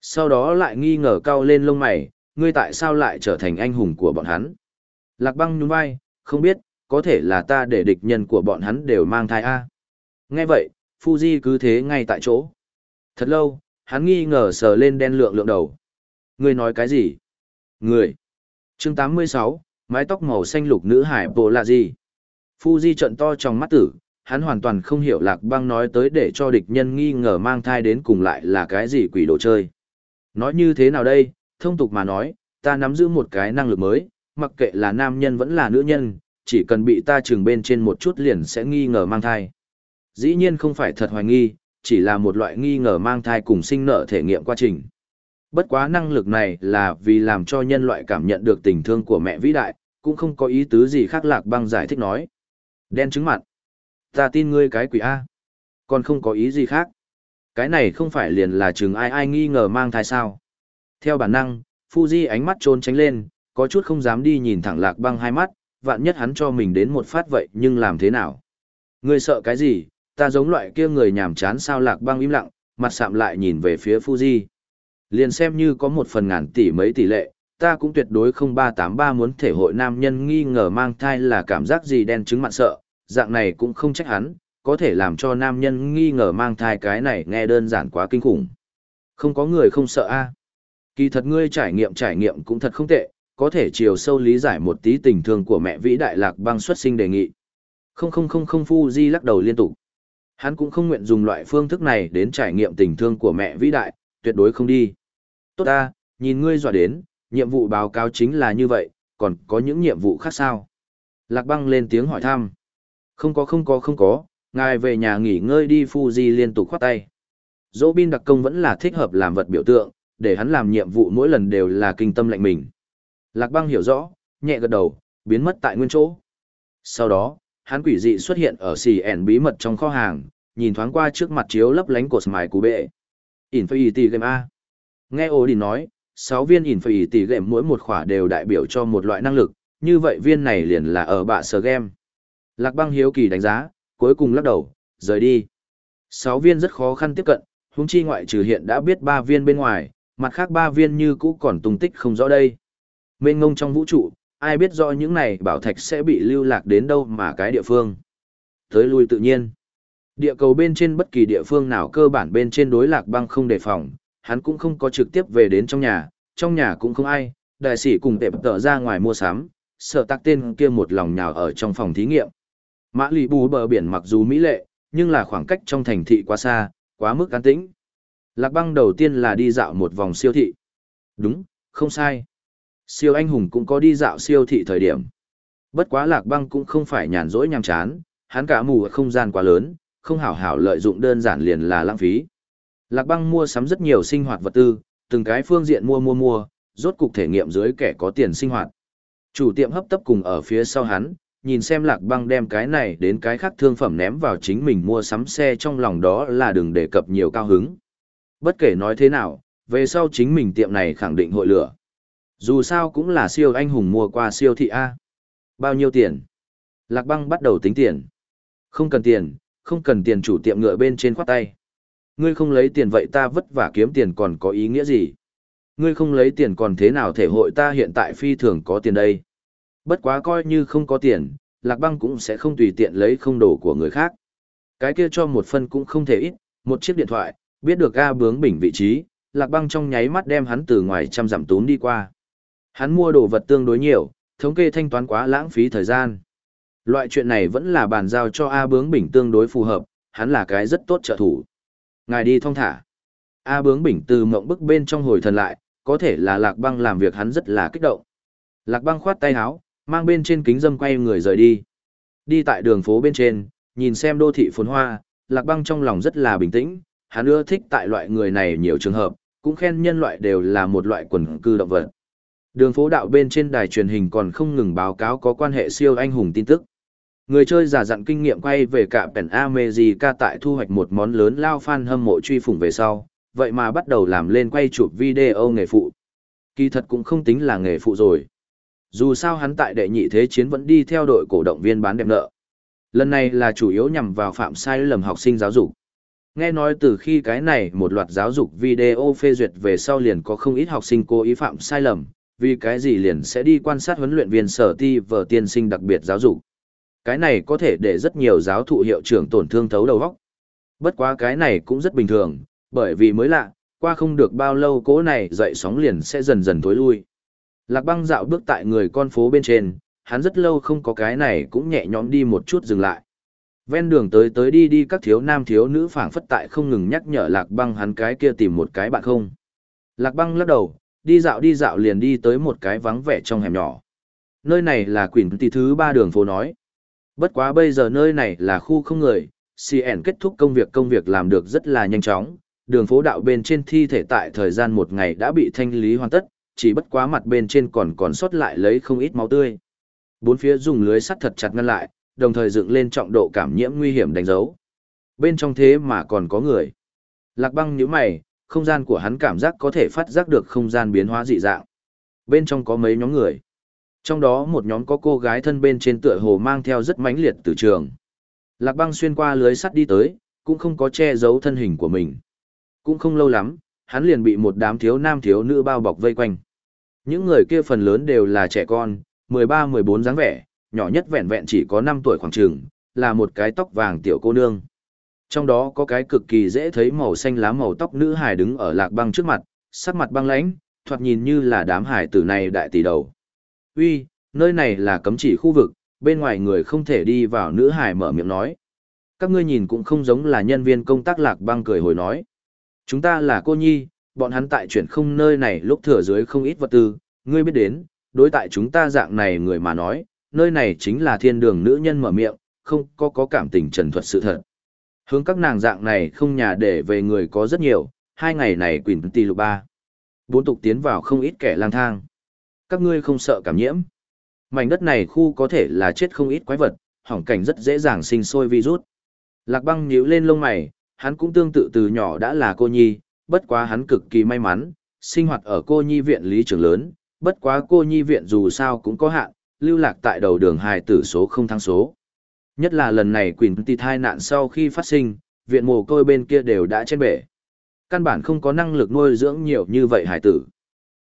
Sau đó lại nghi ngờ cao lên lông mày, ngươi tại sao lại trở thành anh hùng của bọn hắn? Lạc băng nhún vai, không biết, có thể là ta để địch nhân của bọn hắn đều mang thai A. Nghe vậy, Fuji cứ thế ngay tại chỗ. Thật lâu, hắn nghi ngờ sờ lên đen lượng lượng đầu. Ngươi nói cái gì? Người. chương 86, mái tóc màu xanh lục nữ hải bộ là gì? Fuji trận to trong mắt tử, hắn hoàn toàn không hiểu lạc băng nói tới để cho địch nhân nghi ngờ mang thai đến cùng lại là cái gì quỷ đồ chơi. Nói như thế nào đây, thông tục mà nói, ta nắm giữ một cái năng lực mới, mặc kệ là nam nhân vẫn là nữ nhân, chỉ cần bị ta trừng bên trên một chút liền sẽ nghi ngờ mang thai. Dĩ nhiên không phải thật hoài nghi, chỉ là một loại nghi ngờ mang thai cùng sinh nở thể nghiệm quá trình. Bất quá năng lực này là vì làm cho nhân loại cảm nhận được tình thương của mẹ vĩ đại, cũng không có ý tứ gì khác lạc băng giải thích nói. Đen trứng mặt. Ta tin ngươi cái quỷ A. Còn không có ý gì khác. Cái này không phải liền là chừng ai ai nghi ngờ mang thai sao. Theo bản năng, Fuji ánh mắt trốn tránh lên, có chút không dám đi nhìn thẳng lạc băng hai mắt, vạn nhất hắn cho mình đến một phát vậy nhưng làm thế nào? Ngươi sợ cái gì, ta giống loại kia người nhàm chán sao lạc băng im lặng, mặt sạm lại nhìn về phía Fuji. Liền xem như có một phần ngàn tỷ mấy tỷ lệ, ta cũng tuyệt đối không ba tám ba muốn thể hội nam nhân nghi ngờ mang thai là cảm giác gì đen chứng mặn sợ, dạng này cũng không trách hắn, có thể làm cho nam nhân nghi ngờ mang thai cái này nghe đơn giản quá kinh khủng. Không có người không sợ a. Kỳ thật ngươi trải nghiệm trải nghiệm cũng thật không tệ, có thể chiều sâu lý giải một tí tình thương của mẹ vĩ đại lạc băng xuất sinh đề nghị. Không không không không Fuji lắc đầu liên tục. Hắn cũng không nguyện dùng loại phương thức này đến trải nghiệm tình thương của mẹ vĩ đại, tuyệt đối không đi. Tốt ta, nhìn ngươi dọa đến, nhiệm vụ báo cáo chính là như vậy, còn có những nhiệm vụ khác sao? Lạc băng lên tiếng hỏi thăm. Không có không có không có, ngài về nhà nghỉ ngơi đi Fuji liên tục khoát tay. Dỗ bin đặc công vẫn là thích hợp làm vật biểu tượng, để hắn làm nhiệm vụ mỗi lần đều là kinh tâm lệnh mình. Lạc băng hiểu rõ, nhẹ gật đầu, biến mất tại nguyên chỗ. Sau đó, hắn quỷ dị xuất hiện ở xì ẻn bí mật trong kho hàng, nhìn thoáng qua trước mặt chiếu lấp lánh cột mài cú bệ. Infinity Game A. Nghe Odin đi nói, 6 viên Infinity Game mỗi một khỏa đều đại biểu cho một loại năng lực, như vậy viên này liền là ở bạ sở game. Lạc băng hiếu kỳ đánh giá, cuối cùng lắc đầu, rời đi. 6 viên rất khó khăn tiếp cận, húng chi ngoại trừ hiện đã biết 3 viên bên ngoài, mặt khác ba viên như cũ còn tung tích không rõ đây. Mênh ngông trong vũ trụ, ai biết rõ những này bảo thạch sẽ bị lưu lạc đến đâu mà cái địa phương. Tới lui tự nhiên. Địa cầu bên trên bất kỳ địa phương nào cơ bản bên trên đối lạc băng không đề phòng, hắn cũng không có trực tiếp về đến trong nhà, trong nhà cũng không ai, đại sĩ cùng tệp tợ ra ngoài mua sắm, sợ tắc tên kia một lòng nhào ở trong phòng thí nghiệm. Mã lì bù bờ biển mặc dù mỹ lệ, nhưng là khoảng cách trong thành thị quá xa, quá mức an tĩnh. Lạc băng đầu tiên là đi dạo một vòng siêu thị. Đúng, không sai. Siêu anh hùng cũng có đi dạo siêu thị thời điểm. Bất quá lạc băng cũng không phải nhàn rỗi nhàm chán, hắn cả mù ở không gian quá lớn, không hảo hảo lợi dụng đơn giản liền là lãng phí. Lạc băng mua sắm rất nhiều sinh hoạt vật tư, từng cái phương diện mua mua mua, rốt cục thể nghiệm dưới kẻ có tiền sinh hoạt. Chủ tiệm hấp tấp cùng ở phía sau hắn, nhìn xem lạc băng đem cái này đến cái khác thương phẩm ném vào chính mình mua sắm xe trong lòng đó là đừng đề cập nhiều cao hứng. Bất kể nói thế nào, về sau chính mình tiệm này khẳng định hội lửa. Dù sao cũng là siêu anh hùng mua qua siêu thị A. Bao nhiêu tiền? Lạc băng bắt đầu tính tiền. Không cần tiền, không cần tiền chủ tiệm ngựa bên trên khoát tay. Ngươi không lấy tiền vậy ta vất vả kiếm tiền còn có ý nghĩa gì? Ngươi không lấy tiền còn thế nào thể hội ta hiện tại phi thường có tiền đây? Bất quá coi như không có tiền, lạc băng cũng sẽ không tùy tiện lấy không đồ của người khác. Cái kia cho một phân cũng không thể ít, một chiếc điện thoại, biết được ga bướng bỉnh vị trí, lạc băng trong nháy mắt đem hắn từ ngoài trăm dặm tốn đi qua. Hắn mua đồ vật tương đối nhiều, thống kê thanh toán quá lãng phí thời gian. Loại chuyện này vẫn là bàn giao cho A bướng bỉnh tương đối phù hợp, hắn là cái rất tốt trợ thủ. Ngài đi thong thả. A bướng bỉnh từ mộng bức bên trong hồi thần lại, có thể là lạc băng làm việc hắn rất là kích động. Lạc băng khoát tay áo, mang bên trên kính dâm quay người rời đi. Đi tại đường phố bên trên, nhìn xem đô thị phồn hoa, lạc băng trong lòng rất là bình tĩnh, hắn ưa thích tại loại người này nhiều trường hợp, cũng khen nhân loại đều là một loại quần cư động vật. Đường phố đạo bên trên đài truyền hình còn không ngừng báo cáo có quan hệ siêu anh hùng tin tức. Người chơi giả dặn kinh nghiệm quay về cả Pen America tại thu hoạch một món lớn lao fan hâm mộ truy phủng về sau, vậy mà bắt đầu làm lên quay chụp video nghề phụ. Kỳ thật cũng không tính là nghề phụ rồi. Dù sao hắn tại đệ nhị thế chiến vẫn đi theo đội cổ động viên bán đẹp nợ. Lần này là chủ yếu nhằm vào phạm sai lầm học sinh giáo dục. Nghe nói từ khi cái này một loạt giáo dục video phê duyệt về sau liền có không ít học sinh cố ý phạm sai lầm, vì cái gì liền sẽ đi quan sát huấn luyện viên sở ti vở tiên sinh đặc biệt giáo dục. Cái này có thể để rất nhiều giáo thụ hiệu trưởng tổn thương thấu đầu óc. Bất quá cái này cũng rất bình thường, bởi vì mới lạ, qua không được bao lâu cố này dậy sóng liền sẽ dần dần tối lui. Lạc băng dạo bước tại người con phố bên trên, hắn rất lâu không có cái này cũng nhẹ nhõm đi một chút dừng lại. Ven đường tới tới đi đi các thiếu nam thiếu nữ phảng phất tại không ngừng nhắc nhở lạc băng hắn cái kia tìm một cái bạn không. Lạc băng lắc đầu, đi dạo đi dạo liền đi tới một cái vắng vẻ trong hẻm nhỏ. Nơi này là quỷ tỷ thứ ba đường phố nói. Bất quá bây giờ nơi này là khu không người, CN kết thúc công việc công việc làm được rất là nhanh chóng, đường phố đạo bên trên thi thể tại thời gian một ngày đã bị thanh lý hoàn tất, chỉ bất quá mặt bên trên còn còn sót lại lấy không ít máu tươi. Bốn phía dùng lưới sắt thật chặt ngăn lại, đồng thời dựng lên trọng độ cảm nhiễm nguy hiểm đánh dấu. Bên trong thế mà còn có người. Lạc băng nhíu mày, không gian của hắn cảm giác có thể phát giác được không gian biến hóa dị dạng. Bên trong có mấy nhóm người. Trong đó một nhóm có cô gái thân bên trên tựa hồ mang theo rất mãnh liệt từ trường. Lạc băng xuyên qua lưới sắt đi tới, cũng không có che giấu thân hình của mình. Cũng không lâu lắm, hắn liền bị một đám thiếu nam thiếu nữ bao bọc vây quanh. Những người kia phần lớn đều là trẻ con, 13-14 dáng vẻ, nhỏ nhất vẹn vẹn chỉ có 5 tuổi khoảng trường, là một cái tóc vàng tiểu cô nương. Trong đó có cái cực kỳ dễ thấy màu xanh lá màu tóc nữ hài đứng ở lạc băng trước mặt, sắc mặt băng lãnh, thoạt nhìn như là đám hải tử này đại tỷ đầu. Uy, nơi này là cấm chỉ khu vực, bên ngoài người không thể đi vào nữ hải mở miệng nói. Các ngươi nhìn cũng không giống là nhân viên công tác lạc băng cười hồi nói. Chúng ta là cô nhi, bọn hắn tại chuyển không nơi này lúc thừa dưới không ít vật tư, ngươi biết đến, đối tại chúng ta dạng này người mà nói, nơi này chính là thiên đường nữ nhân mở miệng, không có có cảm tình trần thuật sự thật. Hướng các nàng dạng này không nhà để về người có rất nhiều, hai ngày này quỳnh tì lục ba. Bốn tục tiến vào không ít kẻ lang thang. Các ngươi không sợ cảm nhiễm. Mảnh đất này khu có thể là chết không ít quái vật, hỏng cảnh rất dễ dàng sinh sôi virus. Lạc băng nhíu lên lông mày, hắn cũng tương tự từ nhỏ đã là cô nhi, bất quá hắn cực kỳ may mắn, sinh hoạt ở cô nhi viện lý trường lớn, bất quá cô nhi viện dù sao cũng có hạn, lưu lạc tại đầu đường hài tử số không thăng số. Nhất là lần này Quỳnh Tì thai nạn sau khi phát sinh, viện mồ côi bên kia đều đã trên bể. Căn bản không có năng lực nuôi dưỡng nhiều như vậy hải tử.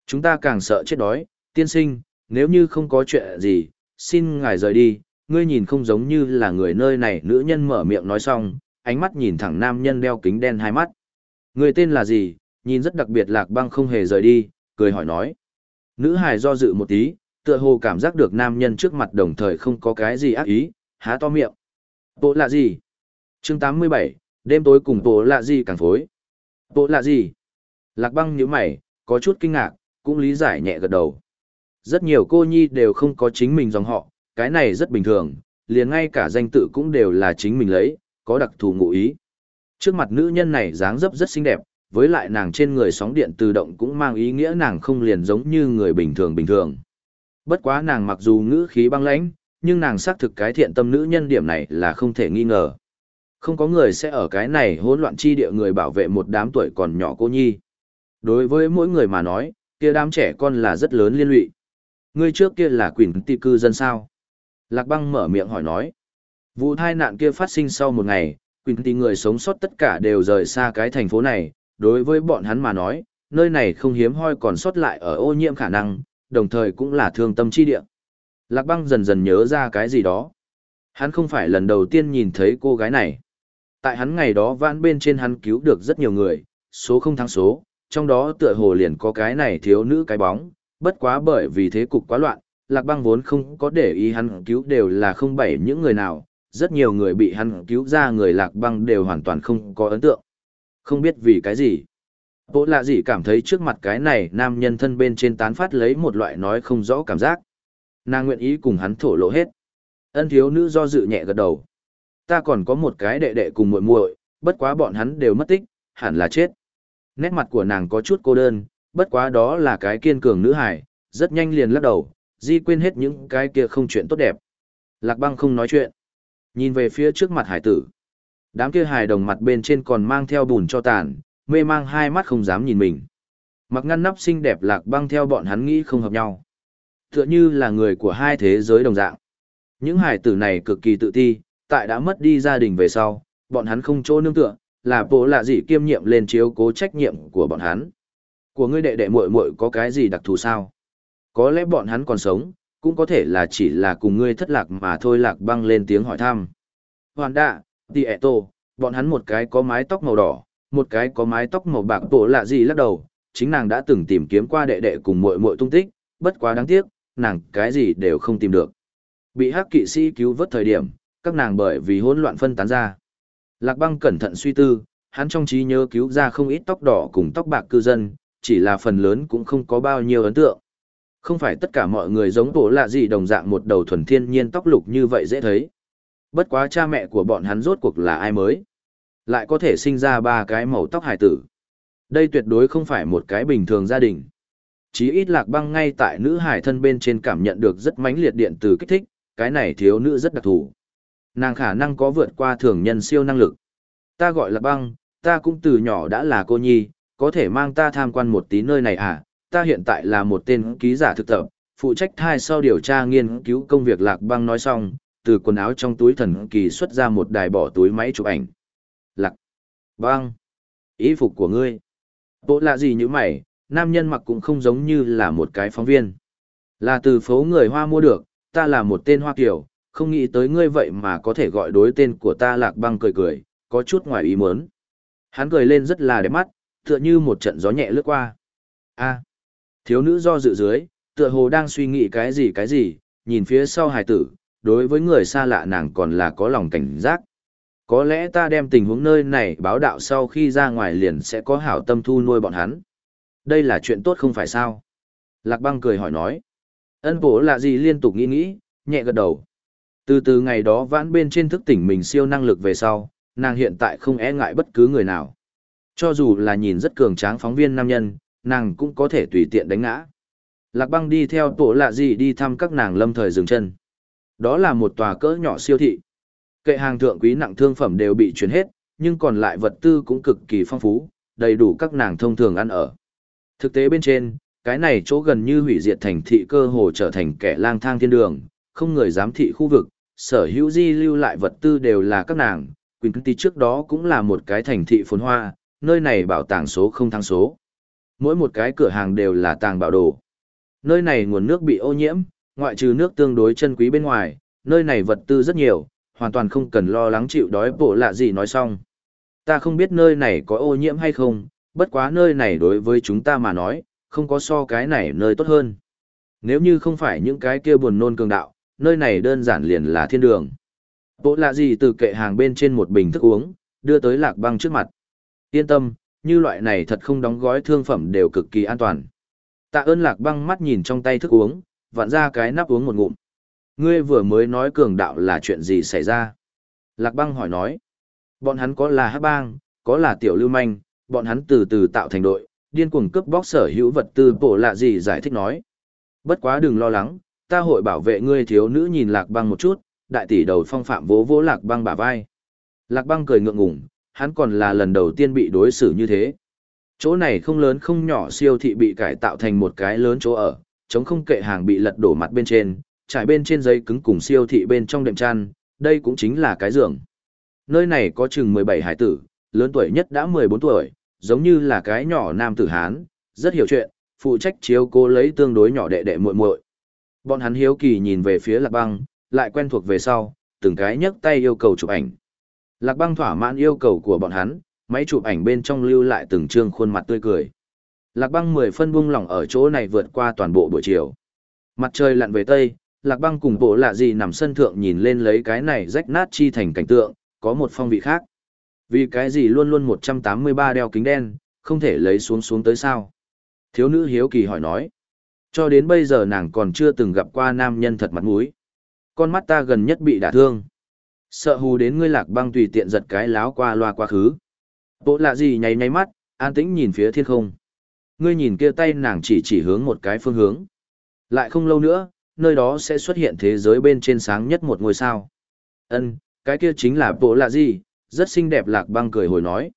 Chúng ta càng sợ chết đói, tiên sinh, nếu như không có chuyện gì, xin ngài rời đi, ngươi nhìn không giống như là người nơi này nữ nhân mở miệng nói xong, ánh mắt nhìn thẳng nam nhân đeo kính đen hai mắt. Người tên là gì, nhìn rất đặc biệt lạc băng không hề rời đi, cười hỏi nói. Nữ hài do dự một tí, tựa hồ cảm giác được nam nhân trước mặt đồng thời không có cái gì ác ý, há to miệng. Bộ lạ gì? chương 87, đêm tối cùng bộ lạ gì càng phối. Bộ lạ gì? Lạc băng nhíu mày, có chút kinh ngạc, cũng lý giải nhẹ gật đầu. Rất nhiều cô nhi đều không có chính mình dòng họ, cái này rất bình thường, liền ngay cả danh tự cũng đều là chính mình lấy, có đặc thù ngụ ý. Trước mặt nữ nhân này dáng dấp rất xinh đẹp, với lại nàng trên người sóng điện tự động cũng mang ý nghĩa nàng không liền giống như người bình thường bình thường. Bất quá nàng mặc dù ngữ khí băng lãnh, nhưng nàng xác thực cái thiện tâm nữ nhân điểm này là không thể nghi ngờ. Không có người sẽ ở cái này hỗn loạn chi địa người bảo vệ một đám tuổi còn nhỏ cô nhi. Đối với mỗi người mà nói, kia đám trẻ con là rất lớn liên lụy. Ngươi trước kia là quỷ tị cư dân sao? Lạc băng mở miệng hỏi nói. Vụ tai nạn kia phát sinh sau một ngày, quỷ tị người sống sót tất cả đều rời xa cái thành phố này. Đối với bọn hắn mà nói, nơi này không hiếm hoi còn sót lại ở ô nhiễm khả năng, đồng thời cũng là thương tâm chi địa. Lạc băng dần dần nhớ ra cái gì đó. Hắn không phải lần đầu tiên nhìn thấy cô gái này. Tại hắn ngày đó vãn bên trên hắn cứu được rất nhiều người, số không thắng số, trong đó tựa hồ liền có cái này thiếu nữ cái bóng, bất quá bởi vì thế cục quá loạn, Lạc Băng vốn không có để ý hắn cứu đều là không bảy những người nào, rất nhiều người bị hắn cứu ra người Lạc Băng đều hoàn toàn không có ấn tượng. Không biết vì cái gì. Bộ lạ gì cảm thấy trước mặt cái này nam nhân thân bên trên tán phát lấy một loại nói không rõ cảm giác. Nàng nguyện ý cùng hắn thổ lộ hết. Ân thiếu nữ do dự nhẹ gật đầu. Ta còn có một cái đệ đệ cùng muội muội, bất quá bọn hắn đều mất tích, hẳn là chết. Nét mặt của nàng có chút cô đơn, bất quá đó là cái kiên cường nữ hải, rất nhanh liền lắc đầu, di quên hết những cái kia không chuyện tốt đẹp. Lạc băng không nói chuyện. Nhìn về phía trước mặt hải tử. Đám kia hài đồng mặt bên trên còn mang theo bùn cho tàn, mê mang hai mắt không dám nhìn mình. Mặc ngăn nắp xinh đẹp lạc băng theo bọn hắn nghĩ không hợp nhau. Tựa như là người của hai thế giới đồng dạng. Những hải tử này cực kỳ tự ti, tại đã mất đi gia đình về sau, bọn hắn không chỗ nương tựa, là bố lạ gì kiêm nhiệm lên chiếu cố trách nhiệm của bọn hắn. Của ngươi đệ đệ muội muội có cái gì đặc thù sao? Có lẽ bọn hắn còn sống, cũng có thể là chỉ là cùng ngươi thất lạc mà thôi lạc băng lên tiếng hỏi thăm. Hoàn đạ, tì ẹ bọn hắn một cái có mái tóc màu đỏ, một cái có mái tóc màu bạc tổ lạ gì lắc đầu, chính nàng đã từng tìm kiếm qua đệ đệ cùng muội muội tung tích, bất quá đáng tiếc, nàng cái gì đều không tìm được. Bị hắc kỵ sĩ cứu vớt thời điểm, các nàng bởi vì hỗn loạn phân tán ra. Lạc băng cẩn thận suy tư, hắn trong trí nhớ cứu ra không ít tóc đỏ cùng tóc bạc cư dân, chỉ là phần lớn cũng không có bao nhiêu ấn tượng. Không phải tất cả mọi người giống tổ lạ gì đồng dạng một đầu thuần thiên nhiên tóc lục như vậy dễ thấy. Bất quá cha mẹ của bọn hắn rốt cuộc là ai mới. Lại có thể sinh ra ba cái màu tóc hải tử. Đây tuyệt đối không phải một cái bình thường gia đình. Chí ít lạc băng ngay tại nữ hải thân bên trên cảm nhận được rất mãnh liệt điện từ kích thích, cái này thiếu nữ rất đặc thù. Nàng khả năng có vượt qua thường nhân siêu năng lực. Ta gọi là băng, ta cũng từ nhỏ đã là cô nhi, có thể mang ta tham quan một tí nơi này à, ta hiện tại là một tên ký giả thực tập, phụ trách thai sau điều tra nghiên cứu công việc lạc băng nói xong, từ quần áo trong túi thần kỳ xuất ra một đài bỏ túi máy chụp ảnh. Lạc băng, ý phục của ngươi. Bộ lạ gì như mày, nam nhân mặc cũng không giống như là một cái phóng viên. Là từ phố người Hoa mua được, ta là một tên Hoa Kiều, không nghĩ tới ngươi vậy mà có thể gọi đối tên của ta lạc băng cười cười, có chút ngoài ý muốn. Hắn cười lên rất là đẹp mắt, tựa như một trận gió nhẹ lướt qua. a thiếu nữ do dự dưới, tựa hồ đang suy nghĩ cái gì cái gì, nhìn phía sau hài tử, đối với người xa lạ nàng còn là có lòng cảnh giác. Có lẽ ta đem tình huống nơi này báo đạo sau khi ra ngoài liền sẽ có hảo tâm thu nuôi bọn hắn. Đây là chuyện tốt không phải sao? Lạc băng cười hỏi nói. Ân bố là gì liên tục nghĩ nghĩ, nhẹ gật đầu. Từ từ ngày đó vãn bên trên thức tỉnh mình siêu năng lực về sau, nàng hiện tại không e ngại bất cứ người nào. Cho dù là nhìn rất cường tráng phóng viên nam nhân, nàng cũng có thể tùy tiện đánh ngã. Lạc băng đi theo tổ lạ gì đi thăm các nàng lâm thời dừng chân. Đó là một tòa cỡ nhỏ siêu thị. Kệ hàng thượng quý nặng thương phẩm đều bị chuyển hết, nhưng còn lại vật tư cũng cực kỳ phong phú, đầy đủ các nàng thông thường ăn ở. Thực tế bên trên, cái này chỗ gần như hủy diệt thành thị cơ hồ trở thành kẻ lang thang thiên đường, không người giám thị khu vực, sở hữu di lưu lại vật tư đều là các nàng, Quỳnh Kinh trước đó cũng là một cái thành thị phồn hoa, nơi này bảo tàng số không thăng số. Mỗi một cái cửa hàng đều là tàng bảo đồ. Nơi này nguồn nước bị ô nhiễm, ngoại trừ nước tương đối chân quý bên ngoài, nơi này vật tư rất nhiều, hoàn toàn không cần lo lắng chịu đói bổ lạ gì nói xong. Ta không biết nơi này có ô nhiễm hay không, bất quá nơi này đối với chúng ta mà nói, không có so cái này nơi tốt hơn. Nếu như không phải những cái kia buồn nôn cường đạo, nơi này đơn giản liền là thiên đường. Bộ lạ gì từ kệ hàng bên trên một bình thức uống, đưa tới lạc băng trước mặt. Yên tâm, như loại này thật không đóng gói thương phẩm đều cực kỳ an toàn. Tạ ơn lạc băng mắt nhìn trong tay thức uống, vặn ra cái nắp uống một ngụm. Ngươi vừa mới nói cường đạo là chuyện gì xảy ra? Lạc băng hỏi nói. Bọn hắn có là hát bang, có là tiểu lưu manh, bọn hắn từ từ tạo thành đội, điên cuồng cướp bóc sở hữu vật tư bộ lạ gì giải thích nói. Bất quá đừng lo lắng, ta hội bảo vệ ngươi thiếu nữ nhìn lạc băng một chút, đại tỷ đầu phong phạm vỗ vỗ lạc băng bả vai. Lạc băng cười ngượng ngùng, hắn còn là lần đầu tiên bị đối xử như thế. Chỗ này không lớn không nhỏ siêu thị bị cải tạo thành một cái lớn chỗ ở, chống không kệ hàng bị lật đổ mặt bên trên, trải bên trên giấy cứng cùng siêu thị bên trong đệm chăn, đây cũng chính là cái giường. Nơi này có chừng 17 hải tử, lớn tuổi nhất đã 14 tuổi, giống như là cái nhỏ nam tử Hán, rất hiểu chuyện, phụ trách chiếu cô lấy tương đối nhỏ đệ đệ muội muội. Bọn hắn hiếu kỳ nhìn về phía Lạc Băng, lại quen thuộc về sau, từng cái nhấc tay yêu cầu chụp ảnh. Lạc Băng thỏa mãn yêu cầu của bọn hắn, máy chụp ảnh bên trong lưu lại từng trương khuôn mặt tươi cười. Lạc Băng mười phân buông lỏng ở chỗ này vượt qua toàn bộ buổi chiều. Mặt trời lặn về tây, Lạc Băng cùng bộ lạ gì nằm sân thượng nhìn lên lấy cái này rách nát chi thành cảnh tượng, có một phong vị khác. Vì cái gì luôn luôn 183 đeo kính đen, không thể lấy xuống xuống tới sao? Thiếu nữ hiếu kỳ hỏi nói. Cho đến bây giờ nàng còn chưa từng gặp qua nam nhân thật mặt mũi. Con mắt ta gần nhất bị đả thương. Sợ hù đến ngươi lạc băng tùy tiện giật cái láo qua loa quá khứ. Bộ lạ gì nháy nháy mắt, an tĩnh nhìn phía thiên không. Ngươi nhìn kia tay nàng chỉ chỉ hướng một cái phương hướng. Lại không lâu nữa, nơi đó sẽ xuất hiện thế giới bên trên sáng nhất một ngôi sao. Ân, cái kia chính là bộ lạ gì, rất xinh đẹp lạc băng cười hồi nói.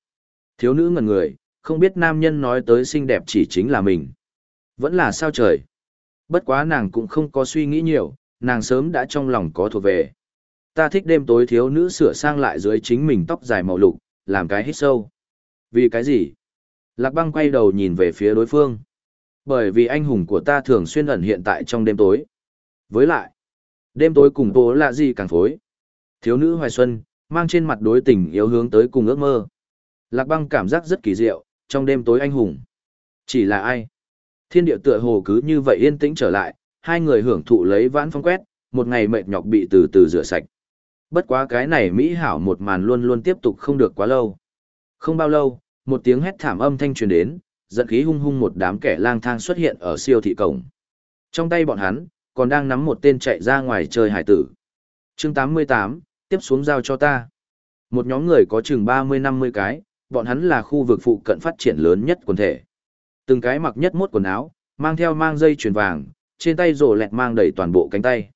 Thiếu nữ ngần người, không biết nam nhân nói tới xinh đẹp chỉ chính là mình. Vẫn là sao trời. Bất quá nàng cũng không có suy nghĩ nhiều, nàng sớm đã trong lòng có thuộc về. Ta thích đêm tối thiếu nữ sửa sang lại dưới chính mình tóc dài màu lục, làm cái hít sâu. Vì cái gì? Lạc băng quay đầu nhìn về phía đối phương. Bởi vì anh hùng của ta thường xuyên ẩn hiện tại trong đêm tối. Với lại, đêm tối cùng tố là gì càng phối. Thiếu nữ hoài xuân, mang trên mặt đối tình yếu hướng tới cùng ước mơ. Lạc băng cảm giác rất kỳ diệu, trong đêm tối anh hùng. Chỉ là ai? Thiên địa tựa hồ cứ như vậy yên tĩnh trở lại, hai người hưởng thụ lấy vãn phong quét, một ngày mệt nhọc bị từ từ rửa sạch. Bất quá cái này Mỹ hảo một màn luôn luôn tiếp tục không được quá lâu. Không bao lâu, một tiếng hét thảm âm thanh truyền đến, giận khí hung hung một đám kẻ lang thang xuất hiện ở siêu thị cổng. Trong tay bọn hắn, còn đang nắm một tên chạy ra ngoài chơi hải tử. chương 88, tiếp xuống giao cho ta. Một nhóm người có chừng 30-50 cái, bọn hắn là khu vực phụ cận phát triển lớn nhất quần thể. Từng cái mặc nhất mốt quần áo, mang theo mang dây chuyền vàng, trên tay rổ lẹt mang đầy toàn bộ cánh tay.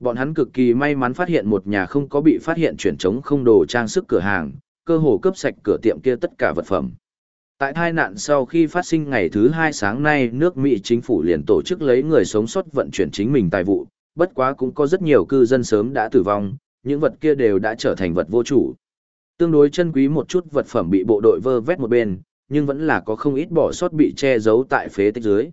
Bọn hắn cực kỳ may mắn phát hiện một nhà không có bị phát hiện chuyển trống không đồ trang sức cửa hàng, cơ hồ cướp sạch cửa tiệm kia tất cả vật phẩm. Tại tai nạn sau khi phát sinh ngày thứ hai sáng nay, nước Mỹ chính phủ liền tổ chức lấy người sống sót vận chuyển chính mình tài vụ, bất quá cũng có rất nhiều cư dân sớm đã tử vong, những vật kia đều đã trở thành vật vô chủ. Tương đối chân quý một chút vật phẩm bị bộ đội vơ vét một bên, nhưng vẫn là có không ít bỏ sót bị che giấu tại phế tích dưới.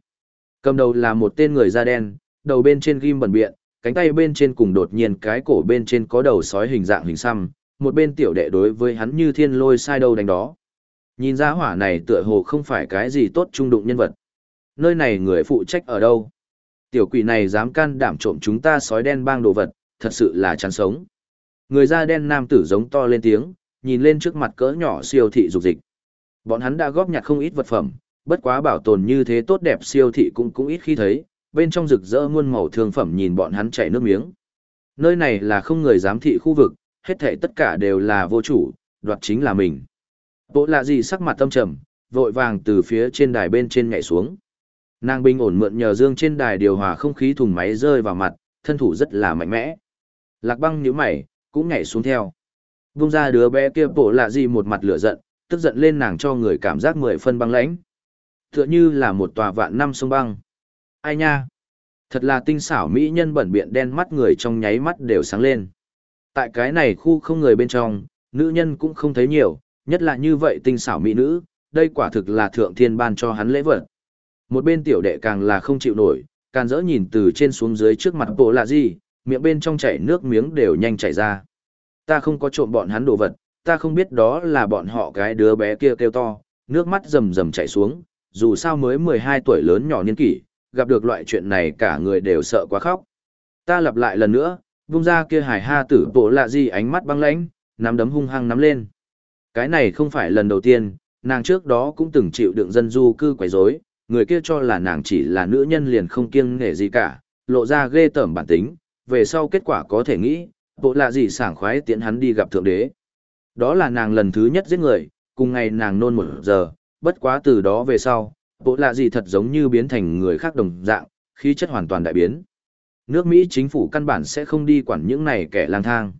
Cầm đầu là một tên người da đen, đầu bên trên ghim bẩn biện, cánh tay bên trên cùng đột nhiên cái cổ bên trên có đầu sói hình dạng hình xăm, một bên tiểu đệ đối với hắn như thiên lôi sai đâu đánh đó. Nhìn ra hỏa này tựa hồ không phải cái gì tốt trung đụng nhân vật. Nơi này người phụ trách ở đâu? Tiểu quỷ này dám can đảm trộm chúng ta sói đen bang đồ vật, thật sự là chán sống. Người da đen nam tử giống to lên tiếng, nhìn lên trước mặt cỡ nhỏ siêu thị dục dịch. Bọn hắn đã góp nhặt không ít vật phẩm, bất quá bảo tồn như thế tốt đẹp siêu thị cũng cũng ít khi thấy, bên trong rực rỡ muôn màu thương phẩm nhìn bọn hắn chảy nước miếng. Nơi này là không người giám thị khu vực, hết thảy tất cả đều là vô chủ, đoạt chính là mình. Bộ lạ gì sắc mặt tâm trầm, vội vàng từ phía trên đài bên trên nhảy xuống. Nàng bình ổn mượn nhờ dương trên đài điều hòa không khí thùng máy rơi vào mặt, thân thủ rất là mạnh mẽ. Lạc băng nhíu mày, cũng nhảy xuống theo. Vung ra đứa bé kia bộ lạ gì một mặt lửa giận, tức giận lên nàng cho người cảm giác mười phân băng lãnh. Tựa như là một tòa vạn năm sông băng. Ai nha? Thật là tinh xảo mỹ nhân bẩn biện đen mắt người trong nháy mắt đều sáng lên. Tại cái này khu không người bên trong, nữ nhân cũng không thấy nhiều, nhất là như vậy tinh xảo mỹ nữ, đây quả thực là thượng thiên ban cho hắn lễ vật. Một bên tiểu đệ càng là không chịu nổi, càng dỡ nhìn từ trên xuống dưới trước mặt bộ là gì, miệng bên trong chảy nước miếng đều nhanh chảy ra. Ta không có trộm bọn hắn đồ vật, ta không biết đó là bọn họ cái đứa bé kia kêu to, nước mắt rầm rầm chảy xuống, dù sao mới 12 tuổi lớn nhỏ niên kỷ, gặp được loại chuyện này cả người đều sợ quá khóc. Ta lặp lại lần nữa, vung ra kia hải ha tử bộ lạ gì ánh mắt băng lãnh, nắm đấm hung hăng nắm lên. Cái này không phải lần đầu tiên, nàng trước đó cũng từng chịu đựng dân du cư quấy rối, người kia cho là nàng chỉ là nữ nhân liền không kiêng nể gì cả, lộ ra ghê tởm bản tính, về sau kết quả có thể nghĩ, bộ lạ gì sảng khoái tiễn hắn đi gặp thượng đế. Đó là nàng lần thứ nhất giết người, cùng ngày nàng nôn một giờ, bất quá từ đó về sau, bộ lạ gì thật giống như biến thành người khác đồng dạng, khí chất hoàn toàn đại biến. Nước Mỹ chính phủ căn bản sẽ không đi quản những này kẻ lang thang.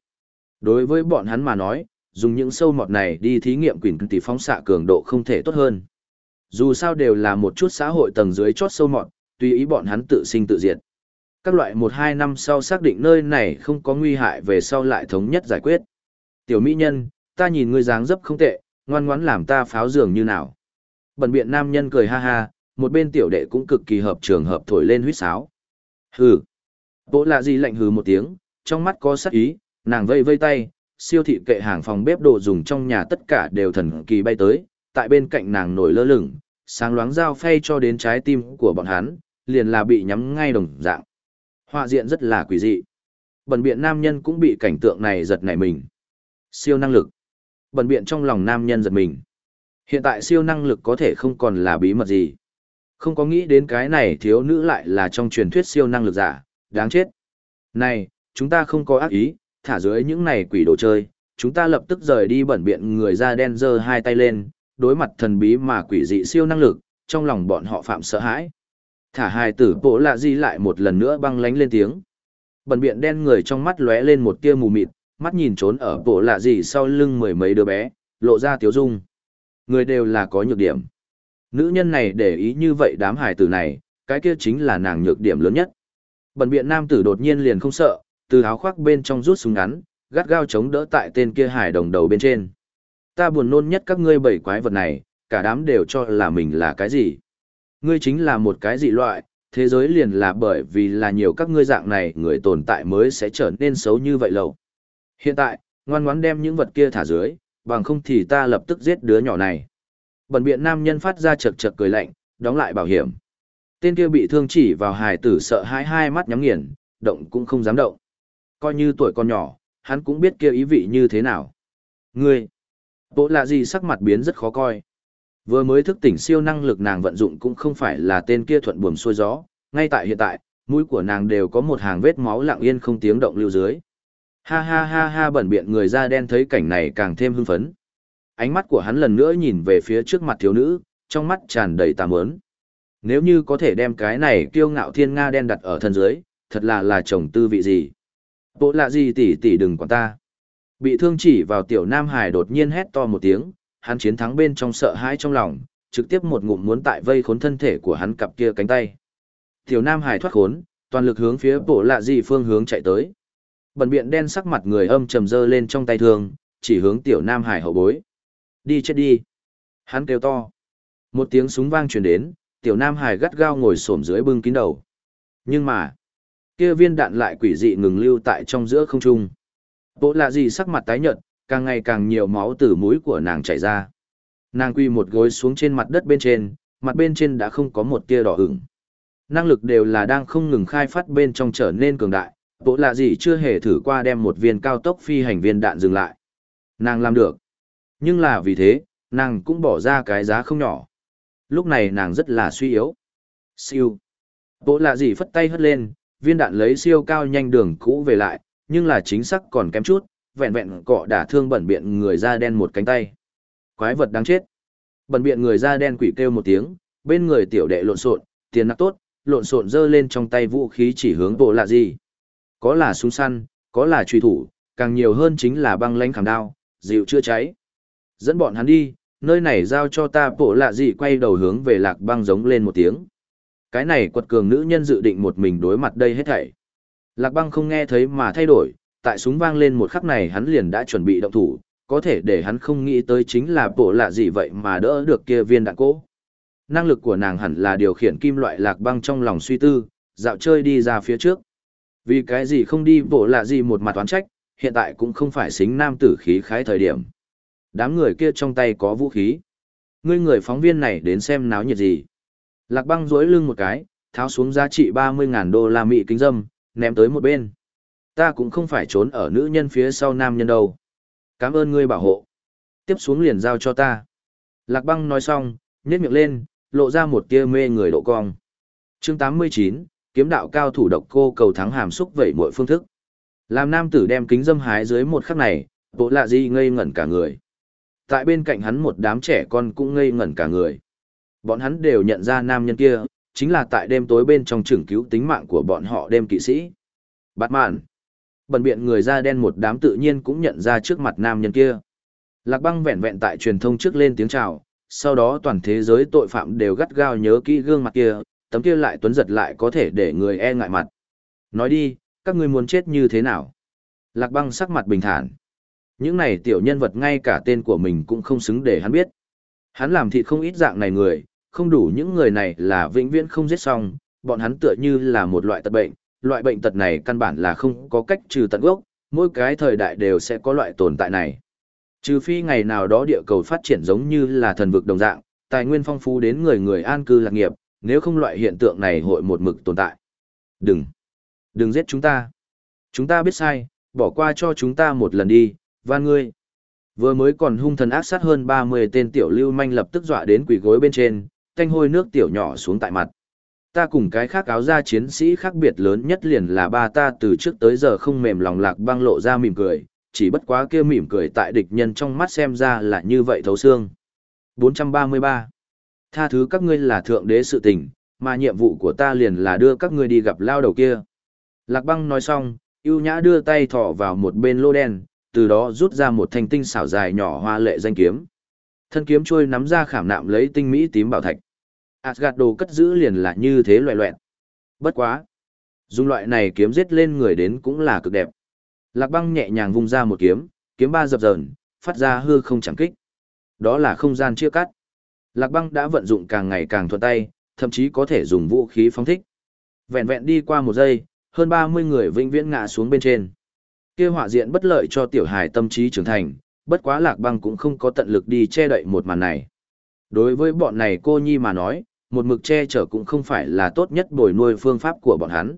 Đối với bọn hắn mà nói, dùng những sâu mọt này đi thí nghiệm quỷ tỷ phóng xạ cường độ không thể tốt hơn. Dù sao đều là một chút xã hội tầng dưới chót sâu mọt, tùy ý bọn hắn tự sinh tự diệt. Các loại một hai năm sau xác định nơi này không có nguy hại về sau lại thống nhất giải quyết. Tiểu mỹ nhân, ta nhìn ngươi dáng dấp không tệ, ngoan ngoãn làm ta pháo giường như nào. Bần biện nam nhân cười ha ha, một bên tiểu đệ cũng cực kỳ hợp trường hợp thổi lên huýt sáo. Hừ. Bộ lạ gì lạnh hừ một tiếng, trong mắt có sắc ý, nàng vây vây tay, siêu thị kệ hàng phòng bếp đồ dùng trong nhà tất cả đều thần kỳ bay tới, tại bên cạnh nàng nổi lơ lửng, sáng loáng dao phay cho đến trái tim của bọn hắn, liền là bị nhắm ngay đồng dạng. Họa diện rất là quỷ dị. Bần biện nam nhân cũng bị cảnh tượng này giật nảy mình. Siêu năng lực. Bần biện trong lòng nam nhân giật mình. Hiện tại siêu năng lực có thể không còn là bí mật gì. Không có nghĩ đến cái này thiếu nữ lại là trong truyền thuyết siêu năng lực giả, đáng chết. Này, chúng ta không có ác ý, thả dưới những này quỷ đồ chơi, chúng ta lập tức rời đi bẩn biện người da đen giơ hai tay lên, đối mặt thần bí mà quỷ dị siêu năng lực, trong lòng bọn họ phạm sợ hãi. Thả hai tử bộ lạ di lại một lần nữa băng lánh lên tiếng. Bẩn biện đen người trong mắt lóe lên một tia mù mịt, mắt nhìn trốn ở bộ lạ gì sau lưng mười mấy đứa bé, lộ ra tiếu dung. Người đều là có nhược điểm. Nữ nhân này để ý như vậy đám hài tử này, cái kia chính là nàng nhược điểm lớn nhất. bẩn biện nam tử đột nhiên liền không sợ, từ áo khoác bên trong rút súng ngắn, gắt gao chống đỡ tại tên kia hải đồng đầu bên trên. Ta buồn nôn nhất các ngươi bảy quái vật này, cả đám đều cho là mình là cái gì. Ngươi chính là một cái dị loại, thế giới liền là bởi vì là nhiều các ngươi dạng này người tồn tại mới sẽ trở nên xấu như vậy lâu. Hiện tại, ngoan ngoãn đem những vật kia thả dưới, bằng không thì ta lập tức giết đứa nhỏ này. Bần biện nam nhân phát ra chật chật cười lạnh, đóng lại bảo hiểm. Tên kia bị thương chỉ vào hài tử sợ hãi hai mắt nhắm nghiền, động cũng không dám động. Coi như tuổi con nhỏ, hắn cũng biết kia ý vị như thế nào. Ngươi, bộ lạ gì sắc mặt biến rất khó coi. Vừa mới thức tỉnh siêu năng lực nàng vận dụng cũng không phải là tên kia thuận buồm xuôi gió, ngay tại hiện tại, mũi của nàng đều có một hàng vết máu lặng yên không tiếng động lưu dưới. Ha ha ha ha bẩn biện người da đen thấy cảnh này càng thêm hưng phấn. Ánh mắt của hắn lần nữa nhìn về phía trước mặt thiếu nữ, trong mắt tràn đầy tà mớn. Nếu như có thể đem cái này kiêu ngạo thiên nga đen đặt ở thân dưới, thật là là chồng tư vị gì. Bộ lạ gì tỷ tỷ đừng quản ta. Bị thương chỉ vào tiểu Nam Hải đột nhiên hét to một tiếng, hắn chiến thắng bên trong sợ hãi trong lòng, trực tiếp một ngụm muốn tại vây khốn thân thể của hắn cặp kia cánh tay. Tiểu Nam Hải thoát khốn, toàn lực hướng phía bộ lạ gì phương hướng chạy tới. Bần biện đen sắc mặt người âm trầm dơ lên trong tay thương, chỉ hướng tiểu Nam Hải hậu bối. Đi chết đi. Hắn kêu to. Một tiếng súng vang truyền đến, tiểu Nam Hải gắt gao ngồi xổm dưới bưng kín đầu. Nhưng mà, kia viên đạn lại quỷ dị ngừng lưu tại trong giữa không trung. Bộ lạ gì sắc mặt tái nhợt, càng ngày càng nhiều máu từ mũi của nàng chảy ra. Nàng quy một gối xuống trên mặt đất bên trên, mặt bên trên đã không có một tia đỏ ửng. Năng lực đều là đang không ngừng khai phát bên trong trở nên cường đại, bộ lạ gì chưa hề thử qua đem một viên cao tốc phi hành viên đạn dừng lại. Nàng làm được. Nhưng là vì thế, nàng cũng bỏ ra cái giá không nhỏ. Lúc này nàng rất là suy yếu. Siêu. Bộ lạ gì phất tay hất lên, viên đạn lấy siêu cao nhanh đường cũ về lại, nhưng là chính xác còn kém chút, vẹn vẹn cọ đả thương bẩn biện người da đen một cánh tay. Quái vật đáng chết. Bẩn biện người da đen quỷ kêu một tiếng, bên người tiểu đệ lộn xộn, tiền nặc tốt, lộn xộn giơ lên trong tay vũ khí chỉ hướng bộ lạ gì. Có là súng săn, có là truy thủ, càng nhiều hơn chính là băng lãnh khảm đao, dịu chưa cháy. Dẫn bọn hắn đi, nơi này giao cho ta bộ lạ gì quay đầu hướng về lạc băng giống lên một tiếng. Cái này quật cường nữ nhân dự định một mình đối mặt đây hết thảy. Lạc băng không nghe thấy mà thay đổi, tại súng vang lên một khắc này hắn liền đã chuẩn bị động thủ, có thể để hắn không nghĩ tới chính là bộ lạ gì vậy mà đỡ được kia viên đạn cỗ. Năng lực của nàng hẳn là điều khiển kim loại lạc băng trong lòng suy tư, dạo chơi đi ra phía trước. Vì cái gì không đi bộ lạ gì một mặt toán trách, hiện tại cũng không phải xính nam tử khí khái thời điểm. Đám người kia trong tay có vũ khí. Ngươi người phóng viên này đến xem náo nhiệt gì. Lạc băng duỗi lưng một cái, tháo xuống giá trị 30.000 đô la Mỹ kính dâm, ném tới một bên. Ta cũng không phải trốn ở nữ nhân phía sau nam nhân đâu. Cảm ơn ngươi bảo hộ. Tiếp xuống liền giao cho ta. Lạc băng nói xong, nhét miệng lên, lộ ra một tia mê người độ cong. chương 89, kiếm đạo cao thủ độc cô cầu thắng hàm xúc vẩy mọi phương thức. Làm nam tử đem kính dâm hái dưới một khắc này, bộ lạ gì ngây ngẩn cả người. Tại bên cạnh hắn một đám trẻ con cũng ngây ngẩn cả người. Bọn hắn đều nhận ra nam nhân kia, chính là tại đêm tối bên trong trưởng cứu tính mạng của bọn họ đêm kỵ sĩ. bạt mạn. Bần biện người da đen một đám tự nhiên cũng nhận ra trước mặt nam nhân kia. Lạc băng vẹn vẹn tại truyền thông trước lên tiếng chào, sau đó toàn thế giới tội phạm đều gắt gao nhớ kỹ gương mặt kia, tấm kia lại tuấn giật lại có thể để người e ngại mặt. Nói đi, các ngươi muốn chết như thế nào? Lạc băng sắc mặt bình thản. Những này tiểu nhân vật ngay cả tên của mình cũng không xứng để hắn biết. Hắn làm thịt không ít dạng này người, không đủ những người này là vĩnh viễn không giết xong, bọn hắn tựa như là một loại tật bệnh, loại bệnh tật này căn bản là không có cách trừ tận gốc, mỗi cái thời đại đều sẽ có loại tồn tại này. Trừ phi ngày nào đó địa cầu phát triển giống như là thần vực đồng dạng, tài nguyên phong phú đến người người an cư lạc nghiệp, nếu không loại hiện tượng này hội một mực tồn tại. Đừng, đừng giết chúng ta. Chúng ta biết sai, bỏ qua cho chúng ta một lần đi, van ngươi. Vừa mới còn hung thần ác sát hơn 30 tên tiểu lưu manh lập tức dọa đến quỷ gối bên trên, tanh hôi nước tiểu nhỏ xuống tại mặt. Ta cùng cái khác áo da chiến sĩ khác biệt lớn nhất liền là ba ta từ trước tới giờ không mềm lòng lạc băng lộ ra mỉm cười, chỉ bất quá kia mỉm cười tại địch nhân trong mắt xem ra là như vậy thấu xương. 433. Tha thứ các ngươi là thượng đế sự tình, mà nhiệm vụ của ta liền là đưa các ngươi đi gặp lao đầu kia. Lạc băng nói xong, yêu nhã đưa tay thỏ vào một bên lô đen, từ đó rút ra một thanh tinh xảo dài nhỏ hoa lệ danh kiếm. Thân kiếm trôi nắm ra khảm nạm lấy tinh mỹ tím bảo thạch. Asgard đồ cất giữ liền là như thế loại loẹn. Bất quá. Dùng loại này kiếm giết lên người đến cũng là cực đẹp. Lạc băng nhẹ nhàng vung ra một kiếm, kiếm ba dập dờn, phát ra hư không chẳng kích. Đó là không gian chia cắt. Lạc băng đã vận dụng càng ngày càng thuận tay, thậm chí có thể dùng vũ khí phóng thích. Vẹn vẹn đi qua một giây, hơn 30 người vĩnh viễn ngã xuống bên trên. Kia họa diện bất lợi cho tiểu hài tâm trí trưởng thành, bất quá lạc băng cũng không có tận lực đi che đậy một màn này. Đối với bọn này cô nhi mà nói, một mực che chở cũng không phải là tốt nhất bồi nuôi phương pháp của bọn hắn.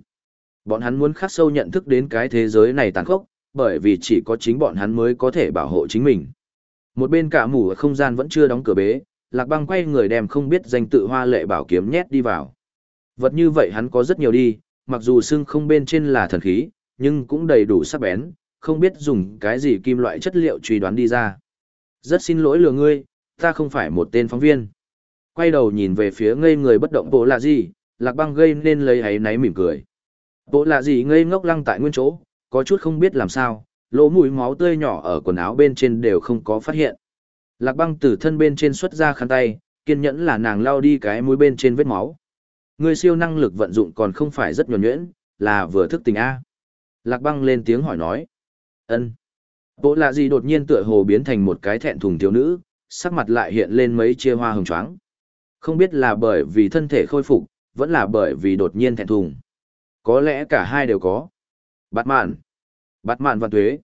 Bọn hắn muốn khắc sâu nhận thức đến cái thế giới này tàn khốc, bởi vì chỉ có chính bọn hắn mới có thể bảo hộ chính mình. Một bên cả mù ở không gian vẫn chưa đóng cửa bế, Lạc Băng quay người đem không biết danh tự hoa lệ bảo kiếm nhét đi vào. Vật như vậy hắn có rất nhiều đi, mặc dù xương không bên trên là thần khí, nhưng cũng đầy đủ sắc bén, không biết dùng cái gì kim loại chất liệu truy đoán đi ra. Rất xin lỗi lừa ngươi, ta không phải một tên phóng viên. Quay đầu nhìn về phía ngây người bất động bộ là gì, Lạc Băng gây nên lấy ấy náy mỉm cười. Bộ là gì ngây ngốc lăng tại nguyên chỗ, có chút không biết làm sao, lỗ mũi máu tươi nhỏ ở quần áo bên trên đều không có phát hiện. Lạc băng từ thân bên trên xuất ra khăn tay, kiên nhẫn là nàng lao đi cái mũi bên trên vết máu. Người siêu năng lực vận dụng còn không phải rất nhuẩn nhuyễn, là vừa thức tình A. Lạc băng lên tiếng hỏi nói. ân Bộ lạ gì đột nhiên tựa hồ biến thành một cái thẹn thùng thiếu nữ, sắc mặt lại hiện lên mấy chia hoa hồng choáng. Không biết là bởi vì thân thể khôi phục, vẫn là bởi vì đột nhiên thẹn thùng. Có lẽ cả hai đều có. Bạt mạn. Bạt mạn và tuế.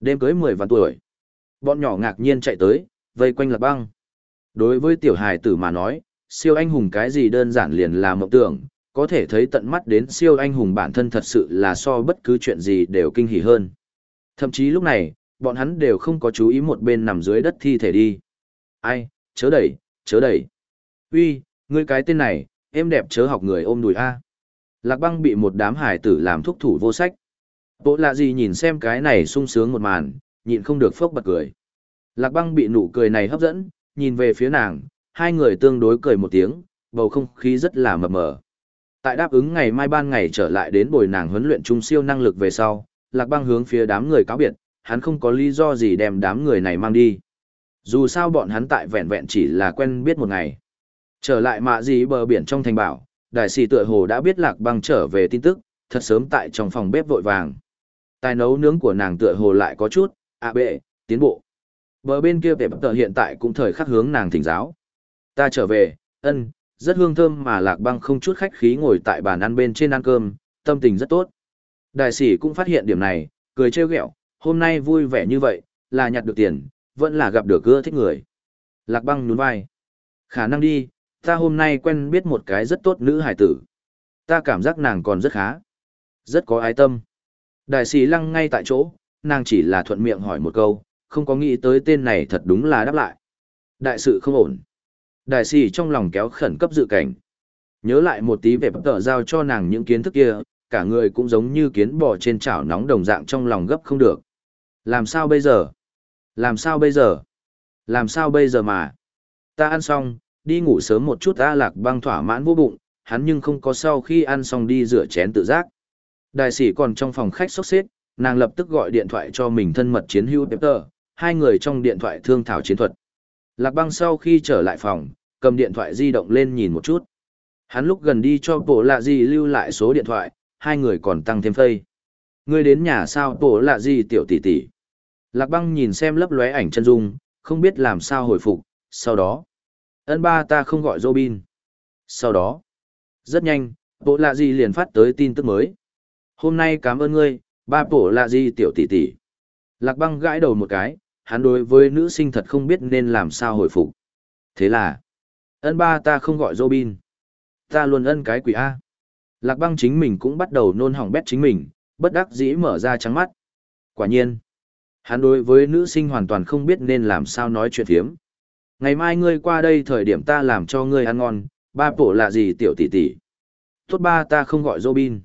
Đêm cưới 10 vạn tuổi. Bọn nhỏ ngạc nhiên chạy tới, vây quanh lạc băng. Đối với tiểu hài tử mà nói, siêu anh hùng cái gì đơn giản liền là mộng tưởng, có thể thấy tận mắt đến siêu anh hùng bản thân thật sự là so bất cứ chuyện gì đều kinh hỉ hơn. Thậm chí lúc này, bọn hắn đều không có chú ý một bên nằm dưới đất thi thể đi. Ai, chớ đẩy, chớ đẩy. Uy, ngươi cái tên này, em đẹp chớ học người ôm đùi A. Lạc băng bị một đám hải tử làm thúc thủ vô sách. Bộ lạ gì nhìn xem cái này sung sướng một màn, nhịn không được phốc bật cười. Lạc băng bị nụ cười này hấp dẫn, nhìn về phía nàng, hai người tương đối cười một tiếng, bầu không khí rất là mập mờ. Tại đáp ứng ngày mai ban ngày trở lại đến bồi nàng huấn luyện trung siêu năng lực về sau, Lạc băng hướng phía đám người cáo biệt, hắn không có lý do gì đem đám người này mang đi. Dù sao bọn hắn tại vẹn vẹn chỉ là quen biết một ngày. Trở lại mạ gì bờ biển trong thành bảo, đại sĩ tựa hồ đã biết lạc băng trở về tin tức, thật sớm tại trong phòng bếp vội vàng. Tài nấu nướng của nàng tựa hồ lại có chút, à bệ, tiến bộ. Bờ bên kia vẻ tờ hiện tại cũng thời khắc hướng nàng thỉnh giáo. Ta trở về, ân, rất hương thơm mà lạc băng không chút khách khí ngồi tại bàn ăn bên trên ăn cơm, tâm tình rất tốt. Đại sĩ cũng phát hiện điểm này, cười trêu ghẹo, hôm nay vui vẻ như vậy, là nhặt được tiền, vẫn là gặp được cưa thích người. Lạc băng nhún vai. Khả năng đi, ta hôm nay quen biết một cái rất tốt nữ hải tử. Ta cảm giác nàng còn rất khá. Rất có ái tâm. Đại sĩ lăng ngay tại chỗ, nàng chỉ là thuận miệng hỏi một câu, không có nghĩ tới tên này thật đúng là đáp lại. Đại sự không ổn. Đại sĩ trong lòng kéo khẩn cấp dự cảnh. Nhớ lại một tí về tờ giao cho nàng những kiến thức kia, cả người cũng giống như kiến bò trên chảo nóng đồng dạng trong lòng gấp không được. Làm sao bây giờ? Làm sao bây giờ? Làm sao bây giờ mà? Ta ăn xong, đi ngủ sớm một chút ta lạc băng thỏa mãn vô bụng, hắn nhưng không có sau khi ăn xong đi rửa chén tự giác. Đại sĩ còn trong phòng khách sốc xếp, nàng lập tức gọi điện thoại cho mình thân mật chiến hữu Pepper, hai người trong điện thoại thương thảo chiến thuật. Lạc băng sau khi trở lại phòng, cầm điện thoại di động lên nhìn một chút. Hắn lúc gần đi cho bộ lạ gì lưu lại số điện thoại, hai người còn tăng thêm phây. Ngươi đến nhà sao bộ lạ gì tiểu tỷ tỷ. Lạc băng nhìn xem lấp lóe ảnh chân dung, không biết làm sao hồi phục, sau đó. Ân ba ta không gọi Robin. Sau đó. Rất nhanh, bộ lạ gì liền phát tới tin tức mới. Hôm nay cảm ơn ngươi, ba bộ lạ gì tiểu tỷ tỷ. Lạc băng gãi đầu một cái, hắn đối với nữ sinh thật không biết nên làm sao hồi phục. Thế là, ân ba ta không gọi Robin. Ta luôn ân cái quỷ A. Lạc băng chính mình cũng bắt đầu nôn hỏng bét chính mình, bất đắc dĩ mở ra trắng mắt. Quả nhiên, hắn đối với nữ sinh hoàn toàn không biết nên làm sao nói chuyện thiếm. Ngày mai ngươi qua đây thời điểm ta làm cho ngươi ăn ngon, ba bổ là gì tiểu tỷ tỷ. Tốt ba ta không gọi Robin.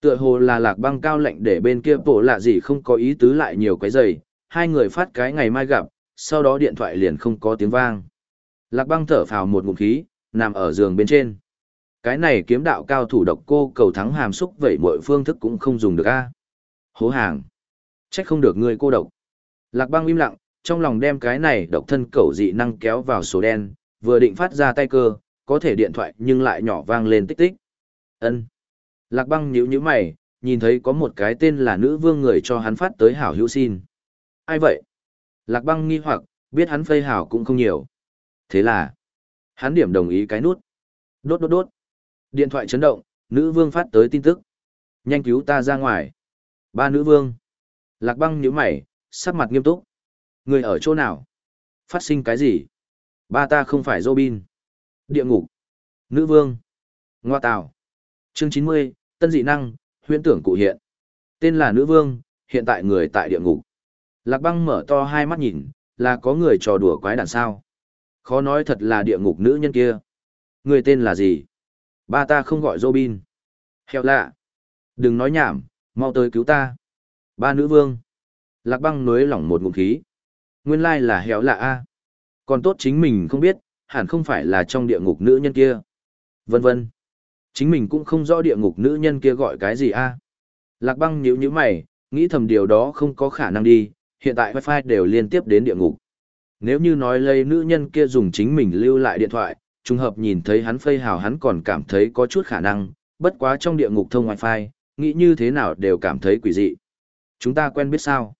Tựa hồ là lạc băng cao lệnh để bên kia bổ là gì không có ý tứ lại nhiều cái giày, hai người phát cái ngày mai gặp, sau đó điện thoại liền không có tiếng vang. Lạc băng thở phào một ngụm khí, nằm ở giường bên trên. Cái này kiếm đạo cao thủ độc cô cầu thắng hàm xúc vậy mọi phương thức cũng không dùng được a. Hố hàng. Trách không được ngươi cô độc. Lạc băng im lặng, trong lòng đem cái này độc thân cầu dị năng kéo vào số đen, vừa định phát ra tay cơ, có thể điện thoại nhưng lại nhỏ vang lên tích tích. ân Lạc băng nhíu nhíu mày, nhìn thấy có một cái tên là nữ vương người cho hắn phát tới hảo hữu xin. Ai vậy? Lạc băng nghi hoặc, biết hắn phây hảo cũng không nhiều. Thế là, hắn điểm đồng ý cái nút. Đốt đốt đốt. Điện thoại chấn động, nữ vương phát tới tin tức. Nhanh cứu ta ra ngoài. Ba nữ vương. Lạc băng nhíu mày, sắc mặt nghiêm túc. Người ở chỗ nào? Phát sinh cái gì? Ba ta không phải Robin. Địa ngục. Nữ vương. Ngoa tào. Chương chín mươi, tân dị năng, huyễn tưởng cụ hiện. Tên là nữ vương, hiện tại người tại địa ngục. Lạc băng mở to hai mắt nhìn, là có người trò đùa quái đàn sao. Khó nói thật là địa ngục nữ nhân kia. Người tên là gì? Ba ta không gọi Robin. Hẹo lạ. Đừng nói nhảm, mau tới cứu ta. Ba nữ vương. Lạc băng nối lỏng một ngụm khí. Nguyên lai là héo lạ A. Còn tốt chính mình không biết, hẳn không phải là trong địa ngục nữ nhân kia. Vân vân. Chính mình cũng không rõ địa ngục nữ nhân kia gọi cái gì A. Lạc băng nhíu nhíu mày, nghĩ thầm điều đó không có khả năng đi, hiện tại wifi đều liên tiếp đến địa ngục. Nếu như nói lấy nữ nhân kia dùng chính mình lưu lại điện thoại, trùng hợp nhìn thấy hắn phây hào hắn còn cảm thấy có chút khả năng, bất quá trong địa ngục thông wifi, nghĩ như thế nào đều cảm thấy quỷ dị. Chúng ta quen biết sao?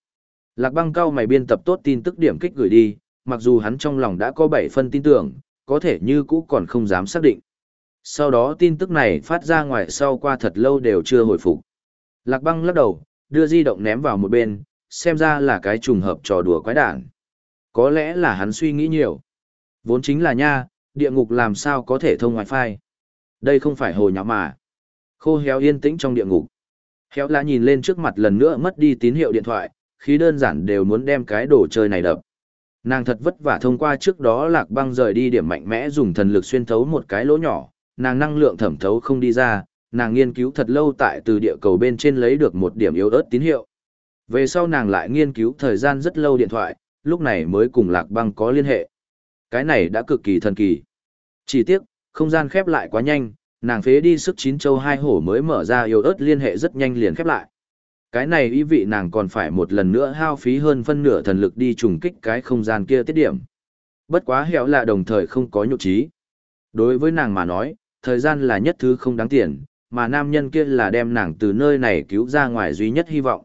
Lạc băng cao mày biên tập tốt tin tức điểm kích gửi đi, mặc dù hắn trong lòng đã có 7 phân tin tưởng, có thể như cũ còn không dám xác định. Sau đó tin tức này phát ra ngoài sau qua thật lâu đều chưa hồi phục. Lạc băng lắc đầu, đưa di động ném vào một bên, xem ra là cái trùng hợp trò đùa quái đản. Có lẽ là hắn suy nghĩ nhiều. Vốn chính là nha, địa ngục làm sao có thể thông wifi. Đây không phải hồ nháo mà. Khô héo yên tĩnh trong địa ngục. Héo lá nhìn lên trước mặt lần nữa mất đi tín hiệu điện thoại, khí đơn giản đều muốn đem cái đồ chơi này đập. Nàng thật vất vả thông qua trước đó lạc băng rời đi điểm mạnh mẽ dùng thần lực xuyên thấu một cái lỗ nhỏ, nàng năng lượng thẩm thấu không đi ra, nàng nghiên cứu thật lâu tại từ địa cầu bên trên lấy được một điểm yếu ớt tín hiệu. Về sau nàng lại nghiên cứu thời gian rất lâu điện thoại, lúc này mới cùng lạc băng có liên hệ. Cái này đã cực kỳ thần kỳ. Chỉ tiếc, không gian khép lại quá nhanh, nàng phế đi sức chín châu hai hổ mới mở ra yếu ớt liên hệ rất nhanh liền khép lại. Cái này ý vị nàng còn phải một lần nữa hao phí hơn phân nửa thần lực đi trùng kích cái không gian kia tiết điểm. Bất quá hẻo là đồng thời không có nhục trí. Đối với nàng mà nói, thời gian là nhất thứ không đáng tiền, mà nam nhân kia là đem nàng từ nơi này cứu ra ngoài duy nhất hy vọng.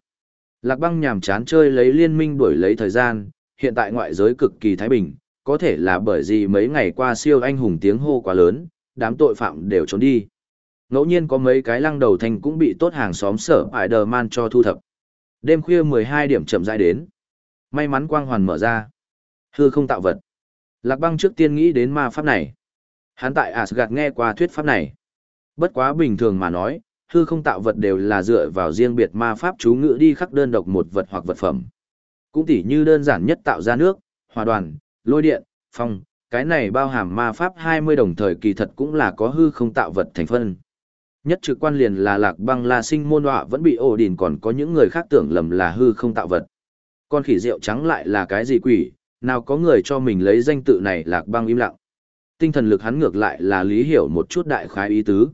Lạc băng nhàm chán chơi lấy liên minh đuổi lấy thời gian, hiện tại ngoại giới cực kỳ thái bình, có thể là bởi vì mấy ngày qua siêu anh hùng tiếng hô quá lớn, đám tội phạm đều trốn đi. Ngẫu nhiên có mấy cái lăng đầu thành cũng bị tốt hàng xóm sở Spider-Man cho thu thập. Đêm khuya 12 điểm chậm rãi đến. May mắn quang hoàn mở ra. Hư không tạo vật. Lạc băng trước tiên nghĩ đến ma pháp này. Hắn tại Asgard nghe qua thuyết pháp này. Bất quá bình thường mà nói, hư không tạo vật đều là dựa vào riêng biệt ma pháp chú ngữ đi khắc đơn độc một vật hoặc vật phẩm. Cũng tỉ như đơn giản nhất tạo ra nước, hòa đoàn, lôi điện, phong, cái này bao hàm ma pháp 20 đồng thời kỳ thật cũng là có hư không tạo vật thành phân. Nhất trực quan liền là lạc băng la sinh môn họa vẫn bị ổ đình còn có những người khác tưởng lầm là hư không tạo vật. Con khỉ rượu trắng lại là cái gì quỷ, nào có người cho mình lấy danh tự này lạc băng im lặng. Tinh thần lực hắn ngược lại là lý hiểu một chút đại khái ý tứ.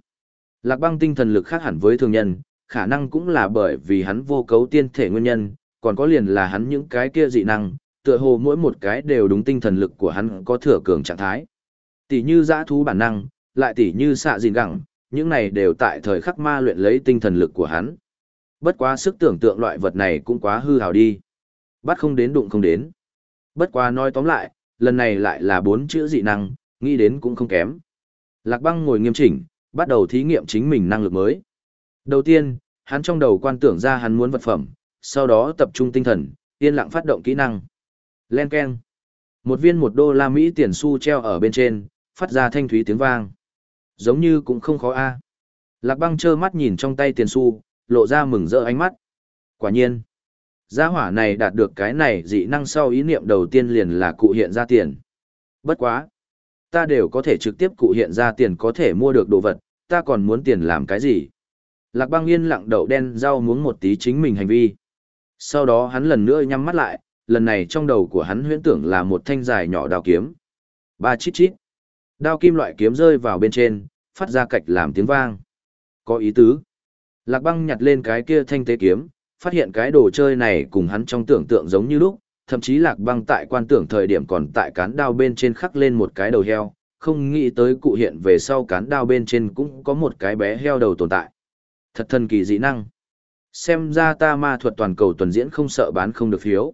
Lạc băng tinh thần lực khác hẳn với thường nhân, khả năng cũng là bởi vì hắn vô cấu tiên thể nguyên nhân, còn có liền là hắn những cái kia dị năng, tựa hồ mỗi một cái đều đúng tinh thần lực của hắn có thừa cường trạng thái. Tỷ như dã thú bản năng, lại tỷ như xạ dìn gẳng, những này đều tại thời khắc ma luyện lấy tinh thần lực của hắn. Bất quá sức tưởng tượng loại vật này cũng quá hư hào đi. Bắt không đến đụng không đến. Bất quá nói tóm lại, lần này lại là bốn chữ dị năng, nghĩ đến cũng không kém. Lạc băng ngồi nghiêm chỉnh, bắt đầu thí nghiệm chính mình năng lực mới. Đầu tiên, hắn trong đầu quan tưởng ra hắn muốn vật phẩm, sau đó tập trung tinh thần, yên lặng phát động kỹ năng. Len keng. Một viên một đô la Mỹ tiền xu treo ở bên trên, phát ra thanh thúy tiếng vang. Giống như cũng không khó a. Lạc băng trơ mắt nhìn trong tay tiền xu, lộ ra mừng rỡ ánh mắt. Quả nhiên. Gia hỏa này đạt được cái này dị năng sau ý niệm đầu tiên liền là cụ hiện ra tiền. Bất quá. Ta đều có thể trực tiếp cụ hiện ra tiền có thể mua được đồ vật, ta còn muốn tiền làm cái gì? Lạc băng yên lặng đậu đen rau muống một tí chính mình hành vi. Sau đó hắn lần nữa nhắm mắt lại, lần này trong đầu của hắn huyễn tưởng là một thanh dài nhỏ đao kiếm. Ba chít chít. Đao kim loại kiếm rơi vào bên trên, phát ra cạch làm tiếng vang. Có ý tứ. Lạc băng nhặt lên cái kia thanh tế kiếm, phát hiện cái đồ chơi này cùng hắn trong tưởng tượng giống như lúc, thậm chí lạc băng tại quan tưởng thời điểm còn tại cán đao bên trên khắc lên một cái đầu heo, không nghĩ tới cụ hiện về sau cán đao bên trên cũng có một cái bé heo đầu tồn tại. Thật thần kỳ dị năng. Xem ra ta ma thuật toàn cầu tuần diễn không sợ bán không được phiếu.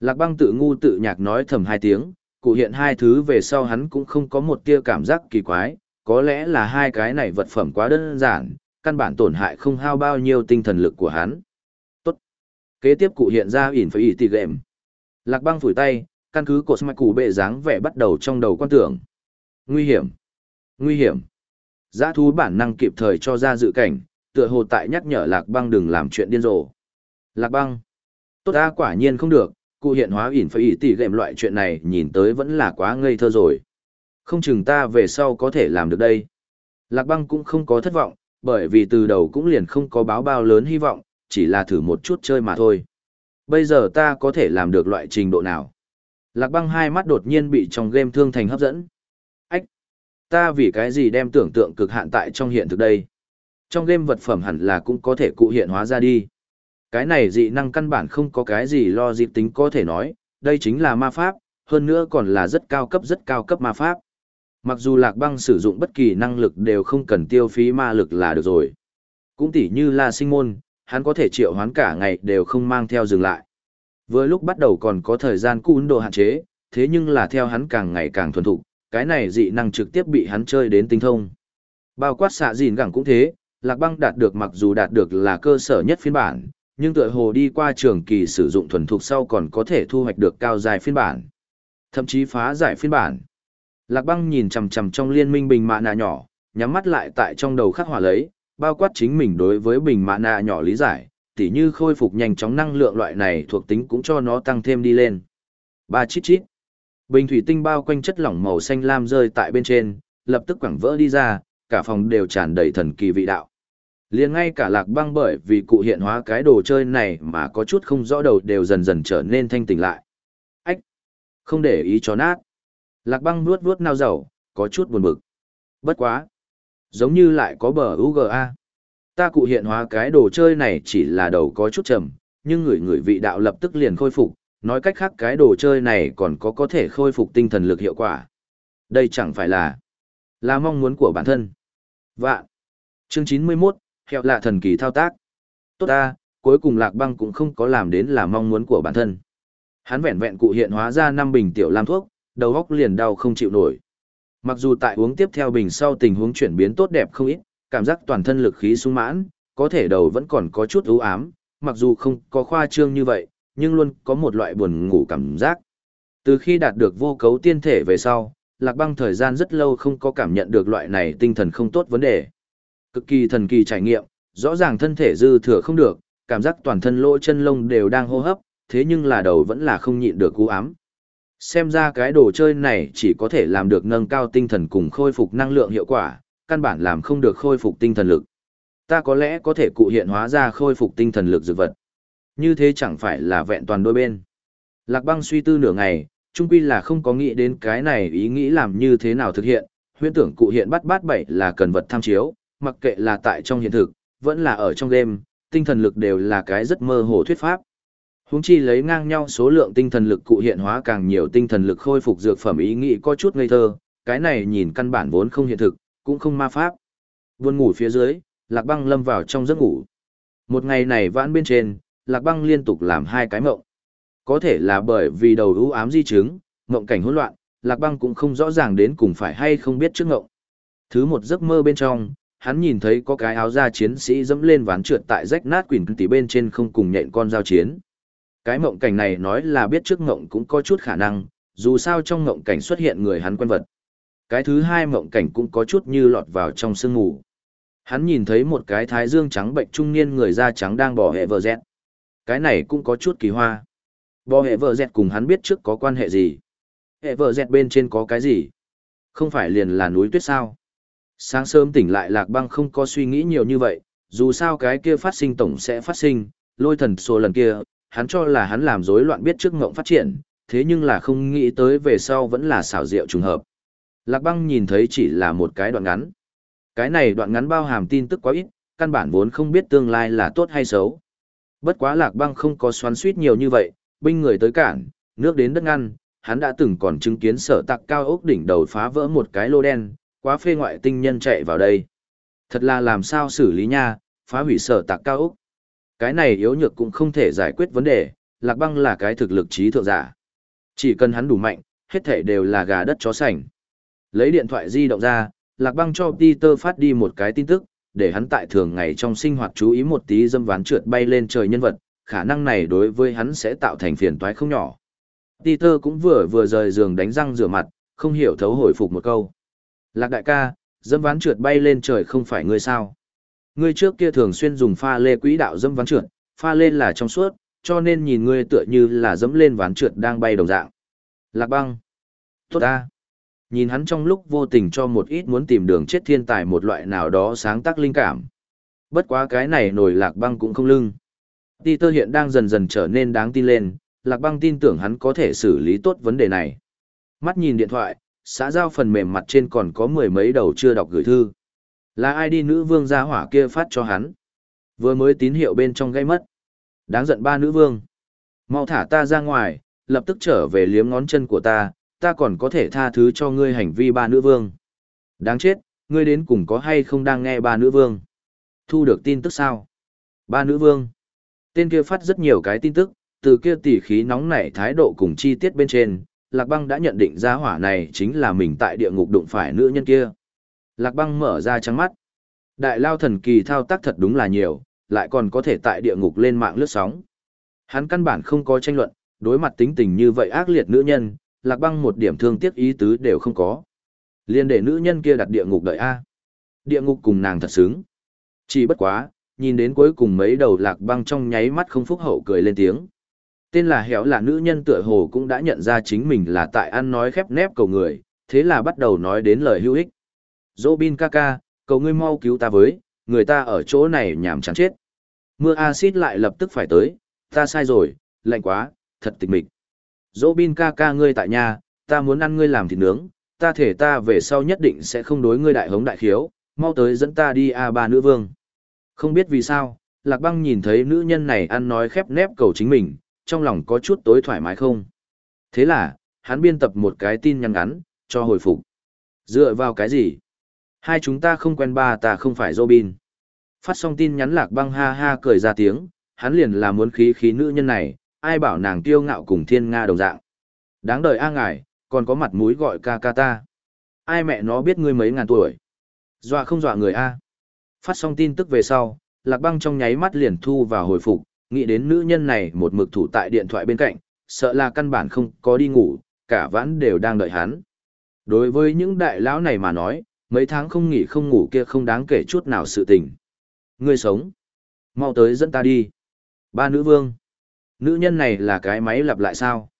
Lạc băng tự ngu tự nhạc nói thầm hai tiếng, cụ hiện hai thứ về sau hắn cũng không có một tia cảm giác kỳ quái, có lẽ là hai cái này vật phẩm quá đơn giản, căn bản tổn hại không hao bao nhiêu tinh thần lực của hắn. Tốt. Kế tiếp cụ hiện ra ỉn phải ỉ tì gệm. Lạc băng phủi tay, căn cứ cột mạch cụ bệ dáng vẻ bắt đầu trong đầu quan tưởng. Nguy hiểm. Nguy hiểm. Giã thú bản năng kịp thời cho ra dự cảnh, tựa hồ tại nhắc nhở lạc băng đừng làm chuyện điên rồ. Lạc băng. Tốt ra quả nhiên không được, cụ hiện hóa ỉn phải ỉ tì gệm loại chuyện này nhìn tới vẫn là quá ngây thơ rồi. Không chừng ta về sau có thể làm được đây. Lạc băng cũng không có thất vọng, bởi vì từ đầu cũng liền không có báo bao lớn hy vọng, chỉ là thử một chút chơi mà thôi. Bây giờ ta có thể làm được loại trình độ nào? Lạc băng hai mắt đột nhiên bị trong game thương thành hấp dẫn. Ách! Ta vì cái gì đem tưởng tượng cực hạn tại trong hiện thực đây? Trong game vật phẩm hẳn là cũng có thể cụ hiện hóa ra đi. Cái này dị năng căn bản không có cái gì lo dịp tính có thể nói, đây chính là ma pháp, Hơn nữa còn là rất cao cấp rất cao cấp ma pháp. Mặc dù lạc băng sử dụng bất kỳ năng lực đều không cần tiêu phí ma lực là được rồi. Cũng tỉ như là sinh môn, hắn có thể triệu hoán cả ngày đều không mang theo dừng lại. Vừa lúc bắt đầu còn có thời gian cún độ hạn chế, thế nhưng là theo hắn càng ngày càng thuần thục, cái này dị năng trực tiếp bị hắn chơi đến tinh thông. Bao quát xạ dìn gẳng cũng thế, lạc băng đạt được mặc dù đạt được là cơ sở nhất phiên bản, nhưng tựa hồ đi qua trường kỳ sử dụng thuần thục sau còn có thể thu hoạch được cao dài phiên bản. Thậm chí phá giải phiên bản. Lạc băng nhìn chằm chằm trong liên minh bình mạ nạ nhỏ, nhắm mắt lại tại trong đầu khắc hỏa lấy, bao quát chính mình đối với bình mạ nạ nhỏ lý giải, tỉ như khôi phục nhanh chóng năng lượng loại này thuộc tính cũng cho nó tăng thêm đi lên. Ba chít chít. Bình thủy tinh bao quanh chất lỏng màu xanh lam rơi tại bên trên, lập tức quẳng vỡ đi ra, cả phòng đều tràn đầy thần kỳ vị đạo. liền ngay cả lạc băng bởi vì cụ hiện hóa cái đồ chơi này mà có chút không rõ đầu đều dần dần trở nên thanh tỉnh lại. Ách! Không để ý cho nát. Lạc băng nuốt nuốt nao dầu, có chút buồn bực. Bất quá! Giống như lại có bờ UGA. Ta cụ hiện hóa cái đồ chơi này chỉ là đầu có chút trầm, nhưng người người vị đạo lập tức liền khôi phục, nói cách khác cái đồ chơi này còn có có thể khôi phục tinh thần lực hiệu quả. Đây chẳng phải là là mong muốn của bản thân. Vạn. Chương 91, hẹo lạ thần kỳ thao tác. Tốt ta, cuối cùng lạc băng cũng không có làm đến là mong muốn của bản thân. Hắn vẹn vẹn cụ hiện hóa ra năm bình tiểu lam thuốc, đầu óc liền đau không chịu nổi. Mặc dù tại uống tiếp theo bình sau tình huống chuyển biến tốt đẹp không ít, cảm giác toàn thân lực khí sung mãn, có thể đầu vẫn còn có chút ưu ám, mặc dù không có khoa trương như vậy, nhưng luôn có một loại buồn ngủ cảm giác. Từ khi đạt được vô cấu tiên thể về sau, lạc băng thời gian rất lâu không có cảm nhận được loại này tinh thần không tốt vấn đề. Cực kỳ thần kỳ trải nghiệm, rõ ràng thân thể dư thừa không được, cảm giác toàn thân lỗ chân lông đều đang hô hấp, thế nhưng là đầu vẫn là không nhịn được cú ám. Xem ra cái đồ chơi này chỉ có thể làm được nâng cao tinh thần cùng khôi phục năng lượng hiệu quả, căn bản làm không được khôi phục tinh thần lực. Ta có lẽ có thể cụ hiện hóa ra khôi phục tinh thần lực dược vật. Như thế chẳng phải là vẹn toàn đôi bên. Lạc băng suy tư nửa ngày, trung quy là không có nghĩ đến cái này ý nghĩ làm như thế nào thực hiện, huyễn tưởng cụ hiện bắt bát bảy là cần vật tham chiếu, mặc kệ là tại trong hiện thực, vẫn là ở trong game, tinh thần lực đều là cái rất mơ hồ thuyết pháp. Huống chi lấy ngang nhau số lượng tinh thần lực cụ hiện hóa càng nhiều tinh thần lực khôi phục dược phẩm ý nghĩ có chút ngây thơ, cái này nhìn căn bản vốn không hiện thực, cũng không ma pháp. Buồn ngủ phía dưới, Lạc Băng lâm vào trong giấc ngủ. Một ngày này vãn bên trên, Lạc Băng liên tục làm hai cái mộng. Có thể là bởi vì đầu ưu ám di chứng, mộng cảnh hỗn loạn, Lạc Băng cũng không rõ ràng đến cùng phải hay không biết trước mộng. Thứ một giấc mơ bên trong, hắn nhìn thấy có cái áo da chiến sĩ dẫm lên ván trượt tại rách nát quỷ tỷ bên trên không cùng nhện con giao chiến. Cái mộng cảnh này nói là biết trước mộng cũng có chút khả năng, dù sao trong mộng cảnh xuất hiện người hắn quen vật. Cái thứ hai mộng cảnh cũng có chút như lọt vào trong sương ngủ. Hắn nhìn thấy một cái thái dương trắng bệnh trung niên người da trắng đang bỏ hệ vợ dẹt. Cái này cũng có chút kỳ hoa. Bỏ hệ vợ dẹt cùng hắn biết trước có quan hệ gì. Hệ vợ dẹt bên trên có cái gì? Không phải liền là núi tuyết sao? Sáng sớm tỉnh lại lạc băng không có suy nghĩ nhiều như vậy, dù sao cái kia phát sinh tổng sẽ phát sinh, lôi thần số lần kia, hắn cho là hắn làm rối loạn biết trước ngộng phát triển, thế nhưng là không nghĩ tới về sau vẫn là xảo diệu trùng hợp. Lạc băng nhìn thấy chỉ là một cái đoạn ngắn. Cái này đoạn ngắn bao hàm tin tức quá ít, căn bản vốn không biết tương lai là tốt hay xấu. Bất quá lạc băng không có xoắn suýt nhiều như vậy, binh người tới cản, nước đến đất ngăn, hắn đã từng còn chứng kiến sở tạc cao ốc đỉnh đầu phá vỡ một cái lô đen, quá phê ngoại tinh nhân chạy vào đây. Thật là làm sao xử lý nha, phá hủy sở tạc cao ốc. Cái này yếu nhược cũng không thể giải quyết vấn đề, lạc băng là cái thực lực trí thượng giả. Chỉ cần hắn đủ mạnh, hết thể đều là gà đất chó sành. Lấy điện thoại di động ra, lạc băng cho Peter phát đi một cái tin tức, để hắn tại thường ngày trong sinh hoạt chú ý một tí dâm ván trượt bay lên trời nhân vật, khả năng này đối với hắn sẽ tạo thành phiền toái không nhỏ. Peter cũng vừa vừa rời giường đánh răng rửa mặt, không hiểu thấu hồi phục một câu. Lạc đại ca, dâm ván trượt bay lên trời không phải ngươi sao? Ngươi trước kia thường xuyên dùng pha lê quỹ đạo dâm ván trượt, pha lên là trong suốt, cho nên nhìn ngươi tựa như là dẫm lên ván trượt đang bay đồng dạng. Lạc băng. Tốt ta. Nhìn hắn trong lúc vô tình cho một ít muốn tìm đường chết thiên tài một loại nào đó sáng tác linh cảm. Bất quá cái này nổi lạc băng cũng không lưng. Ti tơ hiện đang dần dần trở nên đáng tin lên, lạc băng tin tưởng hắn có thể xử lý tốt vấn đề này. Mắt nhìn điện thoại, xã giao phần mềm mặt trên còn có mười mấy đầu chưa đọc gửi thư. Là ai đi nữ vương gia hỏa kia phát cho hắn. Vừa mới tín hiệu bên trong gây mất. Đáng giận ba nữ vương. Mau thả ta ra ngoài, lập tức trở về liếm ngón chân của ta, ta còn có thể tha thứ cho ngươi hành vi ba nữ vương. Đáng chết, ngươi đến cùng có hay không đang nghe ba nữ vương? Thu được tin tức sao? Ba nữ vương. Tên kia phát rất nhiều cái tin tức, từ kia tỉ khí nóng nảy thái độ cùng chi tiết bên trên, Lạc Băng đã nhận định ra hỏa này chính là mình tại địa ngục đụng phải nữ nhân kia. Lạc Băng mở ra trắng mắt. Đại lao thần kỳ thao tác thật đúng là nhiều, lại còn có thể tại địa ngục lên mạng lướt sóng. Hắn căn bản không có tranh luận, đối mặt tính tình như vậy ác liệt nữ nhân, Lạc Băng một điểm thương tiếc ý tứ đều không có. Liên để nữ nhân kia đặt địa ngục đợi A. Địa ngục cùng nàng thật sướng. Chỉ bất quá, nhìn đến cuối cùng mấy đầu Lạc Băng trong nháy mắt không phúc hậu cười lên tiếng. Tên là Héo là nữ nhân tựa hồ cũng đã nhận ra chính mình là tại ăn nói khép nép cầu người, thế là bắt đầu nói đến lời hữu ích. Robin ca cầu ngươi mau cứu ta với, người ta ở chỗ này nhảm chán chết. Mưa axit lại lập tức phải tới, ta sai rồi, lạnh quá, thật tịch mịch. Robin ca ca ngươi tại nhà, ta muốn ăn ngươi làm thịt nướng, ta thể ta về sau nhất định sẽ không đối ngươi đại hống đại khiếu, mau tới dẫn ta đi a ba nữ vương. Không biết vì sao, Lạc Băng nhìn thấy nữ nhân này ăn nói khép nép cầu chính mình, trong lòng có chút tối thoải mái không. Thế là, hắn biên tập một cái tin nhắn ngắn, cho hồi phục. Dựa vào cái gì? Hai chúng ta không quen ba ta không phải Robin. Phát xong tin nhắn lạc băng ha ha cười ra tiếng, hắn liền là muốn khí khí nữ nhân này, ai bảo nàng tiêu ngạo cùng thiên Nga đồng dạng. Đáng đời a ngài, còn có mặt mũi gọi ca ca ta. Ai mẹ nó biết ngươi mấy ngàn tuổi. Dọa không dọa người a. Phát xong tin tức về sau, lạc băng trong nháy mắt liền thu và hồi phục, nghĩ đến nữ nhân này một mực thủ tại điện thoại bên cạnh, sợ là căn bản không có đi ngủ, cả vãn đều đang đợi hắn. Đối với những đại lão này mà nói, mấy tháng không nghỉ không ngủ kia không đáng kể chút nào sự tình. Ngươi sống. Mau tới dẫn ta đi. Ba nữ vương. Nữ nhân này là cái máy lặp lại sao?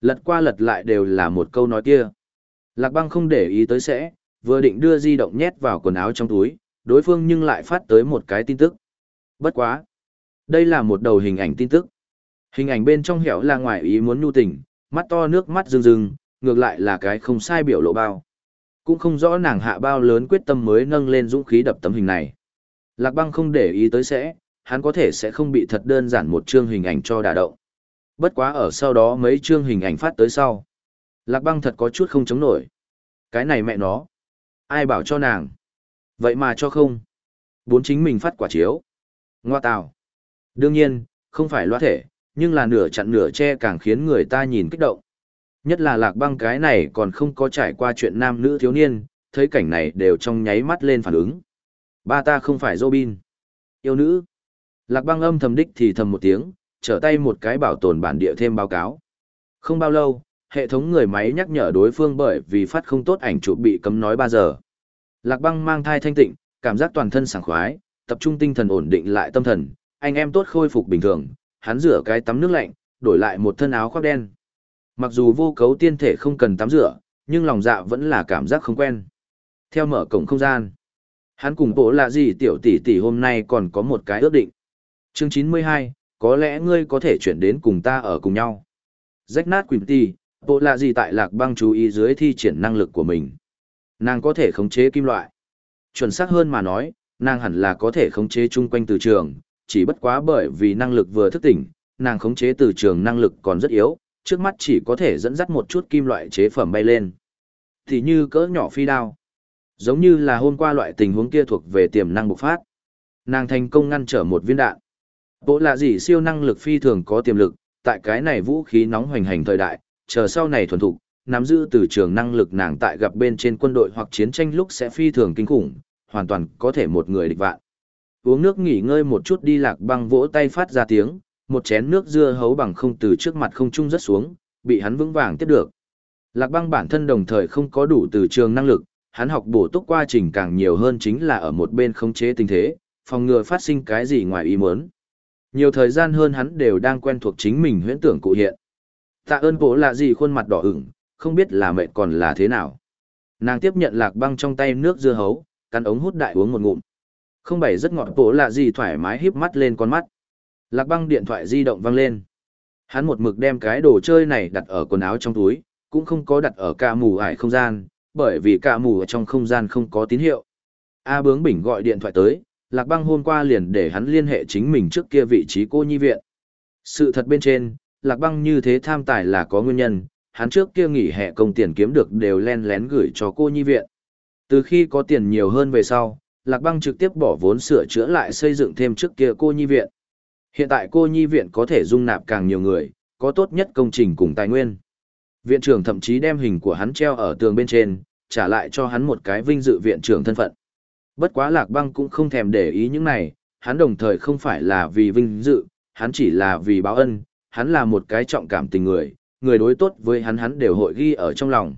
Lật qua lật lại đều là một câu nói kia. Lạc băng không để ý tới sẽ, vừa định đưa di động nhét vào quần áo trong túi, đối phương nhưng lại phát tới một cái tin tức. Bất quá. Đây là một đầu hình ảnh tin tức. Hình ảnh bên trong hẻo là ngoài ý muốn nhu tình, mắt to nước mắt rưng rưng, ngược lại là cái không sai biểu lộ bao. Cũng không rõ nàng hạ bao lớn quyết tâm mới nâng lên dũng khí đập tấm hình này. Lạc băng không để ý tới sẽ, hắn có thể sẽ không bị thật đơn giản một chương hình ảnh cho đả động. Bất quá ở sau đó mấy chương hình ảnh phát tới sau. Lạc băng thật có chút không chống nổi. Cái này mẹ nó. Ai bảo cho nàng. Vậy mà cho không. Bốn chính mình phát quả chiếu. Ngoa tào. Đương nhiên, không phải loa thể, nhưng là nửa chặn nửa che càng khiến người ta nhìn kích động. Nhất là lạc băng cái này còn không có trải qua chuyện nam nữ thiếu niên, thấy cảnh này đều trong nháy mắt lên phản ứng. Ba ta không phải Robin. Yêu nữ. Lạc băng âm thầm đích thì thầm một tiếng, trở tay một cái bảo tồn bản địa thêm báo cáo. Không bao lâu, hệ thống người máy nhắc nhở đối phương bởi vì phát không tốt ảnh chụp bị cấm nói 3 giờ. Lạc băng mang thai thanh tịnh, cảm giác toàn thân sảng khoái, tập trung tinh thần ổn định lại tâm thần, anh em tốt khôi phục bình thường, hắn rửa cái tắm nước lạnh, đổi lại một thân áo khoác đen. Mặc dù vô cấu tiên thể không cần tắm rửa, nhưng lòng dạ vẫn là cảm giác không quen. Theo mở cổng không gian, hắn cùng bộ là gì tiểu tỷ tỷ hôm nay còn có một cái ước định. Chương 92, có lẽ ngươi có thể chuyển đến cùng ta ở cùng nhau. Rách nát quỳnh ti, bộ là gì tại lạc băng chú ý dưới thi triển năng lực của mình. Nàng có thể khống chế kim loại. Chuẩn xác hơn mà nói, nàng hẳn là có thể khống chế chung quanh từ trường, chỉ bất quá bởi vì năng lực vừa thức tỉnh, nàng khống chế từ trường năng lực còn rất yếu, trước mắt chỉ có thể dẫn dắt một chút kim loại chế phẩm bay lên. Thì như cỡ nhỏ phi đao. Giống như là hôm qua loại tình huống kia thuộc về tiềm năng bộc phát. Nàng thành công ngăn trở một viên đạn. Bộ là gì siêu năng lực phi thường có tiềm lực, tại cái này vũ khí nóng hoành hành thời đại, chờ sau này thuần thục, nắm giữ từ trường năng lực nàng tại gặp bên trên quân đội hoặc chiến tranh lúc sẽ phi thường kinh khủng, hoàn toàn có thể một người địch vạn. Uống nước nghỉ ngơi một chút đi lạc băng vỗ tay phát ra tiếng, một chén nước dưa hấu bằng không từ trước mặt không trung rất xuống, bị hắn vững vàng tiếp được. Lạc băng bản thân đồng thời không có đủ từ trường năng lực, hắn học bổ túc quá trình càng nhiều hơn chính là ở một bên khống chế tình thế, phòng ngừa phát sinh cái gì ngoài ý muốn. Nhiều thời gian hơn hắn đều đang quen thuộc chính mình huyễn tưởng cụ hiện. Tạ ơn bố là gì khuôn mặt đỏ ửng, không biết là mệt còn là thế nào. Nàng tiếp nhận lạc băng trong tay nước dưa hấu, cắn ống hút đại uống một ngụm. Không bảy rất ngọt bố là gì thoải mái híp mắt lên con mắt. Lạc băng điện thoại di động vang lên. Hắn một mực đem cái đồ chơi này đặt ở quần áo trong túi, cũng không có đặt ở cả mù ải không gian, bởi vì cả mù ở trong không gian không có tín hiệu. A bướng bỉnh gọi điện thoại tới, Lạc băng hôm qua liền để hắn liên hệ chính mình trước kia vị trí cô nhi viện. Sự thật bên trên, lạc băng như thế tham tài là có nguyên nhân, hắn trước kia nghỉ hè công tiền kiếm được đều len lén gửi cho cô nhi viện. Từ khi có tiền nhiều hơn về sau, lạc băng trực tiếp bỏ vốn sửa chữa lại xây dựng thêm trước kia cô nhi viện. Hiện tại cô nhi viện có thể dung nạp càng nhiều người, có tốt nhất công trình cùng tài nguyên. Viện trưởng thậm chí đem hình của hắn treo ở tường bên trên, trả lại cho hắn một cái vinh dự viện trưởng thân phận. Bất quá lạc băng cũng không thèm để ý những này, hắn đồng thời không phải là vì vinh dự, hắn chỉ là vì báo ân, hắn là một cái trọng cảm tình người, người đối tốt với hắn hắn đều hội ghi ở trong lòng.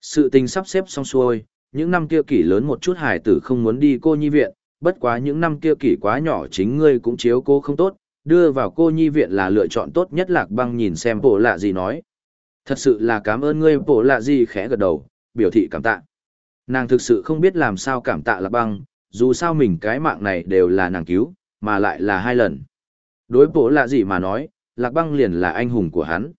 Sự tình sắp xếp xong xuôi, những năm kia kỷ lớn một chút hải tử không muốn đi cô nhi viện, bất quá những năm kia kỷ quá nhỏ chính ngươi cũng chiếu cô không tốt, đưa vào cô nhi viện là lựa chọn tốt nhất lạc băng nhìn xem bộ lạ gì nói. Thật sự là cảm ơn ngươi bộ lạ gì khẽ gật đầu, biểu thị cảm tạ. Nàng thực sự không biết làm sao cảm tạ lạc băng, dù sao mình cái mạng này đều là nàng cứu, mà lại là hai lần. Đối bộ lạ gì mà nói, lạc băng liền là anh hùng của hắn.